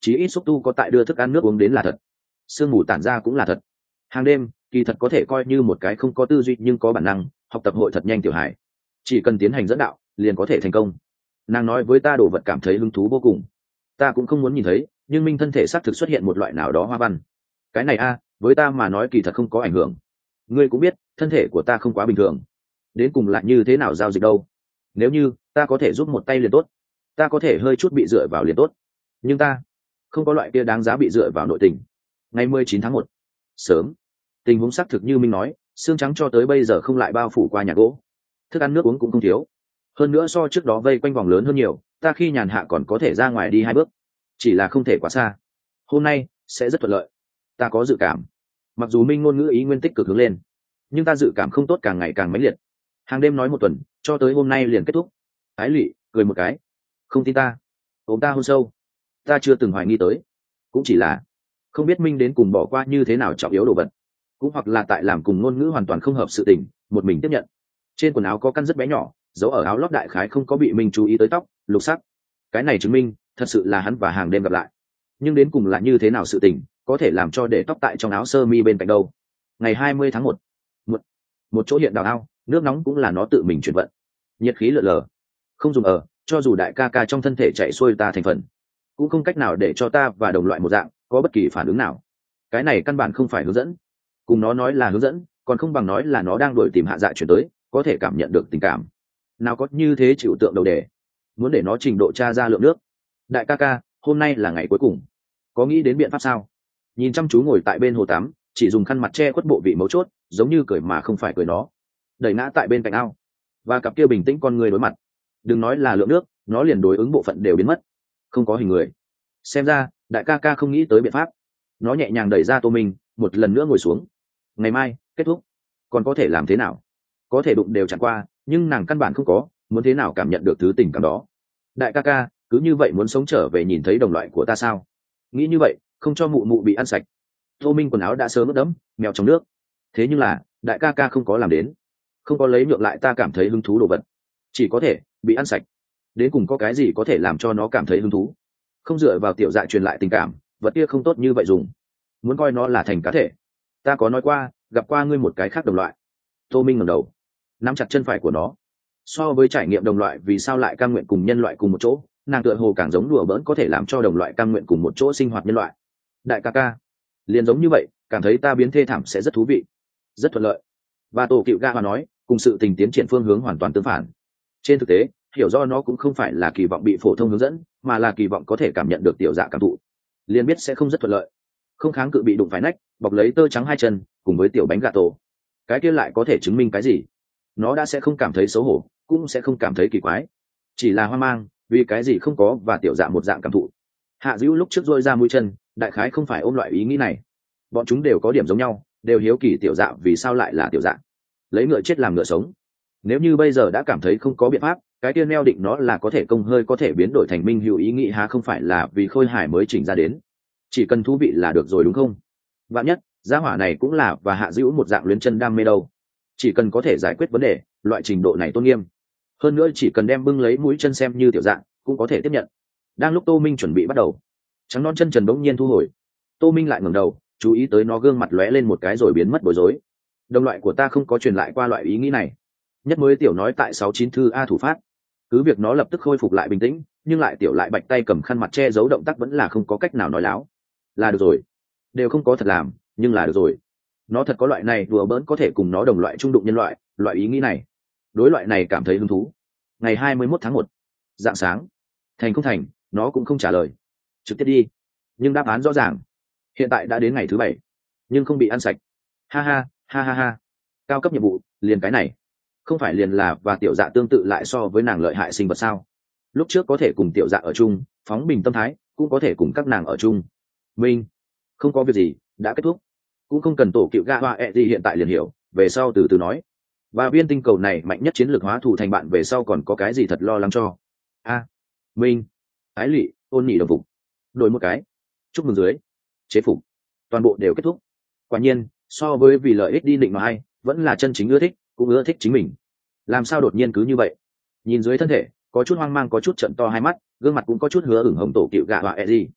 Chí ít xúc tu có tại đưa thức ăn nước uống đến là thật. Sương mù tản ra cũng là thật. Hàng đêm kỳ thật có thể coi như một cái không có tư duy nhưng có bản năng, học tập hội thật nhanh tiểu hải chỉ cần tiến hành dẫn đạo, liền có thể thành công. Nàng nói với ta đồ vật cảm thấy hứng thú vô cùng. Ta cũng không muốn nhìn thấy, nhưng minh thân thể xác thực xuất hiện một loại nào đó hoa văn. Cái này a, với ta mà nói kỳ thật không có ảnh hưởng. Ngươi cũng biết, thân thể của ta không quá bình thường. Đến cùng lại như thế nào giao dịch đâu? Nếu như, ta có thể giúp một tay liền tốt. Ta có thể hơi chút bị dựa vào liền tốt. Nhưng ta không có loại kia đáng giá bị dựa vào nội tình. Ngày mười chín tháng một. Sớm tình huống xác thực như minh nói, xương trắng cho tới bây giờ không lại bao phủ qua nhà gỗ. Thức ăn nước uống cũng không thiếu. Hơn nữa so trước đó vây quanh vòng lớn hơn nhiều, ta khi nhàn hạ còn có thể ra ngoài đi hai bước. Chỉ là không thể quá xa. Hôm nay, sẽ rất thuận lợi. Ta có dự cảm. Mặc dù minh ngôn ngữ ý nguyên tích cực hướng lên, nhưng ta dự cảm không tốt càng ngày càng mãnh liệt. Hàng đêm nói một tuần, cho tới hôm nay liền kết thúc. Ái lụy, cười một cái. Không tin ta. Ốm ta hôn sâu. Ta chưa từng hoài nghi tới. Cũng chỉ là không biết minh đến cùng bỏ qua như thế nào trọng yếu đồ vật cũng hoặc là tại làm cùng ngôn ngữ hoàn toàn không hợp sự tình, một mình tiếp nhận. Trên quần áo có căn rất bé nhỏ, giấu ở áo lót đại khái không có bị mình chú ý tới tóc, lục sắc. Cái này chứng minh, thật sự là hắn và hàng đêm gặp lại. Nhưng đến cùng là như thế nào sự tình, có thể làm cho để tóc tại trong áo sơ mi bên cạnh đâu? Ngày hai mươi tháng một. Một chỗ hiện đào ao, nước nóng cũng là nó tự mình chuyển vận. Nhiệt khí lợn lờ. Không dùng ở, cho dù đại ca ca trong thân thể chạy xuôi ta thành phần. Cũng không cách nào để cho ta và đồng loại một dạng, có bất kỳ phản ứng nào. Cái này căn bản không phải hướng dẫn cùng nó nói là hướng dẫn, còn không bằng nói là nó đang đổi tìm hạ dạ chuyển tới, có thể cảm nhận được tình cảm. Nào có như thế chịu tượng đầu đề. Muốn để nó trình độ tra ra lượng nước. Đại ca ca, hôm nay là ngày cuối cùng. Có nghĩ đến biện pháp sao? Nhìn chăm chú ngồi tại bên hồ tắm, chỉ dùng khăn mặt che khuất bộ vị mấu chốt, giống như cười mà không phải cười nó. Đẩy ngã tại bên cạnh ao. Và cặp kia bình tĩnh con người đối mặt. Đừng nói là lượng nước, nó liền đối ứng bộ phận đều biến mất. Không có hình người. Xem ra, đại ca ca không nghĩ tới biện pháp. Nó nhẹ nhàng đẩy ra tô minh một lần nữa ngồi xuống. Ngày mai, kết thúc. Còn có thể làm thế nào? Có thể đụng đều chẳng qua, nhưng nàng căn bản không có, muốn thế nào cảm nhận được thứ tình cảm đó. Đại ca ca, cứ như vậy muốn sống trở về nhìn thấy đồng loại của ta sao? Nghĩ như vậy, không cho mụ mụ bị ăn sạch. Tô minh quần áo đã sớm ướt đẫm, mèo trong nước. Thế nhưng là, đại ca ca không có làm đến. Không có lấy nhượng lại ta cảm thấy hứng thú đồ vật. Chỉ có thể, bị ăn sạch. Đến cùng có cái gì có thể làm cho nó cảm thấy hứng thú? Không dựa vào tiểu dạ truyền lại tình cảm, vật kia không tốt như vậy dùng muốn coi nó là thành cá thể. Ta có nói qua, gặp qua ngươi một cái khác đồng loại. Tô minh ngầm đầu, nắm chặt chân phải của nó. So với trải nghiệm đồng loại, vì sao lại cam nguyện cùng nhân loại cùng một chỗ? Nàng tựa hồ càng giống đùa bỡn có thể làm cho đồng loại cam nguyện cùng một chỗ sinh hoạt nhân loại. Đại ca ca, liền giống như vậy, cảm thấy ta biến thê thảm sẽ rất thú vị, rất thuận lợi. Và tổ cựu ga hòa nói, cùng sự tình tiến triển phương hướng hoàn toàn tương phản. Trên thực tế, hiểu do nó cũng không phải là kỳ vọng bị phổ thông hướng dẫn, mà là kỳ vọng có thể cảm nhận được tiểu dạ cảm thụ. Liền biết sẽ không rất thuận lợi không kháng cự bị đụng phải nách bọc lấy tơ trắng hai chân cùng với tiểu bánh gà tổ. Cái kia lại có thể chứng minh cái gì? Nó đã sẽ không cảm thấy xấu hổ cũng sẽ không cảm thấy kỳ quái. Chỉ là hoang mang vì cái gì không có và tiểu dạng một dạng cảm thụ. Hạ dữ lúc trước dôi ra mũi chân đại khái không phải ôm loại ý nghĩ này. Bọn chúng đều có điểm giống nhau đều hiếu kỳ tiểu dạng, vì sao lại là tiểu dạng? lấy ngựa chết làm ngựa sống. Nếu như bây giờ đã cảm thấy không có biện pháp cái tiên neo định nó là có thể công hơi có thể biến đổi thành minh hữu ý nghĩ há không phải là vì khôi hải mới chỉnh ra đến chỉ cần thú vị là được rồi đúng không? Vạn nhất, gia hỏa này cũng là và hạ dữ một dạng luyến chân đam mê đâu. Chỉ cần có thể giải quyết vấn đề, loại trình độ này tôn nghiêm. Hơn nữa chỉ cần đem bưng lấy mũi chân xem như tiểu dạng, cũng có thể tiếp nhận. Đang lúc tô minh chuẩn bị bắt đầu, trắng non chân trần bỗng nhiên thu hồi. Tô minh lại ngẩng đầu, chú ý tới nó gương mặt lóe lên một cái rồi biến mất bối rối. Đồng loại của ta không có truyền lại qua loại ý nghĩ này. Nhất mới tiểu nói tại sáu chín thư a thủ phát. Cứ việc nó lập tức khôi phục lại bình tĩnh, nhưng lại tiểu lại bạch tay cầm khăn mặt che giấu động tác vẫn là không có cách nào nói láo là được rồi. Đều không có thật làm, nhưng là được rồi. Nó thật có loại này đùa bỡn có thể cùng nó đồng loại trung đụng nhân loại loại ý nghĩ này. Đối loại này cảm thấy hứng thú. Ngày hai mươi mốt tháng một, dạng sáng. Thành không thành, nó cũng không trả lời. Trực tiếp đi. Nhưng đáp án rõ ràng. Hiện tại đã đến ngày thứ bảy, nhưng không bị ăn sạch. Ha ha ha ha ha. Cao cấp nhiệm vụ, liền cái này. Không phải liền là và tiểu dạ tương tự lại so với nàng lợi hại sinh vật sao? Lúc trước có thể cùng tiểu dạ ở chung, phóng bình tâm thái, cũng có thể cùng các nàng ở chung minh, không có việc gì, đã kết thúc. Cũng không cần tổ cựu ga hoa e gì hiện tại liền hiểu, về sau từ từ nói. Và viên tinh cầu này mạnh nhất chiến lược hóa thủ thành bạn về sau còn có cái gì thật lo lắng cho? A, minh ái lụy ôn nhị đồng phục. Đổi một cái. Chúc mừng dưới. Chế phục. Toàn bộ đều kết thúc. Quả nhiên, so với vì lợi ích đi định mà hay vẫn là chân chính ưa thích, cũng ưa thích chính mình. Làm sao đột nhiên cứ như vậy? Nhìn dưới thân thể, có chút hoang mang, có chút trận to hai mắt, gương mặt cũng có chút hứa ửng hồng tổ cựu gạ họa e gì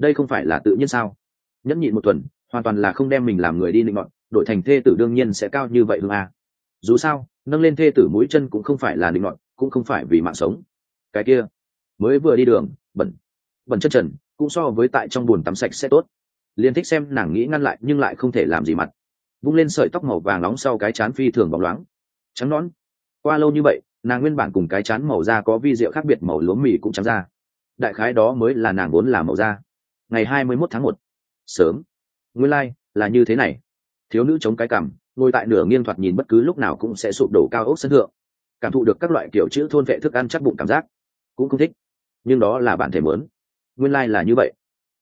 đây không phải là tự nhiên sao? Nhẫn nhịn một tuần, hoàn toàn là không đem mình làm người đi định ngọn đổi thành thê tử đương nhiên sẽ cao như vậy hương a. Dù sao, nâng lên thê tử mũi chân cũng không phải là định ngọn cũng không phải vì mạng sống. Cái kia, mới vừa đi đường, bẩn bẩn chân trần, cũng so với tại trong bùn tắm sạch sẽ tốt. Liên thích xem nàng nghĩ ngăn lại nhưng lại không thể làm gì mặt. Vung lên sợi tóc màu vàng nóng sau cái chán phi thường bóng loáng. Trắng nón qua lâu như vậy, nàng nguyên bản cùng cái chán màu da có vi rượu khác biệt màu lúa mì cũng trắng ra. Đại khái đó mới là nàng vốn là màu da ngày hai mươi 21 tháng một. Sớm. Nguyên lai、like, là như thế này. Thiếu nữ chống cái cằm ngồi tại nửa nghiêng thoạt nhìn bất cứ lúc nào cũng sẽ sụp đổ cao ốc sân thượng. Cảm thụ được các loại kiểu chữ thôn vệ thức ăn chắc bụng cảm giác. Cũng không thích. Nhưng đó là bản thể muốn nguyên lai là như vậy.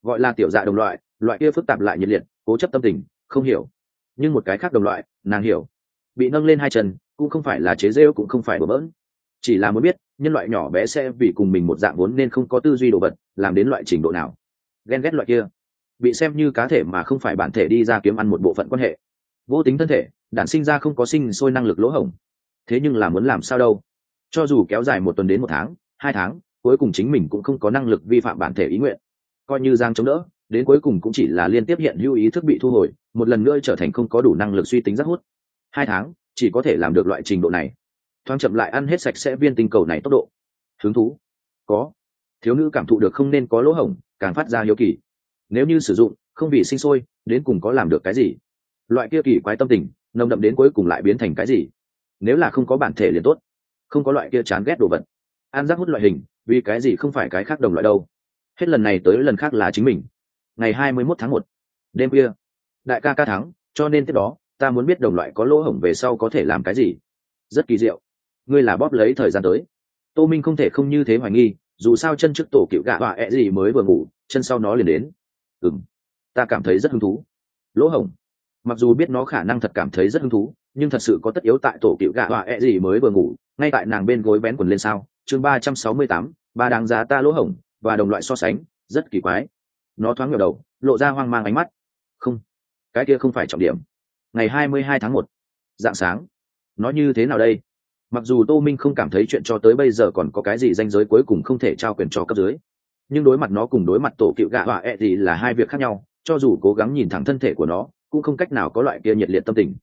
Gọi là tiểu dạ đồng loại loại kia phức tạp lại nhiệt liệt cố chấp tâm tình không hiểu. Nhưng một cái khác đồng loại nàng hiểu. Bị nâng lên hai chân cũng không phải là chế rêu cũng không phải bừa bỡn. Chỉ là muốn biết nhân loại nhỏ bé sẽ vì cùng mình một dạng vốn nên không có tư duy đồ vật làm đến loại trình độ nào ghen ghét loại kia. Bị xem như cá thể mà không phải bản thể đi ra kiếm ăn một bộ phận quan hệ. Vô tính thân thể, đản sinh ra không có sinh sôi năng lực lỗ hổng. Thế nhưng là muốn làm sao đâu? Cho dù kéo dài một tuần đến một tháng, hai tháng, cuối cùng chính mình cũng không có năng lực vi phạm bản thể ý nguyện. Coi như giang chống đỡ, đến cuối cùng cũng chỉ là liên tiếp hiện lưu ý thức bị thu hồi, một lần nữa trở thành không có đủ năng lực suy tính rất hút. Hai tháng, chỉ có thể làm được loại trình độ này. Thoáng chậm lại ăn hết sạch sẽ viên tinh cầu này tốc độ. Hứng thú. Có. Thiếu nữ cảm thụ được không nên có lỗ hổng càng phát ra hiếu kỳ. Nếu như sử dụng, không vì sinh sôi, đến cùng có làm được cái gì? Loại kia kỳ quái tâm tình, nồng đậm đến cuối cùng lại biến thành cái gì? Nếu là không có bản thể liền tốt. Không có loại kia chán ghét đồ vật. An giác hút loại hình, vì cái gì không phải cái khác đồng loại đâu? Hết lần này tới lần khác là chính mình. Ngày hai mươi mốt tháng một, đêm kia đại ca ca thắng, cho nên tiếp đó, ta muốn biết đồng loại có lỗ hổng về sau có thể làm cái gì. Rất kỳ diệu. Ngươi là bóp lấy thời gian tới. Tô minh không thể không như thế hoài nghi dù sao chân trước tổ cựu gạ họa ẹ gì mới vừa ngủ, chân sau nó liền đến. Ừ m ta cảm thấy rất hứng thú. Lỗ hổng, mặc dù biết nó khả năng thật cảm thấy rất hứng thú, nhưng thật sự có tất yếu tại tổ cựu gạ họa ẹ gì mới vừa ngủ, ngay tại nàng bên gối bén quần lên sao. Chương ba trăm sáu mươi tám, ba đáng giá ta lỗ hổng, và đồng loại so sánh, rất kỳ quái. Nó thoáng ngờ đầu, lộ ra hoang mang ánh mắt. Không, cái kia không phải trọng điểm. Ngày hai mươi hai tháng một, dạng sáng. Nó như thế nào đây? Mặc dù tô minh không cảm thấy chuyện cho tới bây giờ còn có cái gì danh giới cuối cùng không thể trao quyền cho cấp dưới, nhưng đối mặt nó cùng đối mặt tổ cựu gạ họa ẹ gì là hai việc khác nhau, cho dù cố gắng nhìn thẳng thân thể của nó, cũng không cách nào có loại kia nhiệt liệt tâm tình.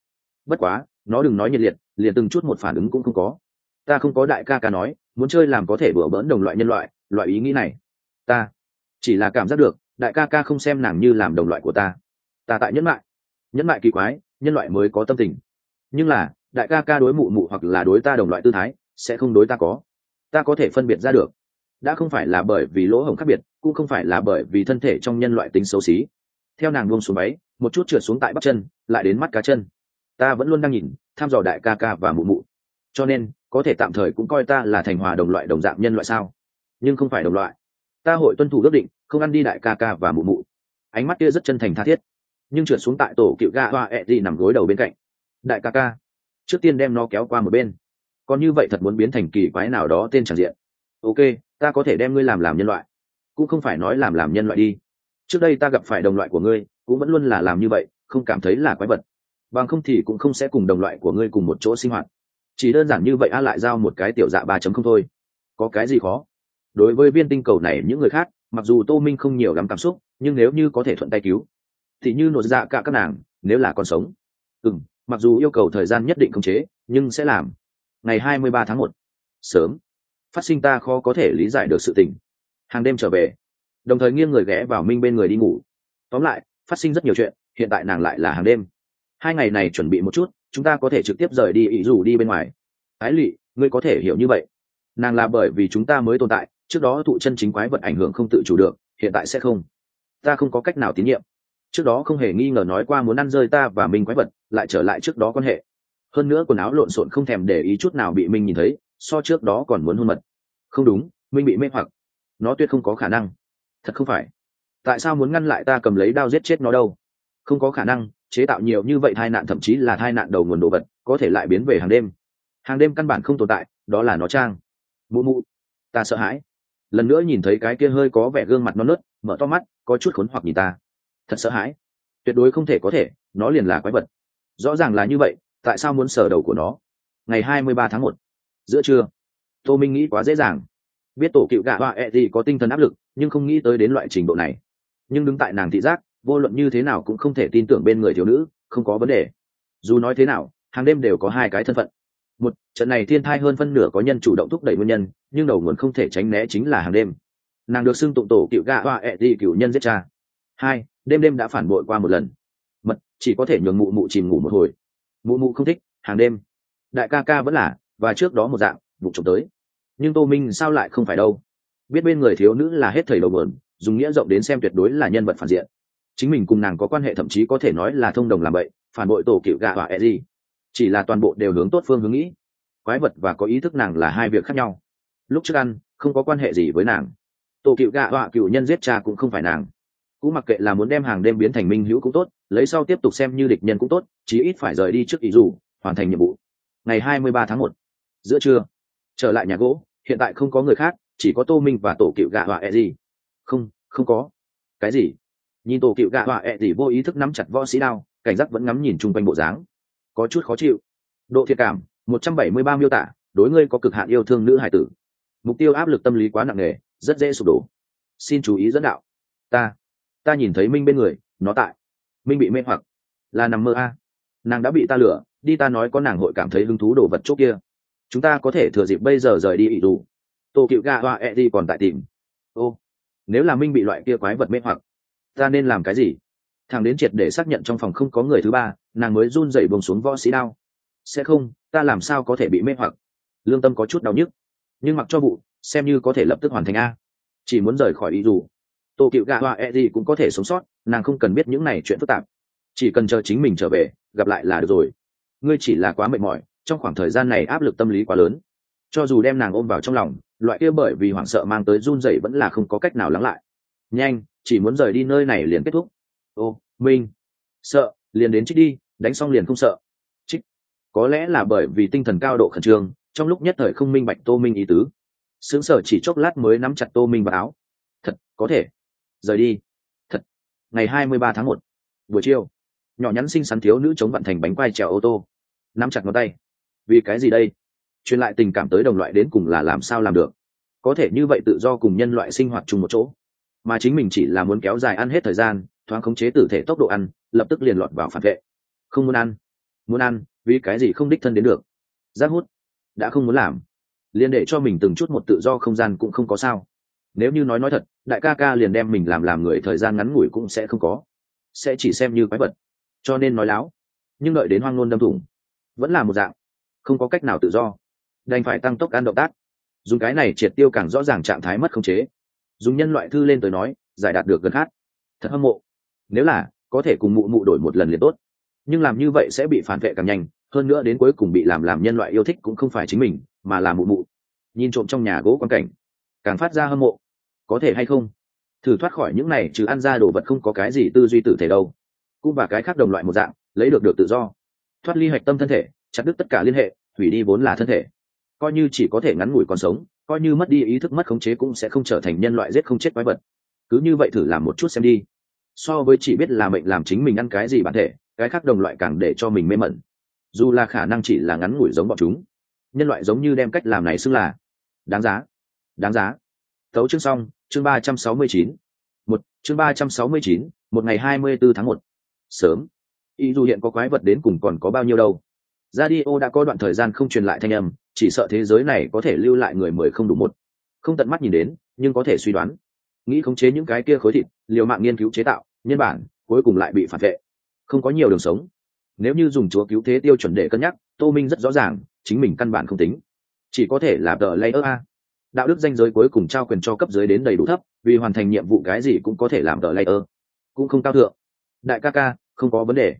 Bất quá, nó đừng nói nhiệt liệt, liền từng chút một phản ứng cũng không có. Ta không có đại ca ca nói, muốn chơi làm có thể bừa bỡn đồng loại nhân loại loại ý nghĩ này. Ta chỉ là cảm giác được, đại ca ca không xem nàng như làm đồng loại của ta. Ta tại nhẫn mại. Nhẫn mại kỳ quái, nhân loại mới có tâm tình. Nhưng là đại ca ca đối mụ mụ hoặc là đối ta đồng loại tư thái, sẽ không đối ta có. Ta có thể phân biệt ra được. Đã không phải là bởi vì lỗ hổng khác biệt, cũng không phải là bởi vì thân thể trong nhân loại tính xấu xí. Theo nàng buông xuống máy một chút trượt xuống tại bắp chân, lại đến mắt cá chân. Ta vẫn luôn đang nhìn tham dò đại ca ca và mụ mụ. Cho nên, có thể tạm thời cũng coi ta là thành hòa đồng loại đồng dạng nhân loại sao? Nhưng không phải đồng loại. Ta hội tuân thủ ước định, không ăn đi đại ca ca và mụ mụ. Ánh mắt kia rất chân thành tha thiết. Nhưng trượt xuống tại tổ cựu ga hoa ẹ gì nằm gối đầu bên cạnh. Đại ca ca trước tiên đem nó kéo qua một bên. Còn như vậy thật muốn biến thành kỳ quái nào đó tên tràn diện. Ok, ta có thể đem ngươi làm làm nhân loại. Cũng không phải nói làm làm nhân loại đi. Trước đây ta gặp phải đồng loại của ngươi, cũng vẫn luôn là làm như vậy, không cảm thấy là quái vật. Bằng không thì cũng không sẽ cùng đồng loại của ngươi cùng một chỗ sinh hoạt. Chỉ đơn giản như vậy a lại giao một cái tiểu dạ ba chấm không thôi. Có cái gì khó? Đối với viên tinh cầu này những người khác, mặc dù tô minh không nhiều lắm cảm xúc, nhưng nếu như có thể thuận tay cứu, thì như nội dạ cả các nàng, nếu là còn sống. Ừ m mặc dù yêu cầu thời gian nhất định khống chế, nhưng sẽ làm. Ngày hai mươi ba tháng một. Sớm. Phát sinh ta khó có thể lý giải được sự tình. Hàng đêm trở về. Đồng thời nghiêng người ghé vào minh bên người đi ngủ. Tóm lại, phát sinh rất nhiều chuyện, hiện tại nàng lại là hàng đêm. Hai ngày này chuẩn bị một chút, chúng ta có thể trực tiếp rời đi ý dù đi bên ngoài. Ái lỵ ngươi có thể hiểu như vậy. Nàng là bởi vì chúng ta mới tồn tại, trước đó thụ chân chính quái vật ảnh hưởng không tự chủ được, hiện tại sẽ không. Ta không có cách nào tín nhiệm trước đó không hề nghi ngờ nói qua muốn ăn rơi ta và minh quái vật, lại trở lại trước đó quan hệ. Hơn nữa quần áo lộn xộn không thèm để ý chút nào bị minh nhìn thấy, so trước đó còn muốn hôn mật. Không đúng, minh bị mê hoặc. Nó tuyệt không có khả năng. Thật không phải. Tại sao muốn ngăn lại ta cầm lấy đao giết chết nó đâu? Không có khả năng, chế tạo nhiều như vậy tai nạn thậm chí là tai nạn đầu nguồn đồ vật, có thể lại biến về hàng đêm. Hàng đêm căn bản không tồn tại, đó là nó trang. Mụ mụ. Ta sợ hãi. Lần nữa nhìn thấy cái kia hơi có vẻ gương mặt non nớt, mở to mắt, có chút khốn hoặc nhìn ta thật sợ hãi. Tuyệt đối không thể có thể, nó liền là quái vật. Rõ ràng là như vậy, tại sao muốn sờ đầu của nó? Ngày hai mươi ba tháng một, giữa trưa, tô minh nghĩ quá dễ dàng. Biết tổ cựu gạ hoa ẹ gì có tinh thần áp lực, nhưng không nghĩ tới đến loại trình độ này. Nhưng đứng tại nàng thị giác, vô luận như thế nào cũng không thể tin tưởng bên người thiếu nữ, không có vấn đề. Dù nói thế nào, hàng đêm đều có hai cái thân phận. Một, trận này thiên thai hơn phân nửa có nhân chủ động thúc đẩy nguyên nhân, nhưng đầu nguồn không thể tránh né chính là hàng đêm. Nàng được xưng tụng tổ cựu gạ hoa ẹ gì cựu nhân giết cha. Hai đêm đêm đã phản bội qua một lần. Mật, chỉ có thể nhường mụ mụ chìm ngủ một hồi. Mụ mụ không thích, hàng đêm. Đại ca ca vẫn là, và trước đó một dạng, vụ trộm tới. Nhưng tô minh sao lại không phải đâu? Biết bên người thiếu nữ là hết thầy đầu mượn dùng nghĩa rộng đến xem tuyệt đối là nhân vật phản diện. Chính mình cùng nàng có quan hệ thậm chí có thể nói là thông đồng làm vậy, phản bội tổ cựu gạ và e gì chỉ là toàn bộ đều hướng tốt phương hướng nghĩ. Quái vật và có ý thức nàng là hai việc khác nhau. Lúc trước ăn, không có quan hệ gì với nàng. Tổ cựu gạ họa cựu nhân giết cha cũng không phải nàng cũng mặc kệ là muốn đem hàng đêm biến thành minh hữu cũng tốt, lấy sau tiếp tục xem như địch nhân cũng tốt, chí ít phải rời đi trước ý dù, hoàn thành nhiệm vụ. Ngày hai mươi ba tháng một, giữa trưa, trở lại nhà gỗ, hiện tại không có người khác, chỉ có tô minh và tổ cựu gạ họa e gì không không có. Cái gì? Nhìn tổ cựu gạ họa e gì vô ý thức nắm chặt võ sĩ đao, cảnh giác vẫn ngắm nhìn chung quanh bộ dáng. Có chút khó chịu. Độ thiệt cảm, một trăm bảy mươi ba miêu tả, đối ngươi có cực hạn yêu thương nữ hải tử. Mục tiêu áp lực tâm lý quá nặng nề, rất dễ sụp đổ. Xin chú ý dẫn đạo. Ta ta nhìn thấy minh bên người, nó tại. Minh bị mê hoặc. Là nằm mơ a. Nàng đã bị ta lửa đi ta nói có nàng hội cảm thấy hứng thú đồ vật chốt kia. Chúng ta có thể thừa dịp bây giờ rời đi ỷ dù tô cựu ga hoa e đi còn tại tìm. Ô, nếu là minh bị loại kia quái vật mê hoặc, ta nên làm cái gì? Thằng đến triệt để xác nhận trong phòng không có người thứ ba, nàng mới run dậy bông xuống võ sĩ đao. Sẽ không, ta làm sao có thể bị mê hoặc? Lương tâm có chút đau nhức. Nhưng mặc cho vụ, xem như có thể lập tức hoàn thành a. Chỉ muốn rời khỏi ý dù tô cựu gạ hoa e gì cũng có thể sống sót, nàng không cần biết những này chuyện phức tạp. Chỉ cần chờ chính mình trở về, gặp lại là được rồi. Ngươi chỉ là quá mệt mỏi, trong khoảng thời gian này áp lực tâm lý quá lớn. Cho dù đem nàng ôm vào trong lòng, loại kia bởi vì hoảng sợ mang tới run rẩy vẫn là không có cách nào lắng lại. Nhanh, chỉ muốn rời đi nơi này liền kết thúc. Ô, minh. Sợ, liền đến trích đi, đánh xong liền không sợ. Trích. Có lẽ là bởi vì tinh thần cao độ khẩn trương, trong lúc nhất thời không minh bạch tô minh ý tứ. Sướng sở chỉ chốc lát mới nắm chặt tô minh vào áo. Thật, có thể rời đi. Thật. Ngày hai mươi ba tháng một, buổi chiều, nhỏ nhắn xinh xắn thiếu nữ chống vận thành bánh quai trèo ô tô, nắm chặt ngón tay. Vì cái gì đây? Truyền lại tình cảm tới đồng loại đến cùng là làm sao làm được? Có thể như vậy tự do cùng nhân loại sinh hoạt chung một chỗ. Mà chính mình chỉ là muốn kéo dài ăn hết thời gian, thoáng khống chế tử thể tốc độ ăn, lập tức liền lọt vào phản vệ. Không muốn ăn. Muốn ăn, vì cái gì không đích thân đến được? Giác hút. Đã không muốn làm. Liền để cho mình từng chút một tự do không gian cũng không có sao nếu như nói nói thật, đại ca ca liền đem mình làm làm người thời gian ngắn ngủi cũng sẽ không có. Sẽ chỉ xem như quái vật. Cho nên nói láo. Nhưng đợi đến hoang nôn đâm thủng, vẫn là một dạng. Không có cách nào tự do. Đành phải tăng tốc ăn động tác. Dùng cái này triệt tiêu càng rõ ràng trạng thái mất khống chế. Dùng nhân loại thư lên tới nói, giải đạt được gần hát thật hâm mộ. Nếu là, có thể cùng mụ mụ đổi một lần liền tốt. Nhưng làm như vậy sẽ bị phản vệ càng nhanh. Hơn nữa đến cuối cùng bị làm làm nhân loại yêu thích cũng không phải chính mình, mà là mụ mụ. Nhìn trộm trong nhà gỗ quan cảnh, càng phát ra hâm mộ có thể hay không? Thử thoát khỏi những này chứ ăn ra đồ vật không có cái gì tư duy tử thể đâu. Cũng và cái khác đồng loại một dạng, lấy được được tự do. Thoát ly hạch tâm thân thể, chặt đứt tất cả liên hệ, hủy đi vốn là thân thể. Coi như chỉ có thể ngắn ngủi còn sống, coi như mất đi ý thức mất khống chế cũng sẽ không trở thành nhân loại giết không chết quái vật. Cứ như vậy thử làm một chút xem đi. So với chỉ biết là mệnh làm chính mình ăn cái gì bản thể, cái khác đồng loại càng để cho mình mê mẩn. Dù là khả năng chỉ là ngắn ngủi giống bọn chúng, nhân loại giống như đem cách làm này xưng là đáng giá. Đáng giá. Tấu chương xong chương ba trăm sáu mươi chín. Một, chương ba trăm sáu mươi chín, một ngày hai mươi bốn tháng một. Sớm. Ý dù hiện có quái vật đến cùng còn có bao nhiêu đâu. Radio đã có đoạn thời gian không truyền lại thanh âm, chỉ sợ thế giới này có thể lưu lại người mười không đủ một. Không tận mắt nhìn đến, nhưng có thể suy đoán. Nghĩ khống chế những cái kia khối thịt, liều mạng nghiên cứu chế tạo, nhân bản, cuối cùng lại bị phản vệ. Không có nhiều đường sống. Nếu như dùng chúa cứu thế tiêu chuẩn để cân nhắc, tô minh rất rõ ràng, chính mình căn bản không tính. Chỉ có thể là tờ layer a đạo đức danh giới cuối cùng trao quyền cho cấp dưới đến đầy đủ thấp, vì hoàn thành nhiệm vụ cái gì cũng có thể làm đỡ lây ơ cũng không cao thượng. Đại ca ca, không có vấn đề.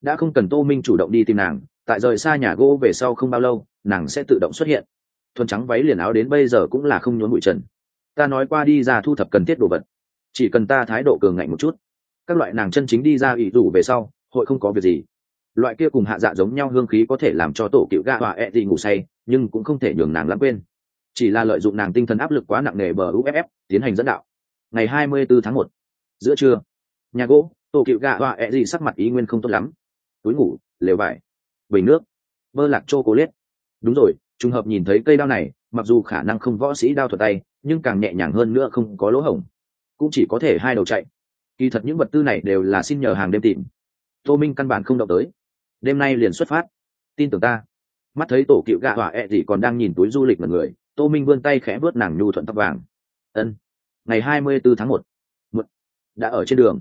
Đã không cần tô minh chủ động đi tìm nàng, tại rời xa nhà gỗ về sau không bao lâu, nàng sẽ tự động xuất hiện. Thuần trắng váy liền áo đến bây giờ cũng là không nhốn bụi trần. Ta nói qua đi ra thu thập cần thiết đồ vật. Chỉ cần ta thái độ cường ngạnh một chút. Các loại nàng chân chính đi ra ủy rủ về sau, hội không có việc gì. Loại kia cùng hạ dạ giống nhau hương khí có thể làm cho tổ cựu ga và e gì ngủ say, nhưng cũng không thể nhường nàng lãng quên chỉ là lợi dụng nàng tinh thần áp lực quá nặng nề bờ uff tiến hành dẫn đạo. Ngày 24 tháng 1, giữa trưa nhà gỗ tổ cựu gạ và ẹ gì sắc mặt ý nguyên không tốt lắm. Túi ngủ lều vải bình nước bơ lạc chô cố liết đúng rồi trùng hợp nhìn thấy cây đao này mặc dù khả năng không võ sĩ đao thuật tay nhưng càng nhẹ nhàng hơn nữa không có lỗ hổng. Cũng chỉ có thể hai đầu chạy. Kỳ thật những vật tư này đều là xin nhờ hàng đêm tìm. Tô minh căn bản không động tới. Đêm nay liền xuất phát. Tin tưởng ta. Mắt thấy tổ cựu gạ ẹ gì còn đang nhìn túi du lịch mật người tô minh vươn tay khẽ vớt nàng nhu thuận tóc vàng. Ân, ngày hai mươi bốn tháng một một đã ở trên đường.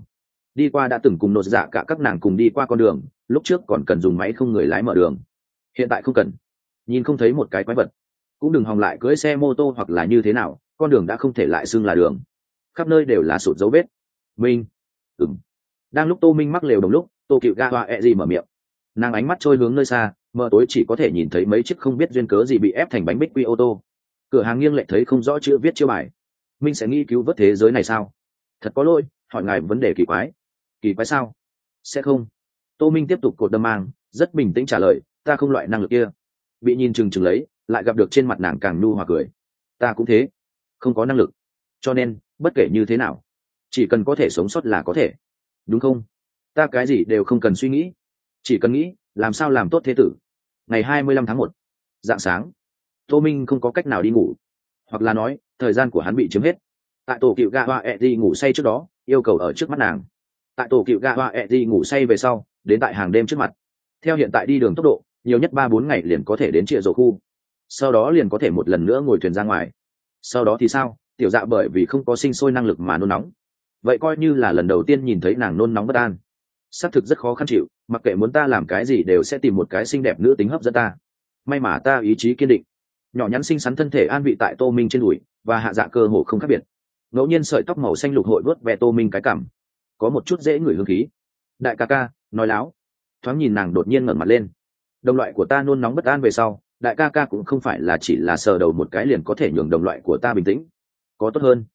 Đi qua đã từng cùng nột dạ cả các nàng cùng đi qua con đường, lúc trước còn cần dùng máy không người lái mở đường. Hiện tại không cần. Nhìn không thấy một cái quái vật. Cũng đừng hòng lại cưỡi xe mô tô hoặc là như thế nào, con đường đã không thể lại xưng là đường. Khắp nơi đều là sụt dấu vết. Minh. Ừng đang lúc tô minh mắc lều đồng lúc, tô cựu ga hoa e mở miệng. Nàng ánh mắt trôi hướng nơi xa, mờ tối chỉ có thể nhìn thấy mấy chiếc không biết duyên cớ gì bị ép thành bánh bích quy ô tô cửa hàng nghiêng lệ thấy không rõ chữ viết chiêu bài. Minh sẽ nghiên cứu vớt thế giới này sao? Thật có lỗi, hỏi ngài vấn đề kỳ quái. Kỳ quái sao? Sẽ không. Tô minh tiếp tục cột đâm mang, rất bình tĩnh trả lời, ta không loại năng lực kia. Bị nhìn chừng chừng lấy, lại gặp được trên mặt nàng càng nu hòa cười. Ta cũng thế. Không có năng lực. Cho nên, bất kể như thế nào, chỉ cần có thể sống sót là có thể. Đúng không? Ta cái gì đều không cần suy nghĩ. Chỉ cần nghĩ, làm sao làm tốt thế tử. Ngày hai mươi lăm tháng một, dạng sáng tô minh không có cách nào đi ngủ. Hoặc là nói, thời gian của hắn bị chiếm hết. Tại tổ cựu ga hoa e đi ngủ say trước đó, yêu cầu ở trước mắt nàng. Tại tổ cựu ga hoa e đi ngủ say về sau, đến tại hàng đêm trước mặt. Theo hiện tại đi đường tốc độ, nhiều nhất ba bốn ngày liền có thể đến trịa rổ khu. Sau đó liền có thể một lần nữa ngồi thuyền ra ngoài. Sau đó thì sao? Tiểu dạ bởi vì không có sinh sôi năng lực mà nôn nóng. Vậy coi như là lần đầu tiên nhìn thấy nàng nôn nóng bất an. Xác thực rất khó khăn chịu, mặc kệ muốn ta làm cái gì đều sẽ tìm một cái xinh đẹp nữ tính hấp dẫn ta. May mà ta ý chí kiên định nhỏ nhắn xinh xắn thân thể an vị tại tô minh trên đùi, và hạ dạ cơ hồ không khác biệt. Ngẫu nhiên sợi tóc màu xanh lục hội vớt ve tô minh cái cảm. Có một chút dễ ngửi hương khí. Đại ca ca, nói láo. Thoáng nhìn nàng đột nhiên ngẩng mặt lên. Đồng loại của ta nôn nóng bất an về sau, đại ca ca cũng không phải là chỉ là sờ đầu một cái liền có thể nhường đồng loại của ta bình tĩnh. Có tốt hơn.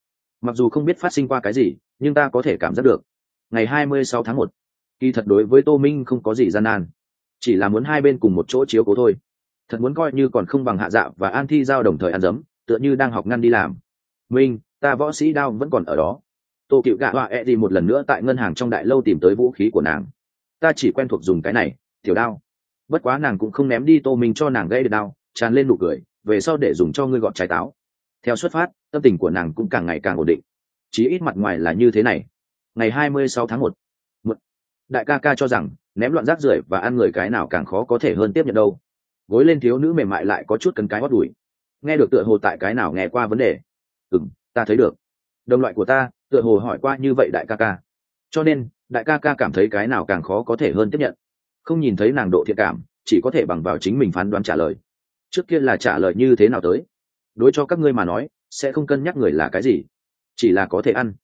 Mặc dù không biết phát sinh qua cái gì, nhưng ta có thể cảm giác được. Ngày hai mươi sáu tháng một, kỳ thật đối với tô minh không có gì gian nan. Chỉ là muốn hai bên cùng một chỗ chiếu cố thôi thật muốn coi như còn không bằng hạ dạ và an thi giao đồng thời ăn dấm, tựa như đang học ngăn đi làm. Minh, ta võ sĩ đao vẫn còn ở đó. Tô cựu gạ họa e gì một lần nữa tại ngân hàng trong đại lâu tìm tới vũ khí của nàng. Ta chỉ quen thuộc dùng cái này, tiểu đao. Bất quá nàng cũng không ném đi tô minh cho nàng gây được đao, tràn lên nụ cười, về sau để dùng cho ngươi gọt trái táo. Theo xuất phát, tâm tình của nàng cũng càng ngày càng ổn định. Chí ít mặt ngoài là như thế này. Ngày hai mươi sáu tháng một đại ca ca cho rằng, ném loạn rác rưởi và ăn người cái nào càng khó có thể hơn tiếp nhận đâu gối lên thiếu nữ mềm mại lại có chút cấn cái hót đùi. Nghe được tựa hồ tại cái nào nghe qua vấn đề. Ừ m ta thấy được. Đồng loại của ta, tựa hồ hỏi qua như vậy đại ca ca. Cho nên, đại ca ca cảm thấy cái nào càng khó có thể hơn tiếp nhận. Không nhìn thấy nàng độ thiện cảm, chỉ có thể bằng vào chính mình phán đoán trả lời. Trước kia là trả lời như thế nào tới? Đối cho các ngươi mà nói, sẽ không cân nhắc người là cái gì. Chỉ là có thể ăn.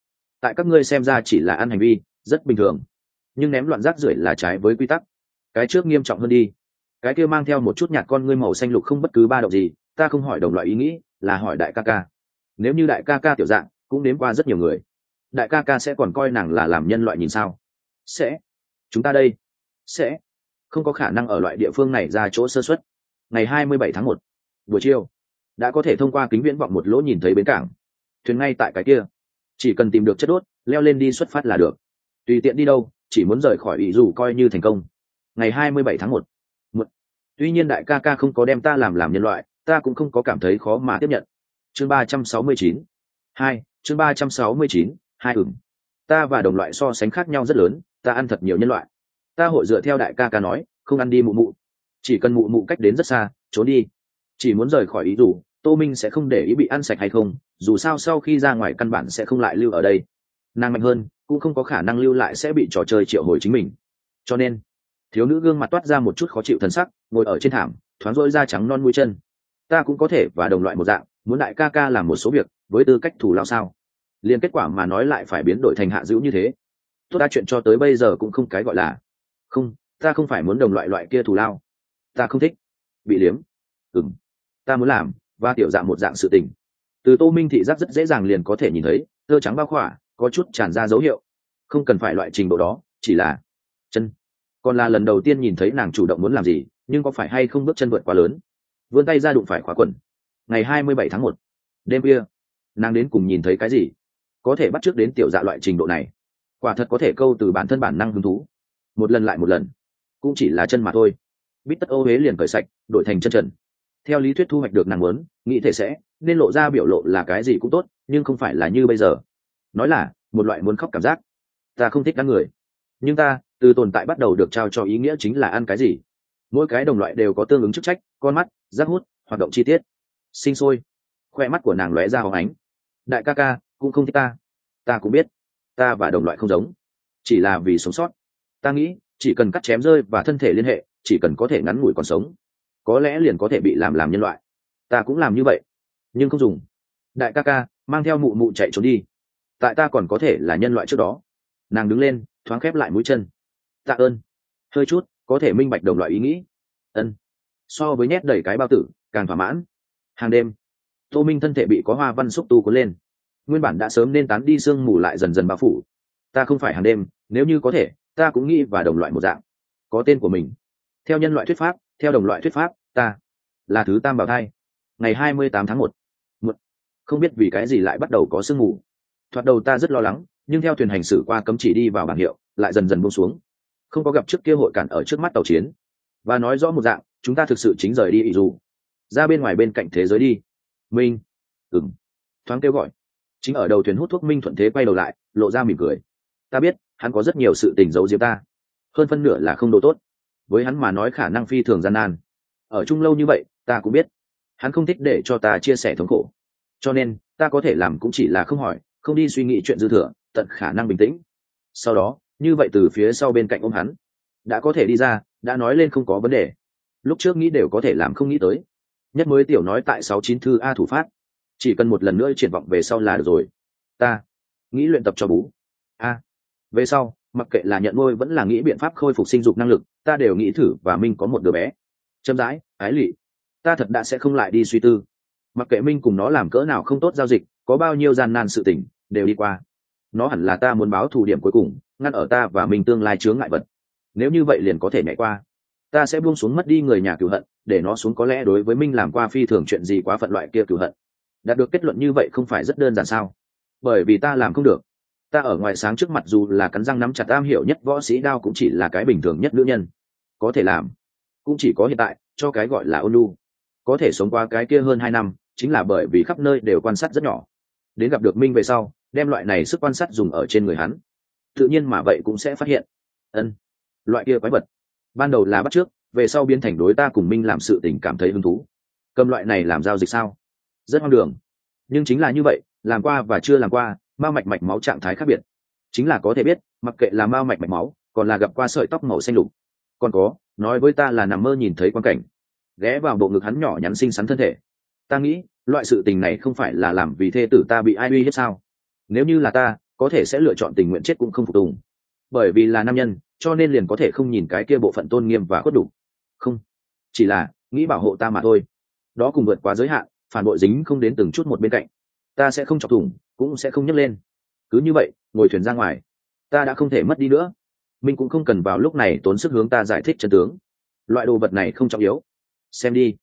Tại các ngươi xem ra chỉ là ăn hành vi, rất bình thường. Nhưng ném loạn rác rưởi là trái với quy tắc. Cái trước nghiêm trọng hơn đi cái kia mang theo một chút nhạt con ngươi màu xanh lục không bất cứ ba động gì, ta không hỏi đồng loại ý nghĩ, là hỏi đại ca ca. Nếu như đại ca ca tiểu dạng, cũng đến qua rất nhiều người, đại ca ca sẽ còn coi nàng là làm nhân loại nhìn sao? Sẽ. Chúng ta đây. Sẽ. Không có khả năng ở loại địa phương này ra chỗ sơ xuất ngày hai mươi bảy tháng một, buổi chiều, đã có thể thông qua kính viễn vọng một lỗ nhìn thấy bến cảng. Thuyền ngay tại cái kia. Chỉ cần tìm được chất đốt, leo lên đi xuất phát là được. Tùy tiện đi đâu, chỉ muốn rời khỏi ý dù coi như thành công. Ngày hai mươi bảy tháng một tuy nhiên đại ca ca không có đem ta làm làm nhân loại, ta cũng không có cảm thấy khó mà tiếp nhận. Chương ba trăm sáu mươi chín. Hai, chương ba trăm sáu mươi chín, hai ừng ta và đồng loại so sánh khác nhau rất lớn, ta ăn thật nhiều nhân loại. Ta hội dựa theo đại ca ca nói, không ăn đi mụ mụ. Chỉ cần mụ mụ cách đến rất xa, trốn đi. Chỉ muốn rời khỏi ý dù, tô minh sẽ không để ý bị ăn sạch hay không, dù sao sau khi ra ngoài căn bản sẽ không lại lưu ở đây. Nàng mạnh hơn, cũng không có khả năng lưu lại sẽ bị trò chơi triệu hồi chính mình. Cho nên, thiếu nữ gương mặt toát ra một chút khó chịu thân sắc ngồi ở trên thảm, thoáng rỗi da trắng non mũi chân. Ta cũng có thể và đồng loại một dạng, muốn đại ca ca làm một số việc, với tư cách thủ lao sao? Liền kết quả mà nói lại phải biến đổi thành hạ dữ như thế. Tốt đã chuyện cho tới bây giờ cũng không cái gọi là. Không, ta không phải muốn đồng loại loại kia thù lao. Ta không thích. Bị liếm. Ừng ta muốn làm, và tiểu dạng một dạng sự tình. Từ tô minh thị giác rất dễ dàng liền có thể nhìn thấy thơ trắng bao khỏa, có chút tràn ra dấu hiệu. Không cần phải loại trình độ đó, chỉ là chân. Còn là lần đầu tiên nhìn thấy nàng chủ động muốn làm gì nhưng có phải hay không bước chân vượt quá lớn? Vươn tay ra đụng phải khóa quần. Ngày hai mươi bảy tháng một, đêm kia nàng đến cùng nhìn thấy cái gì? Có thể bắt t r ư ớ c đến tiểu dạ loại trình độ này, quả thật có thể câu từ bản thân bản năng hứng thú. Một lần lại một lần, cũng chỉ là chân mà thôi. Bít tất ô huế liền cởi sạch, đổi thành chân trần. Theo lý thuyết thu hoạch được nàng muốn, nghĩ thể sẽ, nên lộ ra biểu lộ là cái gì cũng tốt, nhưng không phải là như bây giờ. Nói là, một loại muốn khóc cảm giác. Ta không thích ăn người. Nhưng ta, từ tồn tại bắt đầu được trao cho ý nghĩa chính là ăn cái gì? Mỗi cái đồng loại đều có tương ứng chức trách, con mắt giác hút, hoạt động chi tiết. Sinh sôi. Khoe mắt của nàng lóe ra hóng ánh. Đại ca ca, cũng không thích ta. Ta cũng biết. Ta và đồng loại không giống. Chỉ là vì sống sót. Ta nghĩ, chỉ cần cắt chém rơi và thân thể liên hệ, chỉ cần có thể ngắn ngủi còn sống, có lẽ liền có thể bị làm làm nhân loại. Ta cũng làm như vậy. Nhưng không dùng. Đại ca ca, mang theo mụ mụ chạy trốn đi. Tại ta còn có thể là nhân loại trước đó. Nàng đứng lên, thoáng khép lại mũi chân. Tạ ơn. Hơi chút có thể minh bạch đồng loại ý nghĩ. Ân. So với nhét đầy cái bao tử, càng thỏa mãn. Hàng đêm, tô minh thân thể bị có hoa văn xúc tu cuốn lên. Nguyên bản đã sớm nên tán đi sương mù lại dần dần bao phủ. Ta không phải hàng đêm, nếu như có thể, ta cũng nghĩ và đồng loại một dạng. Có tên của mình. Theo nhân loại thuyết pháp, theo đồng loại thuyết pháp, ta là thứ tam bảo thai. Ngày hai mươi tám tháng một. Không biết vì cái gì lại bắt đầu có sương mù. Thoạt đầu ta rất lo lắng, nhưng theo thuyền hành xử qua cấm chỉ đi vào bảng hiệu, lại dần dần buông xuống không có gặp trước kia hội cản ở trước mắt tàu chiến. Và nói rõ một dạng, chúng ta thực sự chính rời đi ý dù. Ra bên ngoài bên cạnh thế giới đi. Minh. Ừng thoáng kêu gọi. Chính ở đầu thuyền hút thuốc minh thuận thế quay đầu lại, lộ ra mỉm cười. Ta biết, hắn có rất nhiều sự tình giấu diếm ta. Hơn phân nửa là không đồ tốt. Với hắn mà nói khả năng phi thường gian nan. Ở chung lâu như vậy, ta cũng biết. Hắn không thích để cho ta chia sẻ thống khổ. Cho nên, ta có thể làm cũng chỉ là không hỏi, không đi suy nghĩ chuyện dư thừa, tận khả năng bình tĩnh. Sau đó như vậy từ phía sau bên cạnh ôm hắn. Đã có thể đi ra, đã nói lên không có vấn đề. Lúc trước nghĩ đều có thể làm không nghĩ tới. Nhất mới tiểu nói tại sáu chín thư a thủ phát. Chỉ cần một lần nữa triển vọng về sau là được rồi. Ta nghĩ luyện tập cho bú. A. Về sau, mặc kệ là nhận nuôi vẫn là nghĩ biện pháp khôi phục sinh dục năng lực, ta đều nghĩ thử và minh có một đứa bé. Châm rãi, ái lụy ta thật đã sẽ không lại đi suy tư. Mặc kệ minh cùng nó làm cỡ nào không tốt giao dịch, có bao nhiêu gian nan sự tình, đều đi qua nó hẳn là ta muốn báo thù điểm cuối cùng, ngăn ở ta và minh tương lai chướng ngại vật. Nếu như vậy liền có thể nhảy qua. Ta sẽ buông xuống mất đi người nhà cửu hận, để nó xuống có lẽ đối với minh làm qua phi thường chuyện gì quá phận loại kia cửu hận. Đạt được kết luận như vậy không phải rất đơn giản sao? Bởi vì ta làm không được. Ta ở ngoài sáng trước mặt dù là cắn răng nắm chặt am hiểu nhất võ sĩ đao cũng chỉ là cái bình thường nhất nữ nhân. Có thể làm. Cũng chỉ có hiện tại, cho cái gọi là ôn lu có thể sống qua cái kia hơn hai năm, chính là bởi vì khắp nơi đều quan sát rất nhỏ. Đến gặp được minh về sau đem loại này sức quan sát dùng ở trên người hắn. Tự nhiên mà vậy cũng sẽ phát hiện. Ân, loại kia quái vật. Ban đầu là bắt trước, về sau biến thành đối ta cùng minh làm sự tình cảm thấy hứng thú. Cầm loại này làm giao dịch sao? Rất hoang đường. Nhưng chính là như vậy, làm qua và chưa làm qua ma mạch mạch máu trạng thái khác biệt. Chính là có thể biết, mặc kệ là ma mạch mạch máu, còn là gặp qua sợi tóc màu xanh lục. Còn có, nói với ta là nằm mơ nhìn thấy quan cảnh. Ghé vào bộ ngực hắn nhỏ nhắn xinh xắn thân thể. Ta nghĩ, loại sự tình này không phải là làm vì thê tử ta bị ai uy hiếp sao? Nếu như là ta, có thể sẽ lựa chọn tình nguyện chết cũng không phục tùng. Bởi vì là nam nhân, cho nên liền có thể không nhìn cái kia bộ phận tôn nghiêm và khuất đủ. Không. Chỉ là, nghĩ bảo hộ ta mà thôi. Đó cùng vượt quá giới hạn, phản bội dính không đến từng chút một bên cạnh. Ta sẽ không chọc thủng, cũng sẽ không nhấc lên. Cứ như vậy, ngồi thuyền ra ngoài. Ta đã không thể mất đi nữa. Minh cũng không cần vào lúc này tốn sức hướng ta giải thích chân tướng. Loại đồ vật này không trọng yếu. Xem đi.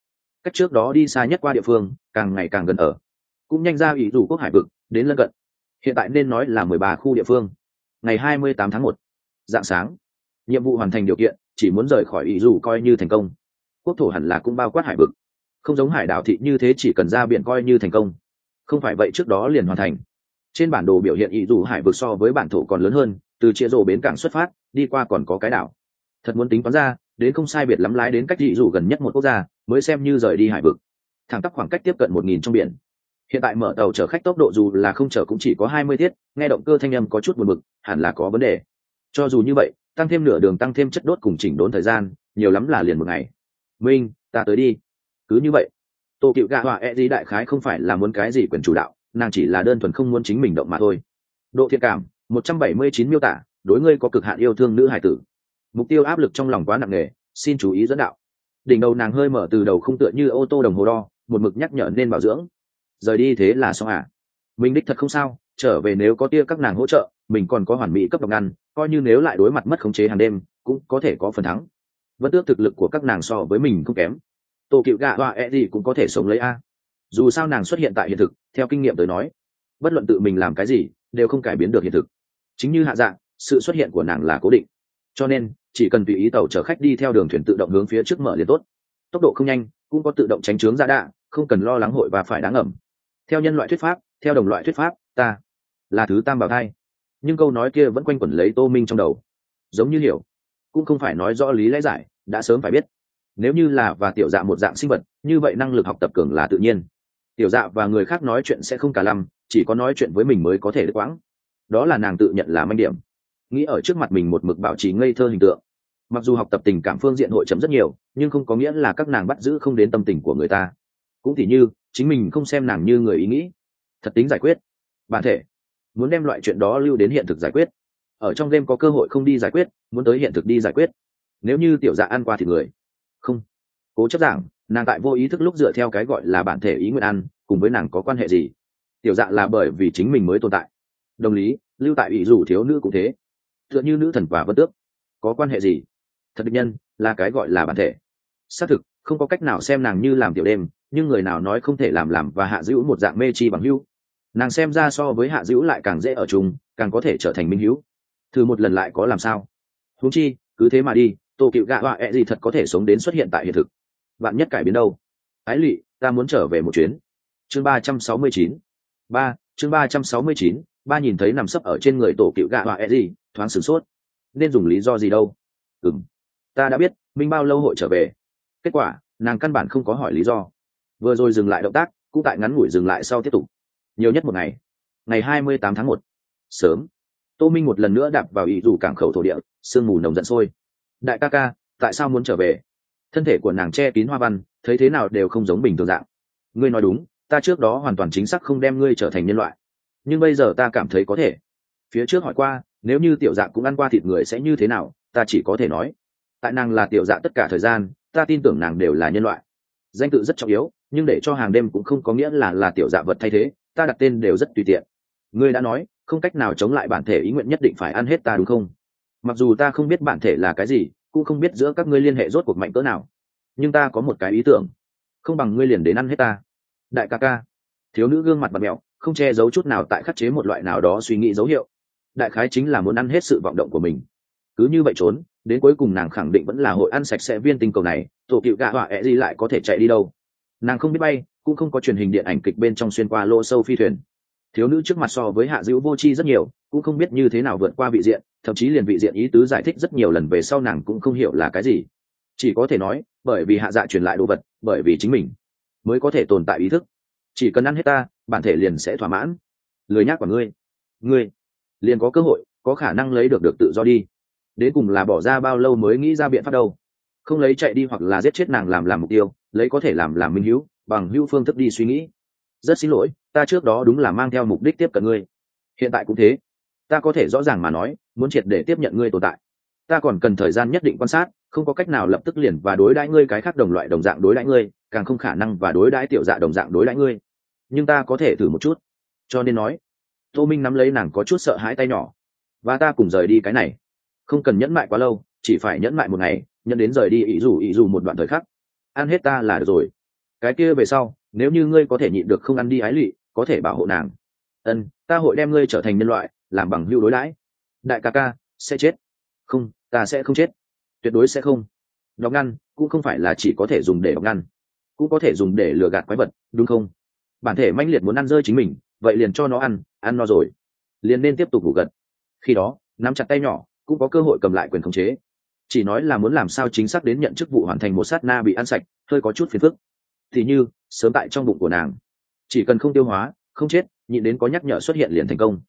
Cách trước đó đi xa nhất qua địa phương, càng ngày càng gần ở. Cũng nhanh ra ủy rủ quốc hải vực, đến lân cận hiện tại nên nói là mười ba khu địa phương. Ngày hai mươi tám tháng một, dạng sáng. Nhiệm vụ hoàn thành điều kiện, chỉ muốn rời khỏi ý dù coi như thành công. Quốc thổ hẳn là cũng bao quát hải vực. Không giống hải đảo thị như thế chỉ cần ra biển coi như thành công. Không phải vậy trước đó liền hoàn thành. Trên bản đồ biểu hiện ý dù hải vực so với bản thổ còn lớn hơn, từ chia rổ bến cảng xuất phát, đi qua còn có cái đảo. Thật muốn tính toán ra, đến không sai biệt lắm lái đến cách dị dù gần nhất một quốc gia, mới xem như rời đi hải vực. Thẳng tắp khoảng cách tiếp cận một nghìn trong biển hiện tại mở tàu chở khách tốc độ dù là không chở cũng chỉ có hai mươi tiết, nghe động cơ thanh âm có chút buồn bực, hẳn là có vấn đề. Cho dù như vậy, tăng thêm nửa đường tăng thêm chất đốt cùng chỉnh đốn thời gian, nhiều lắm là liền một ngày. Minh, ta tới đi. Cứ như vậy tô cựu gạ họa e di đại khái không phải là muốn cái gì quyền chủ đạo, nàng chỉ là đơn thuần không muốn chính mình động mà thôi. Độ thiện cảm, một trăm bảy mươi chín miêu tả, đối ngươi có cực hạn yêu thương nữ hải tử. Mục tiêu áp lực trong lòng quá nặng nề, xin chú ý dẫn đạo. Đỉnh đầu nàng hơi mở từ đầu không tựa như ô tô đồng hồ đo, một mực nhắc nhở nên bảo dưỡng rời đi thế là xong à. Mình đích thật không sao, trở về nếu có tia các nàng hỗ trợ, mình còn có hoàn mỹ cấp độc ngăn, coi như nếu lại đối mặt mất khống chế hàng đêm, cũng có thể có phần thắng. Vẫn tước thực lực của các nàng so với mình không kém. Tổ cựu gạ hoa e gì cũng có thể sống lấy a. Dù sao nàng xuất hiện tại hiện thực, theo kinh nghiệm tới nói, bất luận tự mình làm cái gì, đều không cải biến được hiện thực. Chính như hạ dạng sự xuất hiện của nàng là cố định. Cho nên, chỉ cần tùy ý tàu chở khách đi theo đường thuyền tự động hướng phía trước mở liền tốt. Tốc độ không nhanh, cũng có tự động tránh trướng ra đạ, không cần lo lắng hội và phải đáng ẩm theo nhân loại thuyết pháp, theo đồng loại thuyết pháp, ta là thứ tam bảo thai. Nhưng câu nói kia vẫn quanh quẩn lấy tô minh trong đầu. Giống như hiểu, cũng không phải nói rõ lý lẽ giải, đã sớm phải biết. Nếu như là và tiểu dạ một dạng sinh vật, như vậy năng lực học tập cường là tự nhiên. Tiểu dạ và người khác nói chuyện sẽ không cả lăm, chỉ có nói chuyện với mình mới có thể được quãng. Đó là nàng tự nhận là manh điểm. Nghĩ ở trước mặt mình một mực bảo trì ngây thơ hình tượng. Mặc dù học tập tình cảm phương diện hội chấm rất nhiều, nhưng không có nghĩa là các nàng bắt giữ không đến tâm tình của người ta. Cũng thì như chính mình không xem nàng như người ý nghĩ. Thật tính giải quyết. Bản thể. Muốn đem loại chuyện đó lưu đến hiện thực giải quyết. Ở trong game có cơ hội không đi giải quyết, muốn tới hiện thực đi giải quyết. Nếu như tiểu dạ ăn qua thì người. Không. Cố chấp giảng, nàng tại vô ý thức lúc dựa theo cái gọi là bản thể ý nguyện ăn, cùng với nàng có quan hệ gì? Tiểu dạ là bởi vì chính mình mới tồn tại. Đồng lý, lưu tại ủy dù thiếu nữ cũng thế. Tựa như nữ thần và vân tước. Có quan hệ gì? Thật định nhân, là cái gọi là bản thể. Xác thực, không có cách nào xem nàng như làm tiểu đêm nhưng người nào nói không thể làm làm và hạ dữ một dạng mê chi bằng hữu. Nàng xem ra so với hạ dữ lại càng dễ ở chung, càng có thể trở thành minh hữu. Thử một lần lại có làm sao? Húng chi, cứ thế mà đi, tô cựu gạ họa e gì thật có thể sống đến xuất hiện tại hiện thực? Bạn nhất cải biến đâu? Ái lụy, ta muốn trở về một chuyến. Chương ba trăm sáu mươi chín. Ba, chương ba trăm sáu mươi chín, ba nhìn thấy nằm sấp ở trên người tổ cựu gạ họa e gì, thoáng sửng sốt. Nên dùng lý do gì đâu? Ừng ta đã biết, minh bao lâu hội trở về. Kết quả, nàng căn bản không có hỏi lý do vừa rồi dừng lại động tác, cũng tại ngắn ngủi dừng lại sau tiếp tục. Nhiều nhất một ngày. Ngày hai mươi tám tháng một. Sớm. Tô minh một lần nữa đạp vào ý dù cảng khẩu thổ địa, sương mù nồng giận sôi. Đại ca ca, tại sao muốn trở về? Thân thể của nàng che kín hoa văn, thấy thế nào đều không giống bình thường dạng. Ngươi nói đúng, ta trước đó hoàn toàn chính xác không đem ngươi trở thành nhân loại. Nhưng bây giờ ta cảm thấy có thể. Phía trước hỏi qua, nếu như tiểu dạng cũng ăn qua thịt người sẽ như thế nào, ta chỉ có thể nói. Tại nàng là tiểu dạng tất cả thời gian, ta tin tưởng nàng đều là nhân loại. Danh tự rất trọng yếu nhưng để cho hàng đêm cũng không có nghĩa là là tiểu dạ vật thay thế, ta đặt tên đều rất tùy tiện. Ngươi đã nói, không cách nào chống lại bản thể ý nguyện nhất định phải ăn hết ta đúng không? Mặc dù ta không biết bản thể là cái gì, cũng không biết giữa các ngươi liên hệ rốt cuộc mạnh cỡ nào, nhưng ta có một cái ý tưởng. Không bằng ngươi liền đến ăn hết ta. Đại ca ca. Thiếu nữ gương mặt bật mẹo, không che giấu chút nào tại khắc chế một loại nào đó suy nghĩ dấu hiệu. Đại khái chính là muốn ăn hết sự vọng động của mình. Cứ như vậy trốn, đến cuối cùng nàng khẳng định vẫn là hội ăn sạch sẽ viên tinh cầu này, tổ cựu gạ họa ẹ gì lại có thể chạy đi đâu nàng không biết bay, cũng không có truyền hình điện ảnh kịch bên trong xuyên qua lô sâu phi thuyền. Thiếu nữ trước mặt so với hạ dữ vô chi rất nhiều, cũng không biết như thế nào vượt qua vị diện, thậm chí liền vị diện ý tứ giải thích rất nhiều lần về sau nàng cũng không hiểu là cái gì. Chỉ có thể nói, bởi vì hạ dạ truyền lại đồ vật, bởi vì chính mình mới có thể tồn tại ý thức. Chỉ cần ăn hết ta, bản thể liền sẽ thỏa mãn. Lười nhác của ngươi. Ngươi liền có cơ hội, có khả năng lấy được được tự do đi. Đến cùng là bỏ ra bao lâu mới nghĩ ra biện pháp đâu không lấy chạy đi hoặc là giết chết nàng làm làm mục tiêu, lấy có thể làm làm minh hữu, bằng hữu phương thức đi suy nghĩ. Rất xin lỗi, ta trước đó đúng là mang theo mục đích tiếp cận ngươi. Hiện tại cũng thế. Ta có thể rõ ràng mà nói, muốn triệt để tiếp nhận ngươi tồn tại. Ta còn cần thời gian nhất định quan sát, không có cách nào lập tức liền và đối đãi ngươi cái khác đồng loại đồng dạng đối đãi ngươi, càng không khả năng và đối đãi tiểu dạ đồng dạng đối đãi ngươi. Nhưng ta có thể thử một chút. Cho nên nói, tô minh nắm lấy nàng có chút sợ hãi tay nhỏ. Và ta cùng rời đi cái này. Không cần nhẫn mại quá lâu, chỉ phải nhẫn mại một ngày nhận đến rời đi ý dù ý dù một đoạn thời khắc. Ăn hết ta là được rồi. Cái kia về sau, nếu như ngươi có thể nhịn được không ăn đi ái lụy, có thể bảo hộ nàng. Ân, ta hội đem ngươi trở thành nhân loại, làm bằng hưu đối lãi. đại ca ca, sẽ chết. Không, ta sẽ không chết. Tuyệt đối sẽ không. Đọc ngăn, cũng không phải là chỉ có thể dùng để đọc ngăn. Cũng có thể dùng để lừa gạt quái vật, đúng không? Bản thể manh liệt muốn ăn rơi chính mình, vậy liền cho nó ăn ăn no rồi. Liền nên tiếp tục ngủ gật. Khi đó, nắm chặt tay nhỏ, cũng có cơ hội cầm lại quyền khống chế chỉ nói là muốn làm sao chính xác đến nhận chức vụ hoàn thành một sát na bị ăn sạch, hơi có chút phiền phức. Thì như, sớm tại trong bụng của nàng. Chỉ cần không tiêu hóa, không chết, nhịn đến có nhắc nhở xuất hiện liền thành công.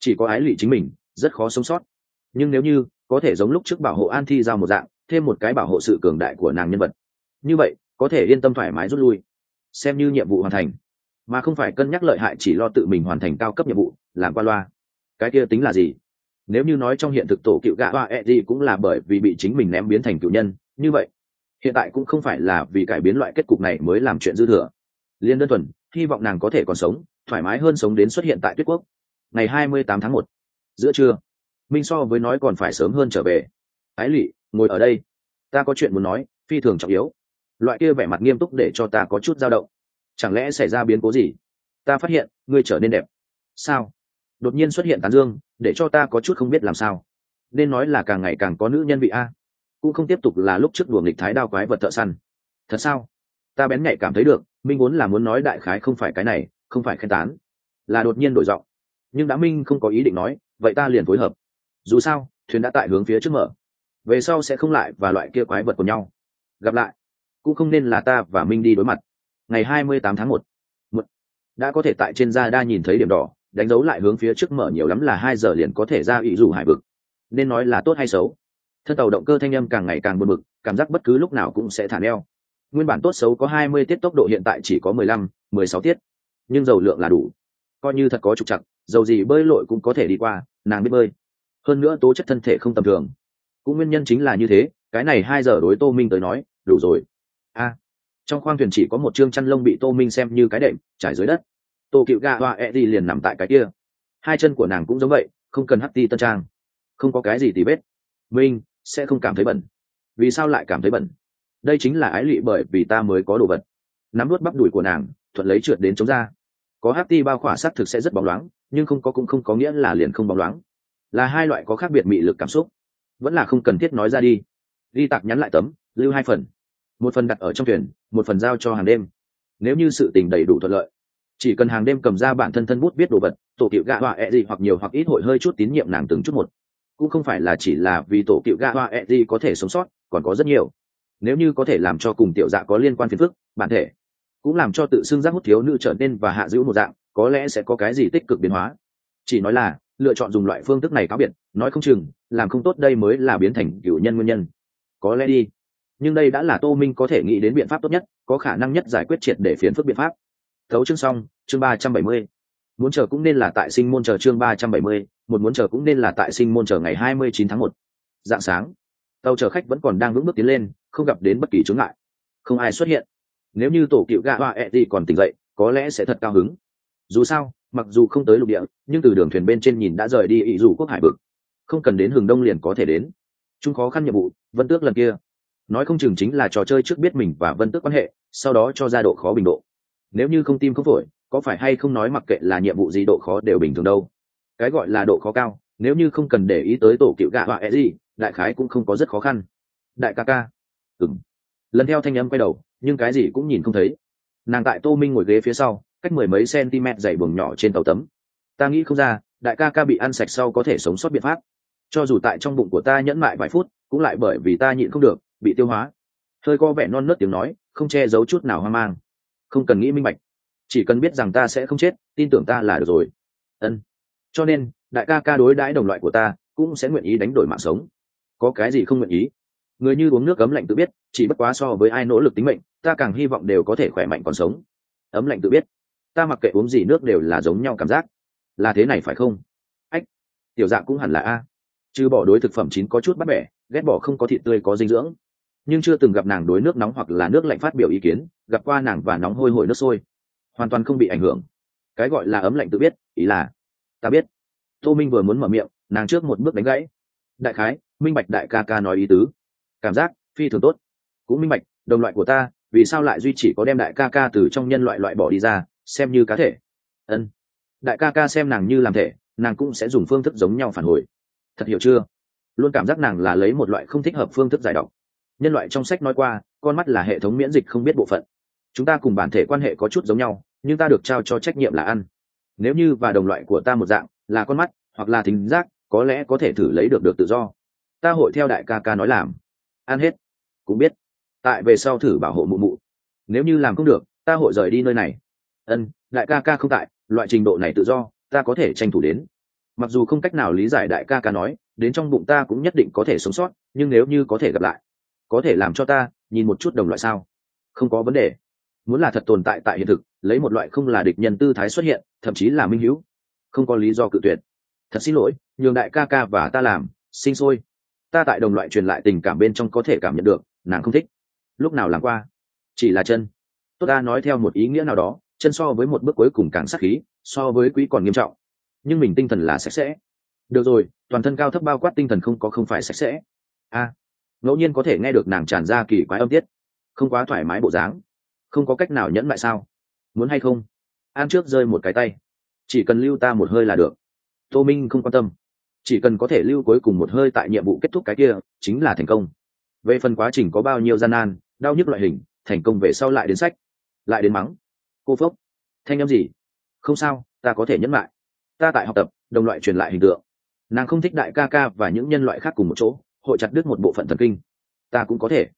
Chỉ có ái lụy chính mình, rất khó sống sót. Nhưng nếu như, có thể giống lúc trước bảo hộ an thi giao một dạng, thêm một cái bảo hộ sự cường đại của nàng nhân vật. Như vậy, có thể yên tâm thoải mái rút lui. Xem như nhiệm vụ hoàn thành. Mà không phải cân nhắc lợi hại chỉ lo tự mình hoàn thành cao cấp nhiệm vụ, làm qua loa. Cái kia tính là gì? Nếu như nói trong hiện thực tổ cựu gạ hoa e gì cũng là bởi vì bị chính mình ném biến thành cựu nhân, như vậy, hiện tại cũng không phải là vì cải biến loại kết cục này mới làm chuyện dư thừa. Liên đơn thuần, hy vọng nàng có thể còn sống, thoải mái hơn sống đến xuất hiện tại tuyết quốc. Ngày hai mươi tám tháng một, giữa trưa, minh so với nói còn phải sớm hơn trở về. Ái lụy ngồi ở đây. Ta có chuyện muốn nói, phi thường trọng yếu. Loại kia vẻ mặt nghiêm túc để cho ta có chút dao động. Chẳng lẽ xảy ra biến cố gì? Ta phát hiện, ngươi trở nên đẹp. Sao? Đột nhiên xuất hiện tán dương, để cho ta có chút không biết làm sao. Nên nói là càng ngày càng có nữ nhân vị a. Cũng không tiếp tục là lúc trước đùa nghịch thái đao quái vật thợ săn. Thật sao? Ta bén nhạy cảm thấy được, minh vốn là muốn nói đại khái không phải cái này, không phải khen tán. Là đột nhiên đổi giọng. Nhưng đã minh không có ý định nói, vậy ta liền phối hợp. Dù sao, thuyền đã tại hướng phía trước mở. Về sau sẽ không lại và loại kia quái vật của nhau. Gặp lại. Cũng không nên là ta và minh đi đối mặt. Ngày hai mươi tám tháng một. Đã có thể tại trên da đa nhìn thấy điểm đỏ đánh dấu lại hướng phía trước mở nhiều lắm là hai giờ liền có thể ra ủy dù hải vực. Nên nói là tốt hay xấu. Thân tàu động cơ thanh âm càng ngày càng buồn bực, cảm giác bất cứ lúc nào cũng sẽ thả neo. Nguyên bản tốt xấu có hai mươi tiết tốc độ hiện tại chỉ có mười lăm, mười sáu tiết. Nhưng dầu lượng là đủ. Coi như thật có trục chặt dầu gì bơi lội cũng có thể đi qua, nàng biết bơi. Hơn nữa tố chất thân thể không tầm thường. Cũng nguyên nhân chính là như thế, cái này hai giờ đối tô minh tới nói, đủ rồi. A. Trong khoang thuyền chỉ có một chương chăn lông bị tô minh xem như cái đệm, trải dưới đất tô cựu gà hoa e đi liền nằm tại cái kia. Hai chân của nàng cũng giống vậy, không cần hắt ti tân trang. Không có cái gì thì vết. Minh sẽ không cảm thấy bẩn. Vì sao lại cảm thấy bẩn? Đây chính là ái lụy bởi vì ta mới có đồ vật. Nắm nuốt bắp đùi của nàng, thuận lấy trượt đến chống ra có hát ti bao khỏa s á t thực sẽ rất bóng loáng, nhưng không có cũng không có nghĩa là liền không bóng loáng. Là hai loại có khác biệt mị lực cảm xúc. Vẫn là không cần thiết nói ra đi. Đi tạc nhắn lại tấm, lưu hai phần. Một phần đặt ở trong thuyền, một phần giao cho hàng đêm. Nếu như sự tình đầy đủ thuận lợi chỉ cần hàng đêm cầm ra bản thân thân bút viết đồ vật, tổ cựu gạ họa ẹ、e、gì hoặc nhiều hoặc ít hội hơi chút tín nhiệm nàng từng chút một. Cũng không phải là chỉ là vì tổ cựu gạ họa ẹ、e、gì có thể sống sót, còn có rất nhiều. Nếu như có thể làm cho cùng tiểu dạ có liên quan phiền phức, bản thể cũng làm cho tự xưng giác hút thiếu nữ trở nên và hạ giữ một dạng, có lẽ sẽ có cái gì tích cực biến hóa. Chỉ nói là, lựa chọn dùng loại phương thức này cáo biệt, nói không chừng, làm không tốt đây mới là biến thành cựu nhân nguyên nhân. Có lẽ đi. Nhưng đây đã là tô minh có thể nghĩ đến biện pháp tốt nhất, có khả năng nhất giải quyết triệt để phiền phức biện pháp. Thấu chương xong chương ba trăm bảy mươi. Muốn chờ cũng nên là tại sinh môn chờ chương ba trăm bảy mươi, một muốn chờ cũng nên là tại sinh môn chờ ngày hai mươi chín tháng một. Dạng sáng, tàu chở khách vẫn còn đang vững bước tiến lên, không gặp đến bất kỳ chướng ngại. Không ai xuất hiện. Nếu như tổ cựu gạ hoa e ẹ thì còn tỉnh dậy, có lẽ sẽ thật cao hứng. Dù sao, mặc dù không tới lục địa, nhưng từ đường thuyền bên trên nhìn đã rời đi ý dù quốc hải vực. Không cần đến hừng đông liền có thể đến. Chúng khó khăn nhiệm vụ, vân tước lần kia. Nói không chừng chính là trò chơi trước biết mình và vân tước quan hệ, sau đó cho ra độ khó bình độ. Nếu như không tim không phổi có phải hay không nói mặc kệ là nhiệm vụ gì, độ khó đều bình thường đâu. Cái gọi là độ khó cao, nếu như không cần để ý tới tổ cựu gạ họa e gì, đại khái cũng không có rất khó khăn. Đại ca ca. Ừng lần theo thanh âm quay đầu, nhưng cái gì cũng nhìn không thấy. Nàng tại tô minh ngồi ghế phía sau, cách mười mấy cm dày buồng nhỏ trên tàu tấm. Ta nghĩ không ra, đại ca ca bị ăn sạch sau có thể sống sót biện pháp. Cho dù tại trong bụng của ta nhẫn mại vài phút, cũng lại bởi vì ta nhịn không được, bị tiêu hóa. Hơi co vẻ non nớt tiếng nói, không che giấu chút nào hoang mang. Không cần nghĩ minh bạch chỉ cần biết rằng ta sẽ không chết, tin tưởng ta là được rồi. Ân. Cho nên, đại ca ca đối đãi đồng loại của ta cũng sẽ nguyện ý đánh đổi mạng sống. Có cái gì không nguyện ý? Người như uống nước ấm lạnh tự biết, chỉ bất quá so với ai nỗ lực tính mệnh, ta càng hy vọng đều có thể khỏe mạnh còn sống. Ấm lạnh tự biết. Ta mặc kệ uống gì nước đều là giống nhau cảm giác. Là thế này phải không? Ách, tiểu dạng cũng hẳn là a. Chứ bỏ đối thực phẩm chín có chút bắt bẻ, ghét bỏ không có thịt tươi có dinh dưỡng. Nhưng chưa từng gặp nàng đối nước nóng hoặc là nước lạnh phát biểu ý kiến, gặp qua nàng và nóng hôi hổi nước sôi hoàn toàn không bị ảnh hưởng. Cái gọi là ấm lạnh tự biết, ý là, ta biết. Tô minh vừa muốn mở miệng, nàng trước một bước đánh gãy. Đại khái, minh bạch đại ca ca nói ý tứ. Cảm giác, phi thường tốt. Cũng minh bạch, đồng loại của ta, vì sao lại duy chỉ có đem đại ca ca từ trong nhân loại loại bỏ đi ra, xem như cá thể. Ân. Đại ca ca xem nàng như làm thể, nàng cũng sẽ dùng phương thức giống nhau phản hồi. Thật hiểu chưa? Luôn cảm giác nàng là lấy một loại không thích hợp phương thức giải độc. Nhân loại trong sách nói qua, con mắt là hệ thống miễn dịch không biết bộ phận chúng ta cùng bản thể quan hệ có chút giống nhau, nhưng ta được trao cho trách nhiệm là ăn. Nếu như và đồng loại của ta một dạng, là con mắt, hoặc là thính giác, có lẽ có thể thử lấy được được tự do. Ta hội theo đại ca ca nói làm. Ăn hết. Cũng biết. Tại về sau thử bảo hộ mụ mụ. Nếu như làm không được, ta hội rời đi nơi này. Ân, đại ca ca không tại, loại trình độ này tự do, ta có thể tranh thủ đến. Mặc dù không cách nào lý giải đại ca ca nói, đến trong bụng ta cũng nhất định có thể sống sót, nhưng nếu như có thể gặp lại, có thể làm cho ta nhìn một chút đồng loại sao? Không có vấn đề muốn là thật tồn tại tại hiện thực, lấy một loại không là địch nhân tư thái xuất hiện, thậm chí là minh hữu. Không có lý do cự tuyệt. Thật xin lỗi, nhường đại ca ca và ta làm, sinh sôi. Ta tại đồng loại truyền lại tình cảm bên trong có thể cảm nhận được, nàng không thích. Lúc nào làm qua? Chỉ là chân. Tốt ta nói theo một ý nghĩa nào đó, chân so với một bước cuối cùng càng sắc khí, so với quý còn nghiêm trọng. Nhưng mình tinh thần là sạch sẽ. Được rồi, toàn thân cao thấp bao quát tinh thần không có không phải sạch sẽ. A. Ngẫu nhiên có thể nghe được nàng tràn ra kỳ quái âm tiết. Không quá thoải mái bộ dáng không có cách nào nhẫn lại sao? Muốn hay không? An trước rơi một cái tay. Chỉ cần lưu ta một hơi là được. Tô minh không quan tâm. Chỉ cần có thể lưu cuối cùng một hơi tại nhiệm vụ kết thúc cái kia, chính là thành công. Về phần quá trình có bao nhiêu gian nan, đau nhức loại hình, thành công về sau lại đến sách, lại đến mắng. Cô phốc, thanh â m gì? Không sao, ta có thể nhẫn lại ta tại học tập, đồng loại truyền lại hình tượng. Nàng không thích đại ca ca và những nhân loại khác cùng một chỗ, hội chặt đứt một bộ phận thần kinh. Ta cũng có thể.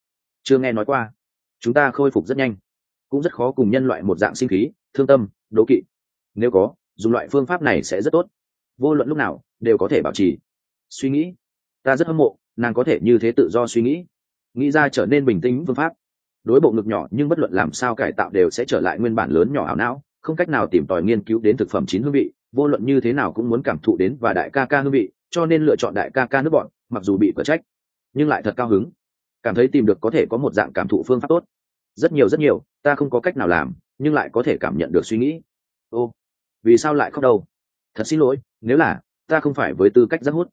Chưa nghe nói qua. Chúng ta khôi phục rất nhanh cũng rất khó cùng nhân loại một dạng sinh khí, thương tâm, đố kỵ. Nếu có, dùng loại phương pháp này sẽ rất tốt. Vô luận lúc nào, đều có thể bảo trì. Suy nghĩ. Ta rất hâm mộ, nàng có thể như thế tự do suy nghĩ. Nghĩ ra trở nên bình tĩnh phương pháp. Đối bộ ngực nhỏ nhưng bất luận làm sao cải tạo đều sẽ trở lại nguyên bản lớn nhỏ ảo não, không cách nào tìm tòi nghiên cứu đến thực phẩm chín hương vị, vô luận như thế nào cũng muốn cảm thụ đến và đại ca ca hương vị, cho nên lựa chọn đại ca ca nước bọn mặc dù bị cửa trách, nhưng lại thật cao hứng. Cảm thấy tìm được có thể có một dạng cảm thụ phương pháp tốt rất nhiều rất nhiều, ta không có cách nào làm, nhưng lại có thể cảm nhận được suy nghĩ. Ô, vì sao lại khóc đâu? Thật xin lỗi, nếu là, ta không phải với tư cách rất hút.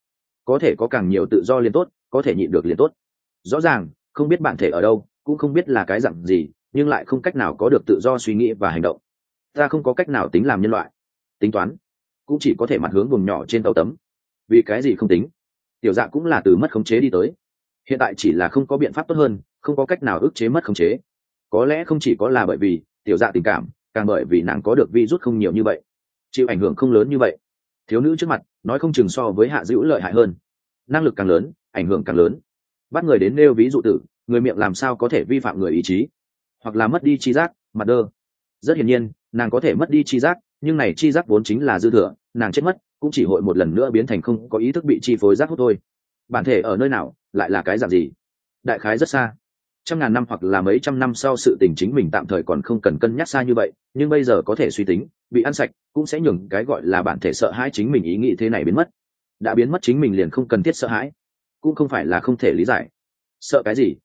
Có thể có càng nhiều tự do liền tốt, có thể nhịn được liền tốt. Rõ ràng, không biết bản thể ở đâu, cũng không biết là cái dặn gì, nhưng lại không cách nào có được tự do suy nghĩ và hành động. Ta không có cách nào tính làm nhân loại. Tính toán, cũng chỉ có thể mặt hướng vùng nhỏ trên tàu tấm. Vì cái gì không tính? Tiểu dạ cũng là từ mất khống chế đi tới. Hiện tại chỉ là không có biện pháp tốt hơn, không có cách nào ức chế mất khống chế có lẽ không chỉ có là bởi vì tiểu dạ tình cảm, càng bởi vì nàng có được vi rút không nhiều như vậy. Chịu ảnh hưởng không lớn như vậy. Thiếu nữ trước mặt, nói không chừng so với hạ dữ lợi hại hơn. Năng lực càng lớn, ảnh hưởng càng lớn. Bắt người đến nêu ví dụ tử, người miệng làm sao có thể vi phạm người ý chí? Hoặc là mất đi chi giác, mặt đơ. Rất hiển nhiên, nàng có thể mất đi chi giác, nhưng này chi giác vốn chính là dư thừa, nàng chết mất, cũng chỉ hội một lần nữa biến thành không có ý thức bị chi phối giác hút thôi. Bản thể ở nơi nào, lại là cái dạng gì? Đại khái rất xa trăm ngàn năm hoặc là mấy trăm năm sau sự tình chính mình tạm thời còn không cần cân nhắc xa như vậy, nhưng bây giờ có thể suy tính, bị ăn sạch cũng sẽ nhường cái gọi là bản thể sợ hãi chính mình ý nghĩ thế này biến mất. Đã biến mất chính mình liền không cần thiết sợ hãi, cũng không phải là không thể lý giải. Sợ cái gì?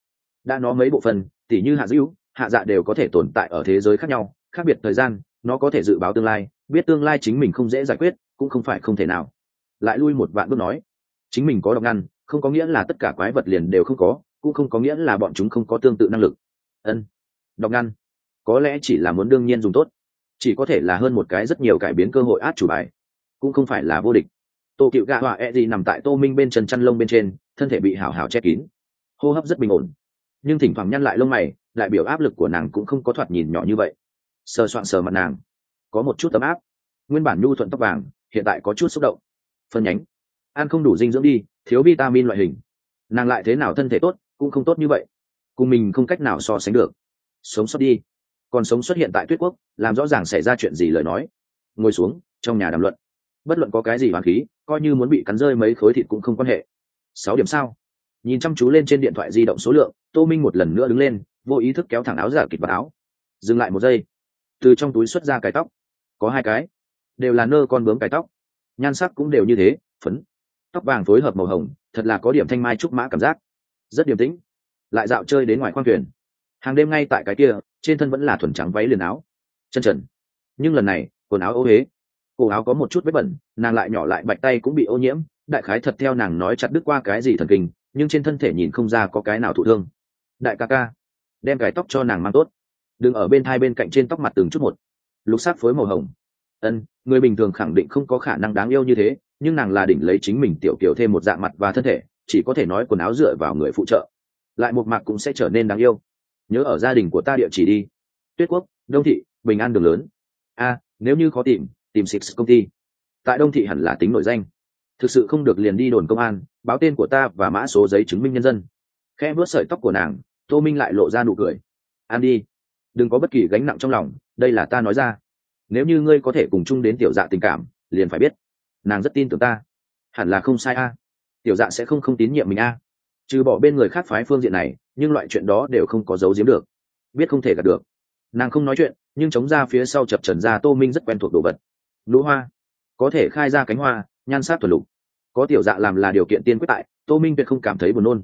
Đã nó mấy bộ phận, tỉ như hạ dữ, hạ dạ đều có thể tồn tại ở thế giới khác nhau, khác biệt thời gian, nó có thể dự báo tương lai, biết tương lai chính mình không dễ giải quyết, cũng không phải không thể nào. Lại lui một vạn bước nói, chính mình có độc ngăn, không có nghĩa là tất cả quái vật liền đều không có cũng không có nghĩa là bọn chúng không có tương tự năng lực. Ân, độc ngăn, có lẽ chỉ là muốn đương nhiên dùng tốt, chỉ có thể là hơn một cái rất nhiều cải biến cơ hội át chủ bài, cũng không phải là vô địch. Tô cựu gạ họa e gì nằm tại tô minh bên chân chăn lông bên trên, thân thể bị hảo hảo che kín, hô hấp rất bình ổn. Nhưng thỉnh thoảng nhăn lại lông mày lại biểu áp lực của nàng cũng không có thoạt nhìn nhỏ như vậy. Sờ soạn sờ mặt nàng, có một chút tấm áp. Nguyên bản nhu thuận tóc vàng, hiện tại có chút xúc động. Phân nhánh, ăn không đủ dinh dưỡng đi, thiếu vitamin loại hình. Nàng lại thế nào thân thể tốt cũng không tốt như vậy. Cùng mình không cách nào so sánh được. Sống sót đi. Còn sống xuất hiện tại tuyết quốc, làm rõ ràng xảy ra chuyện gì lời nói. Ngồi xuống, trong nhà đàm luận. Bất luận có cái gì hoàng khí, coi như muốn bị cắn rơi mấy khối thịt cũng không quan hệ. Sáu điểm sao? Nhìn chăm chú lên trên điện thoại di động số lượng, tô minh một lần nữa đứng lên, vô ý thức kéo thẳng áo giả kịch vào áo. Dừng lại một giây. Từ trong túi xuất ra cái tóc. Có hai cái. Đều là nơ con bướm cái tóc. Nhan sắc cũng đều như thế, phấn. Tóc vàng phối hợp màu hồng, thật là có điểm thanh mai trúc mã cảm giác rất điềm tĩnh, lại dạo chơi đến ngoài khoang thuyền. Hàng đêm ngay tại cái kia, trên thân vẫn là thuần trắng váy liền áo. Chân trần. Nhưng lần này, quần áo ô huế cổ áo có một chút vết bẩn, nàng lại nhỏ lại bạch tay cũng bị ô nhiễm. Đại khái thật theo nàng nói chặt đứt qua cái gì thần kinh, nhưng trên thân thể nhìn không ra có cái nào thụ thương. Đại ca ca, đem cái tóc cho nàng mang tốt. Đừng ở bên hai bên cạnh trên tóc mặt từng chút một. Lục sắc phối màu hồng. Ân, người bình thường khẳng định không có khả năng đáng yêu như thế, nhưng nàng là đỉnh lấy chính mình tiểu kiểu thêm một dạng mặt và thân thể chỉ có thể nói quần áo dựa vào người phụ trợ. Lại một mặt cũng sẽ trở nên đáng yêu. Nhớ ở gia đình của ta địa chỉ đi. Tuyết quốc, đông thị, bình an đường lớn. A, nếu như khó tìm tìm six công ty. Tại đông thị hẳn là tính nội danh. Thực sự không được liền đi đồn công an, báo tên của ta và mã số giấy chứng minh nhân dân. Khe vớt sợi tóc của nàng, tô minh lại lộ ra nụ cười. An đi. Đừng có bất kỳ gánh nặng trong lòng, đây là ta nói ra. Nếu như ngươi có thể cùng chung đến tiểu dạ tình cảm, liền phải biết. Nàng rất tin tưởng ta. Hẳn là không sai a tiểu dạ sẽ không không tín nhiệm mình a. Trừ bỏ bên người khác phái phương diện này, nhưng loại chuyện đó đều không có giấu giếm được. Biết không thể gạt được. Nàng không nói chuyện, nhưng chống ra phía sau chập trần ra tô minh rất quen thuộc đồ vật. Lũ hoa. Có thể khai ra cánh hoa, nhan sát thuần lục. Có tiểu dạ làm là điều kiện tiên quyết tại, tô minh tuyệt không cảm thấy buồn nôn.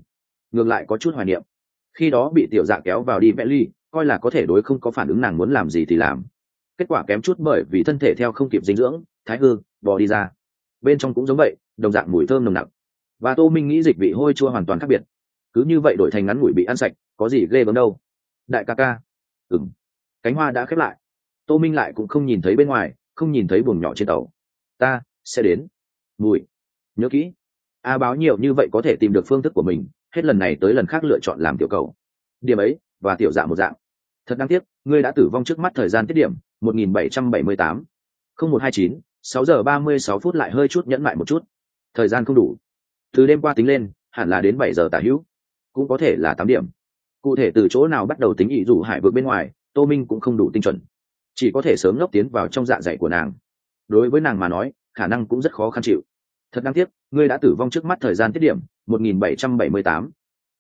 Ngược lại có chút hoài niệm. Khi đó bị tiểu dạ kéo vào đi vẽ ly, coi là có thể đối không có phản ứng nàng muốn làm gì thì làm. Kết quả kém chút bởi vì thân thể theo không kịp dinh dưỡng, thái hư, bò đi ra. Bên trong cũng giống vậy, đồng dạng mùi thơm nồng nặc và tô minh nghĩ dịch vị hôi chua hoàn toàn khác biệt. Cứ như vậy đổi thành ngắn ngủi bị ăn sạch, có gì ghê gớm đâu. Đại ca ca. Ừng cánh hoa đã khép lại. Tô minh lại cũng không nhìn thấy bên ngoài, không nhìn thấy buồng nhỏ trên tàu. Ta sẽ đến. Mùi. Nhớ kỹ. A báo nhiều như vậy có thể tìm được phương thức của mình, hết lần này tới lần khác lựa chọn làm tiểu cầu. Điểm ấy, và tiểu dạng một dạng. Thật đáng tiếc, ngươi đã tử vong trước mắt thời gian tiết điểm, một nghìn bảy trăm bảy mươi tám. không một hai chín, sáu giờ ba mươi sáu phút lại hơi chút nhẫn lại một chút. Thời gian không đủ từ đêm qua tính lên, hẳn là đến bảy giờ tả hữu, cũng có thể là tám điểm. Cụ thể từ chỗ nào bắt đầu tính ý dù hải vượt bên ngoài, tô minh cũng không đủ tinh chuẩn. Chỉ có thể sớm ngốc tiến vào trong dạ dày của nàng. Đối với nàng mà nói, khả năng cũng rất khó khăn chịu. Thật đáng tiếc, ngươi đã tử vong trước mắt thời gian tiết điểm, một nghìn bảy trăm bảy mươi tám.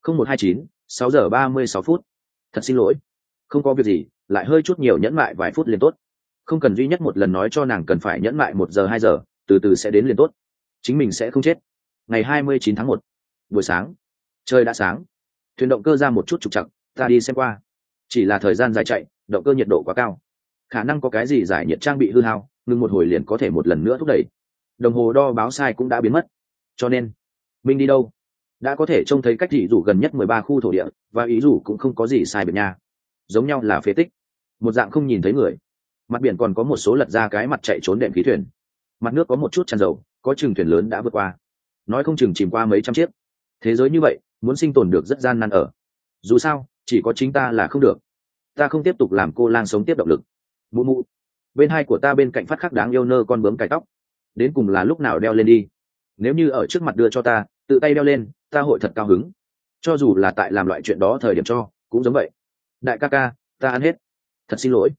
không một hai chín, sáu giờ ba mươi sáu phút. Thật xin lỗi. Không có việc gì, lại hơi chút nhiều nhẫn mại vài phút liền tốt. Không cần duy nhất một lần nói cho nàng cần phải nhẫn mại một giờ, hai giờ, từ từ sẽ đến liền tốt. Chính mình sẽ không chết ngày hai mươi chín tháng một, buổi sáng. Trời đã sáng. Thuyền động cơ ra một chút trục chặt ta đi xem qua. Chỉ là thời gian dài chạy, động cơ nhiệt độ quá cao. Khả năng có cái gì giải nhiệt trang bị hư hao, ngừng một hồi liền có thể một lần nữa thúc đẩy. Đồng hồ đo báo sai cũng đã biến mất. Cho nên, mình đi đâu? Đã có thể trông thấy cách dị rủ gần nhất mười ba khu thổ địa, và ý rủ cũng không có gì sai biệt nha. Giống nhau là phế tích. Một dạng không nhìn thấy người. Mặt biển còn có một số lật ra cái mặt chạy trốn đệm khí thuyền. Mặt nước có một chút tràn dầu, có chừng thuyền lớn đã vượt qua nói không chừng chìm qua mấy trăm chiếc. Thế giới như vậy, muốn sinh tồn được rất gian nan ở. Dù sao, chỉ có chính ta là không được. Ta không tiếp tục làm cô lang sống tiếp động lực. Mụ mụ. Bên hai của ta bên cạnh phát khắc đáng yêu nơ con bướm cải tóc. Đến cùng là lúc nào đeo lên đi? Nếu như ở trước mặt đưa cho ta, tự tay đeo lên, ta hội thật cao hứng. Cho dù là tại làm loại chuyện đó thời điểm cho, cũng giống vậy. Đại ca ca, ta ăn hết. Thật xin lỗi.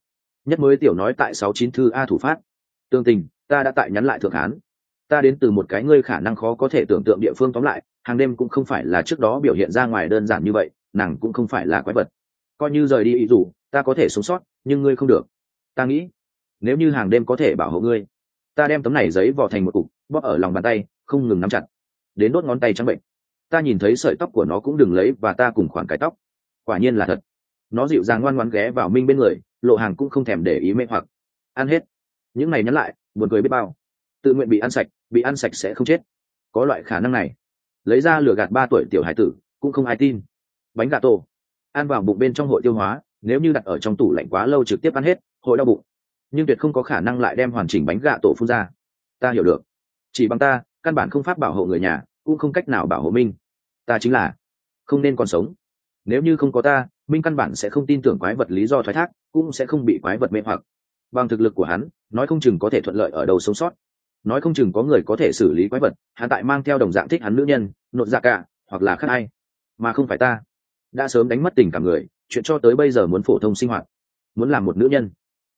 Nhất mới tiểu nói tại sáu chín thư a thủ phát. Tương tình, ta đã tại nhắn lại thượng hán ta đến từ một cái ngươi khả năng khó có thể tưởng tượng địa phương tóm lại, hàng đêm cũng không phải là trước đó biểu hiện ra ngoài đơn giản như vậy, nàng cũng không phải là quái vật. Coi như rời đi ý dù ta có thể sống sót, nhưng ngươi không được. Ta nghĩ, nếu như hàng đêm có thể bảo hộ ngươi, ta đem tấm này giấy vò thành một cục, bóp ở lòng bàn tay, không ngừng nắm chặt. Đến đốt ngón tay trắng bệnh. Ta nhìn thấy sợi tóc của nó cũng đừng lấy và ta cùng khoảng cái tóc. Quả nhiên là thật. Nó dịu dàng ngoan ngoan ghé vào minh bên người, lộ hàng cũng không thèm để ý mê hoặc. Ăn hết. Những này nhắn lại, buồn cười biết bao tự nguyện bị ăn sạch, bị ăn sạch sẽ không chết. Có loại khả năng này. Lấy ra lửa gạt ba tuổi tiểu hải tử, cũng không ai tin. Bánh gà tổ. Ăn vào bụng bên trong hội tiêu hóa, nếu như đặt ở trong tủ lạnh quá lâu trực tiếp ăn hết, hội đau bụng. Nhưng tuyệt không có khả năng lại đem hoàn chỉnh bánh gà tổ phun ra. Ta hiểu được. Chỉ bằng ta, căn bản không pháp bảo hộ người nhà, cũng không cách nào bảo hộ minh. Ta chính là không nên còn sống. Nếu như không có ta, minh căn bản sẽ không tin tưởng quái vật lý do thoái thác, cũng sẽ không bị quái vật mê hoặc. Bằng thực lực của hắn, nói không chừng có thể thuận lợi ở đầu sống sót nói không chừng có người có thể xử lý quái vật, hắn tại mang theo đồng dạng thích hắn nữ nhân nội dạ cả, hoặc là khác ai. Mà không phải ta. Đã sớm đánh mất tình cảm người, chuyện cho tới bây giờ muốn phổ thông sinh hoạt. Muốn làm một nữ nhân.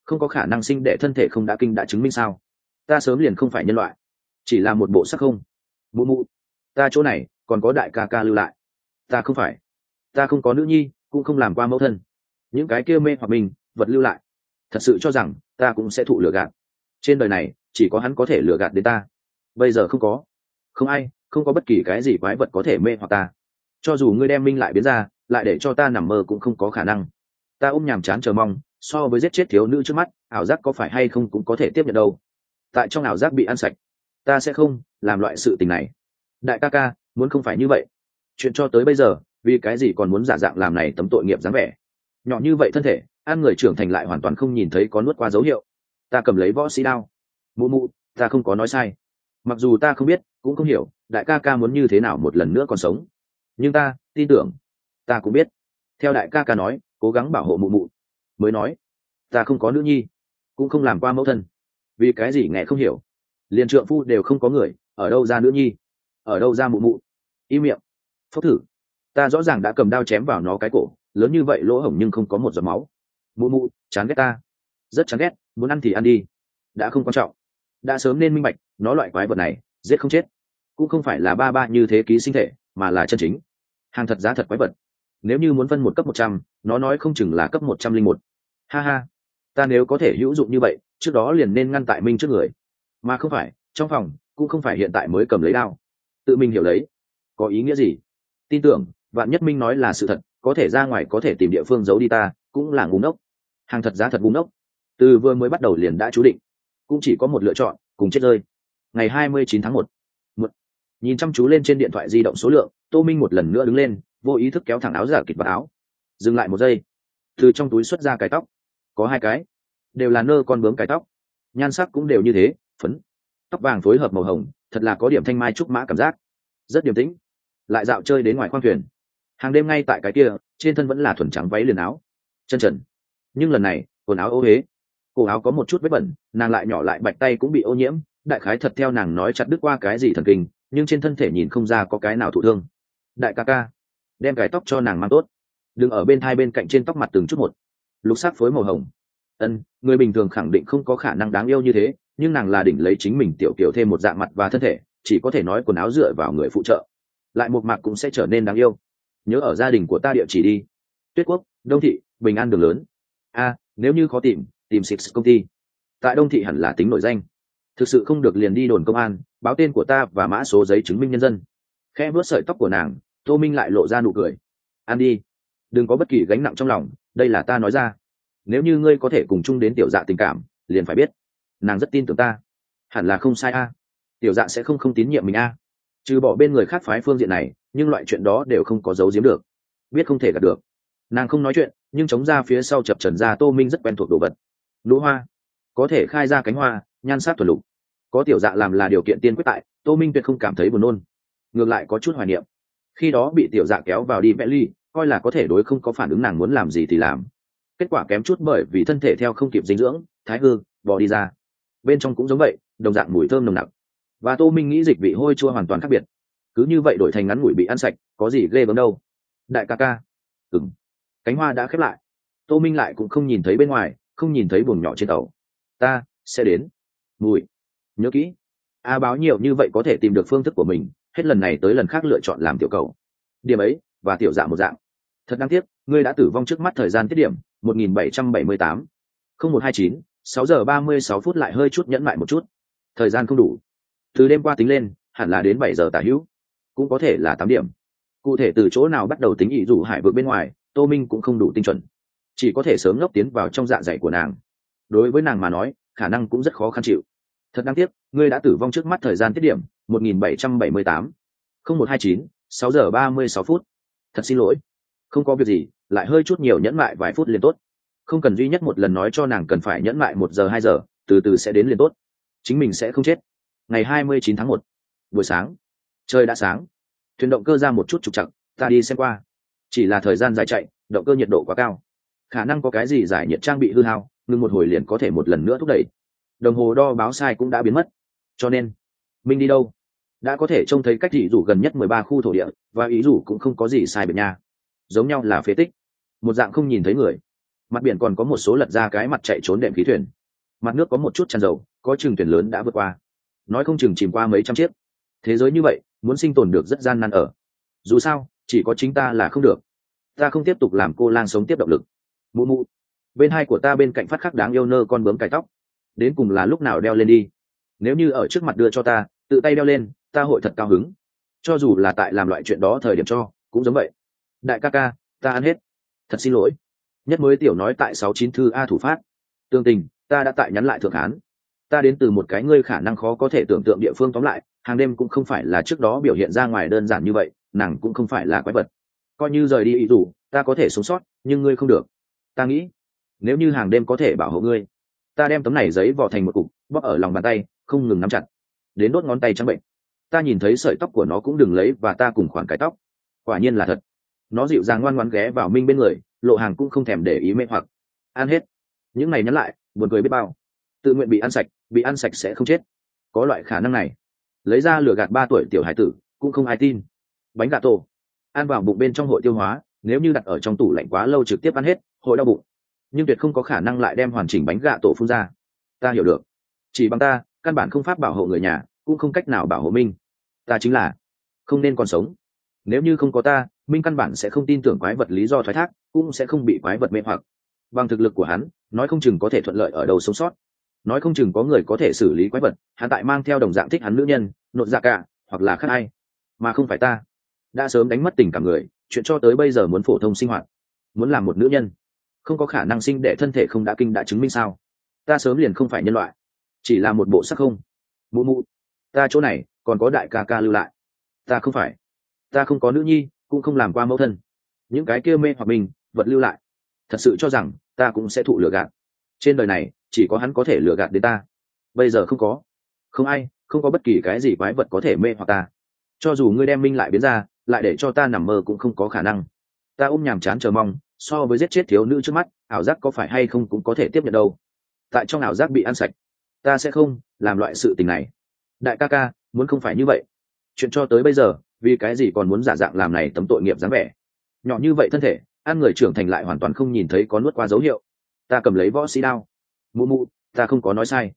Không có khả năng sinh để thân thể không đã kinh đã chứng minh sao. Ta sớm liền không phải nhân loại. Chỉ là một bộ sắc không. Mụ mụ, ta chỗ này, còn có đại ca ca lưu lại. Ta không phải. Ta không có nữ nhi, cũng không làm qua mẫu thân. Những cái kia mê hoặc mình, vật lưu lại. Thật sự cho rằng, ta cũng sẽ thụ lừa gạt. Trên đời này chỉ có hắn có thể lừa gạt đến ta. Bây giờ không có. Không ai, không có bất kỳ cái gì quái vật có thể mê hoặc ta. Cho dù ngươi đem minh lại biến ra, lại để cho ta nằm mơ cũng không có khả năng. Ta ôm nhàm chán chờ mong, so với giết chết thiếu nữ trước mắt, ảo giác có phải hay không cũng có thể tiếp nhận đâu. Tại trong ảo giác bị ăn sạch, ta sẽ không làm loại sự tình này. Đại ca ca, muốn không phải như vậy. Chuyện cho tới bây giờ, vì cái gì còn muốn giả dạng làm này tấm tội nghiệp dáng vẻ? Nhỏ như vậy thân thể, ăn người trưởng thành lại hoàn toàn không nhìn thấy có nuốt qua dấu hiệu. Ta cầm lấy võ sĩ đao mụ mụ, ta không có nói sai. Mặc dù ta không biết, cũng không hiểu, đại ca ca muốn như thế nào một lần nữa còn sống. Nhưng ta tin tưởng, ta cũng biết. Theo đại ca ca nói, cố gắng bảo hộ mụ mụ. Mới nói, ta không có nữ nhi, cũng không làm qua mẫu thân. Vì cái gì nghe không hiểu? Liền trượng phu đều không có người, ở đâu ra nữ nhi? Ở đâu ra mụ mụ? Im miệng. Phốc thử. Ta rõ ràng đã cầm đao chém vào nó cái cổ, lớn như vậy lỗ hổng nhưng không có một giọt máu. Mụ mụ, chán ghét ta. Rất chán ghét, muốn ăn thì ăn đi. Đã không quan trọng đã sớm nên minh bạch, nó loại quái vật này, giết không chết. Cũng không phải là ba ba như thế ký sinh thể, mà là chân chính. Hàng thật giá thật quái vật. Nếu như muốn phân một cấp một trăm, nó nói không chừng là cấp một trăm linh một. Ha ha. Ta nếu có thể hữu dụng như vậy, trước đó liền nên ngăn tại minh trước người. Mà không phải, trong phòng, cũng không phải hiện tại mới cầm lấy đao. Tự mình hiểu lấy. Có ý nghĩa gì? Tin tưởng, vạn nhất minh nói là sự thật, có thể ra ngoài có thể tìm địa phương giấu đi ta, cũng là ngúng ốc hàng thật giá thật ngúng ốc từ vừa mới bắt đầu liền đã chú định cũng chỉ có một lựa chọn, cùng chết rơi. Ngày hai mươi chín tháng một nhìn chăm chú lên trên điện thoại di động số lượng, tô minh một lần nữa đứng lên, vô ý thức kéo thẳng áo giả kịch vào áo. Dừng lại một giây. Từ trong túi xuất ra cái tóc. Có hai cái. Đều là nơ con bướm cái tóc. Nhan sắc cũng đều như thế, phấn. Tóc vàng phối hợp màu hồng, thật là có điểm thanh mai trúc mã cảm giác. Rất điềm tĩnh. Lại dạo chơi đến ngoài khoang thuyền. Hàng đêm ngay tại cái kia, trên thân vẫn là thuần trắng váy liền áo. Chân trần. Nhưng lần này, quần áo ô huế cổ áo có một chút vết bẩn, nàng lại nhỏ lại bạch tay cũng bị ô nhiễm. Đại khái thật theo nàng nói chặt đứt qua cái gì thần kinh, nhưng trên thân thể nhìn không ra có cái nào thụ thương. Đại ca ca, đem cái tóc cho nàng mang tốt. Đừng ở bên hai bên cạnh trên tóc mặt từng chút một. Lục sắc phối màu hồng. Ân, người bình thường khẳng định không có khả năng đáng yêu như thế, nhưng nàng là đỉnh lấy chính mình tiểu kiểu thêm một dạng mặt và thân thể, chỉ có thể nói quần áo dựa vào người phụ trợ. Lại một mạc cũng sẽ trở nên đáng yêu. Nhớ ở gia đình của ta địa chỉ đi. Tuyết quốc, đông thị, bình an đường lớn. A, nếu như khó tìm tìm six công ty. Tại đông thị hẳn là tính nổi danh. Thực sự không được liền đi đồn công an, báo tên của ta và mã số giấy chứng minh nhân dân. Khe vớt sợi tóc của nàng, tô minh lại lộ ra nụ cười. An đi. Đừng có bất kỳ gánh nặng trong lòng, đây là ta nói ra. Nếu như ngươi có thể cùng chung đến tiểu dạ tình cảm, liền phải biết. Nàng rất tin tưởng ta. Hẳn là không sai a. Tiểu dạ sẽ không không tín nhiệm mình a. Trừ bỏ bên người khác phái phương diện này, nhưng loại chuyện đó đều không có dấu giếm được. Biết không thể gặp được. Nàng không nói chuyện, nhưng chống ra phía sau chập trần ra tô minh rất quen thuộc đồ vật lũ hoa. Có thể khai ra cánh hoa, nhan sắc thuần lục. Có tiểu dạ làm là điều kiện tiên quyết tại, tô minh tuyệt không cảm thấy buồn nôn. Ngược lại có chút hoài niệm. Khi đó bị tiểu dạ kéo vào đi vẽ ly, coi là có thể đối không có phản ứng nàng muốn làm gì thì làm. Kết quả kém chút bởi vì thân thể theo không kịp dinh dưỡng, thái hư, bỏ đi ra. Bên trong cũng giống vậy, đồng dạng mùi thơm nồng nặc. Và tô minh nghĩ dịch vị hôi chua hoàn toàn khác biệt. Cứ như vậy đổi thành ngắn ngủi bị ăn sạch, có gì ghê gớm đâu. Đại ca ca. Ừng cánh hoa đã khép lại. Tô minh lại cũng không nhìn thấy bên ngoài không nhìn thấy buồng nhỏ trên tàu. Ta sẽ đến. Mùi. Nhớ kỹ. A báo nhiều như vậy có thể tìm được phương thức của mình hết lần này tới lần khác lựa chọn làm tiểu cầu. Điểm ấy và tiểu dạng một dạng. Thật đáng tiếc ngươi đã tử vong trước mắt thời gian tiết điểm 1778. 0129, 6 giờ 36 phút lại hơi chút nhẫn lại một chút. Thời gian không đủ. Từ đêm qua tính lên hẳn là đến 7 giờ tả hữu. Cũng có thể là 8 điểm. Cụ thể từ chỗ nào bắt đầu tính ý dù hải vượt bên ngoài tô minh cũng không đủ tinh chuẩn chỉ có thể sớm ngốc tiến vào trong dạ dày của nàng. Đối với nàng mà nói khả năng cũng rất khó khăn chịu. Thật đáng tiếc ngươi đã tử vong trước mắt thời gian tiết điểm 1778. 0129, 6 giờ 36 phút. Thật xin lỗi. Không có việc gì lại hơi chút nhiều nhẫn mại vài phút liền tốt. Không cần duy nhất một lần nói cho nàng cần phải nhẫn mại một giờ hai giờ từ từ sẽ đến liền tốt. Chính mình sẽ không chết. Ngày 29 tháng 1, buổi sáng. Trời đã sáng. Thuyền động cơ ra một chút trục chặt ta đi xem qua. Chỉ là thời gian dài chạy động cơ nhiệt độ quá cao khả năng có cái gì giải nhiệt trang bị hư hao, ngừng một hồi liền có thể một lần nữa thúc đẩy. Đồng hồ đo báo sai cũng đã biến mất. Cho nên, mình đi đâu? Đã có thể trông thấy cách thị rủ gần nhất mười ba khu thổ địa, và ý rủ cũng không có gì sai biệt nha. Giống nhau là phế tích. Một dạng không nhìn thấy người. Mặt biển còn có một số lật ra cái mặt chạy trốn đệm khí thuyền. Mặt nước có một chút tràn dầu, có chừng thuyền lớn đã vượt qua. Nói không chừng chìm qua mấy trăm chiếc. Thế giới như vậy, muốn sinh tồn được rất gian nan ở. Dù sao, chỉ có chính ta là không được. Ta không tiếp tục làm cô lang sống tiếp động lực mụ mụ. Bên hai của ta bên cạnh phát khắc đáng yêu nơ con bướm cài tóc. Đến cùng là lúc nào đeo lên đi. Nếu như ở trước mặt đưa cho ta, tự tay đeo lên, ta hội thật cao hứng. Cho dù là tại làm loại chuyện đó thời điểm cho, cũng giống vậy. Đại ca ca, ta ăn hết. Thật xin lỗi. Nhất mới tiểu nói tại sáu chín thư a thủ phát. Tương tình, ta đã tại nhắn lại thượng hán. Ta đến từ một cái ngươi khả năng khó có thể tưởng tượng địa phương tóm lại, hàng đêm cũng không phải là trước đó biểu hiện ra ngoài đơn giản như vậy, nàng cũng không phải là quái vật. Coi như rời đi ý dù ta có thể sống sót, nhưng ngươi không được ta nghĩ, nếu như hàng đêm có thể bảo hộ ngươi, ta đem tấm này giấy vò thành một cục, bóp ở lòng bàn tay, không ngừng nắm chặt, đến đốt ngón tay trắng bệnh. Ta nhìn thấy sợi tóc của nó cũng đừng lấy và ta cùng khoảng cái tóc. Quả nhiên là thật. Nó dịu dàng ngoan ngoan ghé vào minh bên người, lộ hàng cũng không thèm để ý mê hoặc. Ăn hết. Những này nhắn lại, buồn cười biết bao. Tự nguyện bị ăn sạch, bị ăn sạch sẽ không chết. Có loại khả năng này. Lấy ra lửa gạt ba tuổi tiểu hải tử, cũng không ai tin. Bánh gà tổ. Ăn vào bụng bên trong hội tiêu hóa, nếu như đặt ở trong tủ lạnh quá lâu trực tiếp ăn hết hội đau bụng. Nhưng tuyệt không có khả năng lại đem hoàn chỉnh bánh gạ tổ phun ra. Ta hiểu được. Chỉ bằng ta, căn bản không pháp bảo hộ người nhà, cũng không cách nào bảo hộ minh. Ta chính là không nên còn sống. Nếu như không có ta, minh căn bản sẽ không tin tưởng quái vật lý do thoái thác, cũng sẽ không bị quái vật mê hoặc. Bằng thực lực của hắn, nói không chừng có thể thuận lợi ở đầu sống sót. Nói không chừng có người có thể xử lý quái vật, hắn tại mang theo đồng dạng thích hắn nữ nhân nộn dạ cả, hoặc là khác ai. Mà không phải ta. Đã sớm đánh mất tình cảm người, chuyện cho tới bây giờ muốn phổ thông sinh hoạt. Muốn làm một nữ nhân không có khả năng sinh để thân thể không đã kinh đã chứng minh sao? Ta sớm liền không phải nhân loại, chỉ là một bộ sắc không. Mụ mụ, ta chỗ này còn có đại ca ca lưu lại. Ta không phải, ta không có nữ nhi, cũng không làm qua mẫu thân. Những cái kia mê hoặc mình, vật lưu lại. Thật sự cho rằng ta cũng sẽ thụ lừa gạt. Trên đời này, chỉ có hắn có thể lừa gạt đến ta. Bây giờ không có. Không ai, không có bất kỳ cái gì quái vật có thể mê hoặc ta. Cho dù ngươi đem minh lại biến ra, lại để cho ta nằm mơ cũng không có khả năng. Ta ôm nhàm chán chờ mong so với giết chết thiếu nữ trước mắt, ảo giác có phải hay không cũng có thể tiếp nhận đâu. Tại trong ảo giác bị ăn sạch, ta sẽ không làm loại sự tình này. Đại ca ca, muốn không phải như vậy. Chuyện cho tới bây giờ, vì cái gì còn muốn giả dạng làm này tấm tội nghiệp dáng vẻ? Nhỏ như vậy thân thể, ăn người trưởng thành lại hoàn toàn không nhìn thấy có nuốt qua dấu hiệu. Ta cầm lấy võ sĩ đao. Mụ mụ, ta không có nói sai.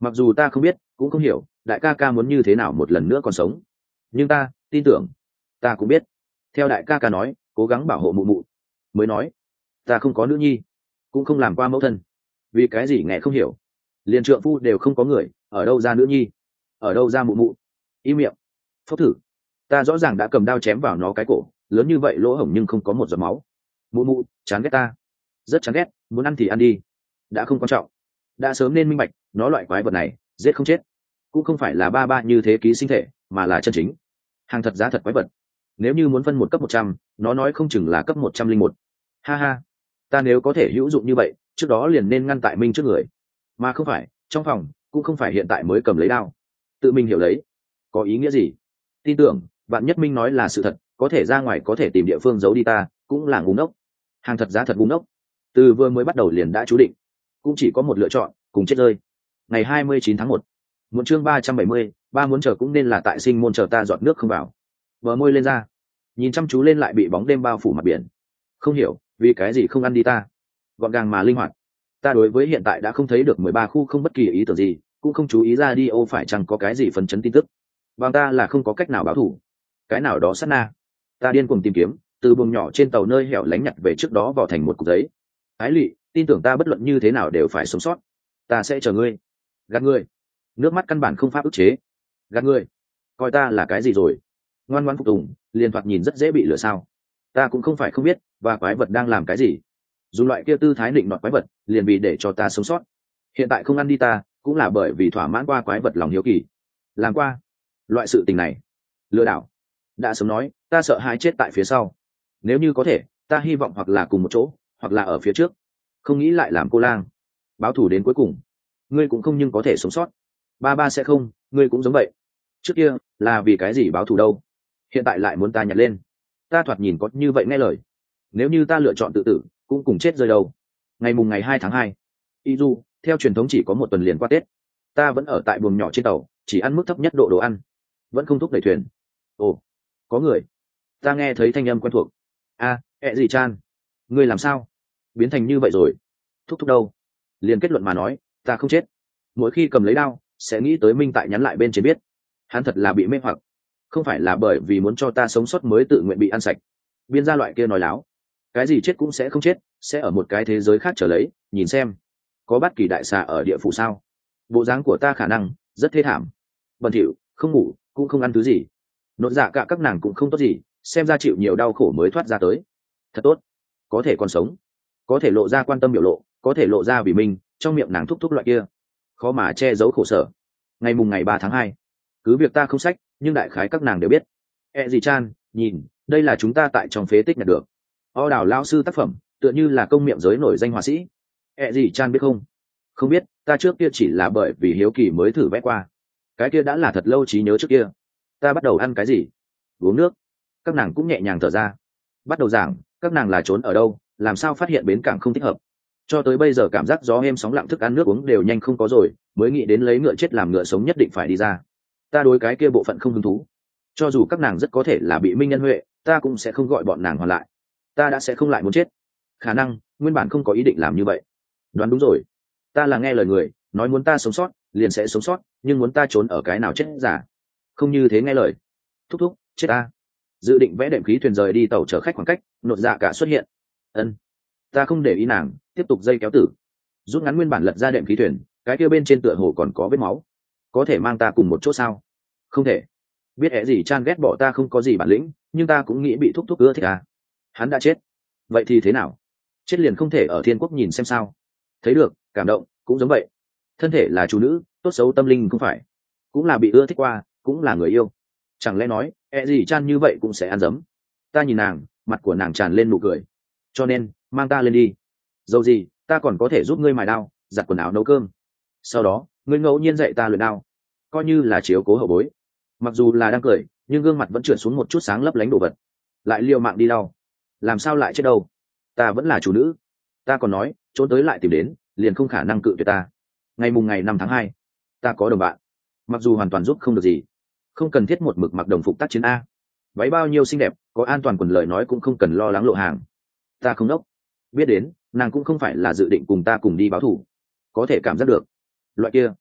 Mặc dù ta không biết, cũng không hiểu, đại ca ca muốn như thế nào một lần nữa còn sống. Nhưng ta tin tưởng, ta cũng biết. Theo đại ca ca nói, cố gắng bảo hộ mụ mụ mới nói, ta không có nữ nhi, cũng không làm qua mẫu thân. Vì cái gì nghe không hiểu? Liền trượng phu đều không có người, ở đâu ra nữ nhi? Ở đâu ra mụ mụ? Im miệng. Phốc thử, ta rõ ràng đã cầm đao chém vào nó cái cổ, lớn như vậy lỗ hổng nhưng không có một giọt máu. Mụ mụ, chán ghét ta. Rất chán ghét, muốn ăn thì ăn đi. Đã không quan trọng. Đã sớm nên minh bạch, nó loại quái vật này, giết không chết. Cũng không phải là ba ba như thế ký sinh thể, mà là chân chính. Hàng thật giá thật quái vật. Nếu như muốn phân một cấp một trăm nó nói không chừng là cấp một trăm linh một. Ha ha. Ta nếu có thể hữu dụng như vậy, trước đó liền nên ngăn tại minh trước người. Mà không phải, trong phòng cũng không phải hiện tại mới cầm lấy đao. Tự mình hiểu lấy. Có ý nghĩa gì? Tin tưởng, bạn nhất minh nói là sự thật, có thể ra ngoài có thể tìm địa phương giấu đi ta, cũng là ngu ngốc. Hàng thật giá thật ngu ngốc. Từ vừa mới bắt đầu liền đã chú định. Cũng chỉ có một lựa chọn, cùng chết rơi. Ngày hai mươi chín tháng một. Một chương ba trăm bảy mươi, ba muốn chờ cũng nên là tại sinh môn chờ ta dọn nước không vào. Vờ môi lên ra nhìn chăm chú lên lại bị bóng đêm bao phủ mặt biển. Không hiểu, vì cái gì không ăn đi ta? Gọn gàng mà linh hoạt. Ta đối với hiện tại đã không thấy được mười ba khu không bất kỳ ý tưởng gì, cũng không chú ý ra đi ô phải chẳng có cái gì phần chấn tin tức. Bằng ta là không có cách nào báo thủ. Cái nào đó sát na. Ta điên cuồng tìm kiếm, từ buồng nhỏ trên tàu nơi hẻo lánh nhặt về trước đó vào thành một cục giấy. Ái lỵ tin tưởng ta bất luận như thế nào đều phải sống sót. Ta sẽ chờ ngươi. Gạt ngươi. Nước mắt căn bản không pháp ức chế. Gạt ngươi. Coi ta là cái gì rồi? Ngoan ngoan phục tùng, liền thoạt nhìn rất dễ bị lừa sao? Ta cũng không phải không biết, và quái vật đang làm cái gì. Dù loại kia tư thái định nọt quái vật, liền vì để cho ta sống sót. Hiện tại không ăn đi ta, cũng là bởi vì thỏa mãn qua quái vật lòng hiếu kỳ. Làm qua loại sự tình này, lừa đảo. Đã sớm nói, ta sợ hai chết tại phía sau. Nếu như có thể, ta hy vọng hoặc là cùng một chỗ, hoặc là ở phía trước. Không nghĩ lại làm cô lang. Báo thủ đến cuối cùng. Ngươi cũng không nhưng có thể sống sót. Ba ba sẽ không, ngươi cũng giống vậy. Trước kia, là vì cái gì báo thù đâu? Hiện tại lại muốn ta nhặt lên. Ta thoạt nhìn có như vậy nghe lời. Nếu như ta lựa chọn tự tử cũng cùng chết rơi đâu. Ngày mùng ngày hai tháng hai y du theo truyền thống chỉ có một tuần liền qua tết. Ta vẫn ở tại buồng nhỏ trên tàu chỉ ăn mức thấp nhất độ đồ ăn. Vẫn không thúc đẩy thuyền. Ồ có người. Ta nghe thấy thanh âm quen thuộc. A à, ẹ gì chan? Ngươi làm sao? Biến thành như vậy rồi. Thúc thúc đâu? Liền kết luận mà nói ta không chết. Mỗi khi cầm lấy đao sẽ nghĩ tới minh tại nhắn lại bên trên biết. Hắn thật là bị mê hoặc không phải là bởi vì muốn cho ta sống sót mới tự nguyện bị ăn sạch. Biên gia loại kia nói láo. Cái gì chết cũng sẽ không chết, sẽ ở một cái thế giới khác trở lấy, nhìn xem. Có bất kỳ đại xà ở địa phủ sao? Bộ dáng của ta khả năng, rất thê thảm. Bẩn thỉu, không ngủ, cũng không ăn thứ gì. Nội dạ cả các nàng cũng không tốt gì, xem ra chịu nhiều đau khổ mới thoát ra tới. Thật tốt. Có thể còn sống. Có thể lộ ra quan tâm biểu lộ, có thể lộ ra vì mình, trong miệng nàng thúc thúc loại kia. Khó mà che giấu khổ sở. Ngày mùng ngày ba tháng hai. Cứ việc ta không sách nhưng đại khái các nàng đều biết. E gì chan, nhìn, đây là chúng ta tại trong phế tích nhặt được. O đào lao sư tác phẩm, tựa như là công miệng giới nổi danh họa sĩ. E gì chan biết không? Không biết, ta trước kia chỉ là bởi vì hiếu kỳ mới thử vẽ qua. Cái kia đã là thật lâu trí nhớ trước kia. Ta bắt đầu ăn cái gì? Uống nước. Các nàng cũng nhẹ nhàng thở ra. Bắt đầu giảng, các nàng là trốn ở đâu, làm sao phát hiện bến cảng không thích hợp. Cho tới bây giờ cảm giác gió êm sóng lặng thức ăn nước uống đều nhanh không có rồi, mới nghĩ đến lấy ngựa chết làm ngựa sống nhất định phải đi ra ta đối cái kia bộ phận không hứng thú. Cho dù các nàng rất có thể là bị minh nhân huệ, ta cũng sẽ không gọi bọn nàng hoàn lại. Ta đã sẽ không lại muốn chết. Khả năng, nguyên bản không có ý định làm như vậy. Đoán đúng rồi. Ta là nghe lời người, nói muốn ta sống sót, liền sẽ sống sót, nhưng muốn ta trốn ở cái nào chết giả. Không như thế nghe lời. Thúc thúc, chết ta. Dự định vẽ đệm khí thuyền rời đi tàu chở khách khoảng cách nội dạ cả xuất hiện. Ân. Ta không để ý nàng, tiếp tục dây kéo tử. Rút ngắn nguyên bản lật ra đệm khí thuyền, cái kia bên trên tựa hồ còn có vết máu có thể mang ta cùng một chỗ sao? Không thể. Biết hẹ gì chan ghét bỏ ta không có gì bản lĩnh, nhưng ta cũng nghĩ bị thúc thúc ưa thích à. Hắn đã chết. Vậy thì thế nào? Chết liền không thể ở thiên quốc nhìn xem sao. Thấy được, cảm động, cũng giống vậy. Thân thể là chủ nữ, tốt xấu tâm linh không phải. Cũng là bị ưa thích qua, cũng là người yêu. Chẳng lẽ nói e gì chan như vậy cũng sẽ ăn dấm? Ta nhìn nàng, mặt của nàng tràn lên nụ cười. Cho nên, mang ta lên đi. Dầu gì, ta còn có thể giúp ngươi mài đao, giặt quần áo nấu cơm sau đó, ngươi ngẫu nhiên dạy ta luyện đao. Coi như là chiếu cố hậu bối. Mặc dù là đang cười, nhưng gương mặt vẫn trượt xuống một chút sáng lấp lánh đồ vật. Lại liều mạng đi đau. Làm sao lại chết đâu? Ta vẫn là chủ nữ. Ta còn nói, trốn tới lại tìm đến, liền không khả năng cự tuyệt ta. Ngày mùng ngày năm tháng hai, ta có đồng bạn. Mặc dù hoàn toàn giúp không được gì. Không cần thiết một mực mặc đồng phục tác chiến a. Váy bao nhiêu xinh đẹp, có an toàn quần lời nói cũng không cần lo lắng lộ hàng. Ta không đốc. Biết đến, nàng cũng không phải là dự định cùng ta cùng đi báo thủ. Có thể cảm giác được loại kia.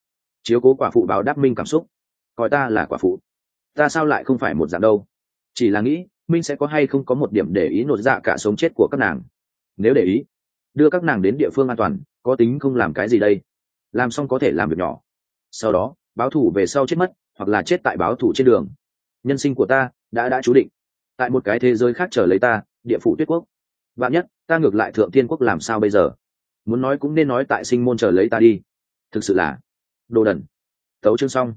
Chiếu cố quả phụ báo đáp minh cảm xúc. Coi ta là quả phụ. Ta sao lại không phải một dạng đâu? Chỉ là nghĩ, minh sẽ có hay không có một điểm để ý nột dạ cả sống chết của các nàng. Nếu để ý, đưa các nàng đến địa phương an toàn, có tính không làm cái gì đây? Làm xong có thể làm việc nhỏ. Sau đó, báo thủ về sau chết mất, hoặc là chết tại báo thủ trên đường. Nhân sinh của ta đã đã chú định. Tại một cái thế giới khác chờ lấy ta, địa phủ tuyết quốc. Bạn nhất, ta ngược lại thượng thiên quốc làm sao bây giờ? Muốn nói cũng nên nói tại sinh môn chờ lấy ta đi thực sự là đồ đần. Tấu chương xong.